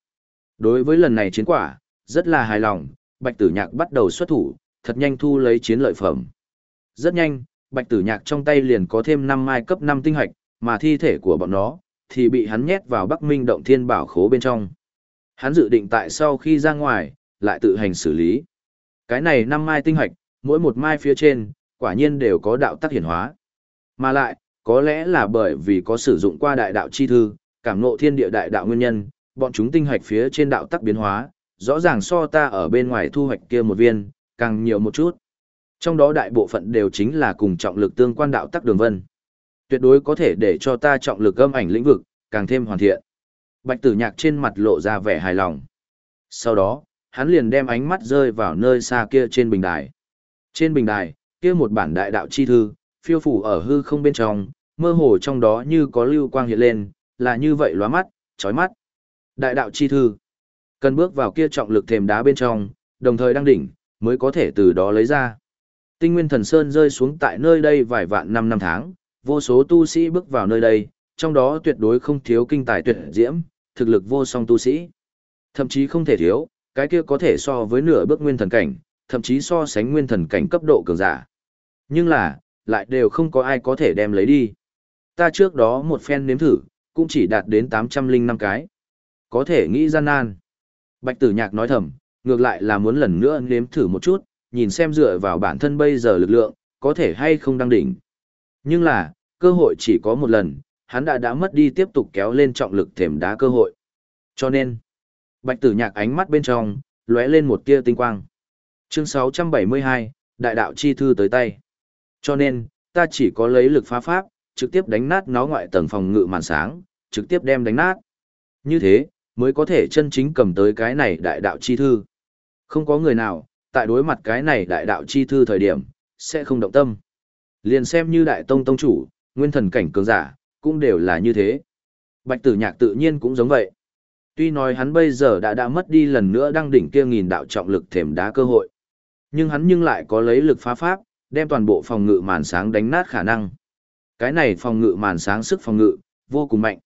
Đối với lần này chiến quả, rất là hài lòng, Bạch Tử Nhạc bắt đầu xuất thủ, thật nhanh thu lấy chiến lợi phẩm. Rất nhanh, Bạch Tử Nhạc trong tay liền có thêm 5 mai cấp 5 tinh hạch, mà thi thể của bọn nó thì bị hắn nhét vào Bắc Minh động thiên bảo khố bên trong. Hắn dự định tại sau khi ra ngoài, lại tự hành xử lý. Cái này năm mai tinh hạch, mỗi một mai phía trên, quả nhiên đều có đạo tắc hiển hóa. Mà lại, có lẽ là bởi vì có sử dụng qua đại đạo chi thư, cảm ngộ thiên địa đại đạo nguyên nhân, bọn chúng tinh hạch phía trên đạo tắc biến hóa, rõ ràng so ta ở bên ngoài thu hoạch kia một viên, càng nhiều một chút. Trong đó đại bộ phận đều chính là cùng trọng lực tương quan đạo tắc đường vân. Tuyệt đối có thể để cho ta trọng lực âm ảnh lĩnh vực, càng thêm hoàn thiện. Bạch tử nhạc trên mặt lộ ra vẻ hài lòng. Sau đó, hắn liền đem ánh mắt rơi vào nơi xa kia trên bình đài. Trên bình đài, kia một bản đại đạo chi thư, phiêu phủ ở hư không bên trong, mơ hồ trong đó như có lưu quang hiện lên, là như vậy lóa mắt, chói mắt. Đại đạo chi thư, cần bước vào kia trọng lực thềm đá bên trong, đồng thời đăng đỉnh, mới có thể từ đó lấy ra. Tinh nguyên thần sơn rơi xuống tại nơi đây vài vạn năm năm tháng, vô số tu sĩ bước vào nơi đây, trong đó tuyệt đối không thiếu kinh tài tuyệt diễm, thực lực vô song tu sĩ. Thậm chí không thể thiếu, cái kia có thể so với nửa bước nguyên thần cảnh, thậm chí so sánh nguyên thần cảnh cấp độ cường giả. Nhưng là, lại đều không có ai có thể đem lấy đi. Ta trước đó một phen nếm thử, cũng chỉ đạt đến 805 cái. Có thể nghĩ gian nan. Bạch tử nhạc nói thầm, ngược lại là muốn lần nữa nếm thử một chút, nhìn xem dựa vào bản thân bây giờ lực lượng, có thể hay không đăng đỉnh. Nhưng là, cơ hội chỉ có một lần, hắn đã đã mất đi tiếp tục kéo lên trọng lực thềm đá cơ hội. Cho nên, bạch tử nhạc ánh mắt bên trong, lóe lên một tia tinh quang. Chương 672, Đại đạo chi thư tới tay. Cho nên, ta chỉ có lấy lực phá pháp, trực tiếp đánh nát nó ngoại tầng phòng ngự màn sáng, trực tiếp đem đánh nát. Như thế, mới có thể chân chính cầm tới cái này đại đạo chi thư. Không có người nào, tại đối mặt cái này đại đạo chi thư thời điểm, sẽ không động tâm. Liền xem như đại tông tông chủ, nguyên thần cảnh cường giả, cũng đều là như thế. Bạch tử nhạc tự nhiên cũng giống vậy. Tuy nói hắn bây giờ đã đã mất đi lần nữa đăng đỉnh kia nghìn đạo trọng lực thềm đá cơ hội. Nhưng hắn nhưng lại có lấy lực phá pháp, đem toàn bộ phòng ngự màn sáng đánh nát khả năng. Cái này phòng ngự màn sáng sức phòng ngự, vô cùng mạnh.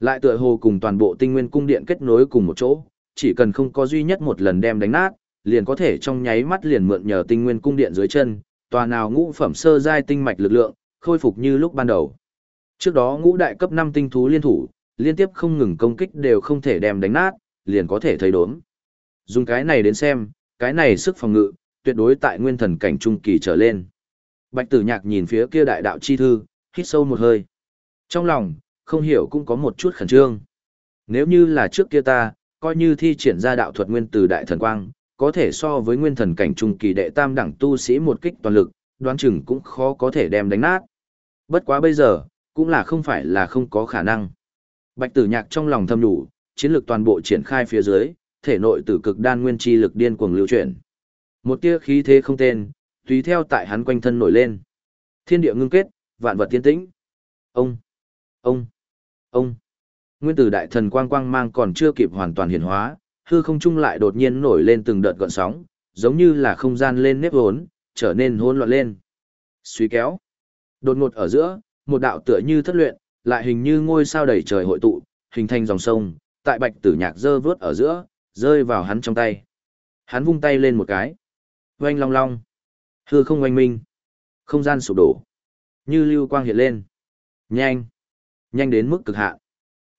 Lại tựa hồ cùng toàn bộ tinh nguyên cung điện kết nối cùng một chỗ, chỉ cần không có duy nhất một lần đem đánh nát, liền có thể trong nháy mắt liền mượn nhờ tinh nguyên cung điện dưới chân, tòa nào ngũ phẩm sơ giai tinh mạch lực lượng, khôi phục như lúc ban đầu. Trước đó ngũ đại cấp 5 tinh thú liên thủ, liên tiếp không ngừng công kích đều không thể đem đánh nát, liền có thể thấy đốm. Dùng cái này đến xem, cái này sức phòng ngự, tuyệt đối tại nguyên thần cảnh trung kỳ trở lên. Bạch tử nhạc nhìn phía kia đại đạo chi thư, hít sâu một hơi. Trong lòng, không hiểu cũng có một chút khẩn trương. Nếu như là trước kia ta, coi như thi triển ra đạo thuật nguyên từ đại thần quang, có thể so với nguyên thần cảnh trung kỳ đệ tam đẳng tu sĩ một kích toàn lực, đoán chừng cũng khó có thể đem đánh nát. Bất quá bây giờ, cũng là không phải là không có khả năng. Bạch tử nhạc trong lòng thầm đủ, chiến lược toàn bộ triển khai phía dưới, thể nội tử cực đan nguyên chi lực điên cuồng lưu chuyển. Một tia khí thế không tên, tùy theo tại hắn quanh thân nổi lên. Thiên địa ngưng kết, vạn vật tiên tĩnh. Ông, ông, ông. Nguyên tử đại thần quang quang mang còn chưa kịp hoàn toàn hiển hóa, hư không trung lại đột nhiên nổi lên từng đợt gợn sóng, giống như là không gian lên nếp hốn, trở nên hỗn loạn lên. Suy kéo. Đột ngột ở giữa, một đạo tựa như thất luyện, lại hình như ngôi sao đầy trời hội tụ, hình thành dòng sông, tại bạch tử nhạc dơ vớt ở giữa, rơi vào hắn trong tay. Hắn vung tay lên một cái. Oanh long long. Hư không oanh minh. Không gian sụp đổ. Như lưu quang hiện lên. Nhanh. Nhanh đến mức cực hạn.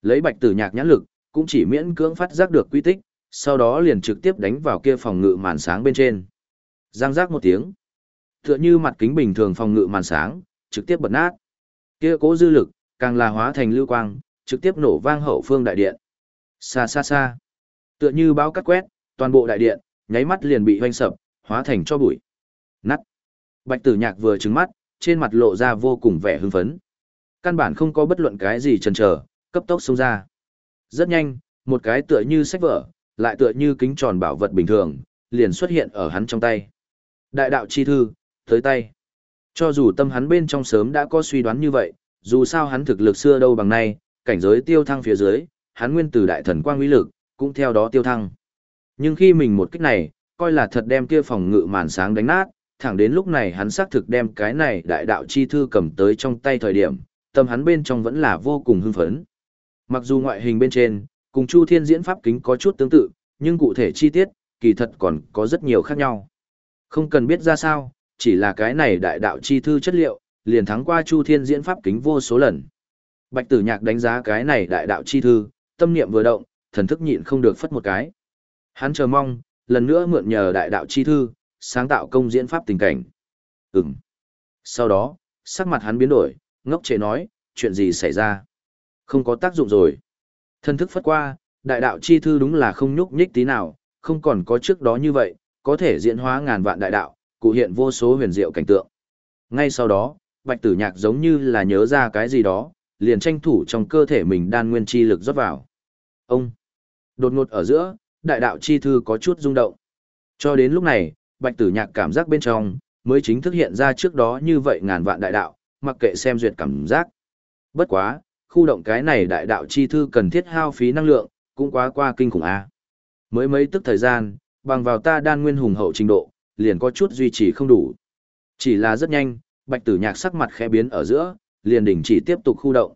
Lấy bạch tử nhạc nhãn lực, cũng chỉ miễn cưỡng phát giác được quy tích, sau đó liền trực tiếp đánh vào kia phòng ngự màn sáng bên trên. Giang giác một tiếng. Tựa như mặt kính bình thường phòng ngự màn sáng, trực tiếp bật nát. Kia cố dư lực, càng là hóa thành lưu quang, trực tiếp nổ vang hậu phương đại điện. Xa xa xa. Tựa như bão cắt quét, toàn bộ đại điện, nháy mắt liền bị hoanh sập, hóa thành cho bụi. Nắt. Bạch tử nhạc vừa trứng mắt, trên mặt lộ ra vô cùng vẻ hưng phấn. Căn bản không có bất luận cái gì chần chờ, cấp tốc xông ra. Rất nhanh, một cái tựa như sách vở, lại tựa như kính tròn bảo vật bình thường, liền xuất hiện ở hắn trong tay. Đại đạo chi thư, tới tay. Cho dù tâm hắn bên trong sớm đã có suy đoán như vậy, dù sao hắn thực lực xưa đâu bằng nay, cảnh giới tiêu thăng phía dưới, hắn nguyên từ đại thần quang uy lực, cũng theo đó tiêu thăng. Nhưng khi mình một kích này, coi là thật đem kia phòng ngự màn sáng đánh nát, thẳng đến lúc này hắn xác thực đem cái này đại đạo chi thư cầm tới trong tay thời điểm, tâm hắn bên trong vẫn là vô cùng hưng phấn. Mặc dù ngoại hình bên trên, cùng Chu Thiên diễn pháp kính có chút tương tự, nhưng cụ thể chi tiết, kỳ thật còn có rất nhiều khác nhau. Không cần biết ra sao, chỉ là cái này đại đạo chi thư chất liệu, liền thắng qua Chu Thiên diễn pháp kính vô số lần. Bạch tử nhạc đánh giá cái này đại đạo chi thư, tâm niệm vừa động, thần thức nhịn không được phất một cái. Hắn chờ mong, lần nữa mượn nhờ đại đạo chi thư, sáng tạo công diễn pháp tình cảnh. Ừm. Sau đó, sắc mặt hắn biến đổi, ngốc chế nói, chuyện gì xảy ra? Không có tác dụng rồi. Thần thức phất qua, đại đạo chi thư đúng là không nhúc nhích tí nào, không còn có trước đó như vậy, có thể diễn hóa ngàn vạn đại đạo, cụ hiện vô số huyền diệu cảnh tượng. Ngay sau đó, Bạch Tử Nhạc giống như là nhớ ra cái gì đó, liền tranh thủ trong cơ thể mình đan nguyên chi lực rót vào. Ông đột ngột ở giữa, đại đạo chi thư có chút rung động. Cho đến lúc này, Bạch Tử Nhạc cảm giác bên trong mới chính thức hiện ra trước đó như vậy ngàn vạn đại đạo, mặc kệ xem duyệt cảm giác. Bất quá, khu động cái này đại đạo chi thư cần thiết hao phí năng lượng, cũng quá qua kinh khủng a. Mới mấy tức thời gian, bằng vào ta đan nguyên hùng hậu trình độ, liền có chút duy trì không đủ. Chỉ là rất nhanh, bạch tử nhạc sắc mặt khẽ biến ở giữa, liền đình chỉ tiếp tục khu động.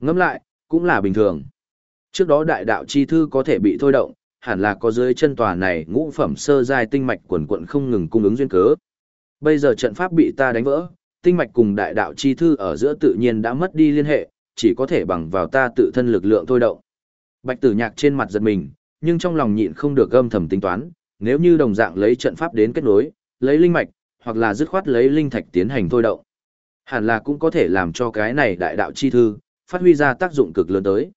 Ngẫm lại, cũng là bình thường. Trước đó đại đạo chi thư có thể bị thôi động, hẳn là có dưới chân tòa này ngũ phẩm sơ giai tinh mạch quần quận không ngừng cung ứng duyên cớ. Bây giờ trận pháp bị ta đánh vỡ, tinh mạch cùng đại đạo chi thư ở giữa tự nhiên đã mất đi liên hệ, chỉ có thể bằng vào ta tự thân lực lượng thôi động. Bạch tử nhạc trên mặt giật mình, nhưng trong lòng nhịn không được âm thầm tính toán, nếu như đồng dạng lấy trận pháp đến kết nối, lấy linh mạch, hoặc là dứt khoát lấy linh thạch tiến hành thôi động. Hẳn là cũng có thể làm cho cái này đại đạo chi thư, phát huy ra tác dụng cực lớn tới.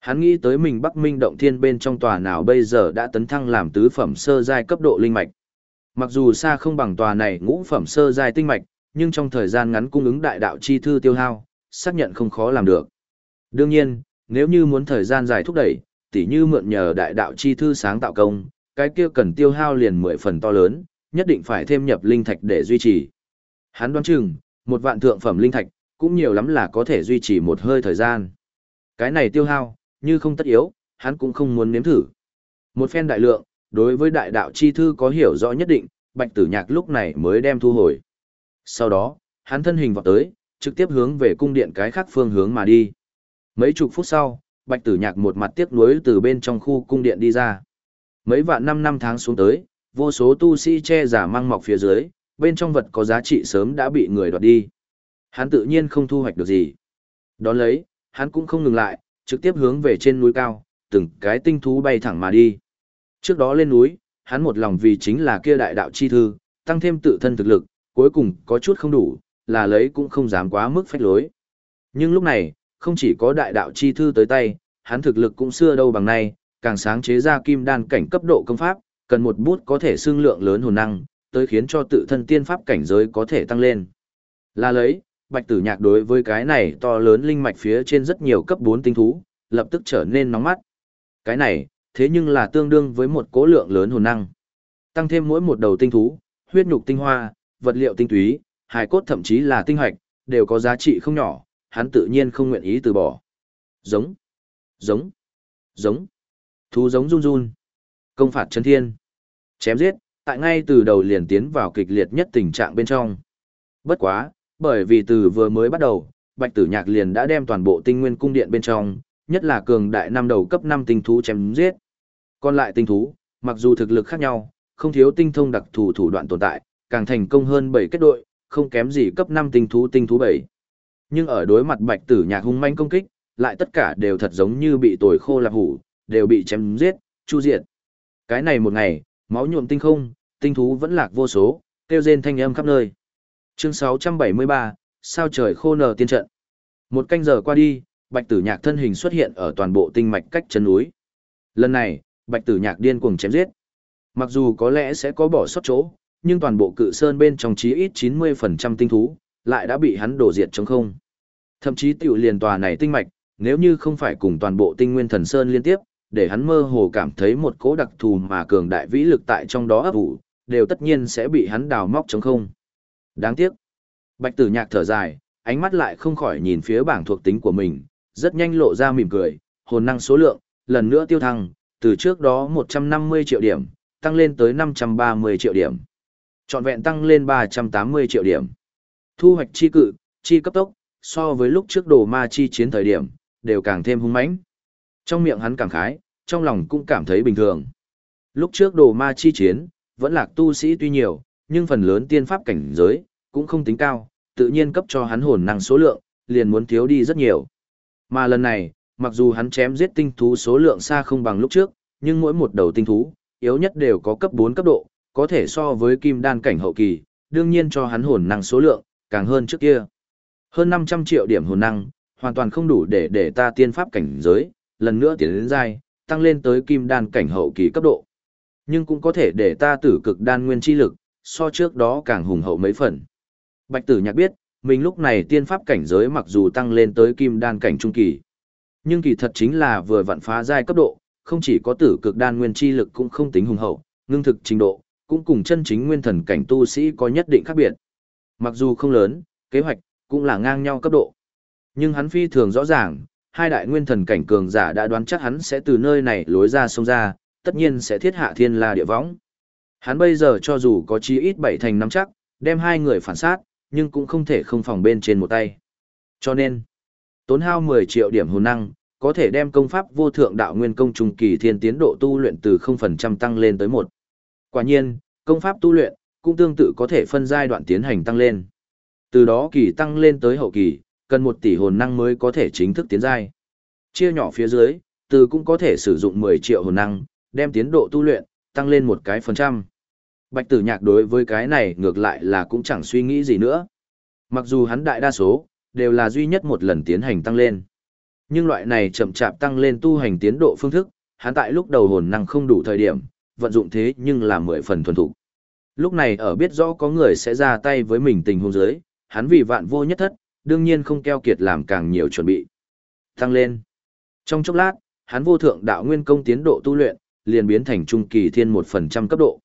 Hắn nghĩ tới mình Bắc Minh động thiên bên trong tòa nào bây giờ đã tấn thăng làm tứ phẩm sơ giai cấp độ linh mạch. Mặc dù xa không bằng tòa này ngũ phẩm sơ giai tinh mạch, nhưng trong thời gian ngắn cung ứng đại đạo chi thư tiêu hao, xác nhận không khó làm được. Đương nhiên, nếu như muốn thời gian dài thúc đẩy, tỉ như mượn nhờ đại đạo chi thư sáng tạo công, cái kia cần tiêu hao liền mười phần to lớn, nhất định phải thêm nhập linh thạch để duy trì. Hắn đoán chừng, một vạn thượng phẩm linh thạch, cũng nhiều lắm là có thể duy trì một hơi thời gian. Cái này tiêu hao, như không tất yếu, hắn cũng không muốn nếm thử. Một phen đại lượng, đối với đại đạo chi thư có hiểu rõ nhất định, bạch tử nhạc lúc này mới đem thu hồi. Sau đó, hắn thân hình vọt tới, trực tiếp hướng về cung điện cái khác phương hướng mà đi. Mấy chục phút sau, bạch tử nhạc một mặt tiếc nuối từ bên trong khu cung điện đi ra. Mấy vạn năm năm tháng xuống tới, vô số tu sĩ che giả mang mọc phía dưới, bên trong vật có giá trị sớm đã bị người đoạt đi. Hắn tự nhiên không thu hoạch được gì. Đón lấy, hắn cũng không ngừng lại, trực tiếp hướng về trên núi cao, từng cái tinh thú bay thẳng mà đi. Trước đó lên núi, hắn một lòng vì chính là kia đại đạo chi thư, tăng thêm tự thân thực lực, cuối cùng có chút không đủ, là lấy cũng không dám quá mức phách lối. Nhưng lúc này, không chỉ có đại đạo chi thư tới tay, hắn thực lực cũng xưa đâu bằng nay, càng sáng chế ra kim đan cảnh cấp độ công pháp, cần một bút có thể xương lượng lớn hồn năng, tới khiến cho tự thân tiên pháp cảnh giới có thể tăng lên. Là lấy, bạch tử nhạc đối với cái này to lớn linh mạch phía trên rất nhiều cấp 4 tinh thú, lập tức trở nên nóng mắt. Cái này, thế nhưng là tương đương với một cố lượng lớn hồn năng. Tăng thêm mỗi một đầu tinh thú, huyết nhục tinh hoa, vật liệu tinh túy, hài cốt thậm chí là tinh hoạch, đều có giá trị không nhỏ, hắn tự nhiên không nguyện ý từ bỏ. Giống, giống, giống, thú giống run run, công phạt chân thiên, chém giết, tại ngay từ đầu liền tiến vào kịch liệt nhất tình trạng bên trong. Bất quá, bởi vì từ vừa mới bắt đầu, Bạch Tử Nhạc liền đã đem toàn bộ tinh nguyên cung điện bên trong, nhất là cường đại năm đầu cấp 5 tinh thú chém giết. Còn lại tinh thú, mặc dù thực lực khác nhau, không thiếu tinh thông đặc thù thủ đoạn tồn tại, càng thành công hơn bảy kết đội, không kém gì cấp 5 tinh thú tinh thú 7. Nhưng ở đối mặt Bạch Tử Nhạc hung manh công kích, lại tất cả đều thật giống như bị tồi khô lạp hủ, đều bị chém giết, chu diệt. Cái này một ngày, máu nhuộm tinh không, tinh thú vẫn lạc vô số, kêu rên thanh âm khắp nơi. Chương 673, sao trời khô nở tiên trận. Một canh giờ qua đi, Bạch Tử Nhạc thân hình xuất hiện ở toàn bộ tinh mạch cách chân núi. Lần này, Bạch Tử Nhạc điên cuồng chém giết. Mặc dù có lẽ sẽ có bỏ sót chỗ, nhưng toàn bộ cự sơn bên trong chí ít 90% tinh thú, lại đã bị hắn đổ diệt trống không. Thậm chí tiểu liền tòa này tinh mạch, nếu như không phải cùng toàn bộ tinh nguyên thần sơn liên tiếp, để hắn mơ hồ cảm thấy một cỗ đặc thù mà cường đại vĩ lực tại trong đó ấp ủ, đều tất nhiên sẽ bị hắn đào móc trống không. Đáng tiếc. Bạch tử nhạc thở dài, ánh mắt lại không khỏi nhìn phía bảng thuộc tính của mình, rất nhanh lộ ra mỉm cười, hồn năng số lượng, lần nữa tiêu thăng, từ trước đó 150 triệu điểm, tăng lên tới 530 triệu điểm. Trọn vẹn tăng lên 380 triệu điểm. Thu hoạch chi cự, chi cấp tốc, so với lúc trước đồ ma chi chiến thời điểm, đều càng thêm hung mãnh. Trong miệng hắn cảm khái, trong lòng cũng cảm thấy bình thường. Lúc trước đồ ma chi chiến, vẫn lạc tu sĩ tuy nhiều, nhưng phần lớn tiên pháp cảnh giới, cũng không tính cao, tự nhiên cấp cho hắn hồn năng số lượng, liền muốn thiếu đi rất nhiều. Mà lần này, mặc dù hắn chém giết tinh thú số lượng xa không bằng lúc trước, nhưng mỗi một đầu tinh thú, yếu nhất đều có cấp 4 cấp độ, có thể so với kim đan cảnh hậu kỳ, đương nhiên cho hắn hồn năng số lượng, càng hơn trước kia. Hơn 500 triệu điểm hồn năng, hoàn toàn không đủ để để ta tiên pháp cảnh giới, lần nữa tiến đến giai, tăng lên tới kim đan cảnh hậu kỳ cấp độ. Nhưng cũng có thể để ta tử cực đan nguyên chi lực, so trước đó càng hùng hậu mấy phần. Bạch tử nhạc biết, mình lúc này tiên pháp cảnh giới mặc dù tăng lên tới kim đan cảnh trung kỳ. Nhưng kỳ thật chính là vừa vặn phá giai cấp độ, không chỉ có tử cực đan nguyên chi lực cũng không tính hùng hậu, ngưng thực trình độ, cũng cùng chân chính nguyên thần cảnh tu sĩ có nhất định khác biệt. Mặc dù không lớn, kế hoạch cũng là ngang nhau cấp độ. Nhưng hắn phi thường rõ ràng, hai đại nguyên thần cảnh cường giả đã đoán chắc hắn sẽ từ nơi này lối ra sông ra, tất nhiên sẽ thiết hạ thiên la địa võng. Hắn bây giờ cho dù có chí ít bảy thành năm chắc, đem hai người phản sát, nhưng cũng không thể không phòng bên trên một tay. Cho nên, tốn hao 10 triệu điểm hồn năng, có thể đem công pháp vô thượng đạo nguyên công trùng kỳ thiên tiến độ tu luyện từ 0% tăng lên tới 1. Quả nhiên, công pháp tu luyện cũng tương tự có thể phân giai đoạn tiến hành tăng lên. Từ đó kỳ tăng lên tới hậu kỳ, cần một tỷ hồn năng mới có thể chính thức tiến giai. Chia nhỏ phía dưới, từ cũng có thể sử dụng 10 triệu hồn năng, đem tiến độ tu luyện tăng lên một cái phần trăm. Bạch tử nhạc đối với cái này ngược lại là cũng chẳng suy nghĩ gì nữa. Mặc dù hắn đại đa số, đều là duy nhất một lần tiến hành tăng lên. Nhưng loại này chậm chạp tăng lên tu hành tiến độ phương thức, hắn tại lúc đầu hồn năng không đủ thời điểm, vận dụng thế nhưng là mười phần thuần thủ. Lúc này ở biết rõ có người sẽ ra tay với mình tình huống dưới, hắn vì vạn vô nhất thất, đương nhiên không keo kiệt làm càng nhiều chuẩn bị. Tăng lên. Trong chốc lát, hắn vô thượng đạo nguyên công tiến độ tu luyện, liền biến thành trung kỳ thiên một phần trăm cấp độ.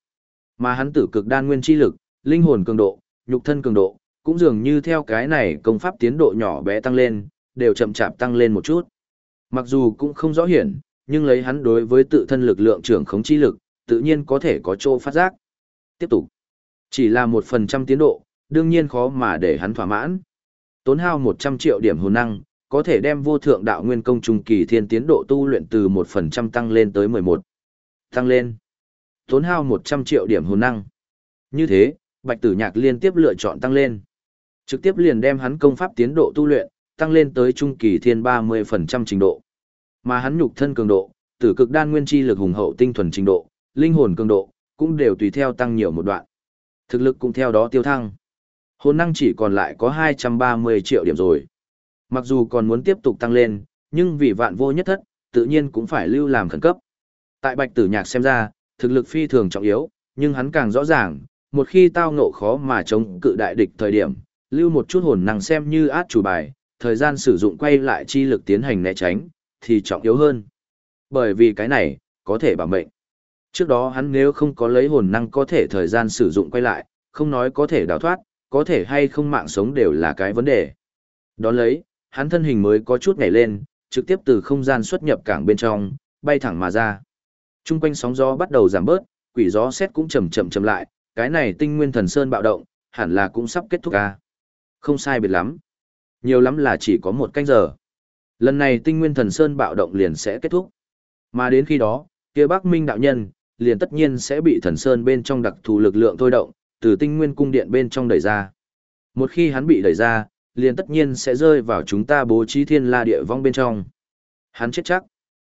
Mà hắn tử cực đan nguyên chi lực, linh hồn cường độ, nhục thân cường độ, cũng dường như theo cái này công pháp tiến độ nhỏ bé tăng lên, đều chậm chạp tăng lên một chút. Mặc dù cũng không rõ hiển, nhưng lấy hắn đối với tự thân lực lượng trưởng khống chi lực, tự nhiên có thể có chỗ phát giác. Tiếp tục. Chỉ là một phần trăm tiến độ, đương nhiên khó mà để hắn thỏa mãn. Tốn hao 100 triệu điểm hồn năng, có thể đem vô thượng đạo nguyên công trung kỳ thiên tiến độ tu luyện từ 1% tăng lên tới 11. Tăng lên. Tốn hao 100 triệu điểm hồn năng. Như thế, Bạch Tử Nhạc liên tiếp lựa chọn tăng lên. Trực tiếp liền đem hắn công pháp tiến độ tu luyện, tăng lên tới trung kỳ thiên 30% trình độ. Mà hắn nhục thân cường độ, tử cực đan nguyên chi lực hùng hậu tinh thuần trình độ, linh hồn cường độ, cũng đều tùy theo tăng nhiều một đoạn. Thực lực cũng theo đó tiêu thăng. Hồn năng chỉ còn lại có 230 triệu điểm rồi. Mặc dù còn muốn tiếp tục tăng lên, nhưng vì vạn vô nhất thất, tự nhiên cũng phải lưu làm khẩn cấp. Tại Bạch Tử Nhạc xem ra, thực lực phi thường trọng yếu, nhưng hắn càng rõ ràng, một khi tao ngộ khó mà chống cự đại địch thời điểm, lưu một chút hồn năng xem như át chủ bài, thời gian sử dụng quay lại chi lực tiến hành né tránh, thì trọng yếu hơn. Bởi vì cái này, có thể bảo mệnh. Trước đó hắn nếu không có lấy hồn năng có thể thời gian sử dụng quay lại, không nói có thể đào thoát, có thể hay không mạng sống đều là cái vấn đề. Đón lấy, hắn thân hình mới có chút nhảy lên, trực tiếp từ không gian xuất nhập cảng bên trong, bay thẳng mà ra. Trung quanh sóng gió bắt đầu giảm bớt, quỷ gió xét cũng chậm chậm chậm lại, cái này tinh nguyên thần sơn bạo động, hẳn là cũng sắp kết thúc ca. Không sai biệt lắm. Nhiều lắm là chỉ có một canh giờ. Lần này tinh nguyên thần sơn bạo động liền sẽ kết thúc. Mà đến khi đó, kia Bắc Minh đạo nhân, liền tất nhiên sẽ bị thần sơn bên trong đặc thù lực lượng thôi động, từ tinh nguyên cung điện bên trong đẩy ra. Một khi hắn bị đẩy ra, liền tất nhiên sẽ rơi vào chúng ta bố trí thiên la địa vong bên trong. Hắn chết chắc.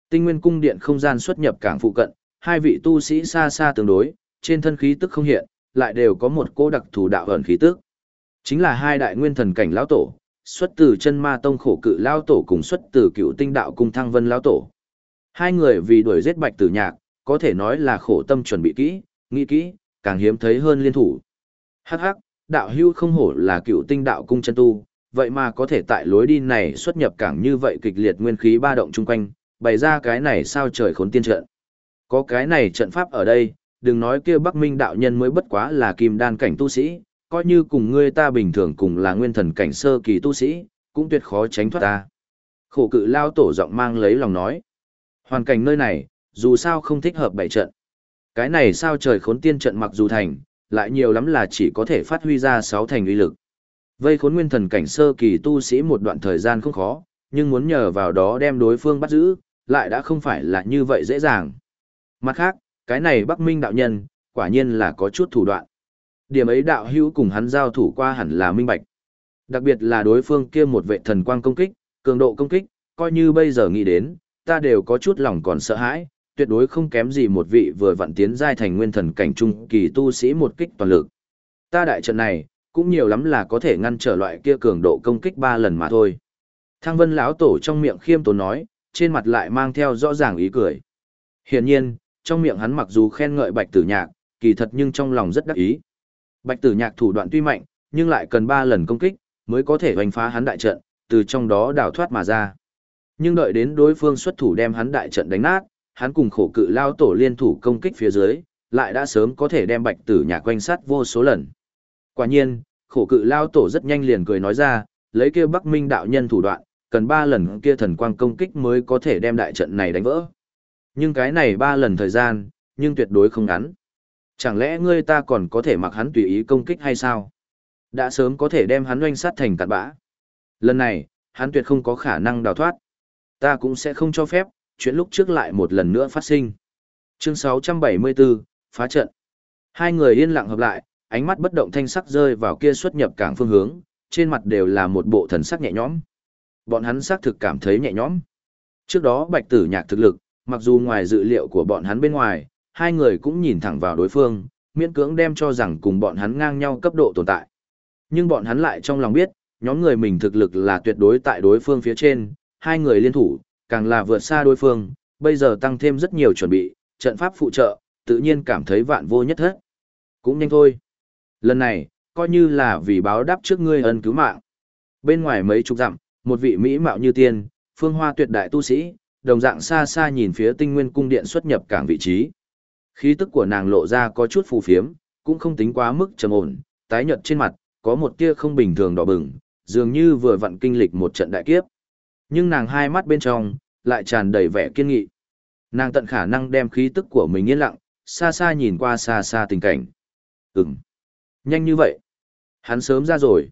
Tinh nguyên cung điện không gian xuất nhập cảng phụ cận, hai vị tu sĩ xa xa tương đối, trên thân khí tức không hiện, lại đều có một cô đặc thù đạo ẩn khí tức. Chính là hai đại nguyên thần cảnh lão tổ, xuất từ chân ma tông khổ cự lão tổ cùng xuất từ cựu tinh đạo cung thăng vân lão tổ. Hai người vì đuổi giết bạch tử nhạc, có thể nói là khổ tâm chuẩn bị kỹ, nghĩ kỹ, càng hiếm thấy hơn liên thủ. Hắc hắc, đạo hưu không hổ là cựu tinh đạo cung chân tu, vậy mà có thể tại lối đi này xuất nhập cảng như vậy kịch liệt nguyên khí ba động chung quanh, bày ra cái này sao trời khốn tiên trận. Có cái này trận pháp ở đây, đừng nói kia Bắc Minh đạo nhân mới bất quá là kim đan cảnh tu sĩ, coi như cùng ngươi ta bình thường cùng là nguyên thần cảnh sơ kỳ tu sĩ, cũng tuyệt khó tránh thoát ta. Khổ cự lao tổ giọng mang lấy lòng nói. Hoàn cảnh nơi này, dù sao không thích hợp bảy trận. Cái này sao trời khốn tiên trận mặc dù thành, lại nhiều lắm là chỉ có thể phát huy ra sáu thành uy lực. Vây khốn nguyên thần cảnh sơ kỳ tu sĩ một đoạn thời gian không khó, nhưng muốn nhờ vào đó đem đối phương bắt giữ, lại đã không phải là như vậy dễ dàng. Mặt khác, cái này Bắc Minh đạo nhân, quả nhiên là có chút thủ đoạn. Điểm ấy đạo hữu cùng hắn giao thủ qua hẳn là minh bạch. Đặc biệt là đối phương kia một vệ thần quang công kích, cường độ công kích, coi như bây giờ nghĩ đến, ta đều có chút lòng còn sợ hãi, tuyệt đối không kém gì một vị vừa vặn tiến giai thành nguyên thần cảnh trung kỳ tu sĩ một kích toàn lực. Ta đại trận này, cũng nhiều lắm là có thể ngăn trở loại kia cường độ công kích ba lần mà thôi. thang Vân lão tổ trong miệng khiêm tốn nói, trên mặt lại mang theo rõ ràng ý cười. Hiển nhiên, trong miệng hắn mặc dù khen ngợi Bạch Tử Nhạc, kỳ thật nhưng trong lòng rất đắc ý. Bạch Tử Nhạc thủ đoạn tuy mạnh, nhưng lại cần ba lần công kích mới có thể hoành phá hắn đại trận, từ trong đó đào thoát mà ra. Nhưng đợi đến đối phương xuất thủ đem hắn đại trận đánh nát, hắn cùng khổ cự lao tổ liên thủ công kích phía dưới, lại đã sớm có thể đem Bạch Tử nhà quanh sát vô số lần. Quả nhiên, khổ cự lao tổ rất nhanh liền cười nói ra, lấy kia Bắc Minh đạo nhân thủ đoạn, cần ba lần kia thần quang công kích mới có thể đem đại trận này đánh vỡ. Nhưng cái này ba lần thời gian, nhưng tuyệt đối không ngắn. Chẳng lẽ ngươi ta còn có thể mặc hắn tùy ý công kích hay sao? Đã sớm có thể đem hắn oanh sát thành cặn bã. Lần này, hắn tuyệt không có khả năng đào thoát. Ta cũng sẽ không cho phép, chuyện lúc trước lại một lần nữa phát sinh. Chương 674, phá trận. Hai người yên lặng hợp lại, ánh mắt bất động thanh sắc rơi vào kia xuất nhập cảng phương hướng, trên mặt đều là một bộ thần sắc nhẹ nhõm. Bọn hắn xác thực cảm thấy nhẹ nhõm. Trước đó Bạch Tử Nhạc thực lực, mặc dù ngoài dự liệu của bọn hắn bên ngoài, hai người cũng nhìn thẳng vào đối phương, miễn cưỡng đem cho rằng cùng bọn hắn ngang nhau cấp độ tồn tại. Nhưng bọn hắn lại trong lòng biết, nhóm người mình thực lực là tuyệt đối tại đối phương phía trên, hai người liên thủ, càng là vượt xa đối phương, bây giờ tăng thêm rất nhiều chuẩn bị, trận pháp phụ trợ, tự nhiên cảm thấy vạn vô nhất hết. Cũng nhanh thôi. Lần này, coi như là vì báo đáp trước ngươi ân cứu mạng. Bên ngoài mấy chục dặm, một vị mỹ mạo như tiên, phương hoa tuyệt đại tu sĩ, đồng dạng xa xa nhìn phía tinh nguyên cung điện xuất nhập cảng vị trí. Khí tức của nàng lộ ra có chút phù phiếm, cũng không tính quá mức trầm ổn, tái nhợt trên mặt, có một tia không bình thường đỏ bừng, dường như vừa vặn kinh lịch một trận đại kiếp. Nhưng nàng hai mắt bên trong, lại tràn đầy vẻ kiên nghị. Nàng tận khả năng đem khí tức của mình yên lặng, xa xa nhìn qua xa xa tình cảnh. Ừm. Nhanh như vậy. Hắn sớm ra rồi.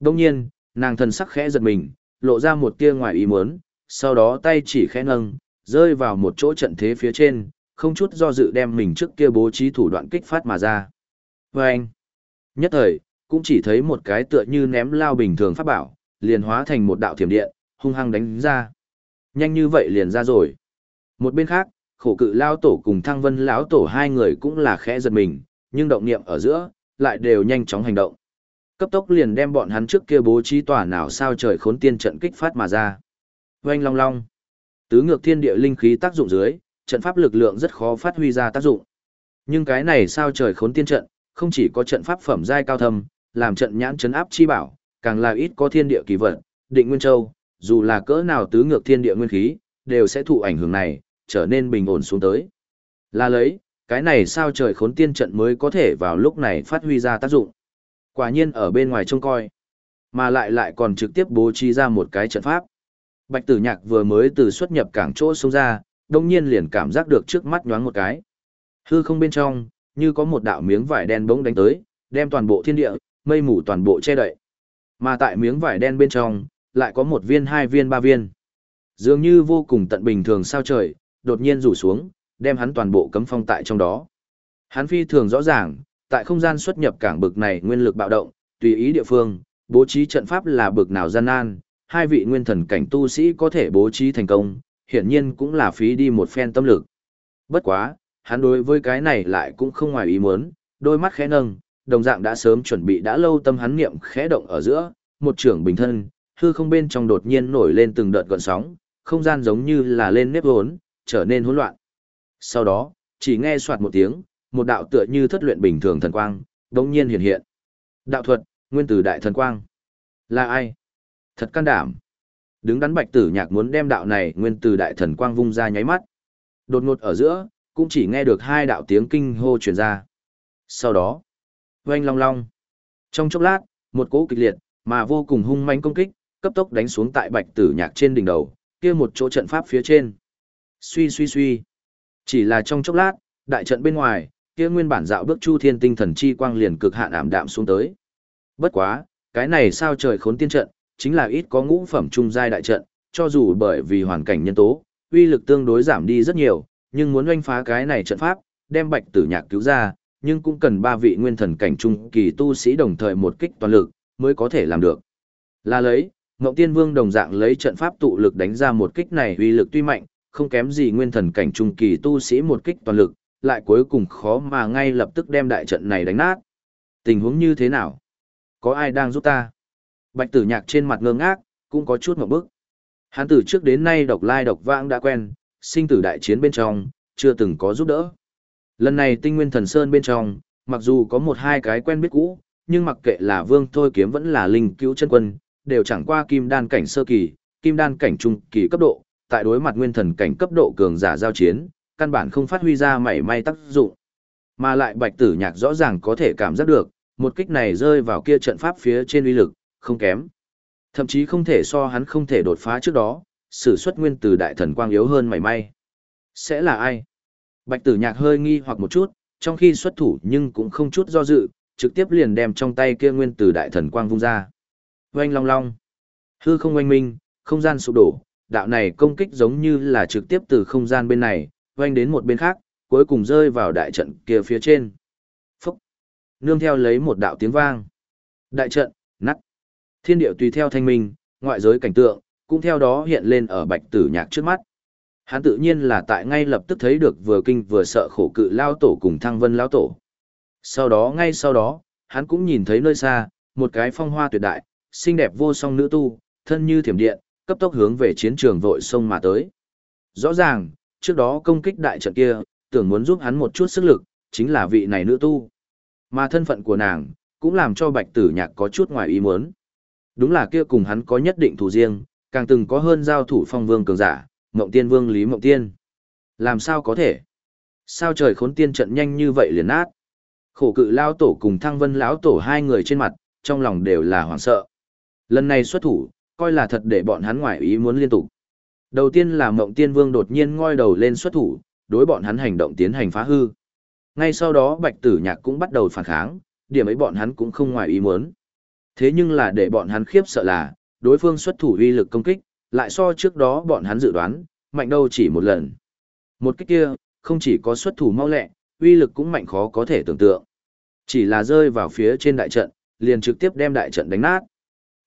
Đông nhiên, nàng thần sắc khẽ giật mình, lộ ra một tia ngoài ý muốn, sau đó tay chỉ khẽ nâng, rơi vào một chỗ trận thế phía trên, không chút do dự đem mình trước kia bố trí thủ đoạn kích phát mà ra. vê anh, nhất thời, cũng chỉ thấy một cái tựa như ném lao bình thường pháp bảo, liền hóa thành một đạo thiểm điện, hung hăng đánh ra. Nhanh như vậy liền ra rồi. Một bên khác, khổ cự lao tổ cùng thăng vân lão tổ hai người cũng là khẽ giật mình, nhưng động niệm ở giữa, lại đều nhanh chóng hành động. Cấp tốc liền đem bọn hắn trước kia bố trí tỏa nào sao trời khốn tiên trận kích phát mà ra. Oanh long long. Tứ ngược thiên địa linh khí tác dụng dưới, trận pháp lực lượng rất khó phát huy ra tác dụng. Nhưng cái này sao trời khốn tiên trận, không chỉ có trận pháp phẩm giai cao thâm, làm trận nhãn chấn áp chi bảo, càng là ít có thiên địa kỳ vật, định nguyên châu, dù là cỡ nào tứ ngược thiên địa nguyên khí, đều sẽ thụ ảnh hưởng này, trở nên bình ổn xuống tới. Là lấy, cái này sao trời khốn tiên trận mới có thể vào lúc này phát huy ra tác dụng. Quả nhiên ở bên ngoài trông coi, mà lại lại còn trực tiếp bố trí ra một cái trận pháp. Bạch tử nhạc vừa mới từ xuất nhập cảng chỗ xuống ra, đông nhiên liền cảm giác được trước mắt nhoáng một cái. Hư không bên trong, như có một đạo miếng vải đen bỗng đánh tới, đem toàn bộ thiên địa, mây mù toàn bộ che đậy. Mà tại miếng vải đen bên trong, lại có một viên hai viên ba viên. Dường như vô cùng tận bình thường sao trời, đột nhiên rủ xuống, đem hắn toàn bộ cấm phong tại trong đó. Hắn phi thường rõ ràng, tại không gian xuất nhập cảng bực này nguyên lực bạo động, tùy ý địa phương, bố trí trận pháp là bực nào gian nan, hai vị nguyên thần cảnh tu sĩ có thể bố trí thành công, hiển nhiên cũng là phí đi một phen tâm lực. Bất quá, hắn đối với cái này lại cũng không ngoài ý muốn, đôi mắt khẽ nâng, đồng dạng đã sớm chuẩn bị đã lâu tâm hắn niệm khẽ động ở giữa, một trưởng bình thân, hư không bên trong đột nhiên nổi lên từng đợt gợn sóng, không gian giống như là lên nếp hốn, trở nên hỗn loạn. Sau đó, chỉ nghe soạt một tiếng, một đạo tựa như thất luyện bình thường thần quang, đống nhiên hiện hiện. Đạo thuật, nguyên tử đại thần quang. Là ai? Thật can đảm. Đứng đắn bạch tử nhạc muốn đem đạo này nguyên tử đại thần quang vung ra nháy mắt. Đột ngột ở giữa, cũng chỉ nghe được hai đạo tiếng kinh hô truyền ra. Sau đó, oanh long long. Trong chốc lát, một cỗ kịch liệt, mà vô cùng hung mãnh công kích, cấp tốc đánh xuống tại bạch tử nhạc trên đỉnh đầu, kia một chỗ trận pháp phía trên. Suy suy suy. Chỉ là trong chốc lát, đại trận bên ngoài, kia nguyên bản dạo bước chu thiên tinh thần chi quang liền cực hạn ảm đạm xuống tới. Bất quá, cái này sao trời khốn tiên trận, chính là ít có ngũ phẩm trung giai đại trận, cho dù bởi vì hoàn cảnh nhân tố, uy lực tương đối giảm đi rất nhiều, nhưng muốn oanh phá cái này trận pháp, đem bạch tử nhạc cứu ra, nhưng cũng cần ba vị nguyên thần cảnh trung kỳ tu sĩ đồng thời một kích toàn lực, mới có thể làm được. Là lấy, Ngộng Tiên Vương đồng dạng lấy trận pháp tụ lực đánh ra một kích này uy lực tuy mạnh, không kém gì nguyên thần cảnh trung kỳ tu sĩ một kích toàn lực, lại cuối cùng khó mà ngay lập tức đem đại trận này đánh nát. Tình huống như thế nào? Có ai đang giúp ta? Bạch tử nhạc trên mặt ngơ ngác, cũng có chút ngượng bức. Hắn từ trước đến nay độc lai độc vãng đã quen, sinh tử đại chiến bên trong, chưa từng có giúp đỡ. Lần này tinh nguyên thần sơn bên trong, mặc dù có một hai cái quen biết cũ, nhưng mặc kệ là vương thôi kiếm vẫn là linh cứu chân quân, đều chẳng qua kim đan cảnh sơ kỳ, kim đan cảnh trung kỳ cấp độ, tại đối mặt nguyên thần cảnh cấp độ cường giả giao chiến, căn bản không phát huy ra mảy may tác dụng. Mà lại bạch tử nhạc rõ ràng có thể cảm giác được, một kích này rơi vào kia trận pháp phía trên uy lực, không kém. Thậm chí không thể so hắn không thể đột phá trước đó, sử xuất nguyên từ đại thần quang yếu hơn mảy may. Sẽ là ai? Bạch tử nhạc hơi nghi hoặc một chút, trong khi xuất thủ nhưng cũng không chút do dự, trực tiếp liền đem trong tay kia nguyên từ đại thần quang vung ra. Oanh long long. Hư không oanh minh, không gian sụp đổ, đạo này công kích giống như là trực tiếp từ không gian bên này, oanh đến một bên khác, cuối cùng rơi vào đại trận kia phía trên. Phúc. Nương theo lấy một đạo tiếng vang. Đại trận, nắt. Thiên điệu tùy theo thanh minh, ngoại giới cảnh tượng, cũng theo đó hiện lên ở bạch tử nhạc trước mắt. Hắn tự nhiên là tại ngay lập tức thấy được vừa kinh vừa sợ khổ cự lao tổ cùng thăng vân lao tổ. Sau đó ngay sau đó, hắn cũng nhìn thấy nơi xa, một cái phong hoa tuyệt đại, xinh đẹp vô song nữ tu, thân như thiểm điện, cấp tốc hướng về chiến trường vội sông mà tới. Rõ ràng, trước đó công kích đại trận kia, tưởng muốn giúp hắn một chút sức lực, chính là vị này nữ tu. Mà thân phận của nàng, cũng làm cho bạch tử nhạc có chút ngoài ý muốn. Đúng là kia cùng hắn có nhất định thủ riêng, càng từng có hơn giao thủ phong vương cường giả, Mộng Tiên Vương Lý Mộng Tiên. Làm sao có thể? Sao trời khốn tiên trận nhanh như vậy liền nát? Khổ cự lao tổ cùng thăng vân lão tổ hai người trên mặt, trong lòng đều là hoảng sợ. Lần này xuất thủ, coi là thật để bọn hắn ngoại ý muốn liên tục. Đầu tiên là Mộng Tiên Vương đột nhiên ngoi đầu lên xuất thủ, đối bọn hắn hành động tiến hành phá hư. Ngay sau đó Bạch Tử Nhạc cũng bắt đầu phản kháng, điểm ấy bọn hắn cũng không ngoài ý muốn. Thế nhưng là để bọn hắn khiếp sợ là, đối phương xuất thủ uy lực công kích, lại so trước đó bọn hắn dự đoán, mạnh đâu chỉ một lần. Một kích kia, không chỉ có xuất thủ mau lẹ, uy lực cũng mạnh khó có thể tưởng tượng. Chỉ là rơi vào phía trên đại trận, liền trực tiếp đem đại trận đánh nát.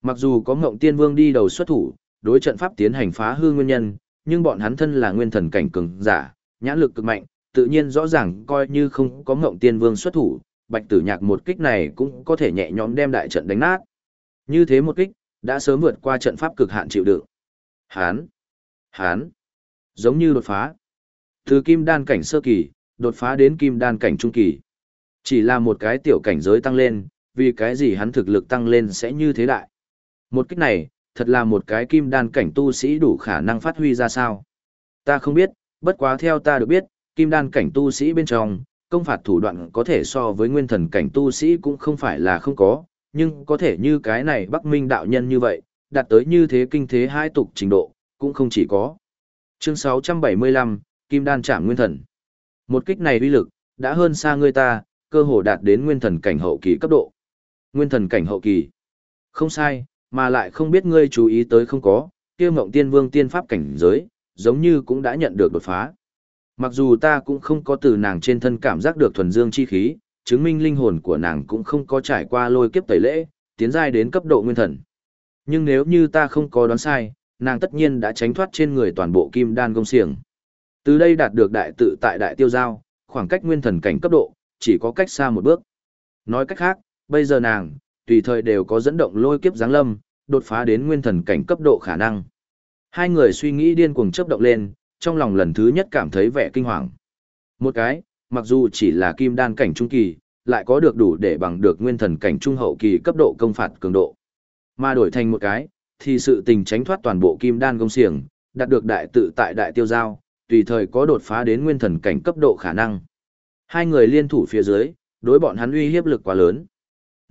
Mặc dù có Ngộng Tiên Vương đi đầu xuất thủ, đối trận pháp tiến hành phá hư nguyên nhân, nhưng bọn hắn thân là nguyên thần cảnh cường giả, nhãn lực cực mạnh, tự nhiên rõ ràng coi như không có Ngộng Tiên Vương xuất thủ, Bạch Tử Nhạc một kích này cũng có thể nhẹ nhõm đem đại trận đánh nát. Như thế một kích, đã sớm vượt qua trận pháp cực hạn chịu đựng. Hán, hán, giống như đột phá. Từ kim đan cảnh sơ kỳ, đột phá đến kim đan cảnh trung kỳ. Chỉ là một cái tiểu cảnh giới tăng lên, vì cái gì hắn thực lực tăng lên sẽ như thế đại. Một cách này, thật là một cái kim đan cảnh tu sĩ đủ khả năng phát huy ra sao. Ta không biết, bất quá theo ta được biết, kim đan cảnh tu sĩ bên trong, công phạt thủ đoạn có thể so với nguyên thần cảnh tu sĩ cũng không phải là không có, nhưng có thể như cái này Bắc Minh đạo nhân như vậy, đạt tới như thế kinh thế hai tục trình độ, cũng không chỉ có. Chương 675, Kim Đan Trảm Nguyên Thần. Một kích này uy lực, đã hơn xa người ta, cơ hồ đạt đến nguyên thần cảnh hậu kỳ cấp độ. Nguyên thần cảnh hậu kỳ. Không sai, mà lại không biết ngươi chú ý tới không có, kia mộng tiên vương tiên pháp cảnh giới, giống như cũng đã nhận được đột phá. Mặc dù ta cũng không có từ nàng trên thân cảm giác được thuần dương chi khí, chứng minh linh hồn của nàng cũng không có trải qua lôi kiếp tẩy lễ, tiến giai đến cấp độ nguyên thần. Nhưng nếu như ta không có đoán sai, nàng tất nhiên đã tránh thoát trên người toàn bộ kim đan công xiềng. Từ đây đạt được đại tự tại đại tiêu giao, khoảng cách nguyên thần cảnh cấp độ, chỉ có cách xa một bước. Nói cách khác, bây giờ nàng, tùy thời đều có dẫn động lôi kiếp giáng lâm, đột phá đến nguyên thần cảnh cấp độ khả năng. Hai người suy nghĩ điên cuồng chớp động lên, trong lòng lần thứ nhất cảm thấy vẻ kinh hoàng. Một cái, mặc dù chỉ là kim đan cảnh trung kỳ, lại có được đủ để bằng được nguyên thần cảnh trung hậu kỳ cấp độ công phạt cường độ. Mà đổi thành một cái, thì sự tình tránh thoát toàn bộ kim đan công xiềng, đạt được đại tự tại đại tiêu giao, tùy thời có đột phá đến nguyên thần cảnh cấp độ khả năng. Hai người liên thủ phía dưới, đối bọn hắn uy hiếp lực quá lớn.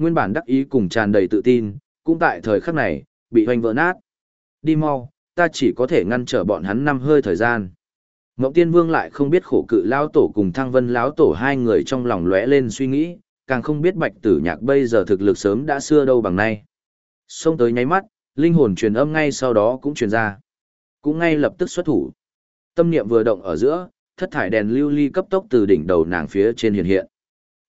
Nguyên bản đắc ý cùng tràn đầy tự tin, cũng tại thời khắc này, bị hoành vỡ nát. Đi mau, ta chỉ có thể ngăn trở bọn hắn năm hơi thời gian. Mộng Tiên Vương lại không biết khổ cự lão tổ cùng Thăng Vân lão tổ hai người trong lòng lóe lên suy nghĩ, càng không biết Bạch Tử Nhạc bây giờ thực lực sớm đã xưa đâu bằng nay. Xông tới nháy mắt, linh hồn truyền âm ngay sau đó cũng truyền ra. Cũng ngay lập tức xuất thủ. Tâm niệm vừa động ở giữa, thất thải đèn lưu ly cấp tốc từ đỉnh đầu nàng phía trên hiện hiện.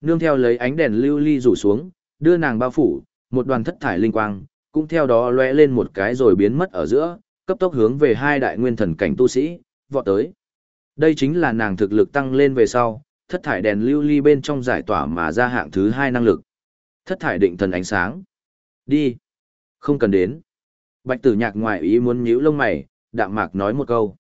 Nương theo lấy ánh đèn lưu ly rủ xuống, đưa nàng bao phủ, một đoàn thất thải linh quang, cũng theo đó lóe lên một cái rồi biến mất ở giữa, cấp tốc hướng về hai đại nguyên thần cảnh tu sĩ, vọt tới. Đây chính là nàng thực lực tăng lên về sau, thất thải đèn lưu ly bên trong giải tỏa mà ra hạng thứ hai năng lực. Thất thải định thần ánh sáng. Đi. Không cần đến. Bạch tử nhạc ngoài ý muốn nhíu lông mày, đạm mạc nói một câu.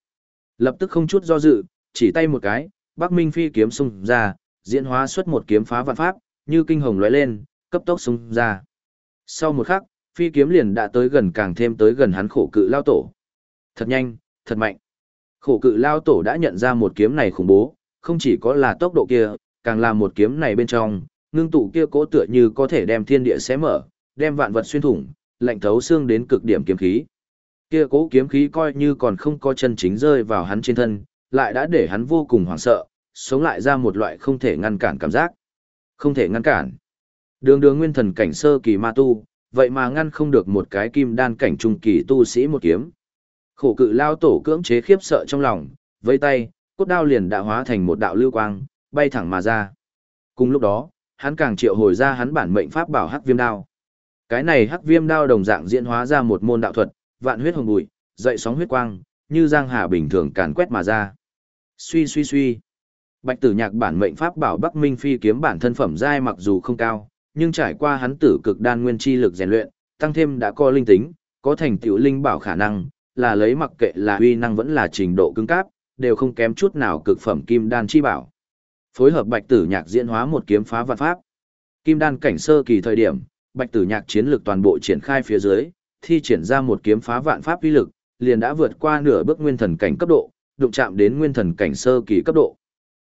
Lập tức không chút do dự, chỉ tay một cái, Bắc Minh phi kiếm xung ra, diễn hóa xuất một kiếm phá vạn pháp, như kinh hồng lóe lên, cấp tốc xung ra. Sau một khắc, phi kiếm liền đã tới gần càng thêm tới gần hắn khổ cự lao tổ. Thật nhanh, thật mạnh. Khổ cự lao tổ đã nhận ra một kiếm này khủng bố, không chỉ có là tốc độ kia, càng là một kiếm này bên trong, ngưng tụ kia cố tựa như có thể đem thiên địa xé mở, đem vạn vật xuyên thủng, lạnh thấu xương đến cực điểm kiếm khí. Kia cố kiếm khí coi như còn không có chân chính rơi vào hắn trên thân, lại đã để hắn vô cùng hoảng sợ, sống lại ra một loại không thể ngăn cản cảm giác. Không thể ngăn cản. Đường đường nguyên thần cảnh sơ kỳ ma tu, vậy mà ngăn không được một cái kim đan cảnh trung kỳ tu sĩ một kiếm. Khổ cự lao tổ cưỡng chế khiếp sợ trong lòng, vây tay, cốt đao liền đã hóa thành một đạo lưu quang, bay thẳng mà ra. Cùng lúc đó, hắn càng triệu hồi ra hắn bản mệnh pháp bảo hắc viêm đao. Cái này hắc viêm đao đồng dạng diễn hóa ra một môn đạo thuật, vạn huyết hồng bụi, dậy sóng huyết quang, như giang hà bình thường càn quét mà ra. Suy suy suy. Bạch Tử Nhạc bản mệnh pháp bảo Bắc Minh Phi kiếm bản thân phẩm giai mặc dù không cao, nhưng trải qua hắn tử cực đan nguyên chi lực rèn luyện, tăng thêm đã có linh tính, có thành tựu linh bảo khả năng, là lấy mặc kệ là uy năng vẫn là trình độ cứng cáp, đều không kém chút nào cực phẩm kim đan chi bảo. Phối hợp Bạch Tử Nhạc diễn hóa một kiếm phá vạn pháp. Kim đan cảnh sơ kỳ thời điểm, Bạch Tử Nhạc chiến lực toàn bộ triển khai phía dưới, thi triển ra một kiếm phá vạn pháp uy lực, liền đã vượt qua nửa bước nguyên thần cảnh cấp độ, đụng chạm đến nguyên thần cảnh sơ kỳ cấp độ.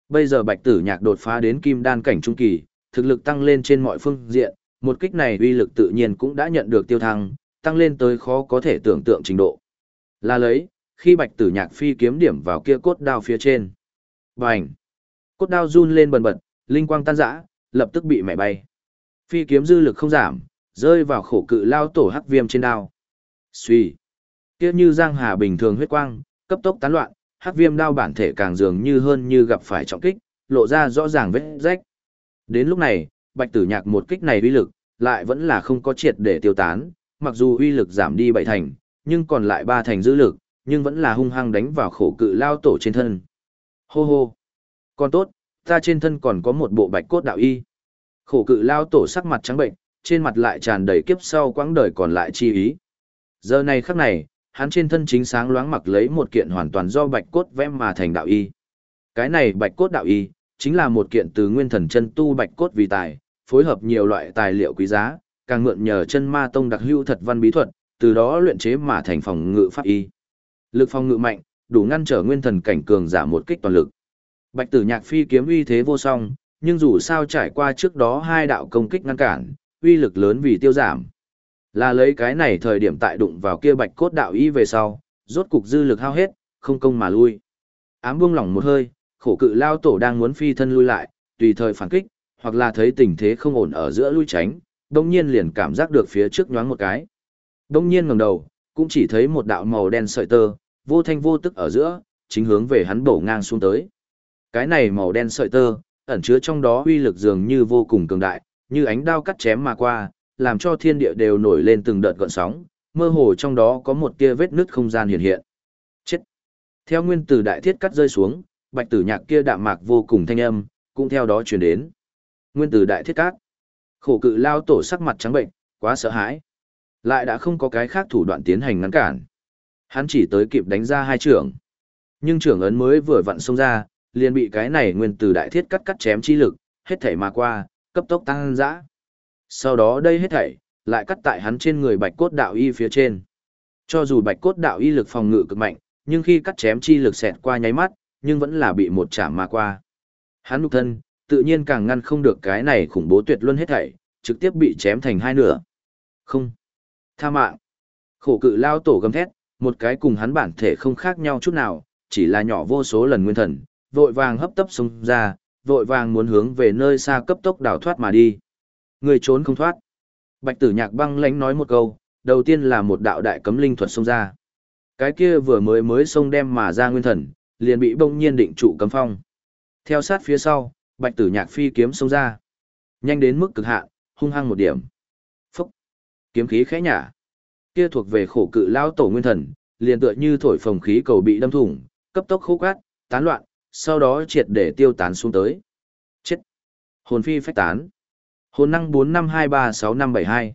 Bây giờ Bạch Tử Nhạc đột phá đến kim đan cảnh trung kỳ, thực lực tăng lên trên mọi phương diện, một kích này uy lực tự nhiên cũng đã nhận được tiêu thăng, tăng lên tới khó có thể tưởng tượng trình độ. Là lấy, khi Bạch Tử Nhạc phi kiếm điểm vào kia cốt đao phía trên. Bành! Cốt đao run lên bần bật, linh quang tan rã, lập tức bị mẻ bay. Phi kiếm dư lực không giảm, rơi vào khổ cự lao tổ hắc viêm trên đao. Suy! Kia như giang hà bình thường huyết quang, cấp tốc tán loạn, hắc viêm đao bản thể càng dường như hơn như gặp phải trọng kích, lộ ra rõ ràng vết rách. Đến lúc này, bạch tử nhạc một kích này uy lực, lại vẫn là không có triệt để tiêu tán, mặc dù uy lực giảm đi bảy thành, nhưng còn lại ba thành dư lực, nhưng vẫn là hung hăng đánh vào khổ cự lao tổ trên thân. Hô hô! Còn tốt, ta trên thân còn có một bộ bạch cốt đạo y. Khổ cự lao tổ sắc mặt trắng bệnh, trên mặt lại tràn đầy kiếp sau quãng đời còn lại chi ý. Giờ này khắc này, hắn trên thân chính sáng loáng mặc lấy một kiện hoàn toàn do bạch cốt vẽ mà thành đạo y. Cái này bạch cốt đạo y, chính là một kiện từ nguyên thần chân tu bạch cốt vì tài, phối hợp nhiều loại tài liệu quý giá, càng mượn nhờ chân ma tông đặc hữu thật văn bí thuật, từ đó luyện chế mà thành phòng ngự pháp y. Lực phòng ngự mạnh, đủ ngăn trở nguyên thần cảnh cường giả một kích toàn lực. Bạch Tử Nhạc phi kiếm uy thế vô song, nhưng dù sao trải qua trước đó hai đạo công kích ngăn cản, uy lực lớn vì tiêu giảm. Là lấy cái này thời điểm tại đụng vào kia bạch cốt đạo y về sau, rốt cục dư lực hao hết, không công mà lui. Ám buông lỏng một hơi, khổ cự lao tổ đang muốn phi thân lui lại, tùy thời phản kích, hoặc là thấy tình thế không ổn ở giữa lui tránh, đông nhiên liền cảm giác được phía trước nhoáng một cái. Đông nhiên ngẩng đầu, cũng chỉ thấy một đạo màu đen sợi tơ, vô thanh vô tức ở giữa, chính hướng về hắn bổ ngang xuống tới. Cái này màu đen sợi tơ, ẩn chứa trong đó uy lực dường như vô cùng cường đại, như ánh đao cắt chém mà qua, làm cho thiên địa đều nổi lên từng đợt gợn sóng, mơ hồ trong đó có một tia vết nứt không gian hiện hiện. Chết! Theo nguyên tử đại thiết cắt rơi xuống, bạch tử nhạc kia đạm mạc vô cùng thanh âm, cũng theo đó truyền đến. Nguyên tử đại thiết cát. Khổ cự lao tổ sắc mặt trắng bệnh, quá sợ hãi. Lại đã không có cái khác thủ đoạn tiến hành ngăn cản. Hắn chỉ tới kịp đánh ra hai trưởng. Nhưng trưởng ấn mới vừa vặn xông ra, liền bị cái này nguyên tử đại thiết cắt cắt chém chi lực, hết thảy mà qua, cấp tốc tăng dã. Sau đó đây hết thảy, lại cắt tại hắn trên người bạch cốt đạo y phía trên. Cho dù bạch cốt đạo y lực phòng ngự cực mạnh, nhưng khi cắt chém chi lực xẹt qua nháy mắt, nhưng vẫn là bị một chạm mà qua. Hắn nhục thân, tự nhiên càng ngăn không được cái này khủng bố tuyệt luân hết thảy, trực tiếp bị chém thành hai nửa. Không. Tha mạng. Khổ cự lao tổ gầm thét, một cái cùng hắn bản thể không khác nhau chút nào, chỉ là nhỏ vô số lần nguyên thần, vội vàng hấp tấp xông ra, vội vàng muốn hướng về nơi xa cấp tốc đảo thoát mà đi. Người trốn không thoát. Bạch tử nhạc băng lánh nói một câu, đầu tiên là một đạo đại cấm linh thuật xông ra. Cái kia vừa mới mới xông đem mà ra nguyên thần, liền bị bỗng nhiên định trụ cấm phong. Theo sát phía sau, bạch tử nhạc phi kiếm xông ra. Nhanh đến mức cực hạn, hung hăng một điểm. Phúc! Kiếm khí khẽ nhả. Kia thuộc về khổ cự lao tổ nguyên thần, liền tựa như thổi phồng khí cầu bị đâm thủng, cấp tốc khô quát tán loạn, sau đó triệt để tiêu tán xuống tới. Chết! Hồn phi phách tán. Hồn năng 45236572.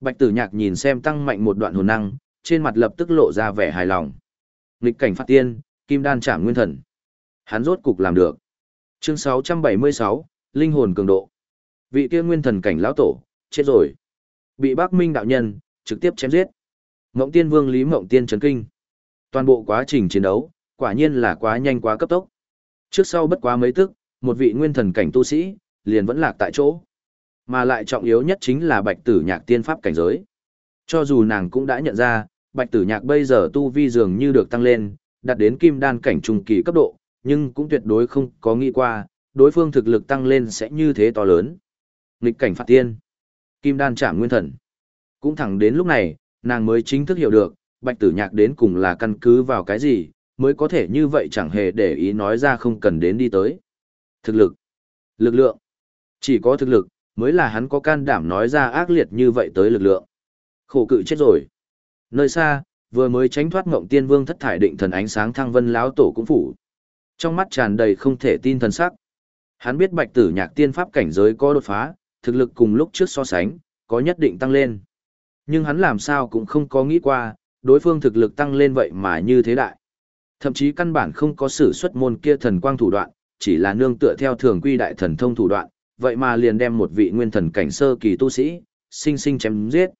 Bạch tử nhạc nhìn xem tăng mạnh một đoạn hồn năng, trên mặt lập tức lộ ra vẻ hài lòng. Nghịch cảnh phát tiên, kim đan trảm nguyên thần. Hắn rốt cục làm được. Chương 676, Linh hồn cường độ. Vị kia nguyên thần cảnh lão tổ, chết rồi. Bị Bắc Minh đạo nhân, trực tiếp chém giết. Mộng tiên vương Lý Mộng tiên chấn kinh. Toàn bộ quá trình chiến đấu, quả nhiên là quá nhanh quá cấp tốc. Trước sau bất quá mấy tức, một vị nguyên thần cảnh tu sĩ, liền vẫn lạc tại chỗ. Mà lại trọng yếu nhất chính là bạch tử nhạc tiên pháp cảnh giới. Cho dù nàng cũng đã nhận ra, bạch tử nhạc bây giờ tu vi dường như được tăng lên, đạt đến kim đan cảnh trung kỳ cấp độ, nhưng cũng tuyệt đối không có nghĩ qua, đối phương thực lực tăng lên sẽ như thế to lớn. Nghịch cảnh phạt tiên, kim đan chạm nguyên thần. Cũng thẳng đến lúc này, nàng mới chính thức hiểu được, bạch tử nhạc đến cùng là căn cứ vào cái gì, mới có thể như vậy chẳng hề để ý nói ra không cần đến đi tới. Thực lực, lực lượng, chỉ có thực lực, mới là hắn có can đảm nói ra ác liệt như vậy tới lực lượng. Khổ cự chết rồi. Nơi xa, vừa mới tránh thoát ngộng tiên vương thất thải định thần ánh sáng thăng vân lão tổ cũng phủ. Trong mắt tràn đầy không thể tin thần sắc. Hắn biết bạch tử nhạc tiên pháp cảnh giới có đột phá, thực lực cùng lúc trước so sánh, có nhất định tăng lên. Nhưng hắn làm sao cũng không có nghĩ qua, đối phương thực lực tăng lên vậy mà như thế đại. Thậm chí căn bản không có sử xuất môn kia thần quang thủ đoạn, chỉ là nương tựa theo thường quy đại thần thông thủ đoạn, vậy mà liền đem một vị nguyên thần cảnh sơ kỳ tu sĩ, sinh sinh chém giết.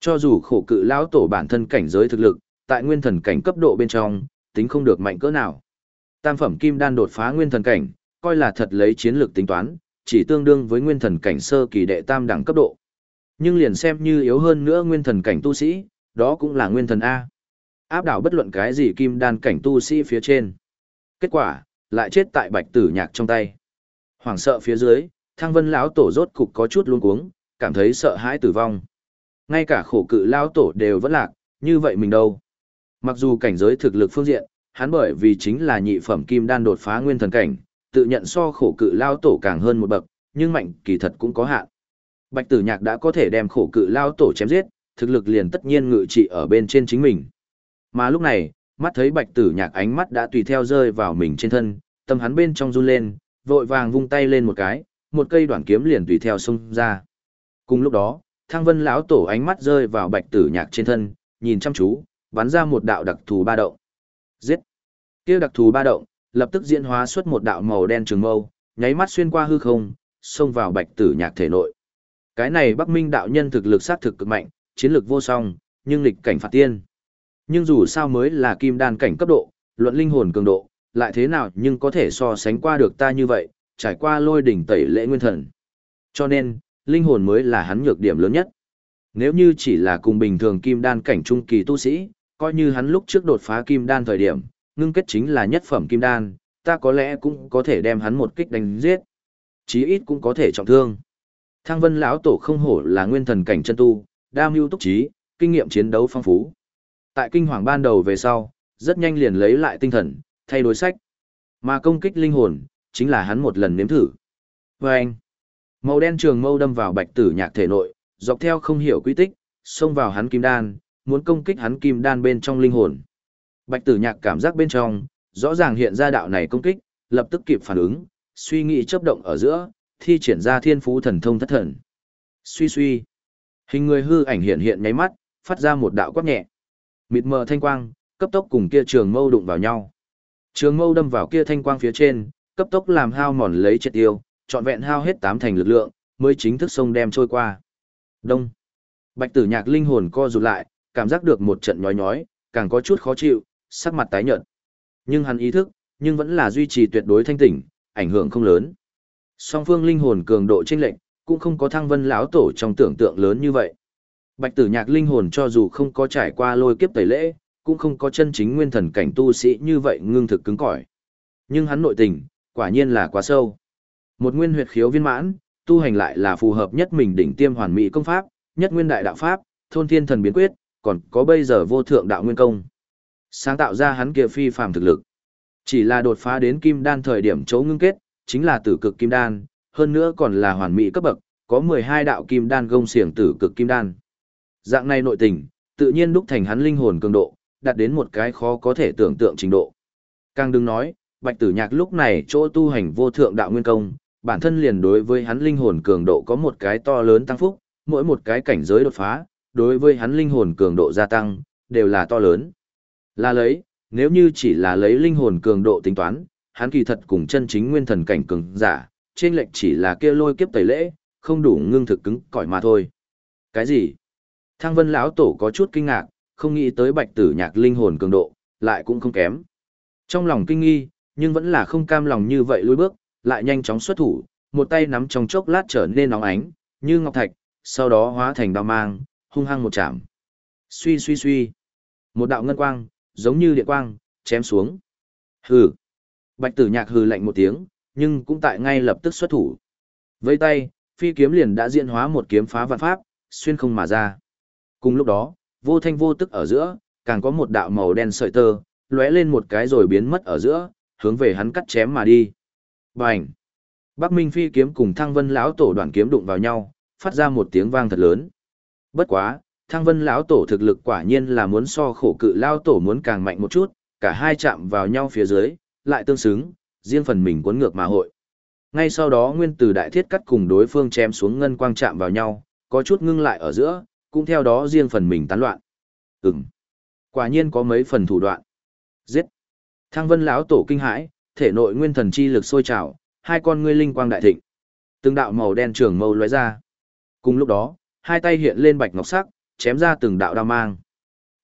Cho dù khổ cự lão tổ bản thân cảnh giới thực lực, tại nguyên thần cảnh cấp độ bên trong, tính không được mạnh cỡ nào. Tam phẩm kim đan đột phá nguyên thần cảnh, coi là thật lấy chiến lược tính toán, chỉ tương đương với nguyên thần cảnh sơ kỳ đệ tam đẳng cấp độ. Nhưng liền xem như yếu hơn nữa nguyên thần cảnh tu sĩ, đó cũng là nguyên thần A. Áp đảo bất luận cái gì kim đan cảnh tu sĩ phía trên. Kết quả, lại chết tại bạch tử nhạc trong tay. Hoảng sợ phía dưới, thang vân lão tổ rốt cục có chút luống cuống, cảm thấy sợ hãi tử vong. Ngay cả khổ cự lao tổ đều vẫn lạc, như vậy mình đâu. Mặc dù cảnh giới thực lực phương diện, hắn bởi vì chính là nhị phẩm kim đan đột phá nguyên thần cảnh, tự nhận so khổ cự lao tổ càng hơn một bậc, nhưng mạnh kỳ thật cũng có hạn. Bạch Tử Nhạc đã có thể đem khổ cự lao tổ chém giết, thực lực liền tất nhiên ngự trị ở bên trên chính mình. Mà lúc này, mắt thấy Bạch Tử Nhạc ánh mắt đã tùy theo rơi vào mình trên thân, tâm hắn bên trong run lên, vội vàng vung tay lên một cái, một cây đoạn kiếm liền tùy theo xông ra. Cùng lúc đó, Thang Vân lão tổ ánh mắt rơi vào Bạch Tử Nhạc trên thân, nhìn chăm chú, bắn ra một đạo đặc thù ba động. Giết! kia đặc thù ba động, lập tức diễn hóa xuất một đạo màu đen trường mâu, nháy mắt xuyên qua hư không, xông vào bạch tử nhạc thể nội. Cái này Bắc Minh đạo nhân thực lực sát thực cực mạnh, chiến lược vô song, nhưng lịch cảnh phạt tiên. Nhưng dù sao mới là kim đan cảnh cấp độ, luận linh hồn cường độ, lại thế nào nhưng có thể so sánh qua được ta như vậy, trải qua lôi đỉnh tẩy lễ nguyên thần. Cho nên, linh hồn mới là hắn nhược điểm lớn nhất. Nếu như chỉ là cùng bình thường kim đan cảnh trung kỳ tu sĩ, coi như hắn lúc trước đột phá kim đan thời điểm, ngưng kết chính là nhất phẩm kim đan, ta có lẽ cũng có thể đem hắn một kích đánh giết. Chí ít cũng có thể trọng thương. Thang Vân lão tổ không hổ là nguyên thần cảnh chân tu, đa mưu túc trí, kinh nghiệm chiến đấu phong phú. Tại kinh hoàng ban đầu về sau, rất nhanh liền lấy lại tinh thần, thay đổi sách. Mà công kích linh hồn, chính là hắn một lần nếm thử. Và anh, màu đen trường mâu đâm vào bạch tử nhạc thể nội, dọc theo không hiểu quy tích, xông vào hắn kim đan, muốn công kích hắn kim đan bên trong linh hồn. Bạch tử nhạc cảm giác bên trong, rõ ràng hiện ra đạo này công kích, lập tức kịp phản ứng, suy nghĩ chấp động ở giữa, thi triển ra thiên phú thần thông thất thần. Suy suy. Hình người hư ảnh hiện hiện nháy mắt, phát ra một đạo quát nhẹ. Mịt mờ thanh quang, cấp tốc cùng kia trường mâu đụng vào nhau. Trường mâu đâm vào kia thanh quang phía trên, cấp tốc làm hao mòn lấy triệt tiêu, trọn vẹn hao hết tám thành lực lượng, mới chính thức sông đem trôi qua. Đông. Bạch tử nhạc linh hồn co rụt lại, cảm giác được một trận nhói nhói, càng có chút khó chịu, sắc mặt tái nhợt. Nhưng hắn ý thức, nhưng vẫn là duy trì tuyệt đối thanh tỉnh, ảnh hưởng không lớn. Song phương linh hồn cường độ chênh lệch, cũng không có thăng vân lão tổ trong tưởng tượng lớn như vậy. Bạch tử nhạc linh hồn cho dù không có trải qua lôi kiếp tẩy lễ, cũng không có chân chính nguyên thần cảnh tu sĩ như vậy ngưng thực cứng cỏi. Nhưng hắn nội tình, quả nhiên là quá sâu. Một nguyên huyệt khiếu viên mãn, tu hành lại là phù hợp nhất mình đỉnh tiêm hoàn mỹ công pháp, nhất nguyên đại đạo pháp, thôn thiên thần biến quyết, còn có bây giờ vô thượng đạo nguyên công. Sáng tạo ra hắn kia phi phàm thực lực. Chỉ là đột phá đến kim đan thời điểm chỗ ngưng kết, chính là tử cực kim đan, hơn nữa còn là hoàn mỹ cấp bậc, có 12 đạo kim đan gông xiềng tử cực kim đan. Dạng này nội tình, tự nhiên đúc thành hắn linh hồn cường độ, đạt đến một cái khó có thể tưởng tượng trình độ. Càng đừng nói, Bạch Tử Nhạc lúc này chỗ tu hành vô thượng đạo nguyên công, bản thân liền đối với hắn linh hồn cường độ có một cái to lớn tăng phúc, mỗi một cái cảnh giới đột phá, đối với hắn linh hồn cường độ gia tăng, đều là to lớn. Là lấy, nếu như chỉ là lấy linh hồn cường độ tính toán, hắn kỳ thật cùng chân chính nguyên thần cảnh cường giả, trên lệnh chỉ là kia lôi kiếp tẩy lễ, không đủ ngưng thực cứng cỏi mà thôi. Cái gì? Thang Vân lão tổ có chút kinh ngạc, không nghĩ tới Bạch Tử Nhạc linh hồn cường độ, lại cũng không kém. Trong lòng kinh nghi, nhưng vẫn là không cam lòng như vậy lùi bước, lại nhanh chóng xuất thủ, một tay nắm trong chốc lát trở nên nóng ánh, như ngọc thạch, sau đó hóa thành đao mang, hung hăng một chạm. Suy suy suy. Một đạo ngân quang, giống như điện quang, chém xuống. Hừ. Bạch tử nhạc hừ lạnh một tiếng, nhưng cũng tại ngay lập tức xuất thủ. Với tay, phi kiếm liền đã diễn hóa một kiếm phá vạn pháp, xuyên không mà ra. Cùng lúc đó, vô thanh vô tức ở giữa, càng có một đạo màu đen sợi tơ, lóe lên một cái rồi biến mất ở giữa, hướng về hắn cắt chém mà đi. Bành! Bắc Minh phi kiếm cùng Thăng Vân lão tổ đoạn kiếm đụng vào nhau, phát ra một tiếng vang thật lớn. Bất quá, Thăng Vân lão tổ thực lực quả nhiên là muốn so khổ cự lão tổ muốn càng mạnh một chút, cả hai chạm vào nhau phía dưới, lại tương xứng, riêng phần mình cuốn ngược mà hội. Ngay sau đó nguyên từ đại thiết cắt cùng đối phương chém xuống ngân quang chạm vào nhau, có chút ngưng lại ở giữa, cũng theo đó riêng phần mình tán loạn. Ừm. Quả nhiên có mấy phần thủ đoạn. Giết. Thăng Vân lão tổ kinh hãi, thể nội nguyên thần chi lực sôi trào, hai con ngươi linh quang đại thịnh. Từng đạo màu đen trường mâu lóe ra. Cùng lúc đó, hai tay hiện lên bạch ngọc sắc, chém ra từng đạo đao mang.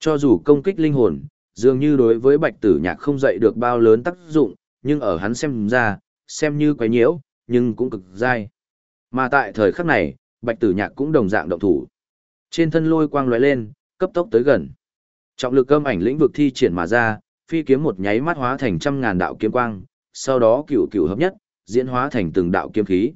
Cho dù công kích linh hồn, dường như đối với bạch tử nhạc không dậy được bao lớn tác dụng, nhưng ở hắn xem ra, xem như quái nhiễu, nhưng cũng cực dai. Mà tại thời khắc này, bạch tử nhạc cũng đồng dạng động thủ. Trên thân lôi quang lóe lên, cấp tốc tới gần. Trọng lực âm ảnh lĩnh vực thi triển mà ra, phi kiếm một nháy mắt hóa thành trăm ngàn đạo kiếm quang, sau đó cửu cửu hợp nhất, diễn hóa thành từng đạo kiếm khí.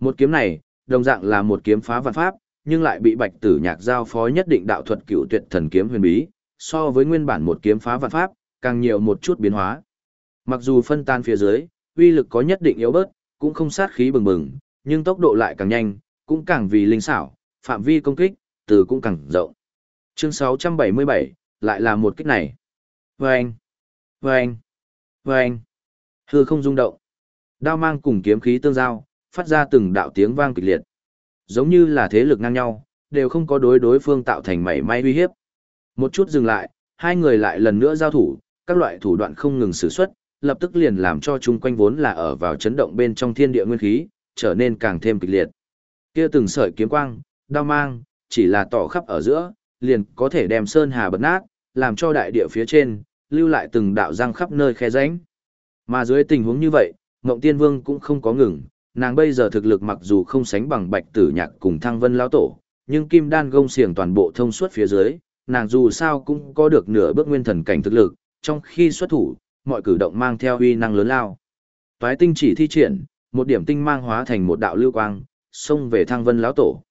Một kiếm này, đồng dạng là một kiếm phá vạn pháp, nhưng lại bị Bạch Tử Nhạc giao phó nhất định đạo thuật cửu tuyệt thần kiếm huyền bí, so với nguyên bản một kiếm phá vạn pháp, càng nhiều một chút biến hóa. Mặc dù phân tan phía dưới, uy lực có nhất định yếu bớt, cũng không sát khí bừng bừng, nhưng tốc độ lại càng nhanh, cũng càng vì linh xảo, phạm vi công kích từ cũng càng rộng. Chương 677, lại là một kích này. Vâng! Vâng! Vâng! Hư không rung động. Đao mang cùng kiếm khí tương giao, phát ra từng đạo tiếng vang kịch liệt. Giống như là thế lực ngang nhau, đều không có đối đối phương tạo thành mảy may uy hiếp. Một chút dừng lại, hai người lại lần nữa giao thủ, các loại thủ đoạn không ngừng sử xuất, lập tức liền làm cho chung quanh vốn là ở vào chấn động bên trong thiên địa nguyên khí, trở nên càng thêm kịch liệt. Kia từng sợi kiếm quang, đao mang, chỉ là tỏ khắp ở giữa, liền có thể đem sơn hà bật nát, làm cho đại địa phía trên, lưu lại từng đạo răng khắp nơi khe rãnh. Mà dưới tình huống như vậy, Ngộng Tiên Vương cũng không có ngừng, nàng bây giờ thực lực mặc dù không sánh bằng Bạch Tử Nhạc cùng Thăng Vân lão tổ, nhưng Kim Đan gông xiềng toàn bộ thông suốt phía dưới, nàng dù sao cũng có được nửa bước nguyên thần cảnh thực lực, trong khi xuất thủ, mọi cử động mang theo uy năng lớn lao. Toái tinh chỉ thi triển, một điểm tinh mang hóa thành một đạo lưu quang, xông về Thăng Vân lão tổ.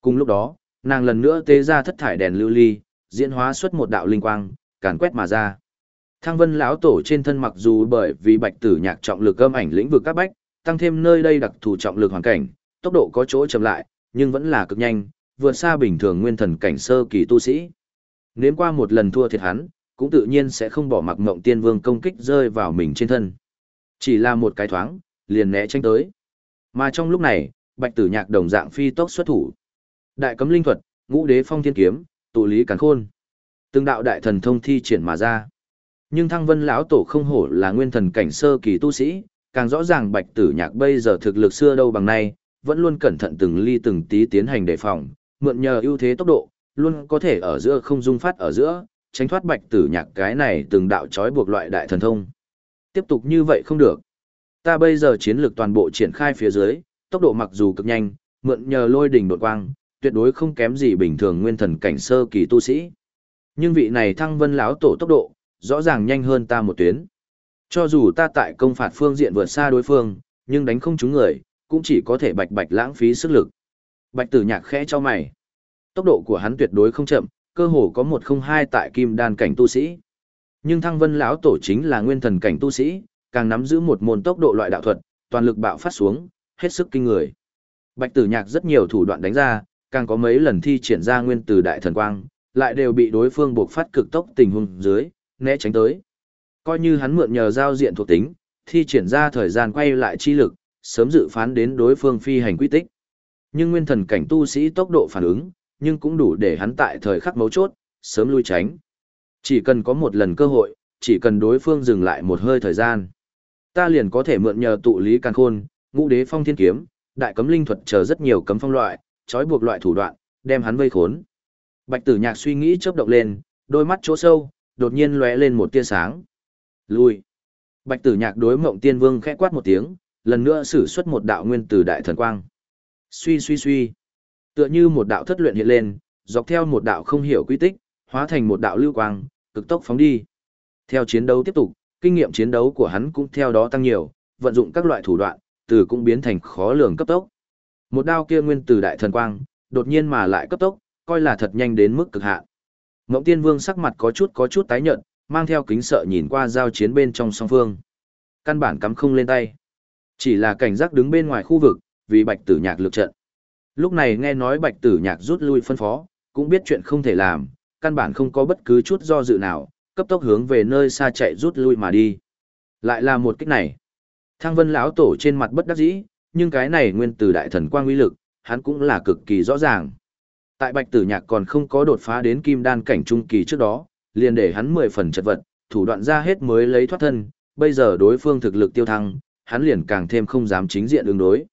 Cùng lúc đó, nàng lần nữa tế ra thất thải đèn lưu ly, diễn hóa xuất một đạo linh quang, càn quét mà ra. thang Vân lão tổ trên thân mặc dù bởi vì Bạch Tử Nhạc trọng lực âm ảnh lĩnh vực các bách, tăng thêm nơi đây đặc thù trọng lực hoàn cảnh, tốc độ có chỗ chậm lại, nhưng vẫn là cực nhanh, vượt xa bình thường nguyên thần cảnh sơ kỳ tu sĩ. Nếu qua một lần thua thiệt hắn, cũng tự nhiên sẽ không bỏ mặc Ngộng Tiên Vương công kích rơi vào mình trên thân. Chỉ là một cái thoáng, liền né tránh tới. Mà trong lúc này, Bạch Tử Nhạc đồng dạng phi tốc xuất thủ. Đại cấm linh thuật, Ngũ Đế Phong Thiên kiếm, tụ lý càn khôn. Từng đạo đại thần thông thi triển mà ra. Nhưng Thăng Vân lão tổ không hổ là nguyên thần cảnh sơ kỳ tu sĩ, càng rõ ràng Bạch Tử Nhạc bây giờ thực lực xưa đâu bằng nay, vẫn luôn cẩn thận từng ly từng tí tiến hành đề phòng, mượn nhờ ưu thế tốc độ, luôn có thể ở giữa không dung phát ở giữa, tránh thoát Bạch Tử Nhạc cái này từng đạo trói buộc loại đại thần thông. Tiếp tục như vậy không được. Ta bây giờ chiến lược toàn bộ triển khai phía dưới, tốc độ mặc dù cực nhanh, mượn nhờ lôi đỉnh đột quang, tuyệt đối không kém gì bình thường nguyên thần cảnh sơ kỳ tu sĩ. Nhưng vị này Thăng Vân lão tổ tốc độ, rõ ràng nhanh hơn ta một tuyến. Cho dù ta tại công phạt phương diện vượt xa đối phương, nhưng đánh không trúng người, cũng chỉ có thể bạch bạch lãng phí sức lực. Bạch tử nhạc khẽ cho mày. Tốc độ của hắn tuyệt đối không chậm, cơ hồ có một không hai tại kim đan cảnh tu sĩ. Nhưng thăng vân lão tổ chính là nguyên thần cảnh tu sĩ, càng nắm giữ một môn tốc độ loại đạo thuật, toàn lực bạo phát xuống, hết sức kinh người. Bạch tử nhạc rất nhiều thủ đoạn đánh ra, càng có mấy lần thi triển ra nguyên từ đại thần quang, lại đều bị đối phương buộc phát cực tốc tình huống dưới, né tránh tới. Coi như hắn mượn nhờ giao diện thuộc tính, thi triển ra thời gian quay lại chi lực, sớm dự phán đến đối phương phi hành quy tích. Nhưng nguyên thần cảnh tu sĩ tốc độ phản ứng, nhưng cũng đủ để hắn tại thời khắc mấu chốt, sớm lui tránh. Chỉ cần có một lần cơ hội, chỉ cần đối phương dừng lại một hơi thời gian. Ta liền có thể mượn nhờ tụ lý càn khôn, ngũ đế phong thiên kiếm, đại cấm linh thuật chờ rất nhiều cấm phong loại, trói buộc loại thủ đoạn, đem hắn vây khốn. Bạch tử nhạc suy nghĩ chớp động lên, đôi mắt chỗ sâu, đột nhiên lóe lên một tia sáng. Lui. Bạch tử nhạc đối mộng tiên vương khẽ quát một tiếng, lần nữa sử xuất một đạo nguyên tử đại thần quang. Suy suy suy. Tựa như một đạo thất luyện hiện lên, dọc theo một đạo không hiểu quy tích, hóa thành một đạo lưu quang, cực tốc phóng đi. Theo chiến đấu tiếp tục, kinh nghiệm chiến đấu của hắn cũng theo đó tăng nhiều, vận dụng các loại thủ đoạn, từ cũng biến thành khó lường cấp tốc. Một đao kia nguyên tử đại thần quang, đột nhiên mà lại cấp tốc, coi là thật nhanh đến mức cực hạn. Ngộng Tiên Vương sắc mặt có chút có chút tái nhợt, mang theo kính sợ nhìn qua giao chiến bên trong song phương. Căn bản cắm không lên tay. Chỉ là cảnh giác đứng bên ngoài khu vực, vì Bạch Tử Nhạc lực trận. Lúc này nghe nói Bạch Tử Nhạc rút lui phân phó, cũng biết chuyện không thể làm, căn bản không có bất cứ chút do dự nào, cấp tốc hướng về nơi xa chạy rút lui mà đi. Lại là một kích này. Thang Vân lão tổ trên mặt bất đắc dĩ, nhưng cái này nguyên từ đại thần quang uy lực, hắn cũng là cực kỳ rõ ràng. Tại Bạch Tử Nhạc còn không có đột phá đến kim đan cảnh trung kỳ trước đó, liền để hắn mười phần chật vật, thủ đoạn ra hết mới lấy thoát thân, bây giờ đối phương thực lực tiêu thăng, hắn liền càng thêm không dám chính diện ứng đối.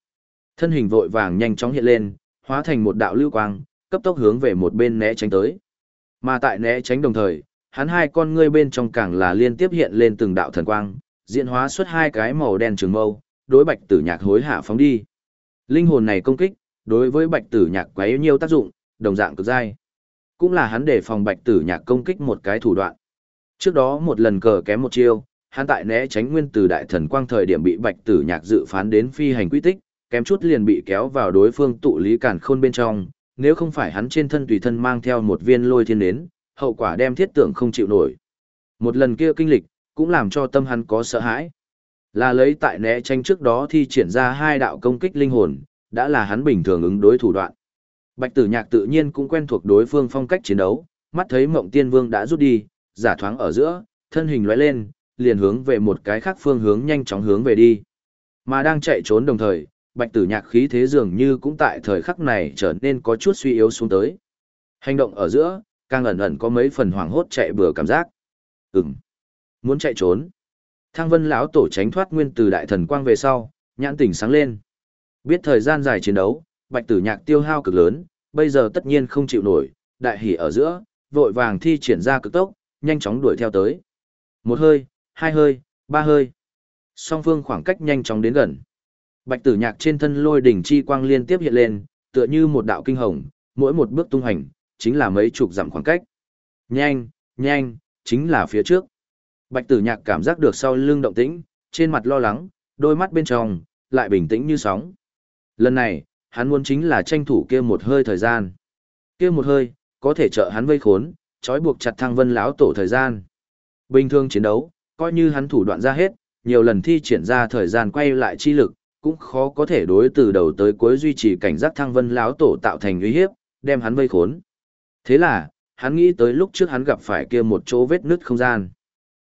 Thân hình vội vàng nhanh chóng hiện lên, hóa thành một đạo lưu quang, cấp tốc hướng về một bên né tránh tới. Mà tại né tránh đồng thời, hắn hai con ngươi bên trong càng là liên tiếp hiện lên từng đạo thần quang, diễn hóa xuất hai cái màu đen trường mâu, đối bạch tử nhạc hối hạ phóng đi. Linh hồn này công kích, đối với bạch tử nhạc quá nhiều tác dụng, đồng dạng cực dai. Cũng là hắn để phòng bạch tử nhạc công kích một cái thủ đoạn. Trước đó một lần cờ kém một chiêu, hắn tại né tránh nguyên tử đại thần quang thời điểm bị bạch tử nhạc dự phán đến phi hành quy tích, kém chút liền bị kéo vào đối phương tụ lý cản khôn bên trong, nếu không phải hắn trên thân tùy thân mang theo một viên lôi thiên nến, hậu quả đem thiết tưởng không chịu nổi. Một lần kia kinh lịch, cũng làm cho tâm hắn có sợ hãi. Là lấy tại né tranh trước đó thi triển ra hai đạo công kích linh hồn, đã là hắn bình thường ứng đối thủ đoạn. Bạch tử nhạc tự nhiên cũng quen thuộc đối phương phong cách chiến đấu, mắt thấy mộng tiên vương đã rút đi, giả thoáng ở giữa, thân hình lóe lên, liền hướng về một cái khác phương hướng nhanh chóng hướng về đi. Mà đang chạy trốn đồng thời, bạch tử nhạc khí thế dường như cũng tại thời khắc này trở nên có chút suy yếu xuống tới. Hành động ở giữa, càng ẩn ẩn có mấy phần hoảng hốt chạy bừa cảm giác. Ừm, muốn chạy trốn. Thang vân lão tổ tránh thoát nguyên từ đại thần quang về sau, nhãn tỉnh sáng lên. Biết thời gian dài chiến đấu, bạch tử nhạc tiêu hao cực lớn, bây giờ tất nhiên không chịu nổi, đại hỉ ở giữa, vội vàng thi triển ra cực tốc, nhanh chóng đuổi theo tới. Một hơi, hai hơi, ba hơi. Song phương khoảng cách nhanh chóng đến gần. Bạch tử nhạc trên thân lôi đỉnh chi quang liên tiếp hiện lên, tựa như một đạo kinh hồng, mỗi một bước tung hành, chính là mấy chục dặm khoảng cách. Nhanh, nhanh, chính là phía trước. Bạch tử nhạc cảm giác được sau lưng động tĩnh, trên mặt lo lắng, đôi mắt bên trong, lại bình tĩnh như sóng. Lần này, hắn muốn chính là tranh thủ kia một hơi thời gian. Kia một hơi, có thể trợ hắn vây khốn, trói buộc chặt thăng vân lão tổ thời gian. Bình thường chiến đấu, coi như hắn thủ đoạn ra hết, nhiều lần thi triển ra thời gian quay lại chi lực, cũng khó có thể đối từ đầu tới cuối duy trì cảnh giác thăng vân lão tổ tạo thành uy hiếp, đem hắn vây khốn. Thế là, hắn nghĩ tới lúc trước hắn gặp phải kia một chỗ vết nứt không gian.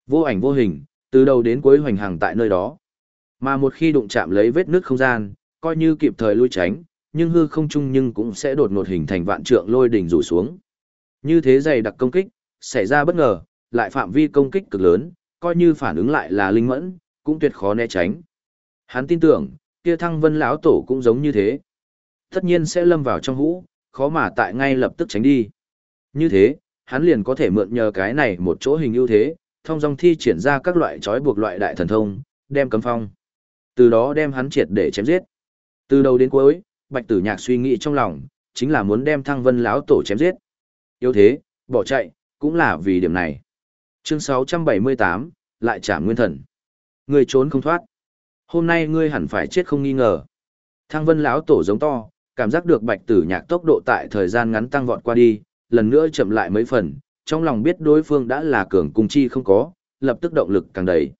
Vô ảnh vô hình, từ đầu đến cuối hoành hàng tại nơi đó. Mà một khi đụng chạm lấy vết nứt không gian, coi như kịp thời lui tránh, nhưng hư không chung nhưng cũng sẽ đột ngột hình thành vạn trượng lôi đỉnh rủ xuống. Như thế dày đặc công kích, xảy ra bất ngờ, lại phạm vi công kích cực lớn, coi như phản ứng lại là linh mẫn, cũng tuyệt khó né tránh. Hắn tin tưởng, kia thăng vân lão tổ cũng giống như thế. Tất nhiên sẽ lâm vào trong hũ, khó mà tại ngay lập tức tránh đi. Như thế, hắn liền có thể mượn nhờ cái này một chỗ hình ưu thế, thông dong thi triển ra các loại trói buộc loại đại thần thông, đem cấm phong. Từ đó đem hắn triệt để chém giết. Từ đầu đến cuối, Bạch Tử Nhạc suy nghĩ trong lòng, chính là muốn đem Thăng Vân lão tổ chém giết. yếu thế, bỏ chạy, cũng là vì điểm này. Chương 678, lại trả nguyên thần. Ngươi trốn không thoát. Hôm nay ngươi hẳn phải chết không nghi ngờ. Thăng Vân lão tổ giống to, cảm giác được Bạch Tử Nhạc tốc độ tại thời gian ngắn tăng vọt qua đi, lần nữa chậm lại mấy phần, trong lòng biết đối phương đã là cường cung chi không có, lập tức động lực càng đầy.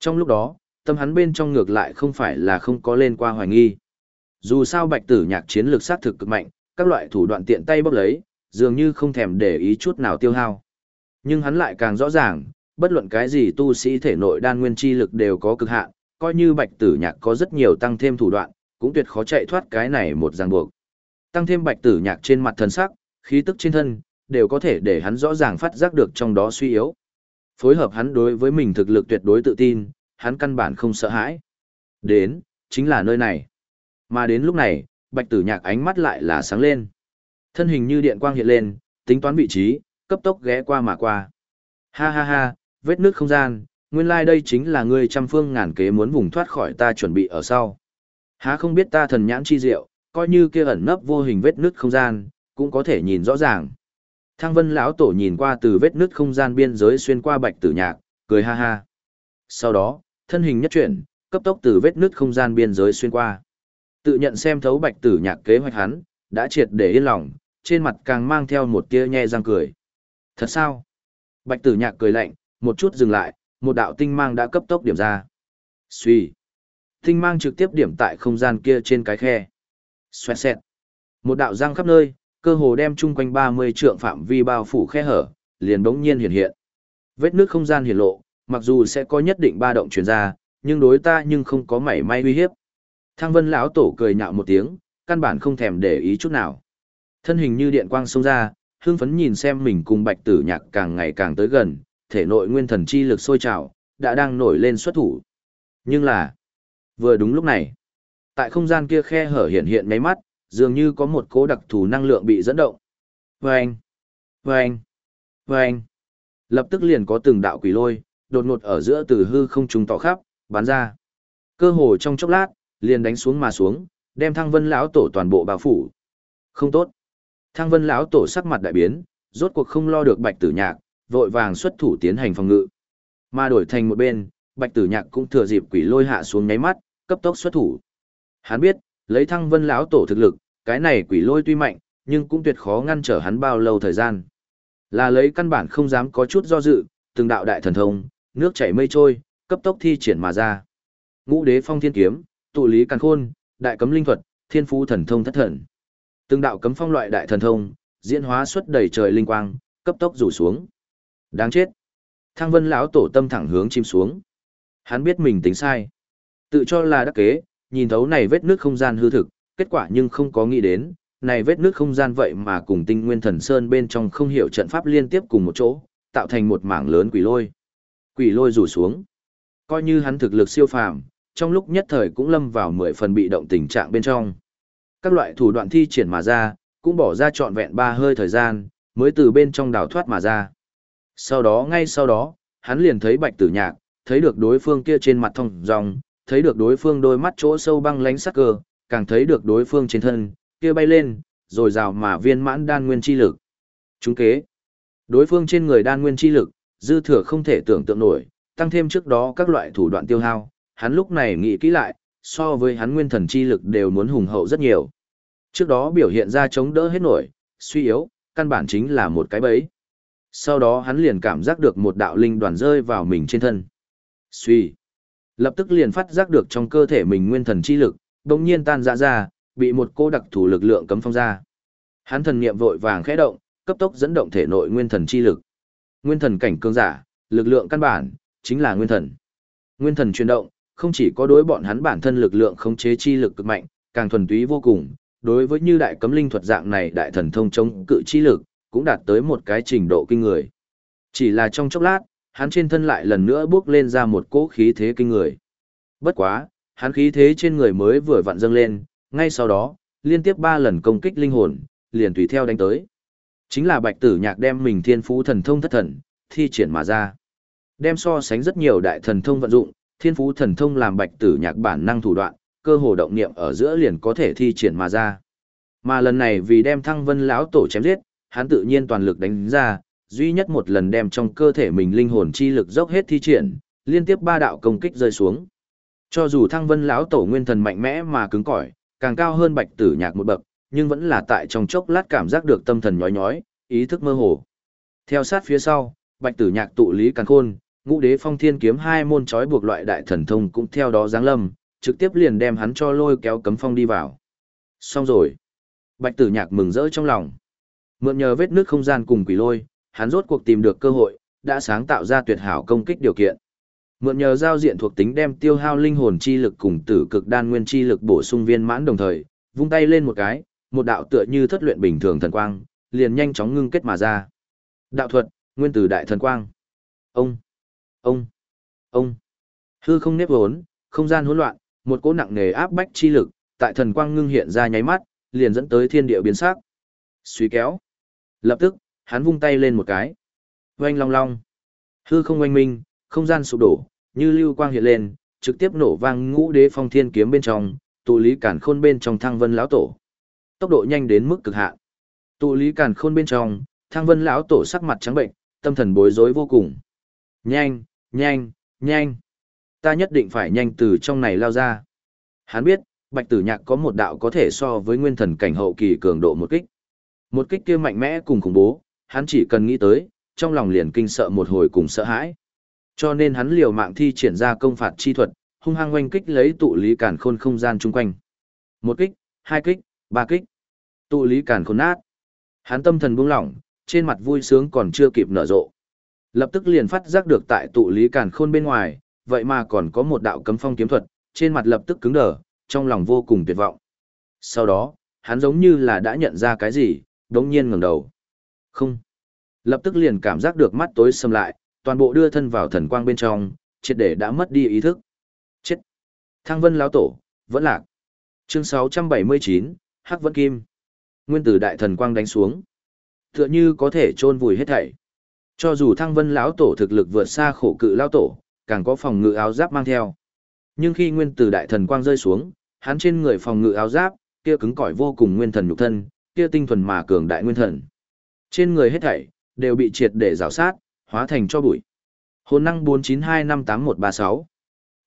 Trong lúc đó, tâm hắn bên trong ngược lại không phải là không có lên qua hoài nghi. Dù sao bạch tử nhạc chiến lược sát thực cực mạnh, các loại thủ đoạn tiện tay bóc lấy, dường như không thèm để ý chút nào tiêu hao. Nhưng hắn lại càng rõ ràng, bất luận cái gì tu sĩ thể nội đan nguyên chi lực đều có cực hạn, coi như bạch tử nhạc có rất nhiều tăng thêm thủ đoạn, cũng tuyệt khó chạy thoát cái này một ràng buộc. Tăng thêm bạch tử nhạc trên mặt thần sắc, khí tức trên thân, đều có thể để hắn rõ ràng phát giác được trong đó suy yếu. Phối hợp hắn đối với mình thực lực tuyệt đối tự tin, hắn căn bản không sợ hãi. Đến, chính là nơi này. Mà đến lúc này, bạch tử nhạc ánh mắt lại là sáng lên. Thân hình như điện quang hiện lên, tính toán vị trí, cấp tốc ghé qua mà qua. Ha ha ha, vết nước không gian, nguyên lai like đây chính là ngươi trăm phương ngàn kế muốn vùng thoát khỏi ta chuẩn bị ở sau. Há không biết ta thần nhãn chi diệu, coi như kia ẩn nấp vô hình vết nước không gian, cũng có thể nhìn rõ ràng. Thang Vân lão tổ nhìn qua từ vết nứt không gian biên giới xuyên qua Bạch Tử Nhạc, cười ha ha. Sau đó, thân hình nhất chuyển, cấp tốc từ vết nứt không gian biên giới xuyên qua. Tự nhận xem thấu Bạch Tử Nhạc kế hoạch hắn, đã triệt để yên lòng, trên mặt càng mang theo một tia nhe răng cười. Thật sao? Bạch Tử Nhạc cười lạnh, một chút dừng lại, một đạo tinh mang đã cấp tốc điểm ra. Xuy. Tinh mang trực tiếp điểm tại không gian kia trên cái khe. Xoẹt xẹt. Một đạo răng khắp nơi, cơ hồ đem chung quanh 30 trượng phạm vi bao phủ khe hở, liền bỗng nhiên hiện hiện. Vết nước không gian hiển lộ, mặc dù sẽ có nhất định ba động truyền ra, nhưng đối ta nhưng không có mảy may uy hiếp. Thang Vân lão tổ cười nhạo một tiếng, căn bản không thèm để ý chút nào. Thân hình như điện quang xông ra, hương phấn nhìn xem mình cùng Bạch Tử Nhạc càng ngày càng tới gần, thể nội nguyên thần chi lực sôi trào, đã đang nổi lên xuất thủ. Nhưng là, vừa đúng lúc này, tại không gian kia khe hở hiện hiện mấy mắt, dường như có một cố đặc thù năng lượng bị dẫn động. Vâng! Vâng! Vâng! Lập tức liền có từng đạo quỷ lôi, đột ngột ở giữa từ hư không trùng tỏ khắp, bắn ra. Cơ hồ trong chốc lát, liền đánh xuống mà xuống, đem thăng vân lão tổ toàn bộ bao phủ. Không tốt. Thăng vân lão tổ sắc mặt đại biến, rốt cuộc không lo được bạch tử nhạc, vội vàng xuất thủ tiến hành phòng ngự. Mà đổi thành một bên, bạch tử nhạc cũng thừa dịp quỷ lôi hạ xuống nháy mắt, cấp tốc xuất thủ. Hắn biết, lấy thăng vân lão tổ thực lực, cái này quỷ lôi tuy mạnh, nhưng cũng tuyệt khó ngăn trở hắn bao lâu thời gian. Là lấy căn bản không dám có chút do dự, từng đạo đại thần thông, nước chảy mây trôi, cấp tốc thi triển mà ra. Ngũ đế phong thiên kiếm, tụ lý càn khôn, đại cấm linh thuật, thiên phú thần thông thất thần. Từng đạo cấm phong loại đại thần thông, diễn hóa xuất đầy trời linh quang, cấp tốc rủ xuống. Đáng chết. thang Vân lão tổ tâm thẳng hướng chim xuống. Hắn biết mình tính sai. Tự cho là đắc kế, nhìn thấu này vết nước không gian hư thực, kết quả nhưng không có nghĩ đến, này vết nước không gian vậy mà cùng tinh nguyên thần sơn bên trong không hiểu trận pháp liên tiếp cùng một chỗ, tạo thành một mảng lớn quỷ lôi. Quỷ lôi rủ xuống. Coi như hắn thực lực siêu phàm, trong lúc nhất thời cũng lâm vào mười phần bị động tình trạng bên trong. Các loại thủ đoạn thi triển mà ra, cũng bỏ ra trọn vẹn ba hơi thời gian, mới từ bên trong đào thoát mà ra. Sau đó ngay sau đó, hắn liền thấy bạch tử nhạc, thấy được đối phương kia trên mặt thông dòng, thấy được đối phương đôi mắt chỗ sâu băng lánh sắc cơ, càng thấy được đối phương trên thân, kia bay lên, rồi rào mà viên mãn đan nguyên chi lực. Chúng kế. Đối phương trên người đan nguyên chi lực, dư thừa không thể tưởng tượng nổi, tăng thêm trước đó các loại thủ đoạn tiêu hao, hắn lúc này nghĩ kỹ lại, so với hắn nguyên thần chi lực đều muốn hùng hậu rất nhiều. Trước đó biểu hiện ra chống đỡ hết nổi, suy yếu, căn bản chính là một cái bẫy. Sau đó hắn liền cảm giác được một đạo linh đoàn rơi vào mình trên thân. Suy. Lập tức liền phát giác được trong cơ thể mình nguyên thần chi lực, đồng nhiên tan ra ra, bị một cô đặc thủ lực lượng cấm phong ra. Hắn thần niệm vội vàng khẽ động, cấp tốc dẫn động thể nội nguyên thần chi lực. Nguyên thần cảnh cương giả, lực lượng căn bản, chính là nguyên thần. Nguyên thần chuyển động, không chỉ có đối bọn hắn bản thân lực lượng khống chế chi lực cực mạnh, càng thuần túy vô cùng, đối với như đại cấm linh thuật dạng này đại thần thông chống cự chi lực, cũng đạt tới một cái trình độ kinh người. Chỉ là trong chốc lát, hắn trên thân lại lần nữa bước lên ra một cỗ khí thế kinh người. Bất quá, hắn khí thế trên người mới vừa vặn dâng lên, ngay sau đó, liên tiếp ba lần công kích linh hồn, liền tùy theo đánh tới. Chính là bạch tử nhạc đem mình thiên phú thần thông thất thần, thi triển mà ra. Đem so sánh rất nhiều đại thần thông vận dụng, thiên phú thần thông làm bạch tử nhạc bản năng thủ đoạn, cơ hồ động niệm ở giữa liền có thể thi triển mà ra. Mà lần này vì đem thăng vân lão tổ chém giết, hắn tự nhiên toàn lực đánh ra, duy nhất một lần đem trong cơ thể mình linh hồn chi lực dốc hết thi triển, liên tiếp ba đạo công kích rơi xuống. Cho dù thăng vân lão tổ nguyên thần mạnh mẽ mà cứng cỏi, càng cao hơn bạch tử nhạc một bậc, nhưng vẫn là tại trong chốc lát cảm giác được tâm thần nhói nhói, ý thức mơ hồ. Theo sát phía sau, bạch tử nhạc tụ lý càng khôn, ngũ đế phong thiên kiếm hai môn trói buộc loại đại thần thông cũng theo đó giáng lâm, trực tiếp liền đem hắn cho lôi kéo cấm phong đi vào. Xong rồi. Bạch tử nhạc mừng rỡ trong lòng. Mượn nhờ vết nước không gian cùng quỷ lôi, hắn rốt cuộc tìm được cơ hội, đã sáng tạo ra tuyệt hảo công kích điều kiện. Mượn nhờ giao diện thuộc tính đem tiêu hao linh hồn chi lực cùng tử cực đan nguyên chi lực bổ sung viên mãn đồng thời, vung tay lên một cái, một đạo tựa như thất luyện bình thường thần quang, liền nhanh chóng ngưng kết mà ra. Đạo thuật, nguyên tử đại thần quang. Ông, ông, ông. Hư không nếp vốn, không gian hỗn loạn, một cỗ nặng nề áp bách chi lực, tại thần quang ngưng hiện ra nháy mắt, liền dẫn tới thiên địa biến sắc. Suy kéo. Lập tức, hắn vung tay lên một cái. Oanh long long. Hư không oanh minh, không gian sụp đổ, như lưu quang hiện lên, trực tiếp nổ vang ngũ đế phong thiên kiếm bên trong, tụ lý cản khôn bên trong thăng vân lão tổ. Tốc độ nhanh đến mức cực hạn. Tụ lý cản khôn bên trong, thăng vân lão tổ sắc mặt trắng bệnh, tâm thần bối rối vô cùng. Nhanh, nhanh, nhanh. Ta nhất định phải nhanh từ trong này lao ra. Hắn biết, bạch tử nhạc có một đạo có thể so với nguyên thần cảnh hậu kỳ cường độ một kích. Một kích kia mạnh mẽ cùng khủng bố, hắn chỉ cần nghĩ tới, trong lòng liền kinh sợ một hồi cùng sợ hãi. Cho nên hắn liều mạng thi triển ra công phạt chi thuật, hung hăng oanh kích lấy tụ lý cản khôn không gian chung quanh. Một kích, hai kích, ba kích. Tụ lý cản khôn nát. Hắn tâm thần buông lỏng, trên mặt vui sướng còn chưa kịp nở rộ. Lập tức liền phát giác được tại tụ lý cản khôn bên ngoài, vậy mà còn có một đạo cấm phong kiếm thuật, trên mặt lập tức cứng đờ, trong lòng vô cùng tuyệt vọng. Sau đó, hắn giống như là đã nhận ra cái gì, đống nhiên ngẩng đầu. Không. Lập tức liền cảm giác được mắt tối sầm lại, toàn bộ đưa thân vào thần quang bên trong, triệt để đã mất đi ý thức. Chết. Thăng Vân lão tổ, vẫn lạc. Chương 679, Hắc Vân Kim. Nguyên tử đại thần quang đánh xuống. Tựa như có thể chôn vùi hết thảy. Cho dù Thăng Vân lão tổ thực lực vượt xa khổ cự lão tổ, càng có phòng ngự áo giáp mang theo. Nhưng khi nguyên tử đại thần quang rơi xuống, hắn trên người phòng ngự áo giáp, kia cứng cỏi vô cùng nguyên thần nhục thân, kia tinh thuần mà cường đại nguyên thần. Trên người hết thảy đều bị triệt để rào sát, hóa thành cho bụi. Hồn năng 49258136.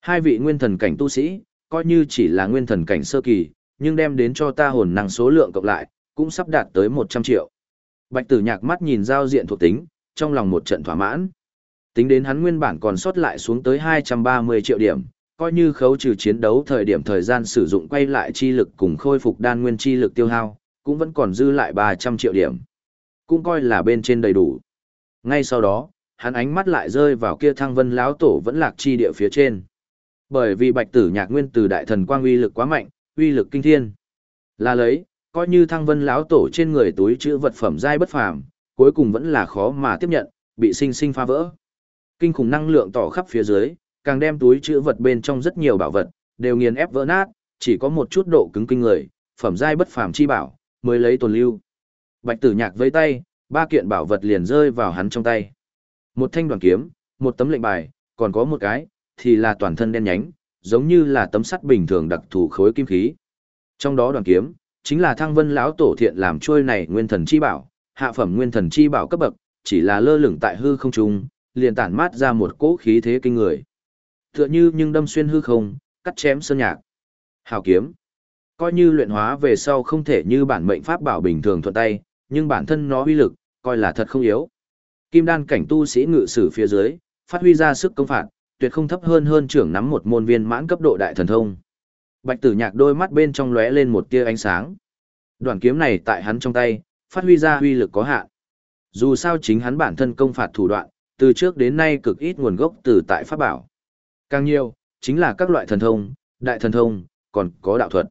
Hai vị nguyên thần cảnh tu sĩ, coi như chỉ là nguyên thần cảnh sơ kỳ, nhưng đem đến cho ta hồn năng số lượng cộng lại, cũng sắp đạt tới 100 triệu. Bạch tử nhạc mắt nhìn giao diện thuộc tính, trong lòng một trận thỏa mãn. Tính đến hắn nguyên bản còn sót lại xuống tới 230 triệu điểm, coi như khấu trừ chiến đấu thời điểm thời gian sử dụng quay lại chi lực cùng khôi phục đan nguyên chi lực tiêu hao, cũng vẫn còn dư lại 300 triệu điểm. Cũng coi là bên trên đầy đủ. Ngay sau đó, hắn ánh mắt lại rơi vào kia thăng vân lão tổ vẫn lạc chi địa phía trên. Bởi vì bạch tử nhạc nguyên từ đại thần quang uy lực quá mạnh, uy lực kinh thiên. Là lấy, coi như thăng vân lão tổ trên người túi chữ vật phẩm dai bất phàm, cuối cùng vẫn là khó mà tiếp nhận, bị sinh sinh phá vỡ. Kinh khủng năng lượng tỏ khắp phía dưới, càng đem túi chữ vật bên trong rất nhiều bảo vật, đều nghiền ép vỡ nát, chỉ có một chút độ cứng kinh người, phẩm dai bất phàm chi bảo, mới lấy tồn lưu. Bạch tử nhạc với tay, ba kiện bảo vật liền rơi vào hắn trong tay. Một thanh đoàn kiếm, một tấm lệnh bài, còn có một cái, thì là toàn thân đen nhánh, giống như là tấm sắt bình thường đặc thù khối kim khí. Trong đó đoàn kiếm, chính là thăng vân lão tổ thiện làm trôi này nguyên thần chi bảo, hạ phẩm nguyên thần chi bảo cấp bậc, chỉ là lơ lửng tại hư không trung, liền tản mát ra một cỗ khí thế kinh người. Tựa như nhưng đâm xuyên hư không, cắt chém sơn nhạc. Hào kiếm. Coi như luyện hóa về sau không thể như bản mệnh pháp bảo bình thường thuận tay, nhưng bản thân nó uy lực, coi là thật không yếu. Kim đan cảnh tu sĩ ngự sử phía dưới, phát huy ra sức công phạt, tuyệt không thấp hơn hơn trưởng nắm một môn viên mãn cấp độ đại thần thông. Bạch Tử Nhạc đôi mắt bên trong lóe lên một tia ánh sáng. Đoạn kiếm này tại hắn trong tay, phát huy ra uy lực có hạn. Dù sao chính hắn bản thân công phạt thủ đoạn, từ trước đến nay cực ít nguồn gốc từ tại pháp bảo. Càng nhiều, chính là các loại thần thông, đại thần thông, còn có đạo thuật.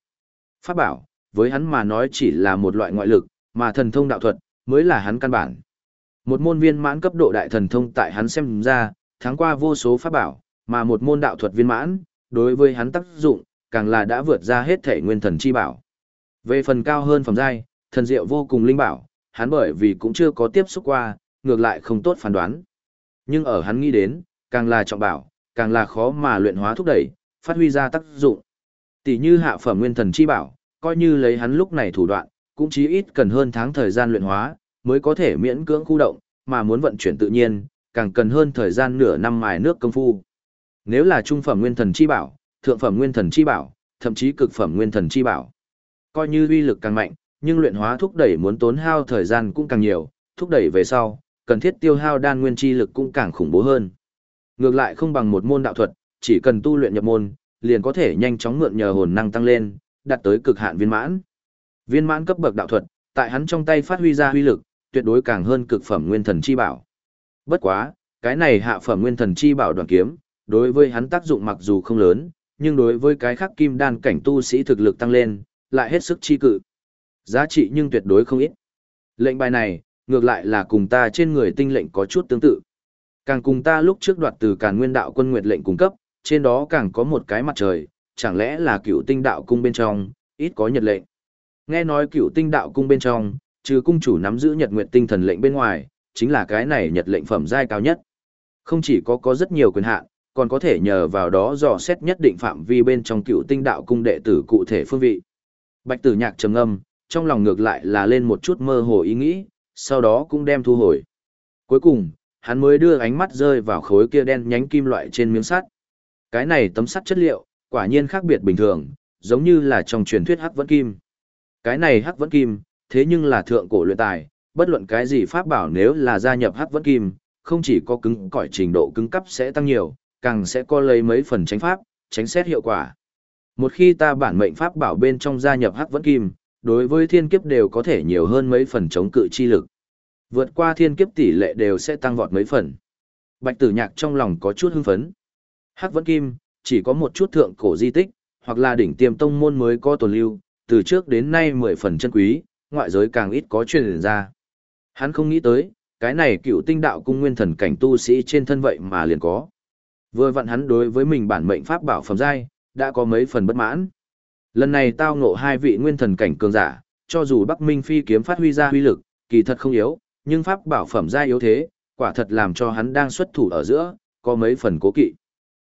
Pháp bảo, với hắn mà nói chỉ là một loại ngoại lực, mà thần thông đạo thuật, mới là hắn căn bản. Một môn viên mãn cấp độ đại thần thông tại hắn xem ra, tháng qua vô số pháp bảo, mà một môn đạo thuật viên mãn, đối với hắn tác dụng, càng là đã vượt ra hết thể nguyên thần chi bảo. Về phần cao hơn phẩm giai, thần diệu vô cùng linh bảo, hắn bởi vì cũng chưa có tiếp xúc qua, ngược lại không tốt phán đoán. Nhưng ở hắn nghĩ đến, càng là trọng bảo, càng là khó mà luyện hóa thúc đẩy, phát huy ra tác dụng. Tỷ như hạ phẩm nguyên thần chi bảo, coi như lấy hắn lúc này thủ đoạn, cũng chí ít cần hơn tháng thời gian luyện hóa, mới có thể miễn cưỡng khu động, mà muốn vận chuyển tự nhiên, càng cần hơn thời gian nửa năm mài nước công phu. Nếu là trung phẩm nguyên thần chi bảo, thượng phẩm nguyên thần chi bảo, thậm chí cực phẩm nguyên thần chi bảo, coi như uy lực càng mạnh, nhưng luyện hóa thúc đẩy muốn tốn hao thời gian cũng càng nhiều, thúc đẩy về sau, cần thiết tiêu hao đan nguyên chi lực cũng càng khủng bố hơn. Ngược lại không bằng một môn đạo thuật, chỉ cần tu luyện nhập môn, liền có thể nhanh chóng mượn nhờ hồn năng tăng lên, đạt tới cực hạn viên mãn. Viên mãn cấp bậc đạo thuật, tại hắn trong tay phát huy ra huy lực, tuyệt đối càng hơn cực phẩm nguyên thần chi bảo. Bất quá, cái này hạ phẩm nguyên thần chi bảo đoàn kiếm, đối với hắn tác dụng mặc dù không lớn, nhưng đối với cái khác kim đan cảnh tu sĩ thực lực tăng lên, lại hết sức chi cự. Giá trị nhưng tuyệt đối không ít. Lệnh bài này, ngược lại là cùng ta trên người tinh lệnh có chút tương tự. Càng cùng ta lúc trước đoạt từ Càn Nguyên đạo quân nguyệt lệnh cung cấp, trên đó càng có một cái mặt trời, chẳng lẽ là cựu tinh đạo cung bên trong, ít có nhật lệnh. Nghe nói cựu tinh đạo cung bên trong, trừ cung chủ nắm giữ nhật nguyệt tinh thần lệnh bên ngoài, chính là cái này nhật lệnh phẩm giai cao nhất. Không chỉ có có rất nhiều quyền hạn, còn có thể nhờ vào đó dò xét nhất định phạm vi bên trong cựu tinh đạo cung đệ tử cụ thể phương vị. Bạch tử nhạc trầm âm, trong lòng ngược lại là lên một chút mơ hồ ý nghĩ, sau đó cũng đem thu hồi. Cuối cùng, hắn mới đưa ánh mắt rơi vào khối kia đen nhánh kim loại trên miếng sắt. Cái này tấm sắt chất liệu, quả nhiên khác biệt bình thường, giống như là trong truyền thuyết hắc vẫn kim. Cái này hắc vẫn kim, thế nhưng là thượng cổ luyện tài, bất luận cái gì pháp bảo nếu là gia nhập hắc vẫn kim, không chỉ có cứng cỏi trình độ cứng cấp sẽ tăng nhiều, càng sẽ có lấy mấy phần tránh pháp, tránh xét hiệu quả. Một khi ta bản mệnh pháp bảo bên trong gia nhập hắc vẫn kim, đối với thiên kiếp đều có thể nhiều hơn mấy phần chống cự chi lực. Vượt qua thiên kiếp tỷ lệ đều sẽ tăng vọt mấy phần. Bạch tử nhạc trong lòng có chút hưng phấn. Hắc vẫn kim, chỉ có một chút thượng cổ di tích, hoặc là đỉnh tiềm tông môn mới có tồn lưu, từ trước đến nay mười phần chân quý, ngoại giới càng ít có truyền ra. Hắn không nghĩ tới, cái này cựu tinh đạo cung nguyên thần cảnh tu sĩ trên thân vậy mà liền có. Vừa vặn hắn đối với mình bản mệnh pháp bảo phẩm giai, đã có mấy phần bất mãn. Lần này tao ngộ hai vị nguyên thần cảnh cường giả, cho dù Bắc Minh phi kiếm phát huy ra huy lực, kỳ thật không yếu, nhưng pháp bảo phẩm giai yếu thế, quả thật làm cho hắn đang xuất thủ ở giữa, có mấy phần cố kỵ.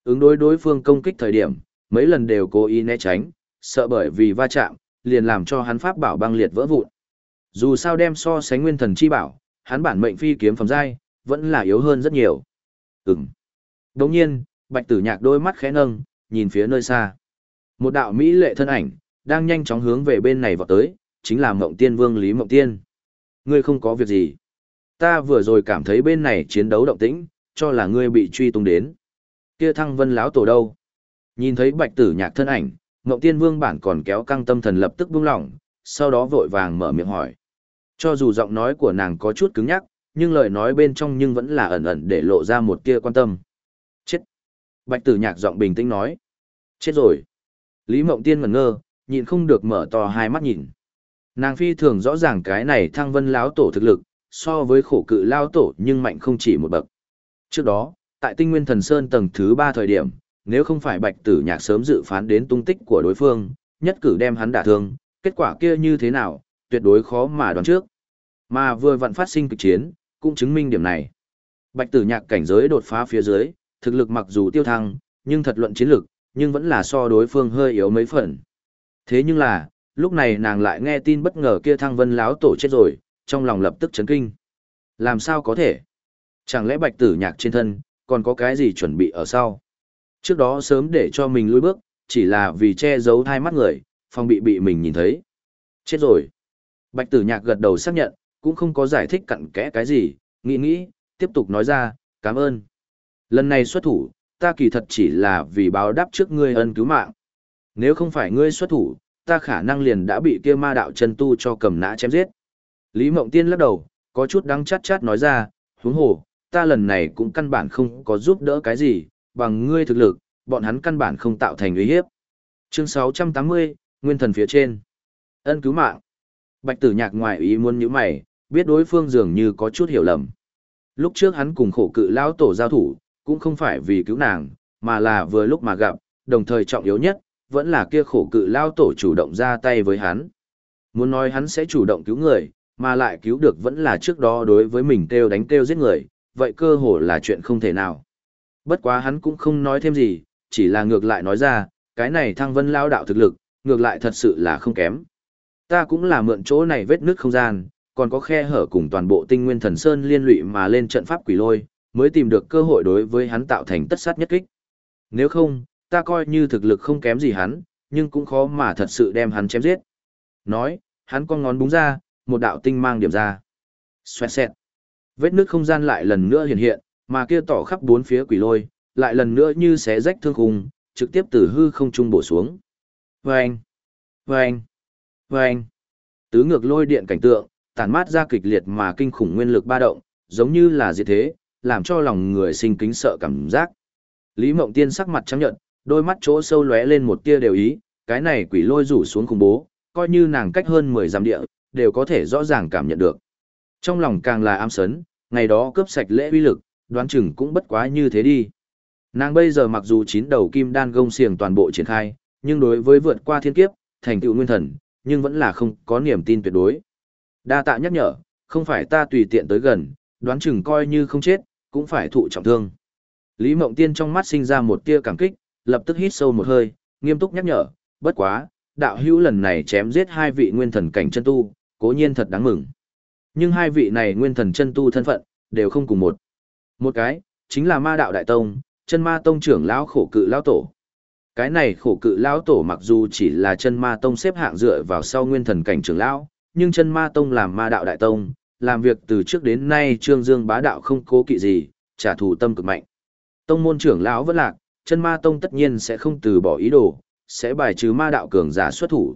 Ứng đối đối phương công kích thời điểm, mấy lần đều cố ý né tránh, sợ bởi vì va chạm, liền làm cho hắn pháp bảo băng liệt vỡ vụn. Dù sao đem so sánh nguyên thần chi bảo, hắn bản mệnh phi kiếm phẩm giai, vẫn là yếu hơn rất nhiều. Ừm. Đồng nhiên, bạch tử nhạc đôi mắt khẽ nâng, nhìn phía nơi xa. Một đạo Mỹ lệ thân ảnh, đang nhanh chóng hướng về bên này vào tới, chính là Mộng Tiên Vương Lý Mộng Tiên. Ngươi không có việc gì. Ta vừa rồi cảm thấy bên này chiến đấu động tĩnh, cho là ngươi bị truy tung đến. Kia thăng vân láo tổ đâu? Nhìn thấy bạch tử nhạc thân ảnh, Ngộng Tiên Vương bản còn kéo căng tâm thần lập tức buông lỏng, sau đó vội vàng mở miệng hỏi. Cho dù giọng nói của nàng có chút cứng nhắc, nhưng lời nói bên trong nhưng vẫn là ẩn ẩn để lộ ra một tia quan tâm. Chết! Bạch tử nhạc giọng bình tĩnh nói. Chết rồi! Lý Mộng Tiên ngẩn ngơ, nhịn không được mở to hai mắt nhìn. Nàng phi thường rõ ràng cái này thăng vân lão tổ thực lực, so với khổ cự lao tổ nhưng mạnh không chỉ một bậc. Trước đó, tại tinh nguyên thần sơn tầng thứ ba thời điểm, nếu không phải bạch tử nhạc sớm dự phán đến tung tích của đối phương, nhất cử đem hắn đả thương, kết quả kia như thế nào, tuyệt đối khó mà đoán trước. Mà vừa vặn phát sinh kịch chiến, cũng chứng minh điểm này. Bạch tử nhạc cảnh giới đột phá phía dưới, thực lực mặc dù tiêu thăng, nhưng thật luận chiến lực, nhưng vẫn là so đối phương hơi yếu mấy phần. Thế nhưng là, lúc này nàng lại nghe tin bất ngờ kia thăng vân láo tổ chết rồi, trong lòng lập tức chấn kinh. Làm sao có thể? Chẳng lẽ bạch tử nhạc trên thân, còn có cái gì chuẩn bị ở sau? Trước đó sớm để cho mình lùi bước, chỉ là vì che giấu hai mắt người, phòng bị bị mình nhìn thấy. Chết rồi. Bạch tử nhạc gật đầu xác nhận, cũng không có giải thích cặn kẽ cái gì, nghĩ nghĩ, tiếp tục nói ra, cảm ơn. Lần này xuất thủ, ta kỳ thật chỉ là vì báo đáp trước ngươi ân cứu mạng. Nếu không phải ngươi xuất thủ, ta khả năng liền đã bị kia ma đạo chân tu cho cầm nã chém giết. Lý Mộng Tiên lắc đầu, có chút đắng chát chát nói ra, huống hồ, ta lần này cũng căn bản không có giúp đỡ cái gì, bằng ngươi thực lực, bọn hắn căn bản không tạo thành uy hiếp. Chương 680, Nguyên thần phía trên. Ân cứu mạng. Bạch tử nhạc ngoài ý muốn như mày, biết đối phương dường như có chút hiểu lầm. Lúc trước hắn cùng khổ cự lão tổ giao thủ, cũng không phải vì cứu nàng, mà là vừa lúc mà gặp, đồng thời trọng yếu nhất, vẫn là kia khổ cự lao tổ chủ động ra tay với hắn. Muốn nói hắn sẽ chủ động cứu người, mà lại cứu được vẫn là trước đó đối với mình kêu đánh kêu giết người, vậy cơ hồ là chuyện không thể nào. Bất quá hắn cũng không nói thêm gì, chỉ là ngược lại nói ra, cái này thăng vân lao đạo thực lực, ngược lại thật sự là không kém. Ta cũng là mượn chỗ này vết nước không gian, còn có khe hở cùng toàn bộ tinh nguyên thần sơn liên lụy mà lên trận pháp quỷ lôi, mới tìm được cơ hội đối với hắn tạo thành tất sát nhất kích. Nếu không, ta coi như thực lực không kém gì hắn, nhưng cũng khó mà thật sự đem hắn chém giết. Nói, hắn con ngón búng ra, một đạo tinh mang điểm ra. Xoẹt xẹt. Vết nước không gian lại lần nữa hiện hiện, mà kia tỏ khắp bốn phía quỷ lôi, lại lần nữa như xé rách thương khung, trực tiếp từ hư không trung bổ xuống. Vâng! Vâng! Vâng! Tứ ngược lôi điện cảnh tượng, tản mát ra kịch liệt mà kinh khủng nguyên lực ba động, giống như là diệt thế, làm cho lòng người sinh kính sợ cảm giác. Lý Mộng Tiên sắc mặt trắng nhợt, đôi mắt chỗ sâu lóe lên một tia đều ý, cái này quỷ lôi rủ xuống khủng bố, coi như nàng cách hơn 10 dặm địa, đều có thể rõ ràng cảm nhận được. Trong lòng càng là am sấn, ngày đó cướp sạch lễ uy lực, đoán chừng cũng bất quá như thế đi. Nàng bây giờ mặc dù chín đầu kim đan gông xiềng toàn bộ triển khai, nhưng đối với vượt qua thiên kiếp, thành tựu nguyên thần, nhưng vẫn là không có niềm tin tuyệt đối. Đa tạ nhắc nhở, không phải ta tùy tiện tới gần, đoán chừng coi như không chết, cũng phải thụ trọng thương. Lý Mộng Tiên trong mắt sinh ra một tia cảm kích, lập tức hít sâu một hơi, nghiêm túc nhắc nhở, bất quá, đạo hữu lần này chém giết hai vị nguyên thần cảnh chân tu, cố nhiên thật đáng mừng. Nhưng hai vị này nguyên thần chân tu thân phận, đều không cùng một. Một cái, chính là ma đạo đại tông, chân ma tông trưởng lão khổ cự lão tổ. Cái này khổ cự lão tổ mặc dù chỉ là chân ma tông xếp hạng dựa vào sau nguyên thần cảnh trưởng lão, nhưng chân ma tông làm ma đạo đại tông, làm việc từ trước đến nay trương dương bá đạo không cố kỵ gì, trả thù tâm cực mạnh. Tông môn trưởng lão vẫn lạc, chân ma tông tất nhiên sẽ không từ bỏ ý đồ, sẽ bài trừ ma đạo cường giả xuất thủ.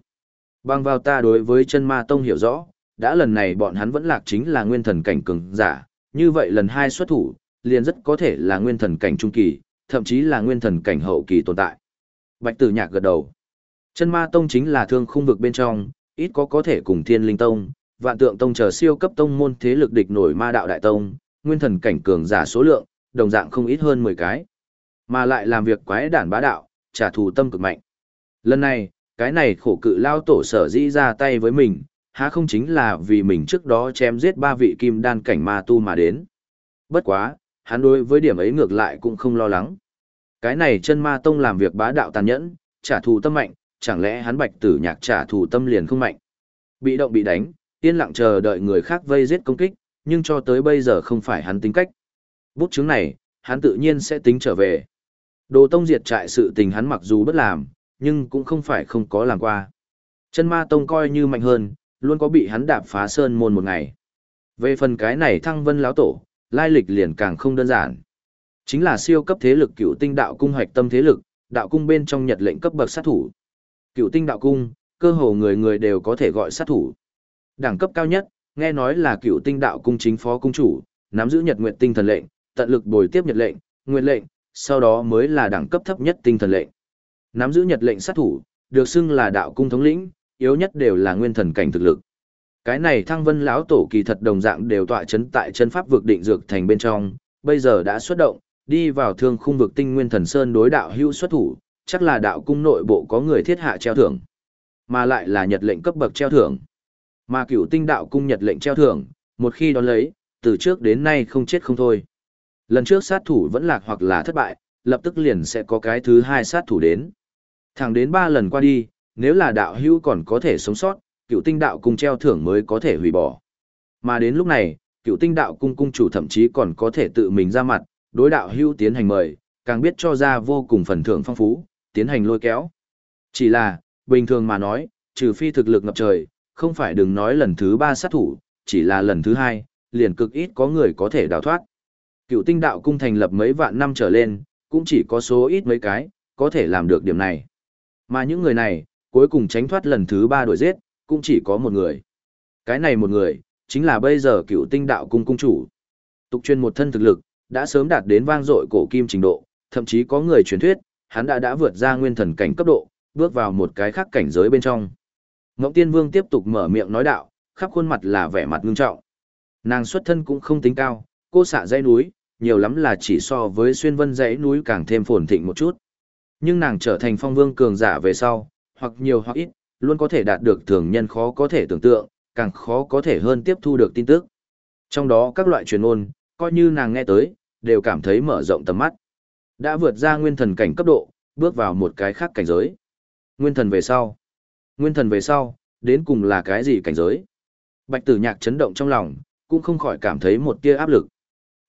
Bằng vào ta đối với chân ma tông hiểu rõ, đã lần này bọn hắn vẫn lạc chính là nguyên thần cảnh cường giả, như vậy lần hai xuất thủ, liền rất có thể là nguyên thần cảnh trung kỳ, thậm chí là nguyên thần cảnh hậu kỳ tồn tại. Bạch Tử Nhạc gật đầu. Chân Ma Tông chính là thương khung vực bên trong, ít có có thể cùng Thiên Linh Tông, Vạn Tượng Tông chờ siêu cấp tông môn thế lực địch nổi Ma Đạo Đại Tông, nguyên thần cảnh cường giả số lượng, đồng dạng không ít hơn 10 cái. Mà lại làm việc quái đản bá đạo, trả thù tâm cực mạnh. Lần này, cái này khổ cự lao tổ sở dĩ ra tay với mình, há không chính là vì mình trước đó chém giết ba vị kim đan cảnh ma tu mà đến. Bất quá, hắn đối với điểm ấy ngược lại cũng không lo lắng. Cái này chân ma tông làm việc bá đạo tàn nhẫn, trả thù tâm mạnh, chẳng lẽ hắn bạch tử nhạc trả thù tâm liền không mạnh. Bị động bị đánh, yên lặng chờ đợi người khác vây giết công kích, nhưng cho tới bây giờ không phải hắn tính cách. Bút chứng này, hắn tự nhiên sẽ tính trở về. Đồ tông diệt trại sự tình hắn mặc dù bất làm, nhưng cũng không phải không có làm qua. Chân ma tông coi như mạnh hơn, luôn có bị hắn đạp phá sơn môn một ngày. Về phần cái này thăng vân lão tổ, lai lịch liền càng không đơn giản. Chính là siêu cấp thế lực cựu tinh đạo cung hoạch tâm thế lực, đạo cung bên trong nhật lệnh cấp bậc sát thủ. Cựu tinh đạo cung, cơ hồ người người đều có thể gọi sát thủ. Đẳng cấp cao nhất, nghe nói là cựu tinh đạo cung chính phó cung chủ, nắm giữ nhật nguyện tinh thần lệnh, tận lực bồi tiếp nhật lệnh, nguyện lệnh, sau đó mới là đẳng cấp thấp nhất tinh thần lệnh. Nắm giữ nhật lệnh sát thủ, được xưng là đạo cung thống lĩnh, yếu nhất đều là nguyên thần cảnh thực lực. Cái này thăng vân lão tổ kỳ thật đồng dạng đều tọa chấn tại chân pháp vực định dược thành bên trong, bây giờ đã xuất động, đi vào thương khung vực tinh nguyên thần sơn đối đạo hưu xuất thủ, chắc là đạo cung nội bộ có người thiết hạ treo thưởng, mà lại là nhật lệnh cấp bậc treo thưởng. Mà cửu tinh đạo cung nhật lệnh treo thưởng, một khi đón lấy, từ trước đến nay không chết không thôi. Lần trước sát thủ vẫn lạc hoặc là thất bại, lập tức liền sẽ có cái thứ hai sát thủ đến. Thẳng đến ba lần qua đi, nếu là đạo hưu còn có thể sống sót, cựu tinh đạo cung treo thưởng mới có thể hủy bỏ. Mà đến lúc này, cựu tinh đạo cung cung chủ thậm chí còn có thể tự mình ra mặt, đối đạo hưu tiến hành mời, càng biết cho ra vô cùng phần thưởng phong phú, tiến hành lôi kéo. Chỉ là, bình thường mà nói, trừ phi thực lực ngập trời, không phải đừng nói lần thứ ba sát thủ, chỉ là lần thứ hai, liền cực ít có người có thể đào thoát. Cựu tinh đạo cung thành lập mấy vạn năm trở lên, cũng chỉ có số ít mấy cái, có thể làm được điểm này. Mà những người này, cuối cùng tránh thoát lần thứ ba đuổi giết, cũng chỉ có một người. Cái này một người, chính là bây giờ cựu tinh đạo cung cung chủ. Tục chuyên một thân thực lực, đã sớm đạt đến vang dội cổ kim trình độ, thậm chí có người truyền thuyết, hắn đã đã vượt ra nguyên thần cảnh cấp độ, bước vào một cái khác cảnh giới bên trong. Ngọc Tiên Vương tiếp tục mở miệng nói đạo, khắp khuôn mặt là vẻ mặt ngưng trọng. Nàng xuất thân cũng không tính cao, cô xạ dãy núi, nhiều lắm là chỉ so với xuyên vân dãy núi càng thêm phồn thịnh một chút. Nhưng nàng trở thành phong vương cường giả về sau, hoặc nhiều hoặc ít, luôn có thể đạt được thường nhân khó có thể tưởng tượng, càng khó có thể hơn tiếp thu được tin tức. Trong đó các loại truyền ôn, coi như nàng nghe tới, đều cảm thấy mở rộng tầm mắt. Đã vượt ra nguyên thần cảnh cấp độ, bước vào một cái khác cảnh giới. Nguyên thần về sau. Nguyên thần về sau, đến cùng là cái gì cảnh giới? Bạch tử nhạc chấn động trong lòng, cũng không khỏi cảm thấy một tia áp lực.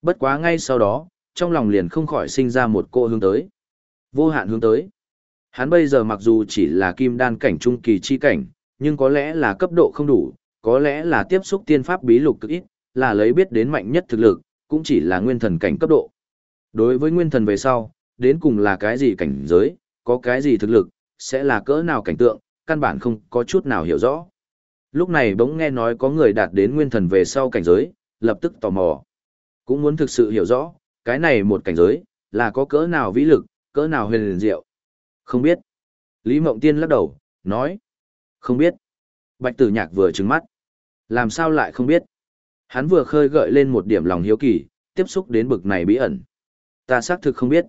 Bất quá ngay sau đó, trong lòng liền không khỏi sinh ra một cô hướng tới. Vô hạn hướng tới. Hắn bây giờ mặc dù chỉ là kim đan cảnh trung kỳ chi cảnh, nhưng có lẽ là cấp độ không đủ, có lẽ là tiếp xúc tiên pháp bí lục cực ít, là lấy biết đến mạnh nhất thực lực, cũng chỉ là nguyên thần cảnh cấp độ. Đối với nguyên thần về sau, đến cùng là cái gì cảnh giới, có cái gì thực lực, sẽ là cỡ nào cảnh tượng, căn bản không có chút nào hiểu rõ. Lúc này bỗng nghe nói có người đạt đến nguyên thần về sau cảnh giới, lập tức tò mò. Cũng muốn thực sự hiểu rõ, cái này một cảnh giới, là có cỡ nào vĩ lực, cỡ nào huyền diệu. Không biết. Lý Mộng Tiên lắc đầu, nói. Không biết. Bạch tử nhạc vừa trứng mắt. Làm sao lại không biết? Hắn vừa khơi gợi lên một điểm lòng hiếu kỳ, tiếp xúc đến bực này bí ẩn. Ta xác thực không biết.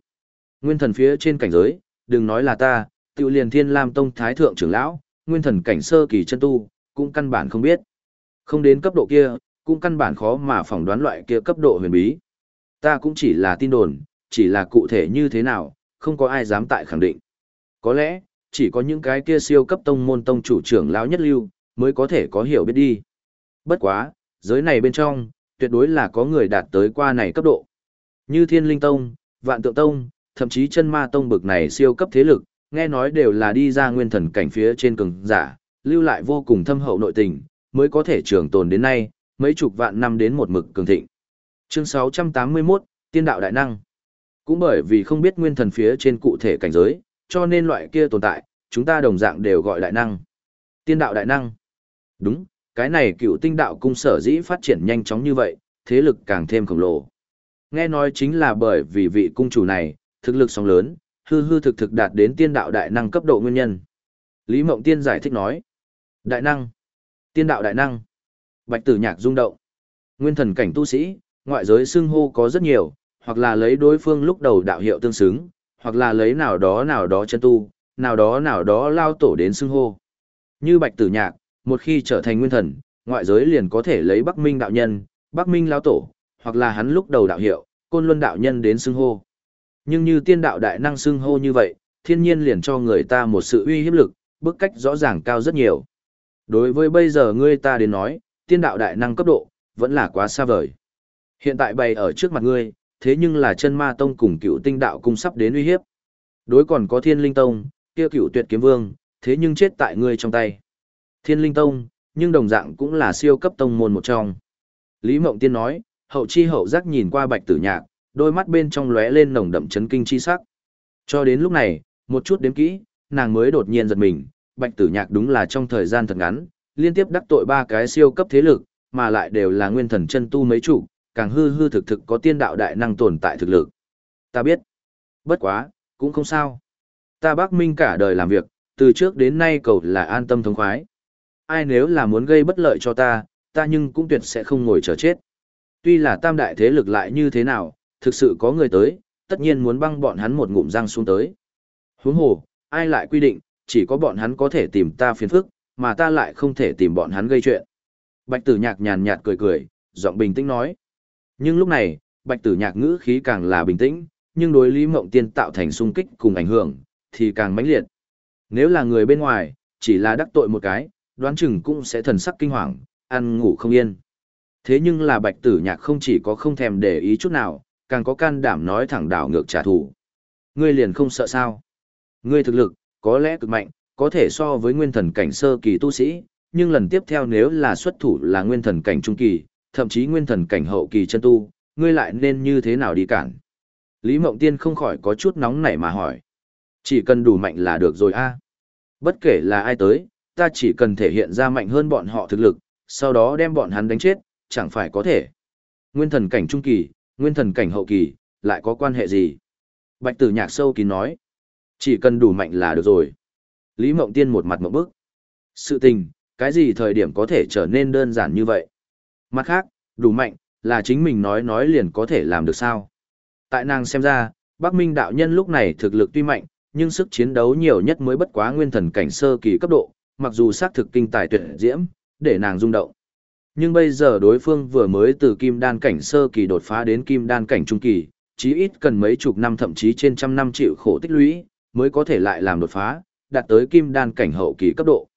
Nguyên thần phía trên cảnh giới, đừng nói là ta, tiêu liền thiên lam tông thái thượng trưởng lão, nguyên thần cảnh sơ kỳ chân tu, cũng căn bản không biết. Không đến cấp độ kia, cũng căn bản khó mà phỏng đoán loại kia cấp độ huyền bí. Ta cũng chỉ là tin đồn, chỉ là cụ thể như thế nào, không có ai dám tại khẳng định. Có lẽ, chỉ có những cái kia siêu cấp tông môn tông chủ trưởng lão nhất lưu, mới có thể có hiểu biết đi. Bất quá, giới này bên trong, tuyệt đối là có người đạt tới qua này cấp độ. Như Thiên Linh Tông, Vạn Tượng Tông, thậm chí chân ma tông bực này siêu cấp thế lực, nghe nói đều là đi ra nguyên thần cảnh phía trên cường giả, lưu lại vô cùng thâm hậu nội tình, mới có thể trường tồn đến nay, mấy chục vạn năm đến một mực cường thịnh. Chương 681, Tiên đạo đại năng. Cũng bởi vì không biết nguyên thần phía trên cụ thể cảnh giới, cho nên loại kia tồn tại, chúng ta đồng dạng đều gọi đại năng. Tiên đạo đại năng. Đúng, cái này cựu tinh đạo cung sở dĩ phát triển nhanh chóng như vậy, thế lực càng thêm khổng lồ. Nghe nói chính là bởi vì vị cung chủ này, thực lực sóng lớn, hư hư thực thực đạt đến tiên đạo đại năng cấp độ nguyên nhân. Lý Mộng Tiên giải thích nói. Đại năng. Tiên đạo đại năng. Bạch tử nhạc rung động. Nguyên thần cảnh tu sĩ, ngoại giới xưng hô có rất nhiều, hoặc là lấy đối phương lúc đầu đạo hiệu tương xứng, hoặc là lấy nào đó nào đó chân tu, nào đó nào đó lao tổ đến xưng hô. Như bạch tử nhạc, một khi trở thành nguyên thần, ngoại giới liền có thể lấy Bắc Minh đạo nhân, Bắc Minh lao tổ, hoặc là hắn lúc đầu đạo hiệu, côn luân đạo nhân đến xưng hô. Nhưng như tiên đạo đại năng xưng hô như vậy, thiên nhiên liền cho người ta một sự uy hiếp lực, bức cách rõ ràng cao rất nhiều. Đối với bây giờ ngươi ta đến nói, tiên đạo đại năng cấp độ, vẫn là quá xa vời. Hiện tại bày ở trước mặt ngươi, thế nhưng là chân ma tông cùng cựu tinh đạo cung sắp đến uy hiếp. Đối còn có thiên linh tông, kia cựu tuyệt kiếm vương, thế nhưng chết tại ngươi trong tay. Thiên linh tông, nhưng đồng dạng cũng là siêu cấp tông môn một trong. Lý Mộng Tiên nói, hậu chi hậu giác nhìn qua bạch tử nhạc, đôi mắt bên trong lóe lên nồng đậm chấn kinh chi sắc. Cho đến lúc này, một chút đếm kỹ, nàng mới đột nhiên giật mình, bạch tử nhạc đúng là trong thời gian thật ngắn, liên tiếp đắc tội ba cái siêu cấp thế lực, mà lại đều là nguyên thần chân tu mấy chủ, càng hư hư thực thực có tiên đạo đại năng tồn tại thực lực. Ta biết. Bất quá, cũng không sao. Ta bác minh cả đời làm việc, từ trước đến nay cầu là an tâm thống khoái. Ai nếu là muốn gây bất lợi cho ta, ta nhưng cũng tuyệt sẽ không ngồi chờ chết. Tuy là tam đại thế lực lại như thế nào, thực sự có người tới, tất nhiên muốn băng bọn hắn một ngụm răng xuống tới. Huống hồ, ai lại quy định, chỉ có bọn hắn có thể tìm ta phiền phức, mà ta lại không thể tìm bọn hắn gây chuyện. Bạch tử nhạc nhàn nhạt cười cười, giọng bình tĩnh nói. Nhưng lúc này, bạch tử nhạc ngữ khí càng là bình tĩnh, nhưng đối Lý Mộng Tiên tạo thành sung kích cùng ảnh hưởng, thì càng mãnh liệt. Nếu là người bên ngoài, chỉ là đắc tội một cái, đoán chừng cũng sẽ thần sắc kinh hoàng, ăn ngủ không yên. Thế nhưng là bạch tử nhạc không chỉ có không thèm để ý chút nào, càng có can đảm nói thẳng đảo ngược trả thù. Ngươi liền không sợ sao? Ngươi thực lực, có lẽ cực mạnh, có thể so với nguyên thần cảnh sơ kỳ tu sĩ, nhưng lần tiếp theo nếu là xuất thủ là nguyên thần cảnh trung kỳ, thậm chí nguyên thần cảnh hậu kỳ chân tu, ngươi lại nên như thế nào đi cản? Lý Mộng Tiên không khỏi có chút nóng nảy mà hỏi. Chỉ cần đủ mạnh là được rồi a. Bất kể là ai tới, ta chỉ cần thể hiện ra mạnh hơn bọn họ thực lực, sau đó đem bọn hắn đánh chết, chẳng phải có thể. Nguyên thần cảnh trung kỳ, nguyên thần cảnh hậu kỳ, lại có quan hệ gì? Bạch tử nhạc sâu kín nói. Chỉ cần đủ mạnh là được rồi. Lý Mộng Tiên một mặt mộng bức. Sự tình, cái gì thời điểm có thể trở nên đơn giản như vậy? Mặt khác, đủ mạnh, là chính mình nói nói liền có thể làm được sao? Tại nàng xem ra, Bắc Minh đạo nhân lúc này thực lực tuy mạnh, nhưng sức chiến đấu nhiều nhất mới bất quá nguyên thần cảnh sơ kỳ cấp độ, mặc dù xác thực kinh tài tuyệt diễm, để nàng rung động. Nhưng bây giờ đối phương vừa mới từ kim đan cảnh sơ kỳ đột phá đến kim đan cảnh trung kỳ, chí ít cần mấy chục năm thậm chí trên trăm năm chịu khổ tích lũy, mới có thể lại làm đột phá, đạt tới kim đan cảnh hậu kỳ cấp độ.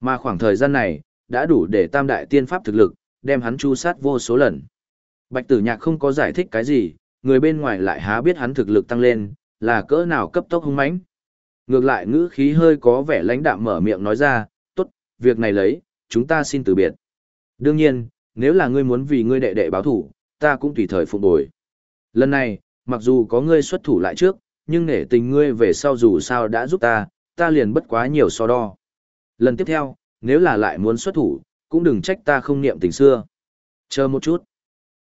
Mà khoảng thời gian này, đã đủ để tam đại tiên pháp thực lực, đem hắn chu sát vô số lần. Bạch tử nhạc không có giải thích cái gì, người bên ngoài lại há biết hắn thực lực tăng lên, là cỡ nào cấp tốc hung mãnh. Ngược lại ngữ khí hơi có vẻ lãnh đạm mở miệng nói ra, tốt, việc này lấy, chúng ta xin từ biệt. Đương nhiên, nếu là ngươi muốn vì ngươi đệ đệ báo thủ, ta cũng tùy thời phục bồi. Lần này, mặc dù có ngươi xuất thủ lại trước, nhưng nể tình ngươi về sau dù sao đã giúp ta, ta liền bất quá nhiều so đo. Lần tiếp theo, nếu là lại muốn xuất thủ, cũng đừng trách ta không niệm tình xưa. Chờ một chút.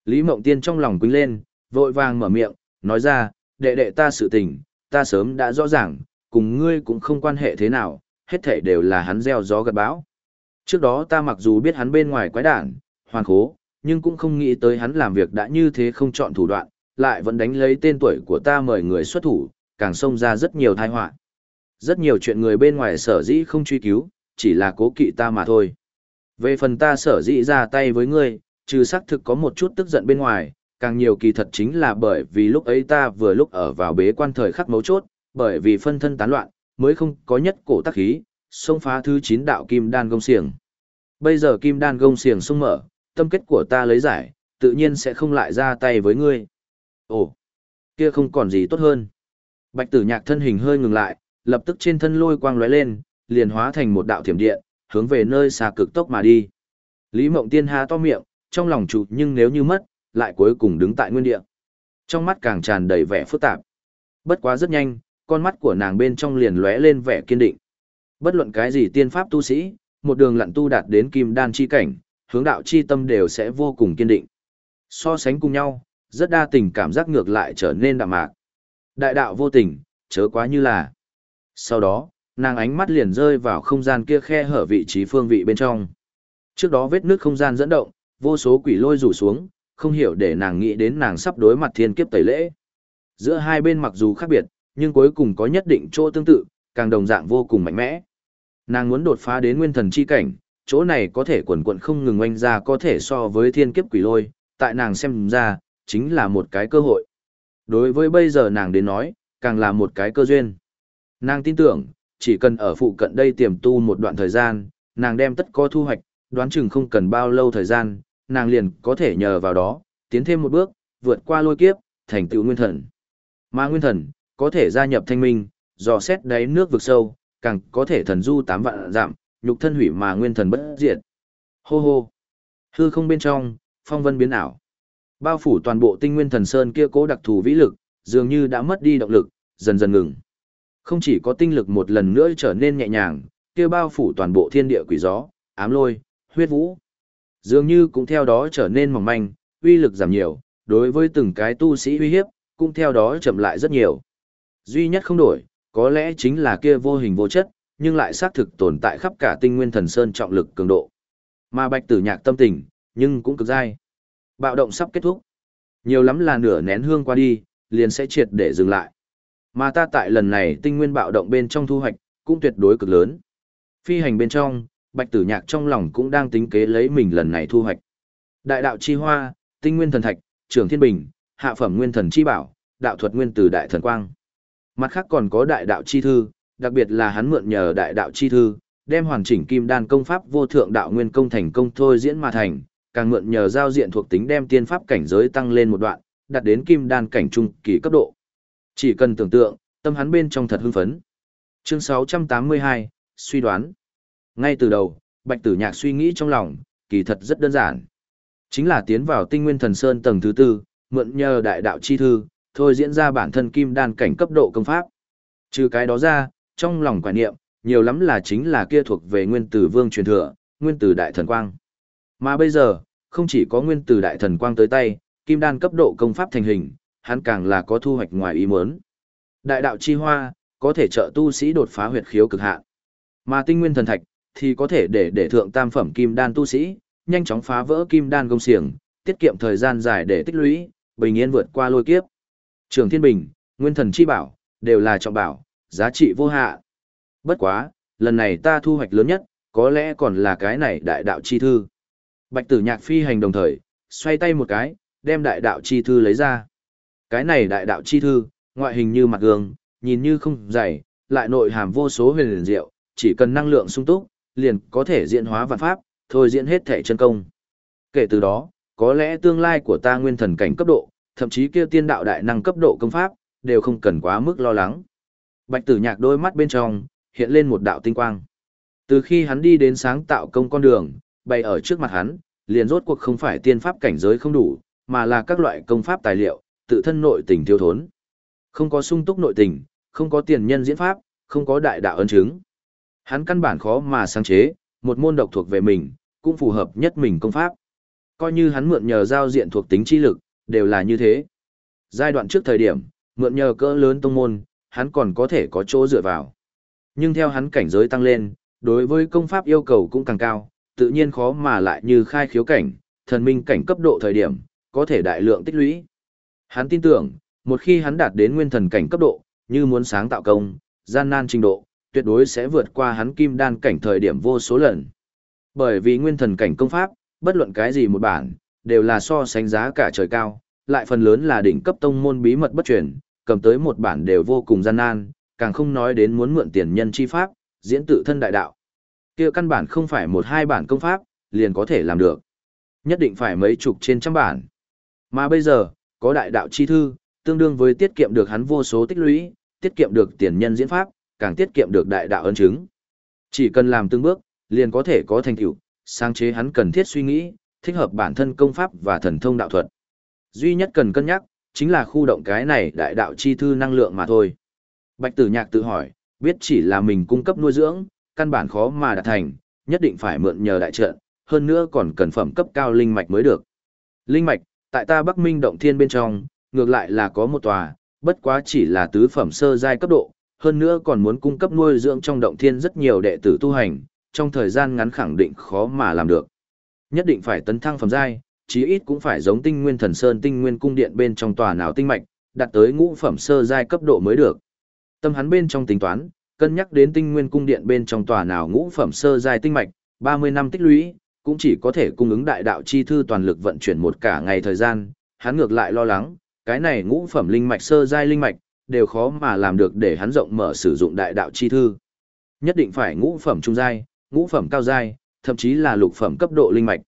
Lý Mộng Tiên trong lòng quýnh lên, vội vàng mở miệng, nói ra, đệ đệ ta sự tình, ta sớm đã rõ ràng, cùng ngươi cũng không quan hệ thế nào, hết thể đều là hắn gieo gió gặt bão. Trước đó ta mặc dù biết hắn bên ngoài quái đản, hoàn khố, nhưng cũng không nghĩ tới hắn làm việc đã như thế không chọn thủ đoạn, lại vẫn đánh lấy tên tuổi của ta mời người xuất thủ, càng xông ra rất nhiều tai họa. Rất nhiều chuyện người bên ngoài sở dĩ không truy cứu, chỉ là cố kỵ ta mà thôi. Về phần ta sở dĩ ra tay với ngươi, trừ xác thực có một chút tức giận bên ngoài, càng nhiều kỳ thật chính là bởi vì lúc ấy ta vừa lúc ở vào bế quan thời khắc mấu chốt, bởi vì phân thân tán loạn, mới không có nhất cổ tác khí, xông phá thứ 9 đạo kim đan gông xiềng. Bây giờ kim đan gông xiềng xông mở, tâm kết của ta lấy giải, tự nhiên sẽ không lại ra tay với ngươi. Ồ, kia không còn gì tốt hơn. Bạch tử nhạc thân hình hơi ngừng lại, lập tức trên thân lôi quang lóe lên, liền hóa thành một đạo thiểm điện, hướng về nơi xa cực tốc mà đi. Lý Mộng Tiên há to miệng, trong lòng chụt nhưng nếu như mất, lại cuối cùng đứng tại nguyên địa. Trong mắt càng tràn đầy vẻ phức tạp. Bất quá rất nhanh, con mắt của nàng bên trong liền lóe lên vẻ kiên định. Bất luận cái gì tiên pháp tu sĩ, một đường lặn tu đạt đến kim đan chi cảnh, hướng đạo chi tâm đều sẽ vô cùng kiên định. So sánh cùng nhau, rất đa tình cảm giác ngược lại trở nên đạm mạc. Đại đạo vô tình, chớ quá như là. Sau đó, nàng ánh mắt liền rơi vào không gian kia khe hở vị trí phương vị bên trong. Trước đó vết nước không gian dẫn động, vô số quỷ lôi rủ xuống, không hiểu để nàng nghĩ đến nàng sắp đối mặt thiên kiếp tẩy lễ. Giữa hai bên mặc dù khác biệt, nhưng cuối cùng có nhất định chỗ tương tự, càng đồng dạng vô cùng mạnh mẽ. Nàng muốn đột phá đến nguyên thần chi cảnh, chỗ này có thể quần quận không ngừng oanh ra có thể so với thiên kiếp quỷ lôi, tại nàng xem ra, chính là một cái cơ hội. Đối với bây giờ nàng đến nói, càng là một cái cơ duyên. Nàng tin tưởng, chỉ cần ở phụ cận đây tiềm tu một đoạn thời gian, nàng đem tất có thu hoạch, đoán chừng không cần bao lâu thời gian, nàng liền có thể nhờ vào đó, tiến thêm một bước, vượt qua lôi kiếp, thành tựu nguyên thần. Mà nguyên thần, có thể gia nhập thanh minh, dò xét đáy nước vực sâu, càng có thể thần du tám vạn giảm, nhục thân hủy mà nguyên thần bất diệt. Hô hô. Hư không bên trong, phong vân biến ảo. Bao phủ toàn bộ tinh nguyên thần sơn kia cố đặc thù vĩ lực, dường như đã mất đi động lực, dần dần ngừng. Không chỉ có tinh lực một lần nữa trở nên nhẹ nhàng, kia bao phủ toàn bộ thiên địa quỷ gió, ám lôi, huyết vũ. Dường như cũng theo đó trở nên mỏng manh, uy lực giảm nhiều, đối với từng cái tu sĩ uy hiếp, cũng theo đó chậm lại rất nhiều. Duy nhất không đổi, có lẽ chính là kia vô hình vô chất, nhưng lại xác thực tồn tại khắp cả tinh nguyên thần sơn trọng lực cường độ. Mà bạch tử nhạc tâm tình, nhưng cũng cực dai. Bạo động sắp kết thúc. Nhiều lắm là nửa nén hương qua đi, liền sẽ triệt để dừng lại. Mà ta tại lần này tinh nguyên bạo động bên trong thu hoạch, cũng tuyệt đối cực lớn. Phi hành bên trong, bạch tử nhạc trong lòng cũng đang tính kế lấy mình lần này thu hoạch. Đại đạo chi hoa, tinh nguyên thần thạch, trưởng thiên bình, hạ phẩm nguyên thần chi bảo, đạo thuật nguyên từ đại thần quang. Mặt khác còn có đại đạo chi thư, đặc biệt là hắn mượn nhờ đại đạo chi thư, đem hoàn chỉnh kim đan công pháp vô thượng đạo nguyên công thành công thôi diễn mà thành, càng mượn nhờ giao diện thuộc tính đem tiên pháp cảnh giới tăng lên một đoạn, đạt đến kim đan cảnh trung kỳ cấp độ. Chỉ cần tưởng tượng, tâm hắn bên trong thật hưng phấn. Chương 682, suy đoán. Ngay từ đầu, Bạch Tử Nhạc suy nghĩ trong lòng, kỳ thật rất đơn giản. Chính là tiến vào tinh nguyên thần sơn tầng thứ tư, mượn nhờ đại đạo chi thư, thôi diễn ra bản thân kim đan cảnh cấp độ công pháp. Trừ cái đó ra, trong lòng quả niệm, nhiều lắm là chính là kia thuộc về nguyên tử vương truyền thừa, nguyên tử đại thần quang. Mà bây giờ, không chỉ có nguyên tử đại thần quang tới tay, kim đan cấp độ công pháp thành hình, hắn càng là có thu hoạch ngoài ý muốn. Đại đạo chi hoa, có thể trợ tu sĩ đột phá huyệt khiếu cực hạn. Mà tinh nguyên thần thạch, thì có thể để để thượng tam phẩm kim đan tu sĩ, nhanh chóng phá vỡ kim đan công xiềng, tiết kiệm thời gian dài để tích lũy, bình yên vượt qua lôi kiếp. Trường Thiên Bình, Nguyên Thần Chi Bảo, đều là trọng bảo, giá trị vô hạ. Bất quá, lần này ta thu hoạch lớn nhất, có lẽ còn là cái này đại đạo chi thư. Bạch tử nhạc phi hành đồng thời, xoay tay một cái, đem đại đạo chi thư lấy ra. Cái này đại đạo chi thư, ngoại hình như mặt gương, nhìn như không dày, lại nội hàm vô số huyền liền diệu, chỉ cần năng lượng sung túc, liền có thể diễn hóa vạn pháp, thôi diễn hết thể chân công. Kể từ đó, có lẽ tương lai của ta nguyên thần cảnh cấp độ, thậm chí kia tiên đạo đại năng cấp độ công pháp, đều không cần quá mức lo lắng. Bạch tử nhạc đôi mắt bên trong, hiện lên một đạo tinh quang. Từ khi hắn đi đến sáng tạo công con đường, bày ở trước mặt hắn, liền rốt cuộc không phải tiên pháp cảnh giới không đủ, mà là các loại công pháp tài liệu, tự thân nội tình thiếu thốn. Không có sung túc nội tình, không có tiền nhân diễn pháp, không có đại đạo ấn chứng. Hắn căn bản khó mà sáng chế, một môn độc thuộc về mình, cũng phù hợp nhất mình công pháp. Coi như hắn mượn nhờ giao diện thuộc tính chi lực, đều là như thế. Giai đoạn trước thời điểm, mượn nhờ cỡ lớn tông môn, hắn còn có thể có chỗ dựa vào. Nhưng theo hắn cảnh giới tăng lên, đối với công pháp yêu cầu cũng càng cao, tự nhiên khó mà lại như khai khiếu cảnh, thần minh cảnh cấp độ thời điểm, có thể đại lượng tích lũy. Hắn tin tưởng, một khi hắn đạt đến nguyên thần cảnh cấp độ, như muốn sáng tạo công, gian nan trình độ, tuyệt đối sẽ vượt qua hắn kim đan cảnh thời điểm vô số lần. Bởi vì nguyên thần cảnh công pháp, bất luận cái gì một bản, đều là so sánh giá cả trời cao, lại phần lớn là đỉnh cấp tông môn bí mật bất truyền, cầm tới một bản đều vô cùng gian nan, càng không nói đến muốn mượn tiền nhân chi pháp, diễn tự thân đại đạo. Kia căn bản không phải một hai bản công pháp, liền có thể làm được. Nhất định phải mấy chục trên trăm bản. Mà bây giờ, có đại đạo chi thư, tương đương với tiết kiệm được hắn vô số tích lũy, tiết kiệm được tiền nhân diễn pháp, càng tiết kiệm được đại đạo ân chứng. Chỉ cần làm từng bước, liền có thể có thành tựu, sáng chế hắn cần thiết suy nghĩ, thích hợp bản thân công pháp và thần thông đạo thuật. Duy nhất cần cân nhắc, chính là khu động cái này đại đạo chi thư năng lượng mà thôi. Bạch tử nhạc tự hỏi, biết chỉ là mình cung cấp nuôi dưỡng, căn bản khó mà đạt thành, nhất định phải mượn nhờ đại trận, hơn nữa còn cần phẩm cấp cao linh mạch mới được. Linh mạch, tại ta Bắc Minh động thiên bên trong, ngược lại là có một tòa, bất quá chỉ là tứ phẩm sơ giai cấp độ, hơn nữa còn muốn cung cấp nuôi dưỡng trong động thiên rất nhiều đệ tử tu hành, trong thời gian ngắn khẳng định khó mà làm được. Nhất định phải tấn thăng phẩm giai, chí ít cũng phải giống Tinh Nguyên Thần Sơn Tinh Nguyên cung điện bên trong tòa nào tinh mạch, đạt tới ngũ phẩm sơ giai cấp độ mới được. Tâm hắn bên trong tính toán, cân nhắc đến Tinh Nguyên cung điện bên trong tòa nào ngũ phẩm sơ giai tinh mạch, 30 năm tích lũy, cũng chỉ có thể cung ứng đại đạo chi thư toàn lực vận chuyển một cả ngày thời gian, hắn ngược lại lo lắng, cái này ngũ phẩm linh mạch sơ giai linh mạch, đều khó mà làm được để hắn rộng mở sử dụng đại đạo chi thư. Nhất định phải ngũ phẩm trung giai, ngũ phẩm cao giai, thậm chí là lục phẩm cấp độ linh mạch,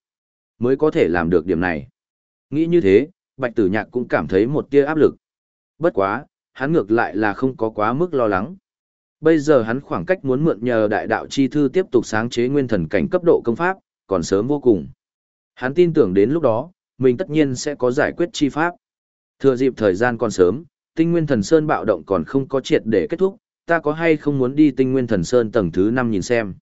mới có thể làm được điểm này. Nghĩ như thế, Bạch Tử Nhạc cũng cảm thấy một tia áp lực. Bất quá, hắn ngược lại là không có quá mức lo lắng. Bây giờ hắn khoảng cách muốn mượn nhờ đại đạo chi thư tiếp tục sáng chế nguyên thần cảnh cấp độ công pháp, còn sớm vô cùng. Hắn tin tưởng đến lúc đó, mình tất nhiên sẽ có giải quyết chi pháp. Thừa dịp thời gian còn sớm, tinh nguyên thần sơn bạo động còn không có triệt để kết thúc, ta có hay không muốn đi tinh nguyên thần sơn tầng thứ 5 nhìn xem.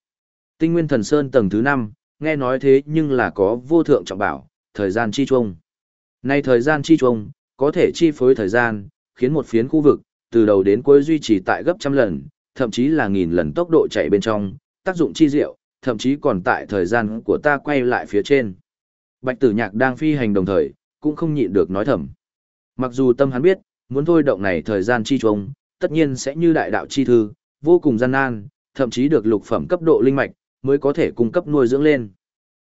Tinh nguyên thần sơn tầng thứ 5, nghe nói thế nhưng là có vô thượng trọng bảo, thời gian chi trung. Nay thời gian chi trung, có thể chi phối thời gian, khiến một phiến khu vực, từ đầu đến cuối duy trì tại gấp trăm lần, thậm chí là nghìn lần tốc độ chạy bên trong, tác dụng chi diệu, thậm chí còn tại thời gian của ta quay lại phía trên. Bạch tử nhạc đang phi hành đồng thời, cũng không nhịn được nói thầm. Mặc dù tâm hắn biết, muốn thôi động này thời gian chi trùng, tất nhiên sẽ như đại đạo chi thư, vô cùng gian nan, thậm chí được lục phẩm cấp độ linh mạch, mới có thể cung cấp nuôi dưỡng lên.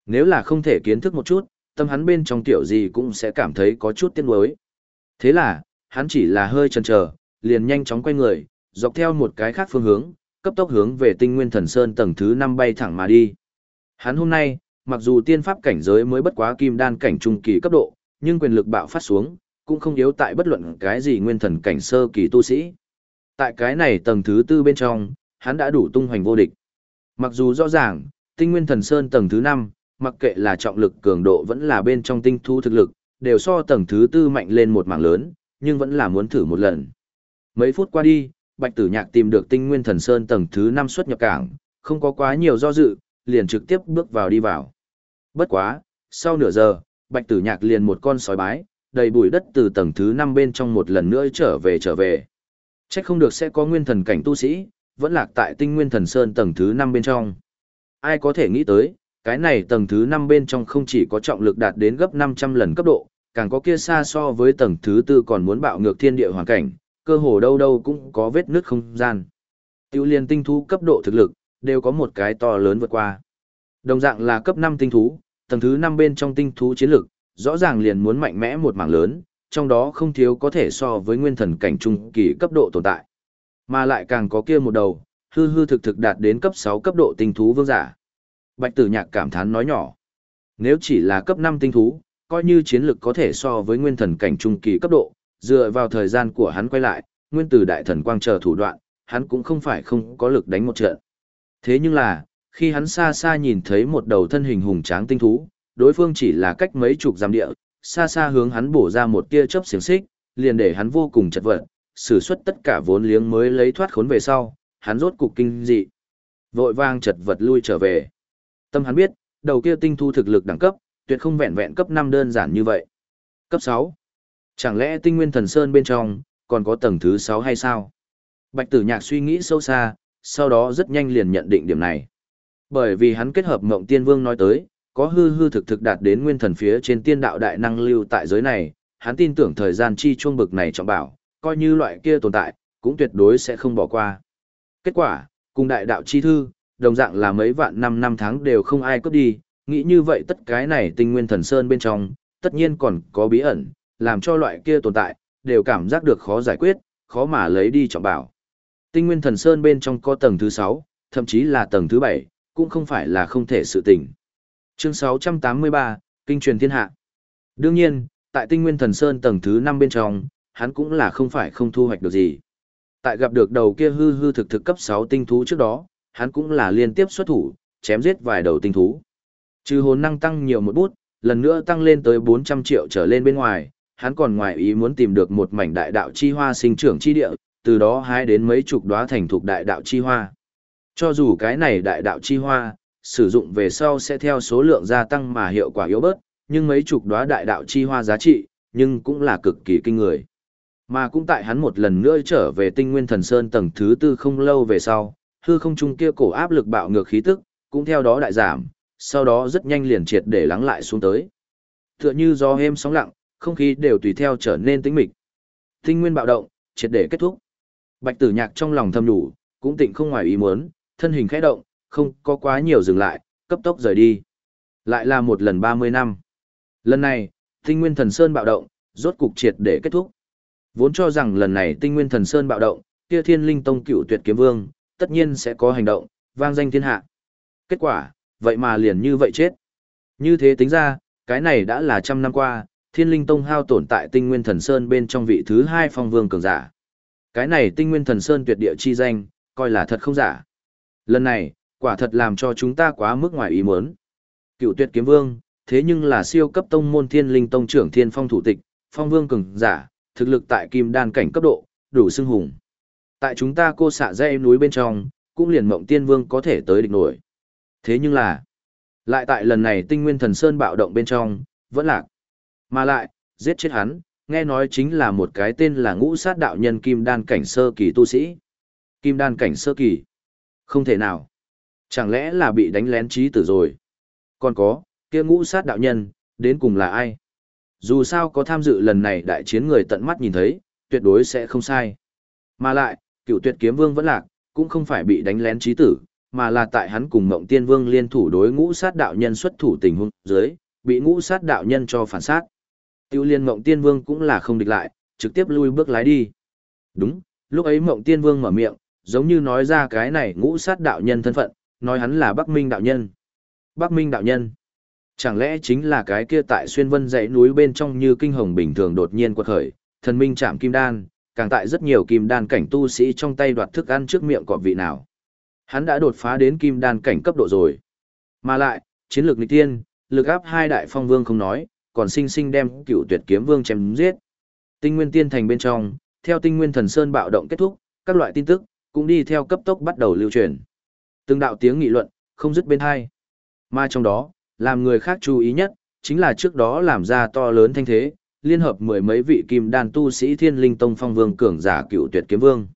Nếu là không thể kiến thức một chút, tâm hắn bên trong tiểu gì cũng sẽ cảm thấy có chút tiếc nuối. Thế là, hắn chỉ là hơi chần chờ, liền nhanh chóng quay người, dọc theo một cái khác phương hướng, cấp tốc hướng về Tinh Nguyên Thần Sơn tầng thứ năm bay thẳng mà đi. Hắn hôm nay, mặc dù tiên pháp cảnh giới mới bất quá kim đan cảnh trung kỳ cấp độ, nhưng quyền lực bạo phát xuống, cũng không yếu tại bất luận cái gì nguyên thần cảnh sơ kỳ tu sĩ. Tại cái này tầng thứ tư bên trong, hắn đã đủ tung hoành vô địch. Mặc dù rõ ràng, tinh nguyên thần sơn tầng thứ năm mặc kệ là trọng lực cường độ vẫn là bên trong tinh thu thực lực, đều so tầng thứ tư mạnh lên một mảng lớn, nhưng vẫn là muốn thử một lần. Mấy phút qua đi, Bạch Tử Nhạc tìm được tinh nguyên thần sơn tầng thứ 5 xuất nhập cảng, không có quá nhiều do dự, liền trực tiếp bước vào đi vào. Bất quá, sau nửa giờ, Bạch Tử Nhạc liền một con sói bái, đầy bụi đất từ tầng thứ 5 bên trong một lần nữa trở về trở về. Chắc không được sẽ có nguyên thần cảnh tu sĩ, vẫn lạc tại tinh nguyên thần sơn tầng thứ 5 bên trong. Ai có thể nghĩ tới, cái này tầng thứ 5 bên trong không chỉ có trọng lực đạt đến gấp 500 lần cấp độ, càng có kia xa so với tầng thứ 4 còn muốn bạo ngược thiên địa hoàn cảnh, cơ hồ đâu đâu cũng có vết nứt không gian. Tiêu liên tinh thú cấp độ thực lực, đều có một cái to lớn vượt qua. Đồng dạng là cấp 5 tinh thú, tầng thứ 5 bên trong tinh thú chiến lực, rõ ràng liền muốn mạnh mẽ một mảng lớn, trong đó không thiếu có thể so với nguyên thần cảnh trung kỳ cấp độ tồn tại. Mà lại càng có kia một đầu, hư hư thực thực đạt đến cấp 6 cấp độ tinh thú vương giả. Bạch tử nhạc cảm thán nói nhỏ. Nếu chỉ là cấp 5 tinh thú, coi như chiến lực có thể so với nguyên thần cảnh trung kỳ cấp độ, dựa vào thời gian của hắn quay lại, nguyên tử đại thần quang chờ thủ đoạn, hắn cũng không phải không có lực đánh một trận. Thế nhưng là, khi hắn xa xa nhìn thấy một đầu thân hình hùng tráng tinh thú, đối phương chỉ là cách mấy chục giam địa, xa xa hướng hắn bổ ra một tia chớp xiềng xích, liền để hắn vô cùng chật vật, sử xuất tất cả vốn liếng mới lấy thoát khốn về sau, hắn rốt cục kinh dị. Vội vang chật vật lui trở về. Tâm hắn biết, đầu kia tinh thu thực lực đẳng cấp, tuyệt không vẹn vẹn cấp 5 đơn giản như vậy. Cấp 6. Chẳng lẽ tinh nguyên thần sơn bên trong, còn có tầng thứ 6 hay sao? Bạch tử nhạc suy nghĩ sâu xa, sau đó rất nhanh liền nhận định điểm này. Bởi vì hắn kết hợp mộng tiên vương nói tới, có hư hư thực thực đạt đến nguyên thần phía trên tiên đạo đại năng lưu tại giới này, hắn tin tưởng thời gian chi chuông bực này trọng bảo, coi như loại kia tồn tại, cũng tuyệt đối sẽ không bỏ qua. Kết quả, cùng đại đạo chi thư, đồng dạng là mấy vạn năm năm tháng đều không ai cướp đi, nghĩ như vậy tất cái này tinh nguyên thần sơn bên trong, tất nhiên còn có bí ẩn, làm cho loại kia tồn tại, đều cảm giác được khó giải quyết, khó mà lấy đi trọng bảo. Tinh nguyên thần sơn bên trong có tầng thứ 6, thậm chí là tầng thứ 7, cũng không phải là không thể sự tình. Chương 683, Kinh truyền thiên hạ. Đương nhiên, tại tinh nguyên thần sơn tầng thứ 5 bên trong, hắn cũng là không phải không thu hoạch được gì. Tại gặp được đầu kia hư hư thực thực cấp 6 tinh thú trước đó, hắn cũng là liên tiếp xuất thủ, chém giết vài đầu tinh thú. Trừ hồn năng tăng nhiều một bút, lần nữa tăng lên tới 400 triệu trở lên bên ngoài, hắn còn ngoài ý muốn tìm được một mảnh đại đạo chi hoa sinh trưởng chi địa, từ đó hái đến mấy chục đóa thành thuộc đại đạo chi hoa. Cho dù cái này đại đạo chi hoa, sử dụng về sau sẽ theo số lượng gia tăng mà hiệu quả yếu bớt, nhưng mấy chục đóa đại đạo chi hoa giá trị, nhưng cũng là cực kỳ kinh người. Mà cũng tại hắn một lần nữa trở về tinh nguyên thần sơn tầng thứ tư không lâu về sau, hư không trung kia cổ áp lực bạo ngược khí tức, cũng theo đó đại giảm, sau đó rất nhanh liền triệt để lắng lại xuống tới. Tựa như gió êm sóng lặng, không khí đều tùy theo trở nên tĩnh mịch. Tinh nguyên bạo động, triệt để kết thúc. Bạch Tử Nhạc trong lòng thầm đủ, cũng tịnh không ngoài ý muốn, thân hình khẽ động, không có quá nhiều dừng lại, cấp tốc rời đi. Lại là một lần 30 năm. Lần này, Tinh Nguyên Thần Sơn bạo động, rốt cục triệt để kết thúc. Vốn cho rằng lần này Tinh Nguyên Thần Sơn bạo động, kia Thiên Linh Tông Cựu Tuyệt Kiếm Vương, tất nhiên sẽ có hành động, vang danh thiên hạ. Kết quả, vậy mà liền như vậy chết. Như thế tính ra, cái này đã là trăm năm qua, Thiên Linh Tông hao tổn tại Tinh Nguyên Thần Sơn bên trong vị thứ hai phong vương cường giả. Cái này Tinh Nguyên Thần Sơn tuyệt địa chi danh, coi là thật không giả. Lần này, quả thật làm cho chúng ta quá mức ngoài ý muốn. Cựu Tuyệt Kiếm Vương, thế nhưng là siêu cấp tông môn Thiên Linh Tông trưởng Thiên Phong thủ tịch, phong vương cường giả, thực lực tại kim đan cảnh cấp độ, đủ xưng hùng. Tại chúng ta cô xạ dây núi bên trong, cũng liền mộng tiên vương có thể tới địch nổi. Thế nhưng là, lại tại lần này tinh nguyên thần sơn bạo động bên trong, vẫn lạc. Mà lại, giết chết hắn, nghe nói chính là một cái tên là ngũ sát đạo nhân kim đan cảnh sơ kỳ tu sĩ. Kim đan cảnh sơ kỳ. Không thể nào. Chẳng lẽ là bị đánh lén trí tử rồi? Còn có, kia ngũ sát đạo nhân, đến cùng là ai? Dù sao có tham dự lần này đại chiến người tận mắt nhìn thấy, tuyệt đối sẽ không sai. Mà lại, cựu tuyệt kiếm vương vẫn lạc, cũng không phải bị đánh lén trí tử, mà là tại hắn cùng mộng tiên vương liên thủ đối ngũ sát đạo nhân xuất thủ tình huống dưới, bị ngũ sát đạo nhân cho phản sát. Tiêu liên mộng tiên vương cũng là không địch lại, trực tiếp lui bước lái đi. Đúng, lúc ấy mộng tiên vương mở miệng, giống như nói ra cái này ngũ sát đạo nhân thân phận, nói hắn là Bắc Minh đạo nhân. Bắc Minh đạo nhân. Chẳng lẽ chính là cái kia tại xuyên vân dãy núi bên trong như kinh hồng bình thường đột nhiên quật khởi, thần minh chạm kim đan, càng tại rất nhiều kim đan cảnh tu sĩ trong tay đoạt thức ăn trước miệng cọp vị nào. Hắn đã đột phá đến kim đan cảnh cấp độ rồi. Mà lại, chiến lược nghịch tiên, lực áp hai đại phong vương không nói, còn sinh sinh đem cựu tuyệt kiếm vương chém giết. Tinh nguyên tiên thành bên trong, theo tinh nguyên thần sơn bạo động kết thúc, các loại tin tức cũng đi theo cấp tốc bắt đầu lưu truyền. Từng đạo tiếng nghị luận không dứt bên hai. Mà trong đó, làm người khác chú ý nhất, chính là trước đó làm ra to lớn thanh thế, liên hợp mười mấy vị kim đan tu sĩ thiên linh tông phong vương cường giả cựu tuyệt kiếm vương.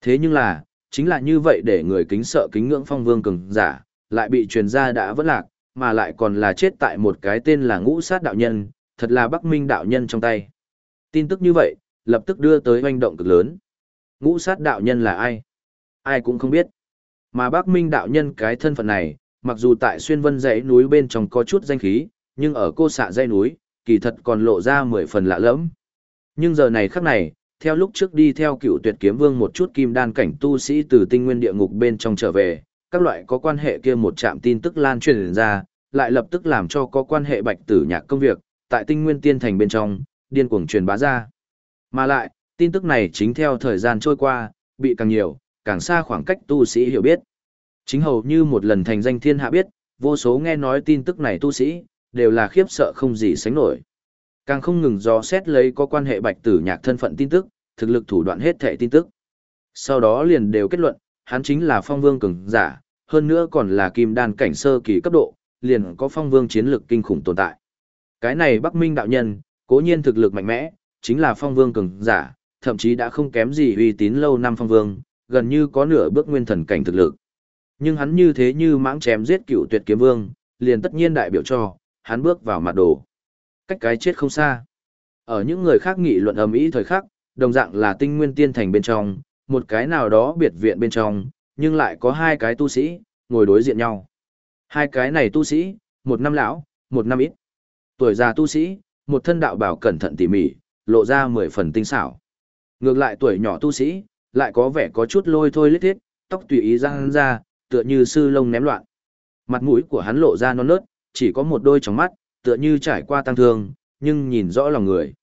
Thế nhưng là, chính là như vậy để người kính sợ kính ngưỡng phong vương cường giả, lại bị truyền ra đã vỡ lạc, mà lại còn là chết tại một cái tên là ngũ sát đạo nhân, thật là Bắc Minh đạo nhân trong tay. Tin tức như vậy, lập tức đưa tới hoành động cực lớn. Ngũ sát đạo nhân là ai? Ai cũng không biết. Mà Bắc Minh đạo nhân cái thân phận này, mặc dù tại xuyên vân dãy núi bên trong có chút danh khí, nhưng ở cô xạ dãy núi, kỳ thật còn lộ ra mười phần lạ lẫm. Nhưng giờ này khắc này, theo lúc trước đi theo cựu tuyệt kiếm vương một chút kim đan cảnh tu sĩ từ tinh nguyên địa ngục bên trong trở về, các loại có quan hệ kia một trạm tin tức lan truyền ra, lại lập tức làm cho có quan hệ bạch tử nhạc công việc, tại tinh nguyên tiên thành bên trong, điên cuồng truyền bá ra. Mà lại, tin tức này chính theo thời gian trôi qua, bị càng nhiều, càng xa khoảng cách tu sĩ hiểu biết. Chính hầu như một lần thành danh thiên hạ biết, vô số nghe nói tin tức này tu sĩ, đều là khiếp sợ không gì sánh nổi. Càng không ngừng do xét lấy có quan hệ bạch tử nhạc thân phận tin tức, thực lực thủ đoạn hết thể tin tức. Sau đó liền đều kết luận, hắn chính là phong vương cường giả, hơn nữa còn là kim đan cảnh sơ kỳ cấp độ, liền có phong vương chiến lực kinh khủng tồn tại. Cái này Bắc Minh đạo nhân, cố nhiên thực lực mạnh mẽ, chính là phong vương cường giả, thậm chí đã không kém gì uy tín lâu năm phong vương, gần như có nửa bước nguyên thần cảnh thực lực. Nhưng hắn như thế như mãng chém giết cựu tuyệt kiếm vương, liền tất nhiên đại biểu cho, hắn bước vào mặt đồ. Cách cái chết không xa. Ở những người khác nghị luận ầm ĩ thời khắc, đồng dạng là tinh nguyên tiên thành bên trong, một cái nào đó biệt viện bên trong, nhưng lại có hai cái tu sĩ, ngồi đối diện nhau. Hai cái này tu sĩ, một năm lão, một năm ít. Tuổi già tu sĩ, một thân đạo bảo cẩn thận tỉ mỉ, lộ ra mười phần tinh xảo. Ngược lại tuổi nhỏ tu sĩ, lại có vẻ có chút lôi thôi lít thiết, tóc tùy ý răng ra, tựa như sư lông ném loạn. Mặt mũi của hắn lộ ra non nớt, chỉ có một đôi tròng mắt, tựa như trải qua tăng thương, nhưng nhìn rõ lòng người.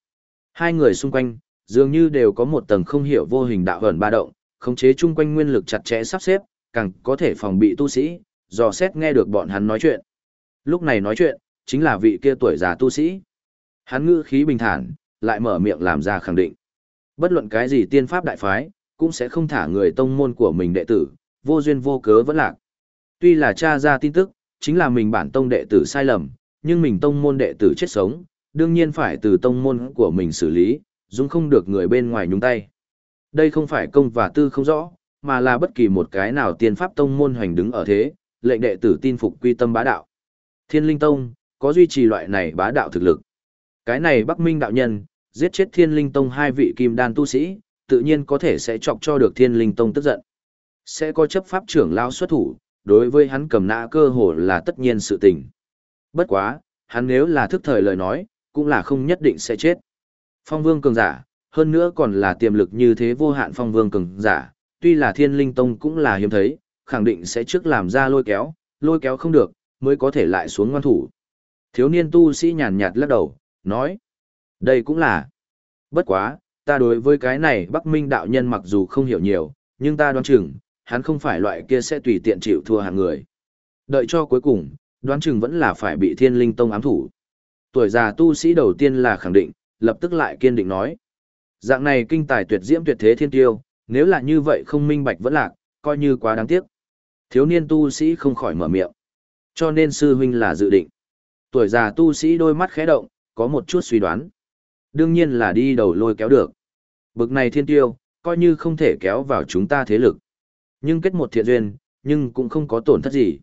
Hai người xung quanh, dường như đều có một tầng không hiểu vô hình đạo ẩn ba động, khống chế chung quanh nguyên lực chặt chẽ sắp xếp, càng có thể phòng bị tu sĩ, dò xét nghe được bọn hắn nói chuyện. Lúc này nói chuyện, chính là vị kia tuổi già tu sĩ. Hắn ngữ khí bình thản, lại mở miệng làm ra khẳng định. Bất luận cái gì tiên pháp đại phái, cũng sẽ không thả người tông môn của mình đệ tử, vô duyên vô cớ vẫn lạc. Tuy là cha ra tin tức, chính là mình bản tông đệ tử sai lầm, nhưng mình tông môn đệ tử chết sống, đương nhiên phải từ tông môn của mình xử lý, dung không được người bên ngoài nhúng tay. Đây không phải công và tư không rõ, mà là bất kỳ một cái nào tiên pháp tông môn hoành đứng ở thế, lệnh đệ tử tin phục quy tâm bá đạo. Thiên Linh Tông, có duy trì loại này bá đạo thực lực. Cái này Bắc Minh đạo nhân, giết chết Thiên Linh Tông hai vị kim đan tu sĩ, tự nhiên có thể sẽ chọc cho được Thiên Linh Tông tức giận. Sẽ có chấp pháp trưởng lao xuất thủ, đối với hắn cầm nã cơ hồ là tất nhiên sự tình. Bất quá, hắn nếu là thức thời lời nói, cũng là không nhất định sẽ chết. Phong vương cường giả, hơn nữa còn là tiềm lực như thế vô hạn phong vương cường giả, tuy là thiên linh tông cũng là hiếm thấy, khẳng định sẽ trước làm ra lôi kéo, lôi kéo không được, mới có thể lại xuống ngoan thủ. Thiếu niên tu sĩ nhàn nhạt lắc đầu, nói, đây cũng là. Bất quá, ta đối với cái này Bắc Minh đạo nhân mặc dù không hiểu nhiều, nhưng ta đoán chừng, hắn không phải loại kia sẽ tùy tiện chịu thua hàng người. Đợi cho cuối cùng, đoán chừng vẫn là phải bị thiên linh tông ám thủ. Tuổi già tu sĩ đầu tiên là khẳng định, lập tức lại kiên định nói. Dạng này kinh tài tuyệt diễm tuyệt thế thiên tiêu, nếu là như vậy không minh bạch vẫn lạc, coi như quá đáng tiếc. Thiếu niên tu sĩ không khỏi mở miệng. Cho nên sư huynh là dự định. Tuổi già tu sĩ đôi mắt khẽ động, có một chút suy đoán. Đương nhiên là đi đầu lôi kéo được. Bực này thiên tiêu, coi như không thể kéo vào chúng ta thế lực. Nhưng kết một thiện duyên, nhưng cũng không có tổn thất gì.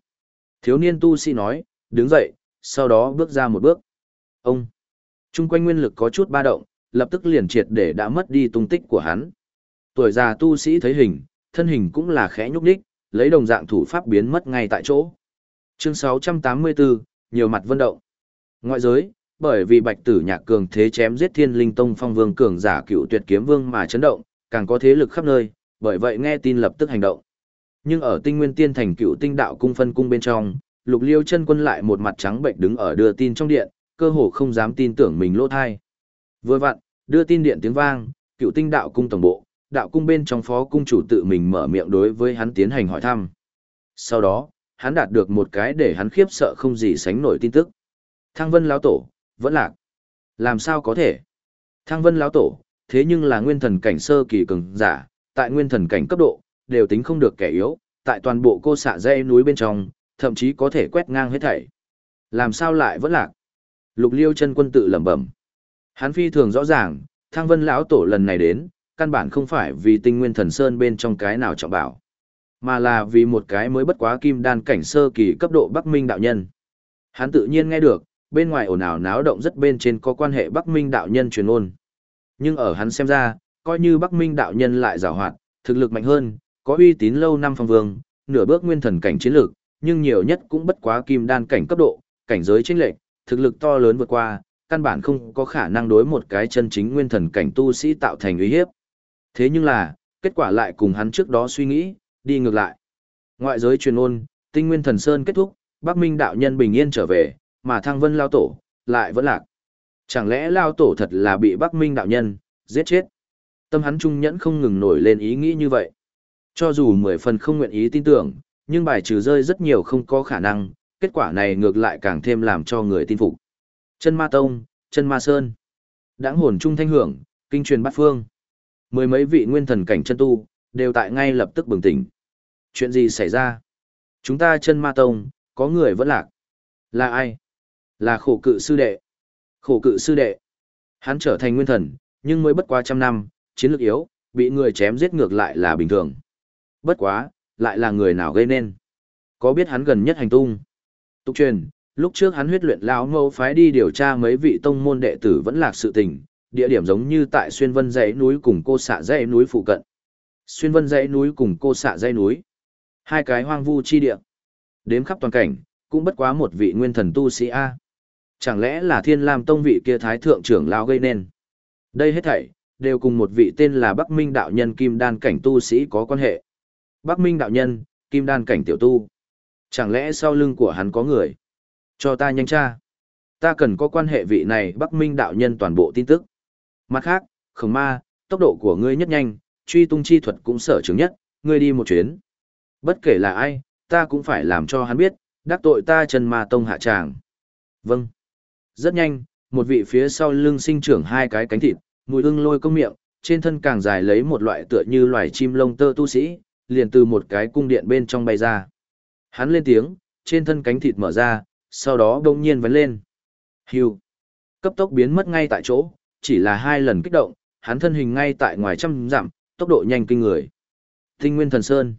Thiếu niên tu sĩ nói, đứng dậy, sau đó bước ra một bước. Ông, chung quanh nguyên lực có chút ba động, lập tức liền triệt để đã mất đi tung tích của hắn. Tuổi già tu sĩ thấy hình, thân hình cũng là khẽ nhúc đích, lấy đồng dạng thủ pháp biến mất ngay tại chỗ. Chương 684, nhiều mặt vân động. Ngoại giới, bởi vì bạch tử nhạc cường thế chém giết thiên linh tông phong vương cường giả cựu tuyệt kiếm vương mà chấn động, càng có thế lực khắp nơi, bởi vậy nghe tin lập tức hành động. Nhưng ở tinh nguyên tiên thành cựu tinh đạo cung phân cung bên trong, lục liêu chân quân lại một mặt trắng bệnh đứng ở đưa tin trong điện, cơ hồ không dám tin tưởng mình lỗ thai. Vừa vặn, đưa tin điện tiếng vang, cựu tinh đạo cung tổng bộ, đạo cung bên trong phó cung chủ tự mình mở miệng đối với hắn tiến hành hỏi thăm. Sau đó, hắn đạt được một cái để hắn khiếp sợ không gì sánh nổi tin tức. Thăng vân lão tổ, vẫn lạc. Làm sao có thể? Thăng vân lão tổ, thế nhưng là nguyên thần cảnh sơ kỳ cường giả, tại nguyên thần cảnh cấp độ, đều tính không được kẻ yếu, tại toàn bộ cô xạ dây núi bên trong, thậm chí có thể quét ngang hết thảy. Làm sao lại vẫn lạc? Lục Liêu chân quân tự lẩm bẩm. Hắn phi thường rõ ràng, Thang Vân lão tổ lần này đến, căn bản không phải vì Tinh Nguyên Thần Sơn bên trong cái nào trọng bảo, mà là vì một cái mới bất quá kim đan cảnh sơ kỳ cấp độ Bắc Minh đạo nhân. Hắn tự nhiên nghe được, bên ngoài ồn ào náo động rất bên trên có quan hệ Bắc Minh đạo nhân truyền ôn. Nhưng ở hắn xem ra, coi như Bắc Minh đạo nhân lại giàu hoạt, thực lực mạnh hơn, có uy tín lâu năm phong vương, nửa bước nguyên thần cảnh chiến lược, nhưng nhiều nhất cũng bất quá kim đan cảnh cấp độ, cảnh giới chênh lệch, thực lực to lớn vượt qua, căn bản không có khả năng đối một cái chân chính nguyên thần cảnh tu sĩ tạo thành uy hiếp. Thế nhưng là, kết quả lại cùng hắn trước đó suy nghĩ, đi ngược lại. Ngoại giới truyền ôn, tinh nguyên thần sơn kết thúc, Bắc Minh đạo nhân bình yên trở về, mà thăng vân lao tổ, lại vẫn lạc. Chẳng lẽ lao tổ thật là bị Bắc Minh đạo nhân, giết chết? Tâm hắn trung nhẫn không ngừng nổi lên ý nghĩ như vậy. Cho dù mười phần không nguyện ý tin tưởng, nhưng bài trừ rơi rất nhiều không có khả năng, kết quả này ngược lại càng thêm làm cho người tin phục. Chân Ma Tông, Chân Ma Sơn. Đãng hồn trung thanh hưởng, kinh truyền bát phương. Mười mấy vị nguyên thần cảnh chân tu, đều tại ngay lập tức bừng tỉnh. Chuyện gì xảy ra? Chúng ta chân ma tông, có người vẫn lạc. Là ai? Là khổ cự sư đệ. Khổ cự sư đệ. Hắn trở thành nguyên thần, nhưng mới bất quá trăm năm, chiến lược yếu, bị người chém giết ngược lại là bình thường. Bất quá, lại là người nào gây nên. Có biết hắn gần nhất hành tung? Tục truyền, lúc trước hắn huyết luyện lão mâu phái đi điều tra mấy vị tông môn đệ tử vẫn lạc sự tình, địa điểm giống như tại xuyên vân dãy núi cùng cô xạ dãy núi phụ cận. Xuyên vân dãy núi cùng cô xạ dãy núi. Hai cái hoang vu chi địa. Đếm khắp toàn cảnh, cũng bất quá một vị nguyên thần tu sĩ A. Chẳng lẽ là thiên lam tông vị kia thái thượng trưởng lão gây nên? Đây hết thảy, đều cùng một vị tên là Bắc Minh đạo nhân kim đan cảnh tu sĩ có quan hệ. Bắc Minh đạo nhân, kim đan cảnh tiểu tu. Chẳng lẽ sau lưng của hắn có người? Cho ta nhanh tra. Ta cần có quan hệ vị này Bắc Minh đạo nhân toàn bộ tin tức. Mặt khác, khổng ma, tốc độ của ngươi nhất nhanh, truy tung chi thuật cũng sở chứng nhất, ngươi đi một chuyến. Bất kể là ai, ta cũng phải làm cho hắn biết, đắc tội ta chân ma tông hạ tràng. Vâng. Rất nhanh, một vị phía sau lưng sinh trưởng hai cái cánh thịt, mùi ưng lôi công miệng, trên thân càng dài lấy một loại tựa như loài chim lông tơ tu sĩ, liền từ một cái cung điện bên trong bay ra. Hắn lên tiếng, trên thân cánh thịt mở ra, sau đó đông nhiên vấn lên. Hưu. Cấp tốc biến mất ngay tại chỗ, chỉ là hai lần kích động, hắn thân hình ngay tại ngoài trăm dặm, tốc độ nhanh kinh người. Tinh Nguyên Thần Sơn.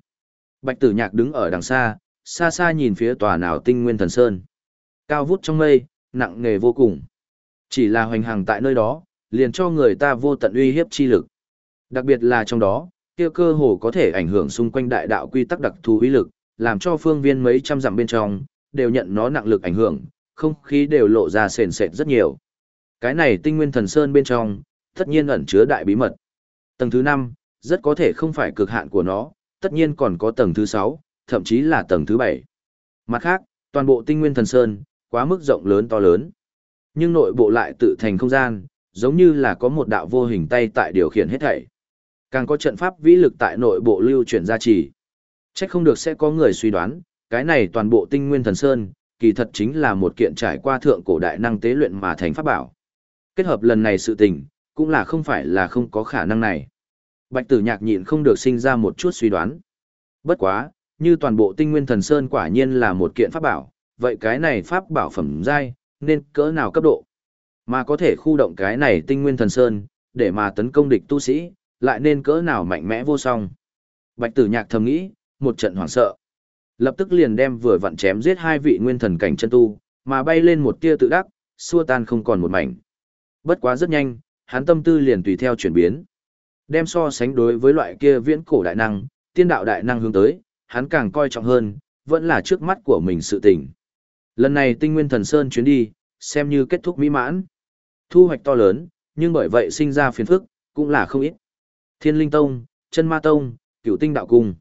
Bạch Tử Nhạc đứng ở đằng xa, xa xa nhìn phía tòa nào Tinh Nguyên Thần Sơn. Cao vút trong mây, nặng nghề vô cùng. Chỉ là hoành hành tại nơi đó, liền cho người ta vô tận uy hiếp chi lực. Đặc biệt là trong đó, kia cơ hồ có thể ảnh hưởng xung quanh đại đạo quy tắc đặc thù uy lực, làm cho phương viên mấy trăm dặm bên trong, đều nhận nó nặng lực ảnh hưởng, không khí đều lộ ra sền sệt rất nhiều. Cái này tinh nguyên thần sơn bên trong, tất nhiên ẩn chứa đại bí mật. Tầng thứ 5, rất có thể không phải cực hạn của nó, tất nhiên còn có tầng thứ 6, thậm chí là tầng thứ 7. Mặt khác, toàn bộ tinh nguyên thần sơn, quá mức rộng lớn to lớn. Nhưng nội bộ lại tự thành không gian, giống như là có một đạo vô hình tay tại điều khiển hết thảy. Càng có trận pháp vĩ lực tại nội bộ lưu chuyển ra chỉ. Chắc không được sẽ có người suy đoán, cái này toàn bộ tinh nguyên thần sơn, kỳ thật chính là một kiện trải qua thượng cổ đại năng tế luyện mà thành pháp bảo. Kết hợp lần này sự tình, cũng là không phải là không có khả năng này. Bạch tử nhạc nhịn không được sinh ra một chút suy đoán. Bất quá, như toàn bộ tinh nguyên thần sơn quả nhiên là một kiện pháp bảo, vậy cái này pháp bảo phẩm giai nên cỡ nào cấp độ? Mà có thể khu động cái này tinh nguyên thần sơn, để mà tấn công địch tu sĩ, lại nên cỡ nào mạnh mẽ vô song. Bạch tử nhạc thầm nghĩ, một trận hoảng sợ. Lập tức liền đem vừa vặn chém giết hai vị nguyên thần cảnh chân tu, mà bay lên một tia tự đắc, xua tan không còn một mảnh. Bất quá rất nhanh, hắn tâm tư liền tùy theo chuyển biến. Đem so sánh đối với loại kia viễn cổ đại năng, tiên đạo đại năng hướng tới, hắn càng coi trọng hơn, vẫn là trước mắt của mình sự tình. Lần này tinh nguyên thần sơn chuyến đi, xem như kết thúc mỹ mãn. Thu hoạch to lớn, nhưng bởi vậy sinh ra phiền phức, cũng là không ít. Thiên Linh Tông, Chân Ma Tông, Cửu Tinh Đạo Cung.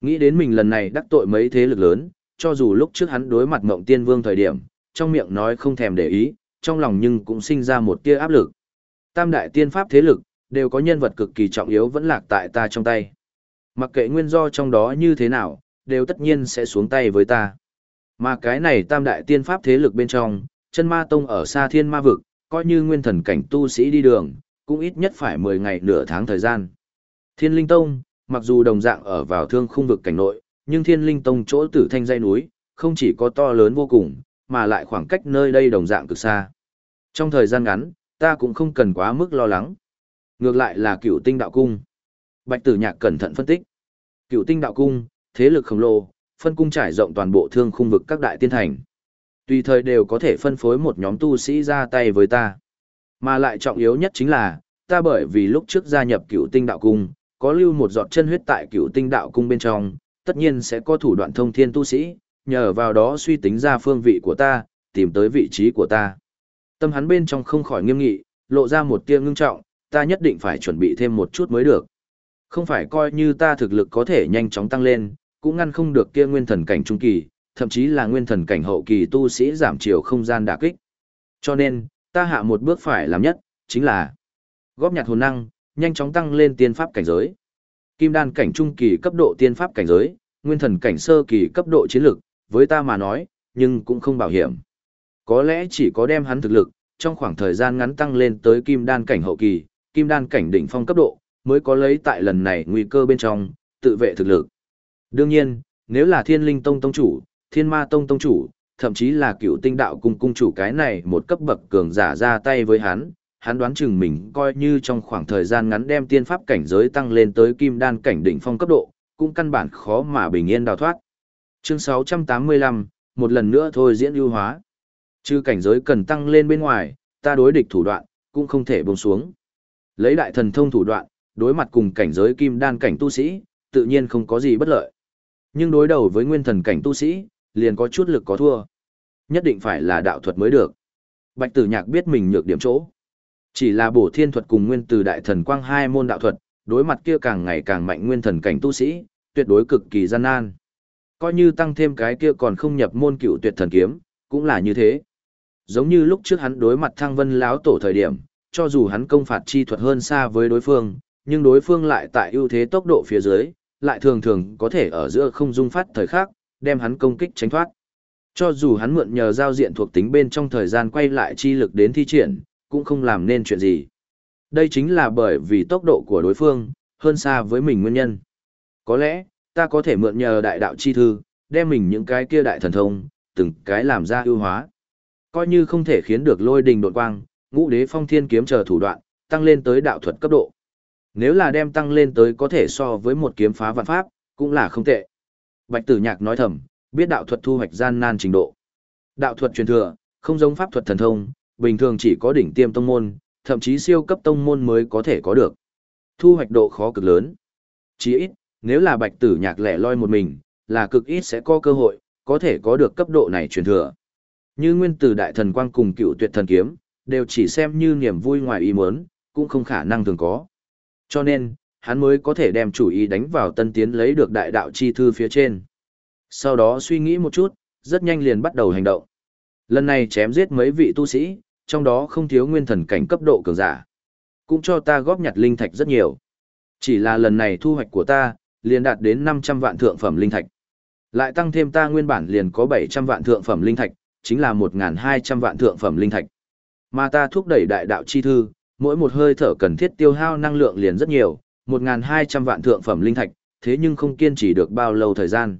Nghĩ đến mình lần này đắc tội mấy thế lực lớn, cho dù lúc trước hắn đối mặt Ngộng Tiên Vương thời điểm, trong miệng nói không thèm để ý, trong lòng nhưng cũng sinh ra một tia áp lực. Tam đại tiên pháp thế lực, đều có nhân vật cực kỳ trọng yếu vẫn lạc tại ta trong tay. Mặc kệ nguyên do trong đó như thế nào, đều tất nhiên sẽ xuống tay với ta. Mà cái này tam đại tiên pháp thế lực bên trong, chân ma tông ở xa thiên ma vực, coi như nguyên thần cảnh tu sĩ đi đường, cũng ít nhất phải 10 ngày nửa tháng thời gian. Thiên linh tông, mặc dù đồng dạng ở vào thương khung vực cảnh nội, nhưng thiên linh tông chỗ tử thanh dây núi, không chỉ có to lớn vô cùng, mà lại khoảng cách nơi đây đồng dạng cực xa. Trong thời gian ngắn, ta cũng không cần quá mức lo lắng. Ngược lại là cựu tinh đạo cung. Bạch tử nhạc cẩn thận phân tích. Cựu tinh đạo cung, thế lực khổng lồ, phân cung trải rộng toàn bộ thương khung vực các đại tiên thành. Tùy thời đều có thể phân phối một nhóm tu sĩ ra tay với ta. Mà lại trọng yếu nhất chính là, ta bởi vì lúc trước gia nhập cựu tinh đạo cung, có lưu một giọt chân huyết tại cựu tinh đạo cung bên trong, tất nhiên sẽ có thủ đoạn thông thiên tu sĩ, nhờ vào đó suy tính ra phương vị của ta, tìm tới vị trí của ta. Tâm hắn bên trong không khỏi nghiêm nghị, lộ ra một tia ngưng trọng, ta nhất định phải chuẩn bị thêm một chút mới được. Không phải coi như ta thực lực có thể nhanh chóng tăng lên, cũng ngăn không được kia nguyên thần cảnh trung kỳ, thậm chí là nguyên thần cảnh hậu kỳ tu sĩ giảm chiều không gian đả kích. Cho nên, ta hạ một bước phải làm nhất, chính là góp nhặt hồn năng, nhanh chóng tăng lên tiên pháp cảnh giới. Kim đan cảnh trung kỳ cấp độ tiên pháp cảnh giới, nguyên thần cảnh sơ kỳ cấp độ chiến lực, với ta mà nói, nhưng cũng không bảo hiểm. Có lẽ chỉ có đem hắn thực lực, trong khoảng thời gian ngắn tăng lên tới kim đan cảnh hậu kỳ, kim đan cảnh đỉnh phong cấp độ, mới có lấy tại lần này nguy cơ bên trong, tự vệ thực lực. Đương nhiên, Nếu là thiên linh tông tông chủ, thiên ma tông tông chủ, thậm chí là cựu tinh đạo cung cung chủ cái này một cấp bậc cường giả ra tay với hắn, hắn đoán chừng mình coi như trong khoảng thời gian ngắn đem tiên pháp cảnh giới tăng lên tới kim đan cảnh đỉnh phong cấp độ, cũng căn bản khó mà bình yên đào thoát. Chương 685, một lần nữa thôi diễn ưu hóa. Chư cảnh giới cần tăng lên bên ngoài, ta đối địch thủ đoạn, cũng không thể buông xuống. Lấy đại thần thông thủ đoạn, đối mặt cùng cảnh giới kim đan cảnh tu sĩ, tự nhiên không có gì bất lợi. Nhưng đối đầu với nguyên thần cảnh tu sĩ, liền có chút lực có thua. Nhất định phải là đạo thuật mới được. Bạch tử nhạc biết mình nhược điểm chỗ. Chỉ là bổ thiên thuật cùng nguyên từ đại thần quang hai môn đạo thuật, đối mặt kia càng ngày càng mạnh nguyên thần cảnh tu sĩ, tuyệt đối cực kỳ gian nan. Coi như tăng thêm cái kia còn không nhập môn cựu tuyệt thần kiếm, cũng là như thế. Giống như lúc trước hắn đối mặt thăng vân láo tổ thời điểm, cho dù hắn công phạt chi thuật hơn xa với đối phương, nhưng đối phương lại tại ưu thế tốc độ phía dưới, lại thường thường có thể ở giữa không dung phát thời khắc, đem hắn công kích tránh thoát. Cho dù hắn mượn nhờ giao diện thuộc tính bên trong thời gian quay lại chi lực đến thi triển, cũng không làm nên chuyện gì. Đây chính là bởi vì tốc độ của đối phương, hơn xa với mình nguyên nhân. Có lẽ, ta có thể mượn nhờ đại đạo chi thư, đem mình những cái kia đại thần thông, từng cái làm ra ưu hóa. Coi như không thể khiến được lôi đình đột quang, ngũ đế phong thiên kiếm chờ thủ đoạn, tăng lên tới đạo thuật cấp độ. Nếu là đem tăng lên tới có thể so với một kiếm phá vạn pháp, cũng là không tệ. Bạch tử nhạc nói thầm, biết đạo thuật thu hoạch gian nan trình độ. Đạo thuật truyền thừa, không giống pháp thuật thần thông, bình thường chỉ có đỉnh tiêm tông môn, thậm chí siêu cấp tông môn mới có thể có được. Thu hoạch độ khó cực lớn. Chỉ ít, nếu là bạch tử nhạc lẻ loi một mình, là cực ít sẽ có cơ hội, có thể có được cấp độ này truyền thừa. Như nguyên tử đại thần quang cùng cựu tuyệt thần kiếm, đều chỉ xem như niềm vui ngoài ý muốn, cũng không khả năng thường có. Cho nên, hắn mới có thể đem chủ ý đánh vào tân tiến lấy được đại đạo chi thư phía trên. Sau đó suy nghĩ một chút, rất nhanh liền bắt đầu hành động. Lần này chém giết mấy vị tu sĩ, trong đó không thiếu nguyên thần cảnh cấp độ cường giả. Cũng cho ta góp nhặt linh thạch rất nhiều. Chỉ là lần này thu hoạch của ta, liền đạt đến 500 vạn thượng phẩm linh thạch. Lại tăng thêm ta nguyên bản liền có 700 vạn thượng phẩm linh thạch, chính là 1.200 vạn thượng phẩm linh thạch. Mà ta thúc đẩy đại đạo chi thư, mỗi một hơi thở cần thiết tiêu hao năng lượng liền rất nhiều, 1.200 vạn thượng phẩm linh thạch, thế nhưng không kiên trì được bao lâu thời gian.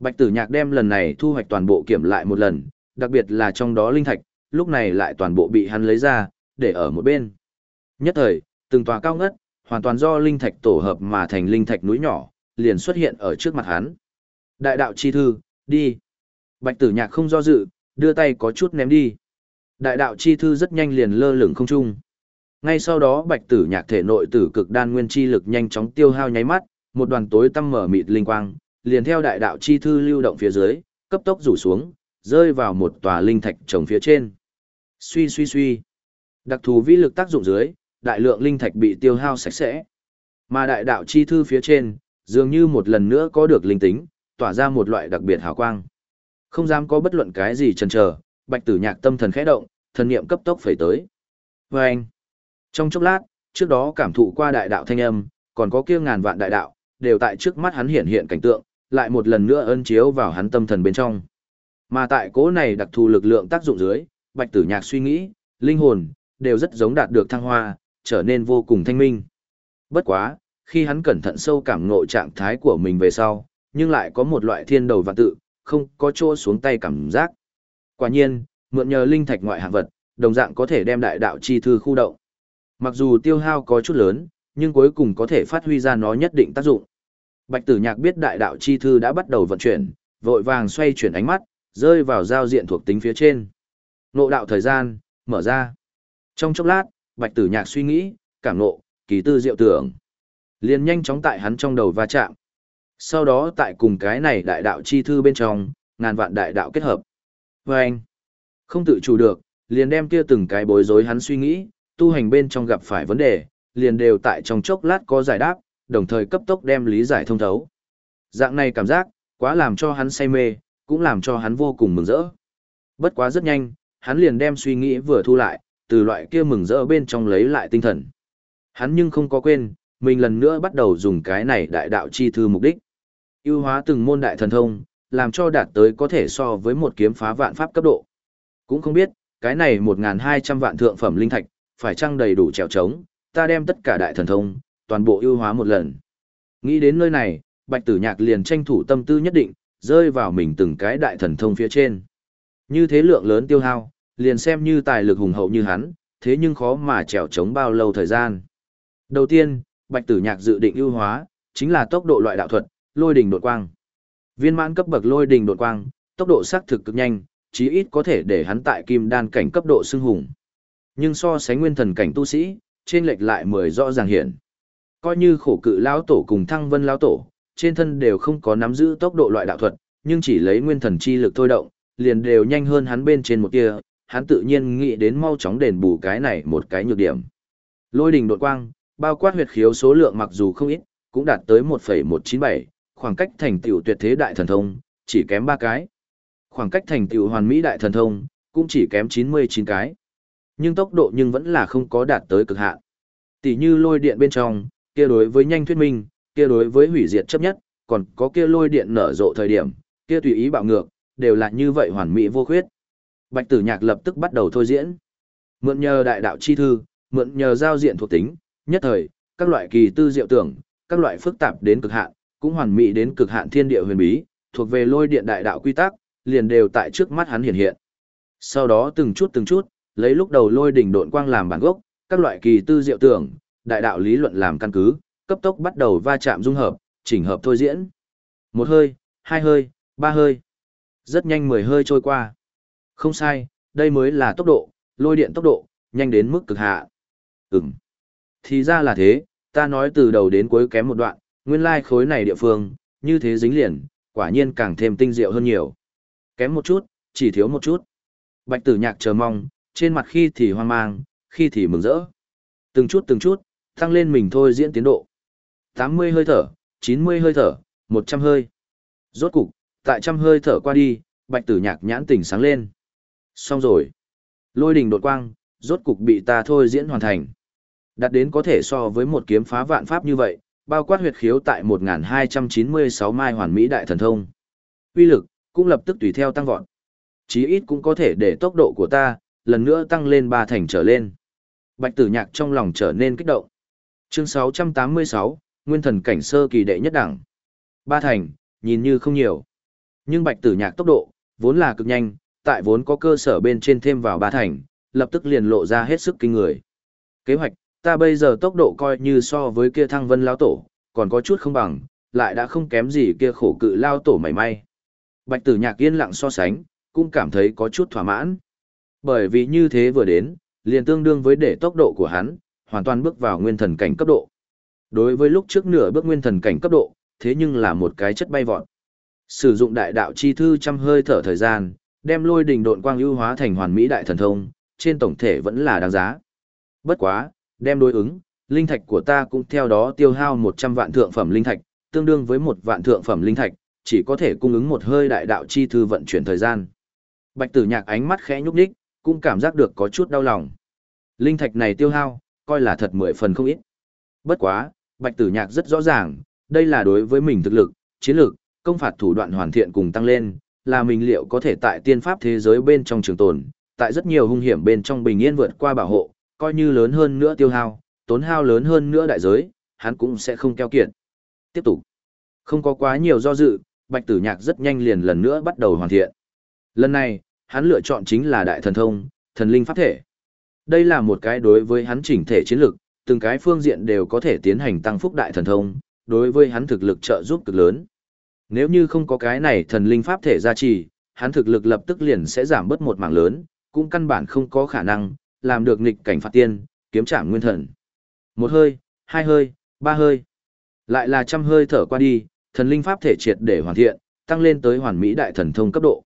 Bạch tử nhạc đem lần này thu hoạch toàn bộ kiểm lại một lần, đặc biệt là trong đó linh thạch, lúc này lại toàn bộ bị hắn lấy ra, để ở một bên. Nhất thời, từng tòa cao ngất, hoàn toàn do linh thạch tổ hợp mà thành linh thạch núi nhỏ, liền xuất hiện ở trước mặt hắn. Đại đạo chi thư, đi. Bạch tử nhạc không do dự, đưa tay có chút ném đi. Đại đạo chi thư rất nhanh liền lơ lửng không trung. Ngay sau đó bạch tử nhạc thể nội tử cực đan nguyên chi lực nhanh chóng tiêu hao nháy mắt, một đoàn tối tăm mở mịt linh quang, liền theo đại đạo chi thư lưu động phía dưới, cấp tốc rủ xuống, rơi vào một tòa linh thạch trồng phía trên. Suy suy suy. Đặc thù vĩ lực tác dụng dưới, đại lượng linh thạch bị tiêu hao sạch sẽ. Mà đại đạo chi thư phía trên, dường như một lần nữa có được linh tính, tỏa ra một loại đặc biệt hào quang. Không dám có bất luận cái gì chần chờ, Bạch Tử Nhạc tâm thần khẽ động, thần niệm cấp tốc phẩy tới. Và anh, trong chốc lát, trước đó cảm thụ qua đại đạo thanh âm, còn có kia ngàn vạn đại đạo, đều tại trước mắt hắn hiện hiện cảnh tượng, lại một lần nữa ân chiếu vào hắn tâm thần bên trong. Mà tại cố này đặc thù lực lượng tác dụng dưới, Bạch Tử Nhạc suy nghĩ, linh hồn đều rất giống đạt được thăng hoa, trở nên vô cùng thanh minh. Bất quá, khi hắn cẩn thận sâu cảm ngộ trạng thái của mình về sau, nhưng lại có một loại thiên đầu vạn tự, không có chỗ xuống tay cảm giác. Quả nhiên, mượn nhờ linh thạch ngoại hạng vật, đồng dạng có thể đem đại đạo chi thư khu động. Mặc dù tiêu hao có chút lớn, nhưng cuối cùng có thể phát huy ra nó nhất định tác dụng. Bạch Tử Nhạc biết đại đạo chi thư đã bắt đầu vận chuyển, vội vàng xoay chuyển ánh mắt, rơi vào giao diện thuộc tính phía trên. Nộ đạo thời gian, mở ra. Trong chốc lát, Bạch Tử Nhạc suy nghĩ, cảm nộ, kỳ tư diệu tưởng. liền nhanh chóng tại hắn trong đầu va chạm. Sau đó tại cùng cái này đại đạo chi thư bên trong, ngàn vạn đại đạo kết hợp. Và anh, không tự chủ được, liền đem kia từng cái bối rối hắn suy nghĩ, tu hành bên trong gặp phải vấn đề, liền đều tại trong chốc lát có giải đáp, đồng thời cấp tốc đem lý giải thông thấu. Dạng này cảm giác, quá làm cho hắn say mê, cũng làm cho hắn vô cùng mừng rỡ. Bất quá rất nhanh, hắn liền đem suy nghĩ vừa thu lại, từ loại kia mừng rỡ bên trong lấy lại tinh thần. Hắn nhưng không có quên, mình lần nữa bắt đầu dùng cái này đại đạo chi thư mục đích. yêu hóa từng môn đại thần thông, làm cho đạt tới có thể so với một kiếm phá vạn pháp cấp độ. Cũng không biết, cái này 1.200 vạn thượng phẩm linh thạch, phải chăng đầy đủ trèo trống, ta đem tất cả đại thần thông, toàn bộ yêu hóa một lần. Nghĩ đến nơi này, Bạch Tử Nhạc liền tranh thủ tâm tư nhất định, rơi vào mình từng cái đại thần thông phía trên. Như thế lượng lớn tiêu hao, liền xem như tài lực hùng hậu như hắn, thế nhưng khó mà trèo chống bao lâu thời gian. Đầu tiên, Bạch Tử Nhạc dự định ưu hóa, chính là tốc độ loại đạo thuật, lôi đỉnh đột quang. Viên mãn cấp bậc lôi đỉnh đột quang, tốc độ xác thực cực nhanh, chí ít có thể để hắn tại kim đan cảnh cấp độ xưng hùng. Nhưng so sánh nguyên thần cảnh tu sĩ, trên lệch lại mười rõ ràng hiện. Coi như khổ cự lão tổ cùng thăng vân lão tổ, trên thân đều không có nắm giữ tốc độ loại đạo thuật, nhưng chỉ lấy nguyên thần chi lực thôi động, liền đều nhanh hơn hắn bên trên một kia, hắn tự nhiên nghĩ đến mau chóng đền bù cái này một cái nhược điểm. Lôi đình đột quang, bao quát huyệt khiếu số lượng mặc dù không ít, cũng đạt tới 1,197, khoảng cách thành tựu tuyệt thế đại thần thông, chỉ kém 3 cái. Khoảng cách thành tựu hoàn mỹ đại thần thông, cũng chỉ kém 99 cái. Nhưng tốc độ nhưng vẫn là không có đạt tới cực hạn. Tỷ như lôi điện bên trong, kia đối với nhanh thuyết minh, kia đối với hủy diệt chấp nhất, còn có kia lôi điện nở rộ thời điểm, kia tùy ý bạo ngược, đều là như vậy hoàn mỹ vô khuyết. Bạch Tử Nhạc lập tức bắt đầu thôi diễn. Mượn nhờ đại đạo chi thư, mượn nhờ giao diện thuộc tính, nhất thời, các loại kỳ tư diệu tưởng, các loại phức tạp đến cực hạn, cũng hoàn mỹ đến cực hạn thiên địa huyền bí, thuộc về lôi điện đại đạo quy tắc, liền đều tại trước mắt hắn hiện hiện. Sau đó từng chút từng chút, lấy lúc đầu lôi đỉnh độn quang làm bản gốc, các loại kỳ tư diệu tưởng, đại đạo lý luận làm căn cứ, cấp tốc bắt đầu va chạm dung hợp, chỉnh hợp thôi diễn. Một hơi, hai hơi, ba hơi. Rất nhanh mười hơi trôi qua. Không sai, đây mới là tốc độ, lôi điện tốc độ, nhanh đến mức cực hạ. Ừm. Thì ra là thế, ta nói từ đầu đến cuối kém một đoạn, nguyên lai khối này địa phương, như thế dính liền, quả nhiên càng thêm tinh diệu hơn nhiều. Kém một chút, chỉ thiếu một chút. Bạch tử nhạc chờ mong, trên mặt khi thì hoang mang, khi thì mừng rỡ. Từng chút từng chút, tăng lên mình thôi diễn tiến độ. 80 hơi thở, 90 hơi thở, 100 hơi. Rốt cục, tại trăm hơi thở qua đi, bạch tử nhạc nhãn tỉnh sáng lên. Xong rồi. Lôi đình đột quang, rốt cục bị ta thôi diễn hoàn thành. Đạt đến có thể so với một kiếm phá vạn pháp như vậy, bao quát huyệt khiếu tại 1296 mai hoàn mỹ đại thần thông. Uy lực cũng lập tức tùy theo tăng vọt. Chí ít cũng có thể để tốc độ của ta lần nữa tăng lên ba thành trở lên. Bạch Tử Nhạc trong lòng trở nên kích động. Chương 686, Nguyên thần cảnh sơ kỳ đệ nhất đẳng. Ba thành, nhìn như không nhiều. Nhưng Bạch Tử Nhạc tốc độ vốn là cực nhanh, tại vốn có cơ sở bên trên thêm vào ba thành, lập tức liền lộ ra hết sức kinh người. Kế hoạch ta bây giờ tốc độ coi như so với kia thăng vân lao tổ, còn có chút không bằng, lại đã không kém gì kia khổ cự lao tổ mảy may. Bạch tử nhạc yên lặng so sánh, cũng cảm thấy có chút thỏa mãn. Bởi vì như thế vừa đến, liền tương đương với để tốc độ của hắn, hoàn toàn bước vào nguyên thần cảnh cấp độ. Đối với lúc trước nửa bước nguyên thần cảnh cấp độ, thế nhưng là một cái chất bay vọt. Sử dụng đại đạo chi thư trăm hơi thở thời gian, đem lôi đỉnh độn quang ưu hóa thành hoàn mỹ đại thần thông, trên tổng thể vẫn là đáng giá. Bất quá, Đem đối ứng, linh thạch của ta cũng theo đó tiêu hao 100 vạn thượng phẩm linh thạch, tương đương với một vạn thượng phẩm linh thạch, chỉ có thể cung ứng một hơi đại đạo chi thư vận chuyển thời gian. Bạch Tử Nhạc ánh mắt khẽ nhúc nhích, cũng cảm giác được có chút đau lòng. Linh thạch này tiêu hao, coi là thật mười phần không ít. Bất quá, Bạch Tử Nhạc rất rõ ràng, đây là đối với mình thực lực, chiến lược, công phạt thủ đoạn hoàn thiện cùng tăng lên, là mình liệu có thể tại tiên pháp thế giới bên trong trường tồn, tại rất nhiều hung hiểm bên trong bình yên vượt qua bảo hộ, coi như lớn hơn nữa tiêu hao, tốn hao lớn hơn nữa đại giới, hắn cũng sẽ không keo kiệt. Tiếp tục. Không có quá nhiều do dự, Bạch Tử Nhạc rất nhanh liền lần nữa bắt đầu hoàn thiện. Lần này, hắn lựa chọn chính là đại thần thông, thần linh pháp thể. Đây là một cái đối với hắn chỉnh thể chiến lực, từng cái phương diện đều có thể tiến hành tăng phúc đại thần thông, đối với hắn thực lực trợ giúp cực lớn. Nếu như không có cái này thần linh pháp thể gia trì, hắn thực lực lập tức liền sẽ giảm bớt một mảng lớn, cũng căn bản không có khả năng làm được nghịch cảnh phạt tiên, kiếm trảm nguyên thần. Một hơi, hai hơi, ba hơi. Lại là trăm hơi thở qua đi, thần linh pháp thể triệt để hoàn thiện, tăng lên tới hoàn mỹ đại thần thông cấp độ.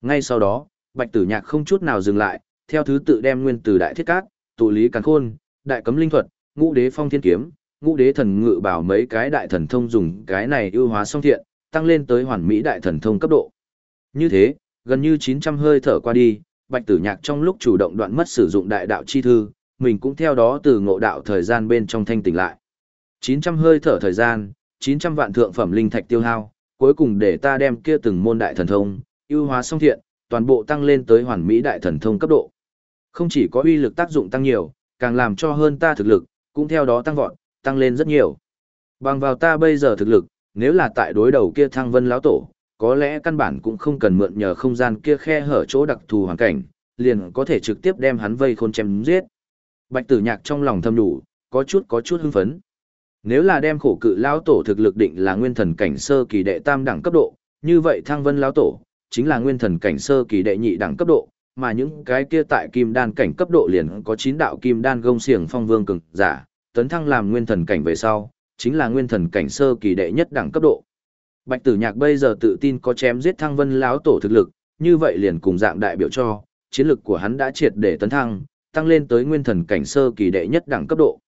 Ngay sau đó, Bạch Tử Nhạc không chút nào dừng lại, theo thứ tự đem nguyên từ đại thiết cát, tụ lý càn khôn, đại cấm linh thuật, ngũ đế phong thiên kiếm, ngũ đế thần ngự bảo mấy cái đại thần thông dùng cái này ưu hóa song thiện, tăng lên tới hoàn mỹ đại thần thông cấp độ. Như thế, gần như 900 hơi thở qua đi, Bạch Tử Nhạc trong lúc chủ động đoạn mất sử dụng đại đạo chi thư, mình cũng theo đó từ ngộ đạo thời gian bên trong thanh tỉnh lại. 900 hơi thở thời gian, 900 vạn thượng phẩm linh thạch tiêu hao, cuối cùng để ta đem kia từng môn đại thần thông, ưu hóa song thiện, toàn bộ tăng lên tới hoàn mỹ đại thần thông cấp độ. Không chỉ có uy lực tác dụng tăng nhiều, càng làm cho hơn ta thực lực, cũng theo đó tăng vọt, tăng lên rất nhiều. Bằng vào ta bây giờ thực lực, nếu là tại đối đầu kia thăng vân lão tổ, có lẽ căn bản cũng không cần mượn nhờ không gian kia khe hở chỗ đặc thù hoàn cảnh, liền có thể trực tiếp đem hắn vây khôn chém giết. Bạch tử nhạc trong lòng thầm đủ, có chút có chút hưng phấn. Nếu là đem khổ cự lão tổ thực lực định là nguyên thần cảnh sơ kỳ đệ tam đẳng cấp độ, như vậy thăng vân lão tổ, chính là nguyên thần cảnh sơ kỳ đệ nhị đẳng cấp độ, mà những cái kia tại kim đan cảnh cấp độ liền có 9 đạo kim đan gông xiềng phong vương cường giả, tấn thăng làm nguyên thần cảnh về sau, chính là nguyên thần cảnh sơ kỳ đệ nhất đẳng cấp độ. Bạch Tử Nhạc bây giờ tự tin có chém giết thăng vân lão tổ thực lực, như vậy liền cùng dạng đại biểu cho, chiến lực của hắn đã triệt để tấn thăng, tăng lên tới nguyên thần cảnh sơ kỳ đệ nhất đẳng cấp độ.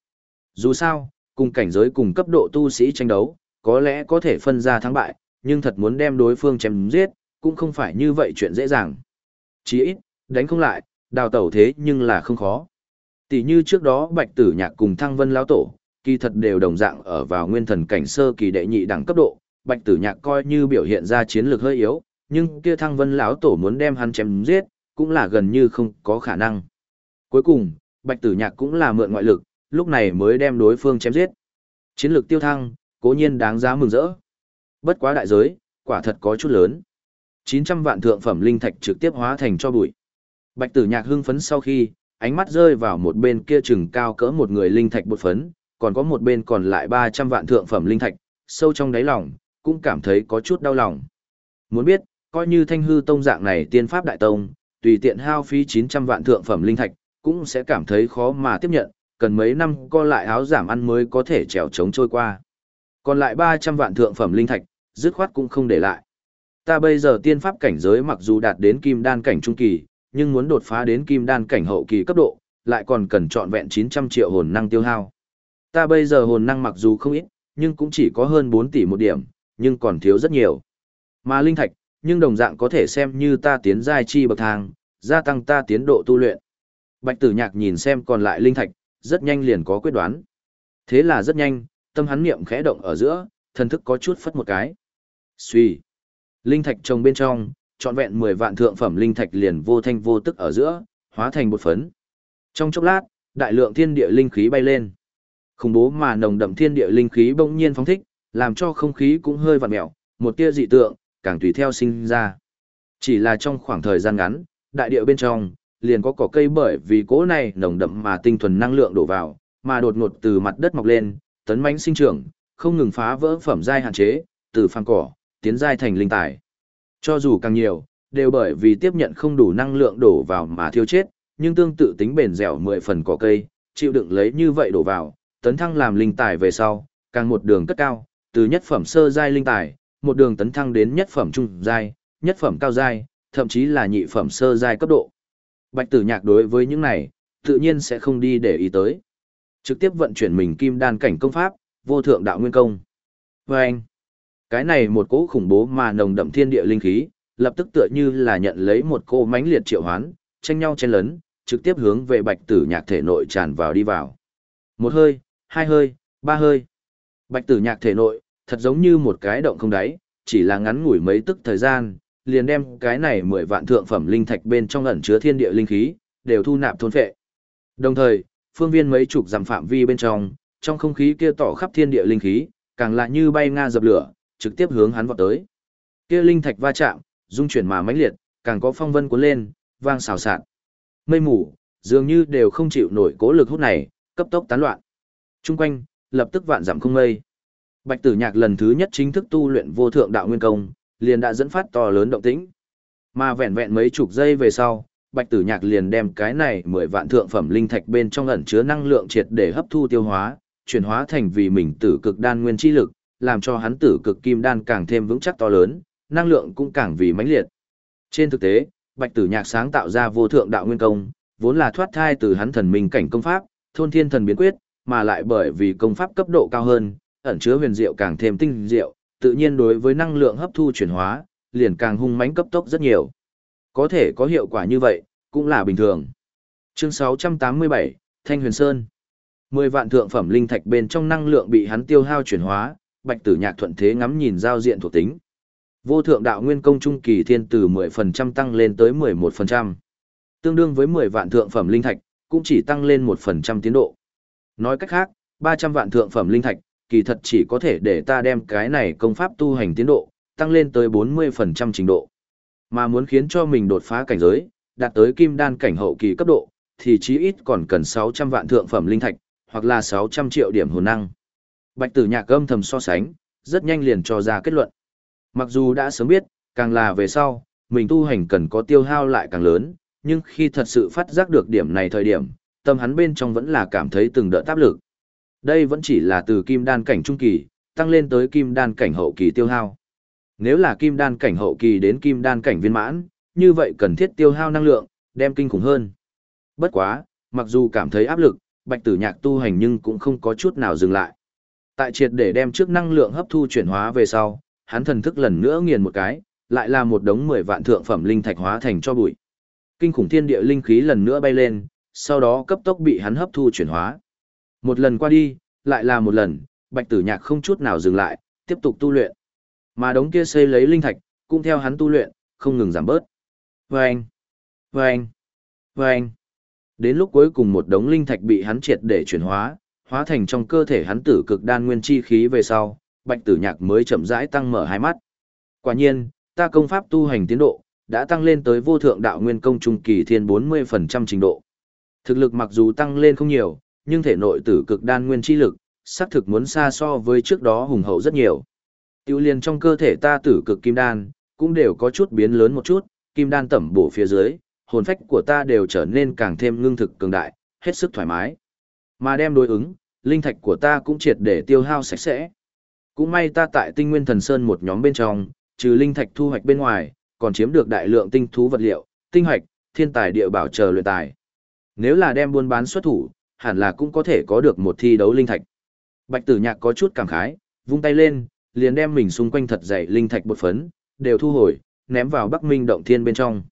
Dù sao, cùng cảnh giới cùng cấp độ tu sĩ tranh đấu, có lẽ có thể phân ra thắng bại, nhưng thật muốn đem đối phương chém giết, cũng không phải như vậy chuyện dễ dàng. Chỉ ít, đánh không lại, đào tẩu thế nhưng là không khó. Tỷ như trước đó Bạch Tử Nhạc cùng Thăng Vân lão tổ, kỳ thật đều đồng dạng ở vào nguyên thần cảnh sơ kỳ đệ nhị đẳng cấp độ, Bạch Tử Nhạc coi như biểu hiện ra chiến lược hơi yếu, nhưng kia Thăng Vân lão tổ muốn đem hắn chém giết, cũng là gần như không có khả năng. Cuối cùng, Bạch Tử Nhạc cũng là mượn ngoại lực, lúc này mới đem đối phương chém giết. Chiến lược tiêu thăng, cố nhiên đáng giá mừng rỡ. Bất quá đại giới, quả thật có chút lớn. 900 vạn thượng phẩm linh thạch trực tiếp hóa thành cho bụi. Bạch Tử Nhạc hưng phấn sau khi, ánh mắt rơi vào một bên kia chừng cao cỡ một người linh thạch bột phấn, còn có một bên còn lại 300 vạn thượng phẩm linh thạch, sâu trong đáy lòng, cũng cảm thấy có chút đau lòng. Muốn biết, coi như thanh hư tông dạng này tiên pháp đại tông, tùy tiện hao phí 900 vạn thượng phẩm linh thạch, cũng sẽ cảm thấy khó mà tiếp nhận, cần mấy năm co lại áo giảm ăn mới có thể trèo trống trôi qua. Còn lại 300 vạn thượng phẩm linh thạch, dứt khoát cũng không để lại. Ta bây giờ tiên pháp cảnh giới mặc dù đạt đến kim đan cảnh trung kỳ, nhưng muốn đột phá đến kim đan cảnh hậu kỳ cấp độ, lại còn cần trọn vẹn 900 triệu hồn năng tiêu hao. Ta bây giờ hồn năng mặc dù không ít, nhưng cũng chỉ có hơn 4 tỷ một điểm, nhưng còn thiếu rất nhiều. Mà linh thạch, nhưng đồng dạng có thể xem như ta tiến giai chi bậc thang, gia tăng ta tiến độ tu luyện. Bạch Tử Nhạc nhìn xem còn lại linh thạch, rất nhanh liền có quyết đoán. Thế là rất nhanh, tâm hắn niệm khẽ động ở giữa, thần thức có chút phất một cái. Suy. Linh thạch trồng bên trong, trọn vẹn 10 vạn thượng phẩm linh thạch liền vô thanh vô tức ở giữa, hóa thành một phấn. Trong chốc lát, đại lượng thiên địa linh khí bay lên. Khủng bố mà nồng đậm thiên địa linh khí bỗng nhiên phóng thích, làm cho không khí cũng hơi vặn mèo, một tia dị tượng, càng tùy theo sinh ra. Chỉ là trong khoảng thời gian ngắn, đại địa bên trong, liền có cỏ cây bởi vì cỗ này nồng đậm mà tinh thuần năng lượng đổ vào, mà đột ngột từ mặt đất mọc lên, tấn mãnh sinh trưởng, không ngừng phá vỡ phẩm giai hạn chế, từ phàm cỏ, tiến giai thành linh tài. Cho dù càng nhiều, đều bởi vì tiếp nhận không đủ năng lượng đổ vào mà thiêu chết, nhưng tương tự tính bền dẻo mười phần cỏ cây, chịu đựng lấy như vậy đổ vào, tấn thăng làm linh tài về sau, càng một đường cất cao, từ nhất phẩm sơ giai linh tài, một đường tấn thăng đến nhất phẩm trung giai, nhất phẩm cao giai, thậm chí là nhị phẩm sơ giai cấp độ. Bạch Tử Nhạc đối với những này, tự nhiên sẽ không đi để ý tới. Trực tiếp vận chuyển mình kim đan cảnh công pháp, vô thượng đạo nguyên công. Và anh, cái này một cỗ khủng bố mà nồng đậm thiên địa linh khí, lập tức tựa như là nhận lấy một cô mãnh liệt triệu hoán, tranh nhau chen lấn, trực tiếp hướng về Bạch Tử Nhạc thể nội tràn vào đi vào. Một hơi, hai hơi, ba hơi. Bạch Tử Nhạc thể nội, thật giống như một cái động không đáy, chỉ là ngắn ngủi mấy tức thời gian, liền đem cái này mười vạn thượng phẩm linh thạch bên trong ẩn chứa thiên địa linh khí, đều thu nạp thôn phệ. Đồng thời, phương viên mấy chục dặm phạm vi bên trong, trong không khí kia tỏ khắp thiên địa linh khí, càng lại như bay nga dập lửa, trực tiếp hướng hắn vọt tới. Kia linh thạch va chạm, dung chuyển mà mãnh liệt, càng có phong vân cuốn lên, vang xào xạc. Mây mù, dường như đều không chịu nổi cố lực hút này, cấp tốc tán loạn. Trung quanh, lập tức vạn giảm không mây. Bạch Tử Nhạc lần thứ nhất chính thức tu luyện vô thượng đạo nguyên công, liền đã dẫn phát to lớn động tĩnh. Mà vẹn vẹn mấy chục giây về sau, Bạch Tử Nhạc liền đem cái này mười vạn thượng phẩm linh thạch bên trong ẩn chứa năng lượng triệt để hấp thu tiêu hóa, chuyển hóa thành vì mình tử cực đan nguyên chi lực, làm cho hắn tử cực kim đan càng thêm vững chắc to lớn, năng lượng cũng càng vì mãnh liệt. Trên thực tế, Bạch Tử Nhạc sáng tạo ra vô thượng đạo nguyên công, vốn là thoát thai từ hắn thần minh cảnh công pháp, thôn thiên thần biến quyết, mà lại bởi vì công pháp cấp độ cao hơn, ẩn chứa huyền diệu càng thêm tinh diệu, tự nhiên đối với năng lượng hấp thu chuyển hóa, liền càng hung mãnh cấp tốc rất nhiều. Có thể có hiệu quả như vậy, cũng là bình thường. Chương 687, Thanh Huyền Sơn. 10 vạn thượng phẩm linh thạch bên trong năng lượng bị hắn tiêu hao chuyển hóa, Bạch Tử Nhạc thuận thế ngắm nhìn giao diện thuộc tính. Vô thượng đạo nguyên công trung kỳ thiên từ 10% tăng lên tới 11%. Tương đương với 10 vạn thượng phẩm linh thạch, cũng chỉ tăng lên 1% tiến độ. Nói cách khác, 300 vạn thượng phẩm linh thạch, kỳ thật chỉ có thể để ta đem cái này công pháp tu hành tiến độ, tăng lên tới 40% trình độ. Mà muốn khiến cho mình đột phá cảnh giới, đạt tới kim đan cảnh hậu kỳ cấp độ, thì chí ít còn cần 600 vạn thượng phẩm linh thạch, hoặc là 600 triệu điểm hồn năng. Bạch tử nhạc âm thầm so sánh, rất nhanh liền cho ra kết luận. Mặc dù đã sớm biết, càng là về sau, mình tu hành cần có tiêu hao lại càng lớn, nhưng khi thật sự phát giác được điểm này thời điểm, tâm hắn bên trong vẫn là cảm thấy từng đợt áp lực. Đây vẫn chỉ là từ kim đan cảnh trung kỳ, tăng lên tới kim đan cảnh hậu kỳ tiêu hao. Nếu là kim đan cảnh hậu kỳ đến kim đan cảnh viên mãn, như vậy cần thiết tiêu hao năng lượng, đem kinh khủng hơn. Bất quá, mặc dù cảm thấy áp lực, bạch tử nhạc tu hành nhưng cũng không có chút nào dừng lại. Tại triệt để đem trước năng lượng hấp thu chuyển hóa về sau, hắn thần thức lần nữa nghiền một cái, lại là một đống 10 vạn thượng phẩm linh thạch hóa thành cho bụi. Kinh khủng thiên địa linh khí lần nữa bay lên, sau đó cấp tốc bị hắn hấp thu chuyển hóa. Một lần qua đi, lại là một lần, bạch tử nhạc không chút nào dừng lại, tiếp tục tu luyện. Mà đống kia xây lấy linh thạch, cũng theo hắn tu luyện, không ngừng giảm bớt. Vâng! Vâng! Vâng! Đến lúc cuối cùng một đống linh thạch bị hắn triệt để chuyển hóa, hóa thành trong cơ thể hắn tử cực đan nguyên chi khí về sau, bạch tử nhạc mới chậm rãi tăng mở hai mắt. Quả nhiên, ta công pháp tu hành tiến độ, đã tăng lên tới vô thượng đạo nguyên công trung kỳ thiên 40% trình độ. Thực lực mặc dù tăng lên không nhiều, nhưng thể nội tử cực đan nguyên chi lực, xác thực muốn xa so với trước đó hùng hậu rất nhiều. Tiêu liền trong cơ thể ta tử cực kim đan, cũng đều có chút biến lớn một chút, kim đan tẩm bổ phía dưới, hồn phách của ta đều trở nên càng thêm ngưng thực cường đại, hết sức thoải mái. Mà đem đối ứng, linh thạch của ta cũng triệt để tiêu hao sạch sẽ. Cũng may ta tại tinh nguyên thần sơn một nhóm bên trong, trừ linh thạch thu hoạch bên ngoài, còn chiếm được đại lượng tinh thú vật liệu, tinh hoạch, thiên tài địa bảo chờ luyện tài. Nếu là đem buôn bán xuất thủ, hẳn là cũng có thể có được một thi đấu linh thạch. Bạch Tử Nhạc có chút cảm khái, vung tay lên, liền đem mình xung quanh thật dày linh thạch bột phấn, đều thu hồi, ném vào Bắc Minh động thiên bên trong.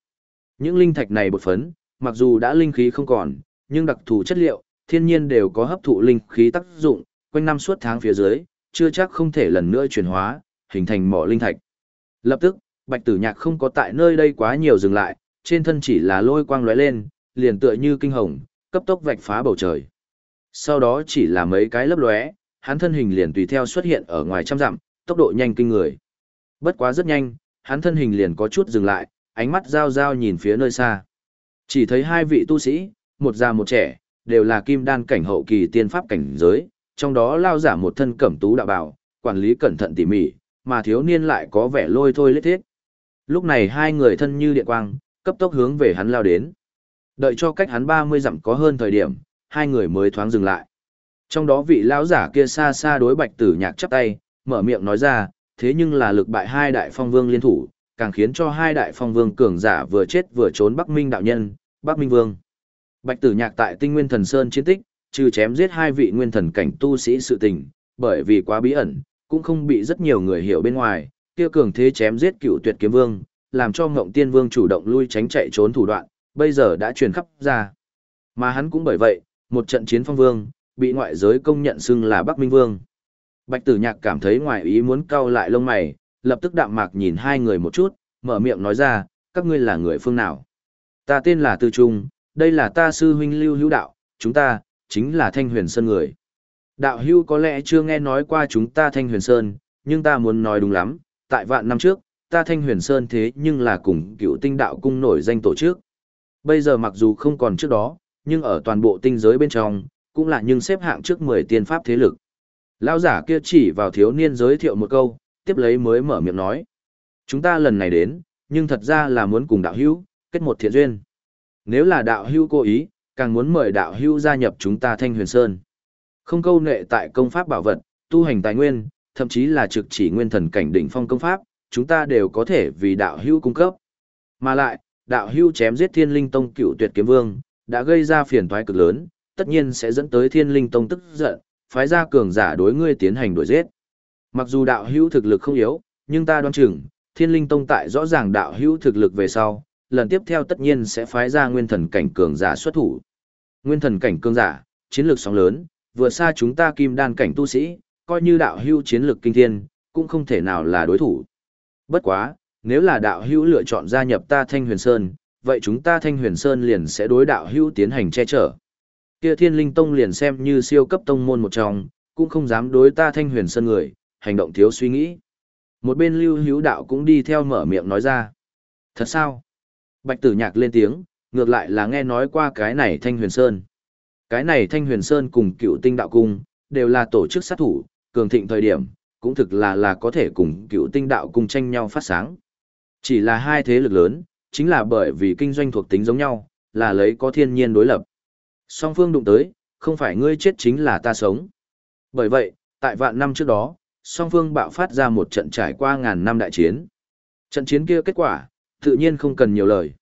Những linh thạch này bột phấn, mặc dù đã linh khí không còn, nhưng đặc thù chất liệu, thiên nhiên đều có hấp thụ linh khí tác dụng, quanh năm suốt tháng phía dưới, chưa chắc không thể lần nữa chuyển hóa, hình thành mỏ linh thạch. Lập tức, Bạch Tử Nhạc không có tại nơi đây quá nhiều dừng lại, trên thân chỉ là lôi quang lóe lên, liền tựa như kinh hồng, cấp tốc vạch phá bầu trời. Sau đó chỉ là mấy cái lấp lóe, hắn thân hình liền tùy theo xuất hiện ở ngoài trăm dặm, tốc độ nhanh kinh người. Bất quá rất nhanh, hắn thân hình liền có chút dừng lại, ánh mắt giao giao nhìn phía nơi xa. Chỉ thấy hai vị tu sĩ, một già một trẻ, đều là kim đan cảnh hậu kỳ tiên pháp cảnh giới, trong đó lao giả một thân cẩm tú đạo bào, quản lý cẩn thận tỉ mỉ, mà thiếu niên lại có vẻ lôi thôi lết thiết. Lúc này hai người thân như điện quang, cấp tốc hướng về hắn lao đến. Đợi cho cách hắn 30 dặm có hơn thời điểm, hai người mới thoáng dừng lại. Trong đó vị lão giả kia xa xa đối bạch tử nhạc chắp tay, mở miệng nói ra, thế nhưng là lực bại hai đại phong vương liên thủ, càng khiến cho hai đại phong vương cường giả vừa chết vừa trốn Bắc Minh đạo nhân, Bắc Minh vương. Bạch tử nhạc tại tinh nguyên thần sơn chiến tích, trừ chém giết hai vị nguyên thần cảnh tu sĩ sự tình, bởi vì quá bí ẩn, cũng không bị rất nhiều người hiểu bên ngoài, kia cường thế chém giết cựu tuyệt kiếm vương, làm cho ngộng tiên vương chủ động lui tránh chạy trốn thủ đoạn, bây giờ đã truyền khắp ra. Mà hắn cũng bởi vậy, một trận chiến phong vương, bị ngoại giới công nhận xưng là Bắc Minh Vương. Bạch tử nhạc cảm thấy ngoài ý muốn cau lại lông mày, lập tức đạm mạc nhìn hai người một chút, mở miệng nói ra, các ngươi là người phương nào. Ta tên là Tư Trung, đây là ta sư huynh lưu hữu đạo, chúng ta, chính là Thanh Huyền Sơn người. Đạo hưu có lẽ chưa nghe nói qua chúng ta Thanh Huyền Sơn, nhưng ta muốn nói đúng lắm, tại vạn năm trước, ta Thanh Huyền Sơn thế nhưng là cùng cựu tinh đạo cung nổi danh tổ chức. Bây giờ mặc dù không còn trước đó, nhưng ở toàn bộ tinh giới bên trong, cũng là nhưng xếp hạng trước 10 tiên pháp thế lực. Lão giả kia chỉ vào thiếu niên giới thiệu một câu, tiếp lấy mới mở miệng nói. Chúng ta lần này đến, nhưng thật ra là muốn cùng đạo hữu, kết một thiện duyên. Nếu là đạo hữu cố ý, càng muốn mời đạo hữu gia nhập chúng ta Thanh Huyền Sơn. Không câu nệ tại công pháp bảo vật, tu hành tài nguyên, thậm chí là trực chỉ nguyên thần cảnh đỉnh phong công pháp, chúng ta đều có thể vì đạo hữu cung cấp. Mà lại, đạo hưu chém giết thiên linh tông cựu tuyệt kiếm vương, đã gây ra phiền toái cực lớn, tất nhiên sẽ dẫn tới thiên linh tông tức giận, phái ra cường giả đối ngươi tiến hành đuổi giết. Mặc dù đạo hưu thực lực không yếu, nhưng ta đoán chừng, thiên linh tông tại rõ ràng đạo hưu thực lực về sau, lần tiếp theo tất nhiên sẽ phái ra nguyên thần cảnh cường giả xuất thủ. Nguyên thần cảnh cường giả, chiến lược sóng lớn, vừa xa chúng ta kim đan cảnh tu sĩ, coi như đạo hưu chiến lược kinh thiên, cũng không thể nào là đối thủ. Bất quá, nếu là đạo hữu lựa chọn gia nhập ta Thanh Huyền Sơn, vậy chúng ta Thanh Huyền Sơn liền sẽ đối đạo hữu tiến hành che chở. Kia Thiên Linh Tông liền xem như siêu cấp tông môn một trong, cũng không dám đối ta thanh huyền sơn người, hành động thiếu suy nghĩ. Một bên lưu hữu đạo cũng đi theo mở miệng nói ra. Thật sao? Bạch tử nhạc lên tiếng, ngược lại là nghe nói qua cái này thanh huyền sơn. Cái này thanh huyền sơn cùng cựu tinh đạo cung, đều là tổ chức sát thủ, cường thịnh thời điểm, cũng thực là là có thể cùng cựu tinh đạo cung tranh nhau phát sáng. Chỉ là hai thế lực lớn, chính là bởi vì kinh doanh thuộc tính giống nhau, là lấy có thiên nhiên đối lập. Song phương đụng tới, không phải ngươi chết chính là ta sống. Bởi vậy, tại vạn năm trước đó, song phương bạo phát ra một trận trải qua ngàn năm đại chiến. Trận chiến kia kết quả, tự nhiên không cần nhiều lời.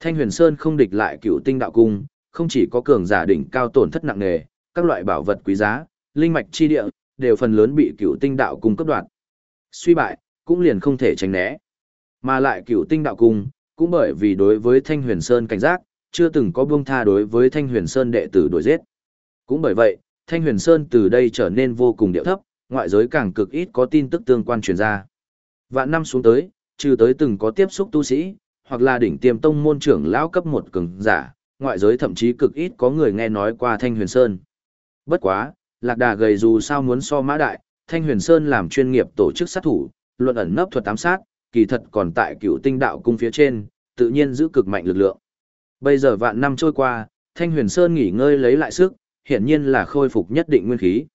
Thanh huyền sơn không địch lại cựu tinh đạo cung, không chỉ có cường giả đỉnh cao tổn thất nặng nề, các loại bảo vật quý giá, linh mạch chi địa, đều phần lớn bị cựu tinh đạo cung cấp đoạt. Suy bại, cũng liền không thể tránh né. Mà lại cửu tinh đạo cung, cũng bởi vì đối với Thanh Huyền Sơn cảnh giác, chưa từng có buông tha đối với Thanh Huyền Sơn đệ tử đuổi giết. Cũng bởi vậy, Thanh Huyền Sơn từ đây trở nên vô cùng điệu thấp, ngoại giới càng cực ít có tin tức tương quan truyền ra. Vạn năm xuống tới, trừ tới từng có tiếp xúc tu sĩ, hoặc là đỉnh tiêm tông môn trưởng lão cấp một cường giả, ngoại giới thậm chí cực ít có người nghe nói qua Thanh Huyền Sơn. Bất quá, lạc đà gầy dù sao muốn so mã đại, Thanh Huyền Sơn làm chuyên nghiệp tổ chức sát thủ, luận ẩn nấp thuật tám sát, kỳ thật còn tại cựu tinh đạo cung phía trên, tự nhiên giữ cực mạnh lực lượng. Bây giờ vạn năm trôi qua, Thanh Huyền Sơn nghỉ ngơi lấy lại sức, hiển nhiên là khôi phục nhất định nguyên khí.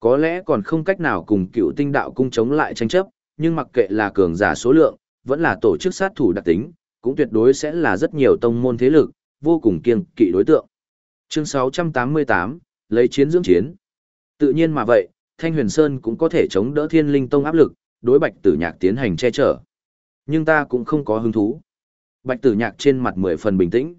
Có lẽ còn không cách nào cùng cựu tinh đạo cung chống lại tranh chấp, nhưng mặc kệ là cường giả số lượng, vẫn là tổ chức sát thủ đặc tính, cũng tuyệt đối sẽ là rất nhiều tông môn thế lực, vô cùng kiêng kỵ đối tượng. Chương 688, lấy chiến dưỡng chiến. Tự nhiên mà vậy, Thanh Huyền Sơn cũng có thể chống đỡ Thiên Linh Tông áp lực, đối Bạch Tử Nhạc tiến hành che chở. Nhưng ta cũng không có hứng thú. Bạch Tử Nhạc trên mặt mười phần bình tĩnh.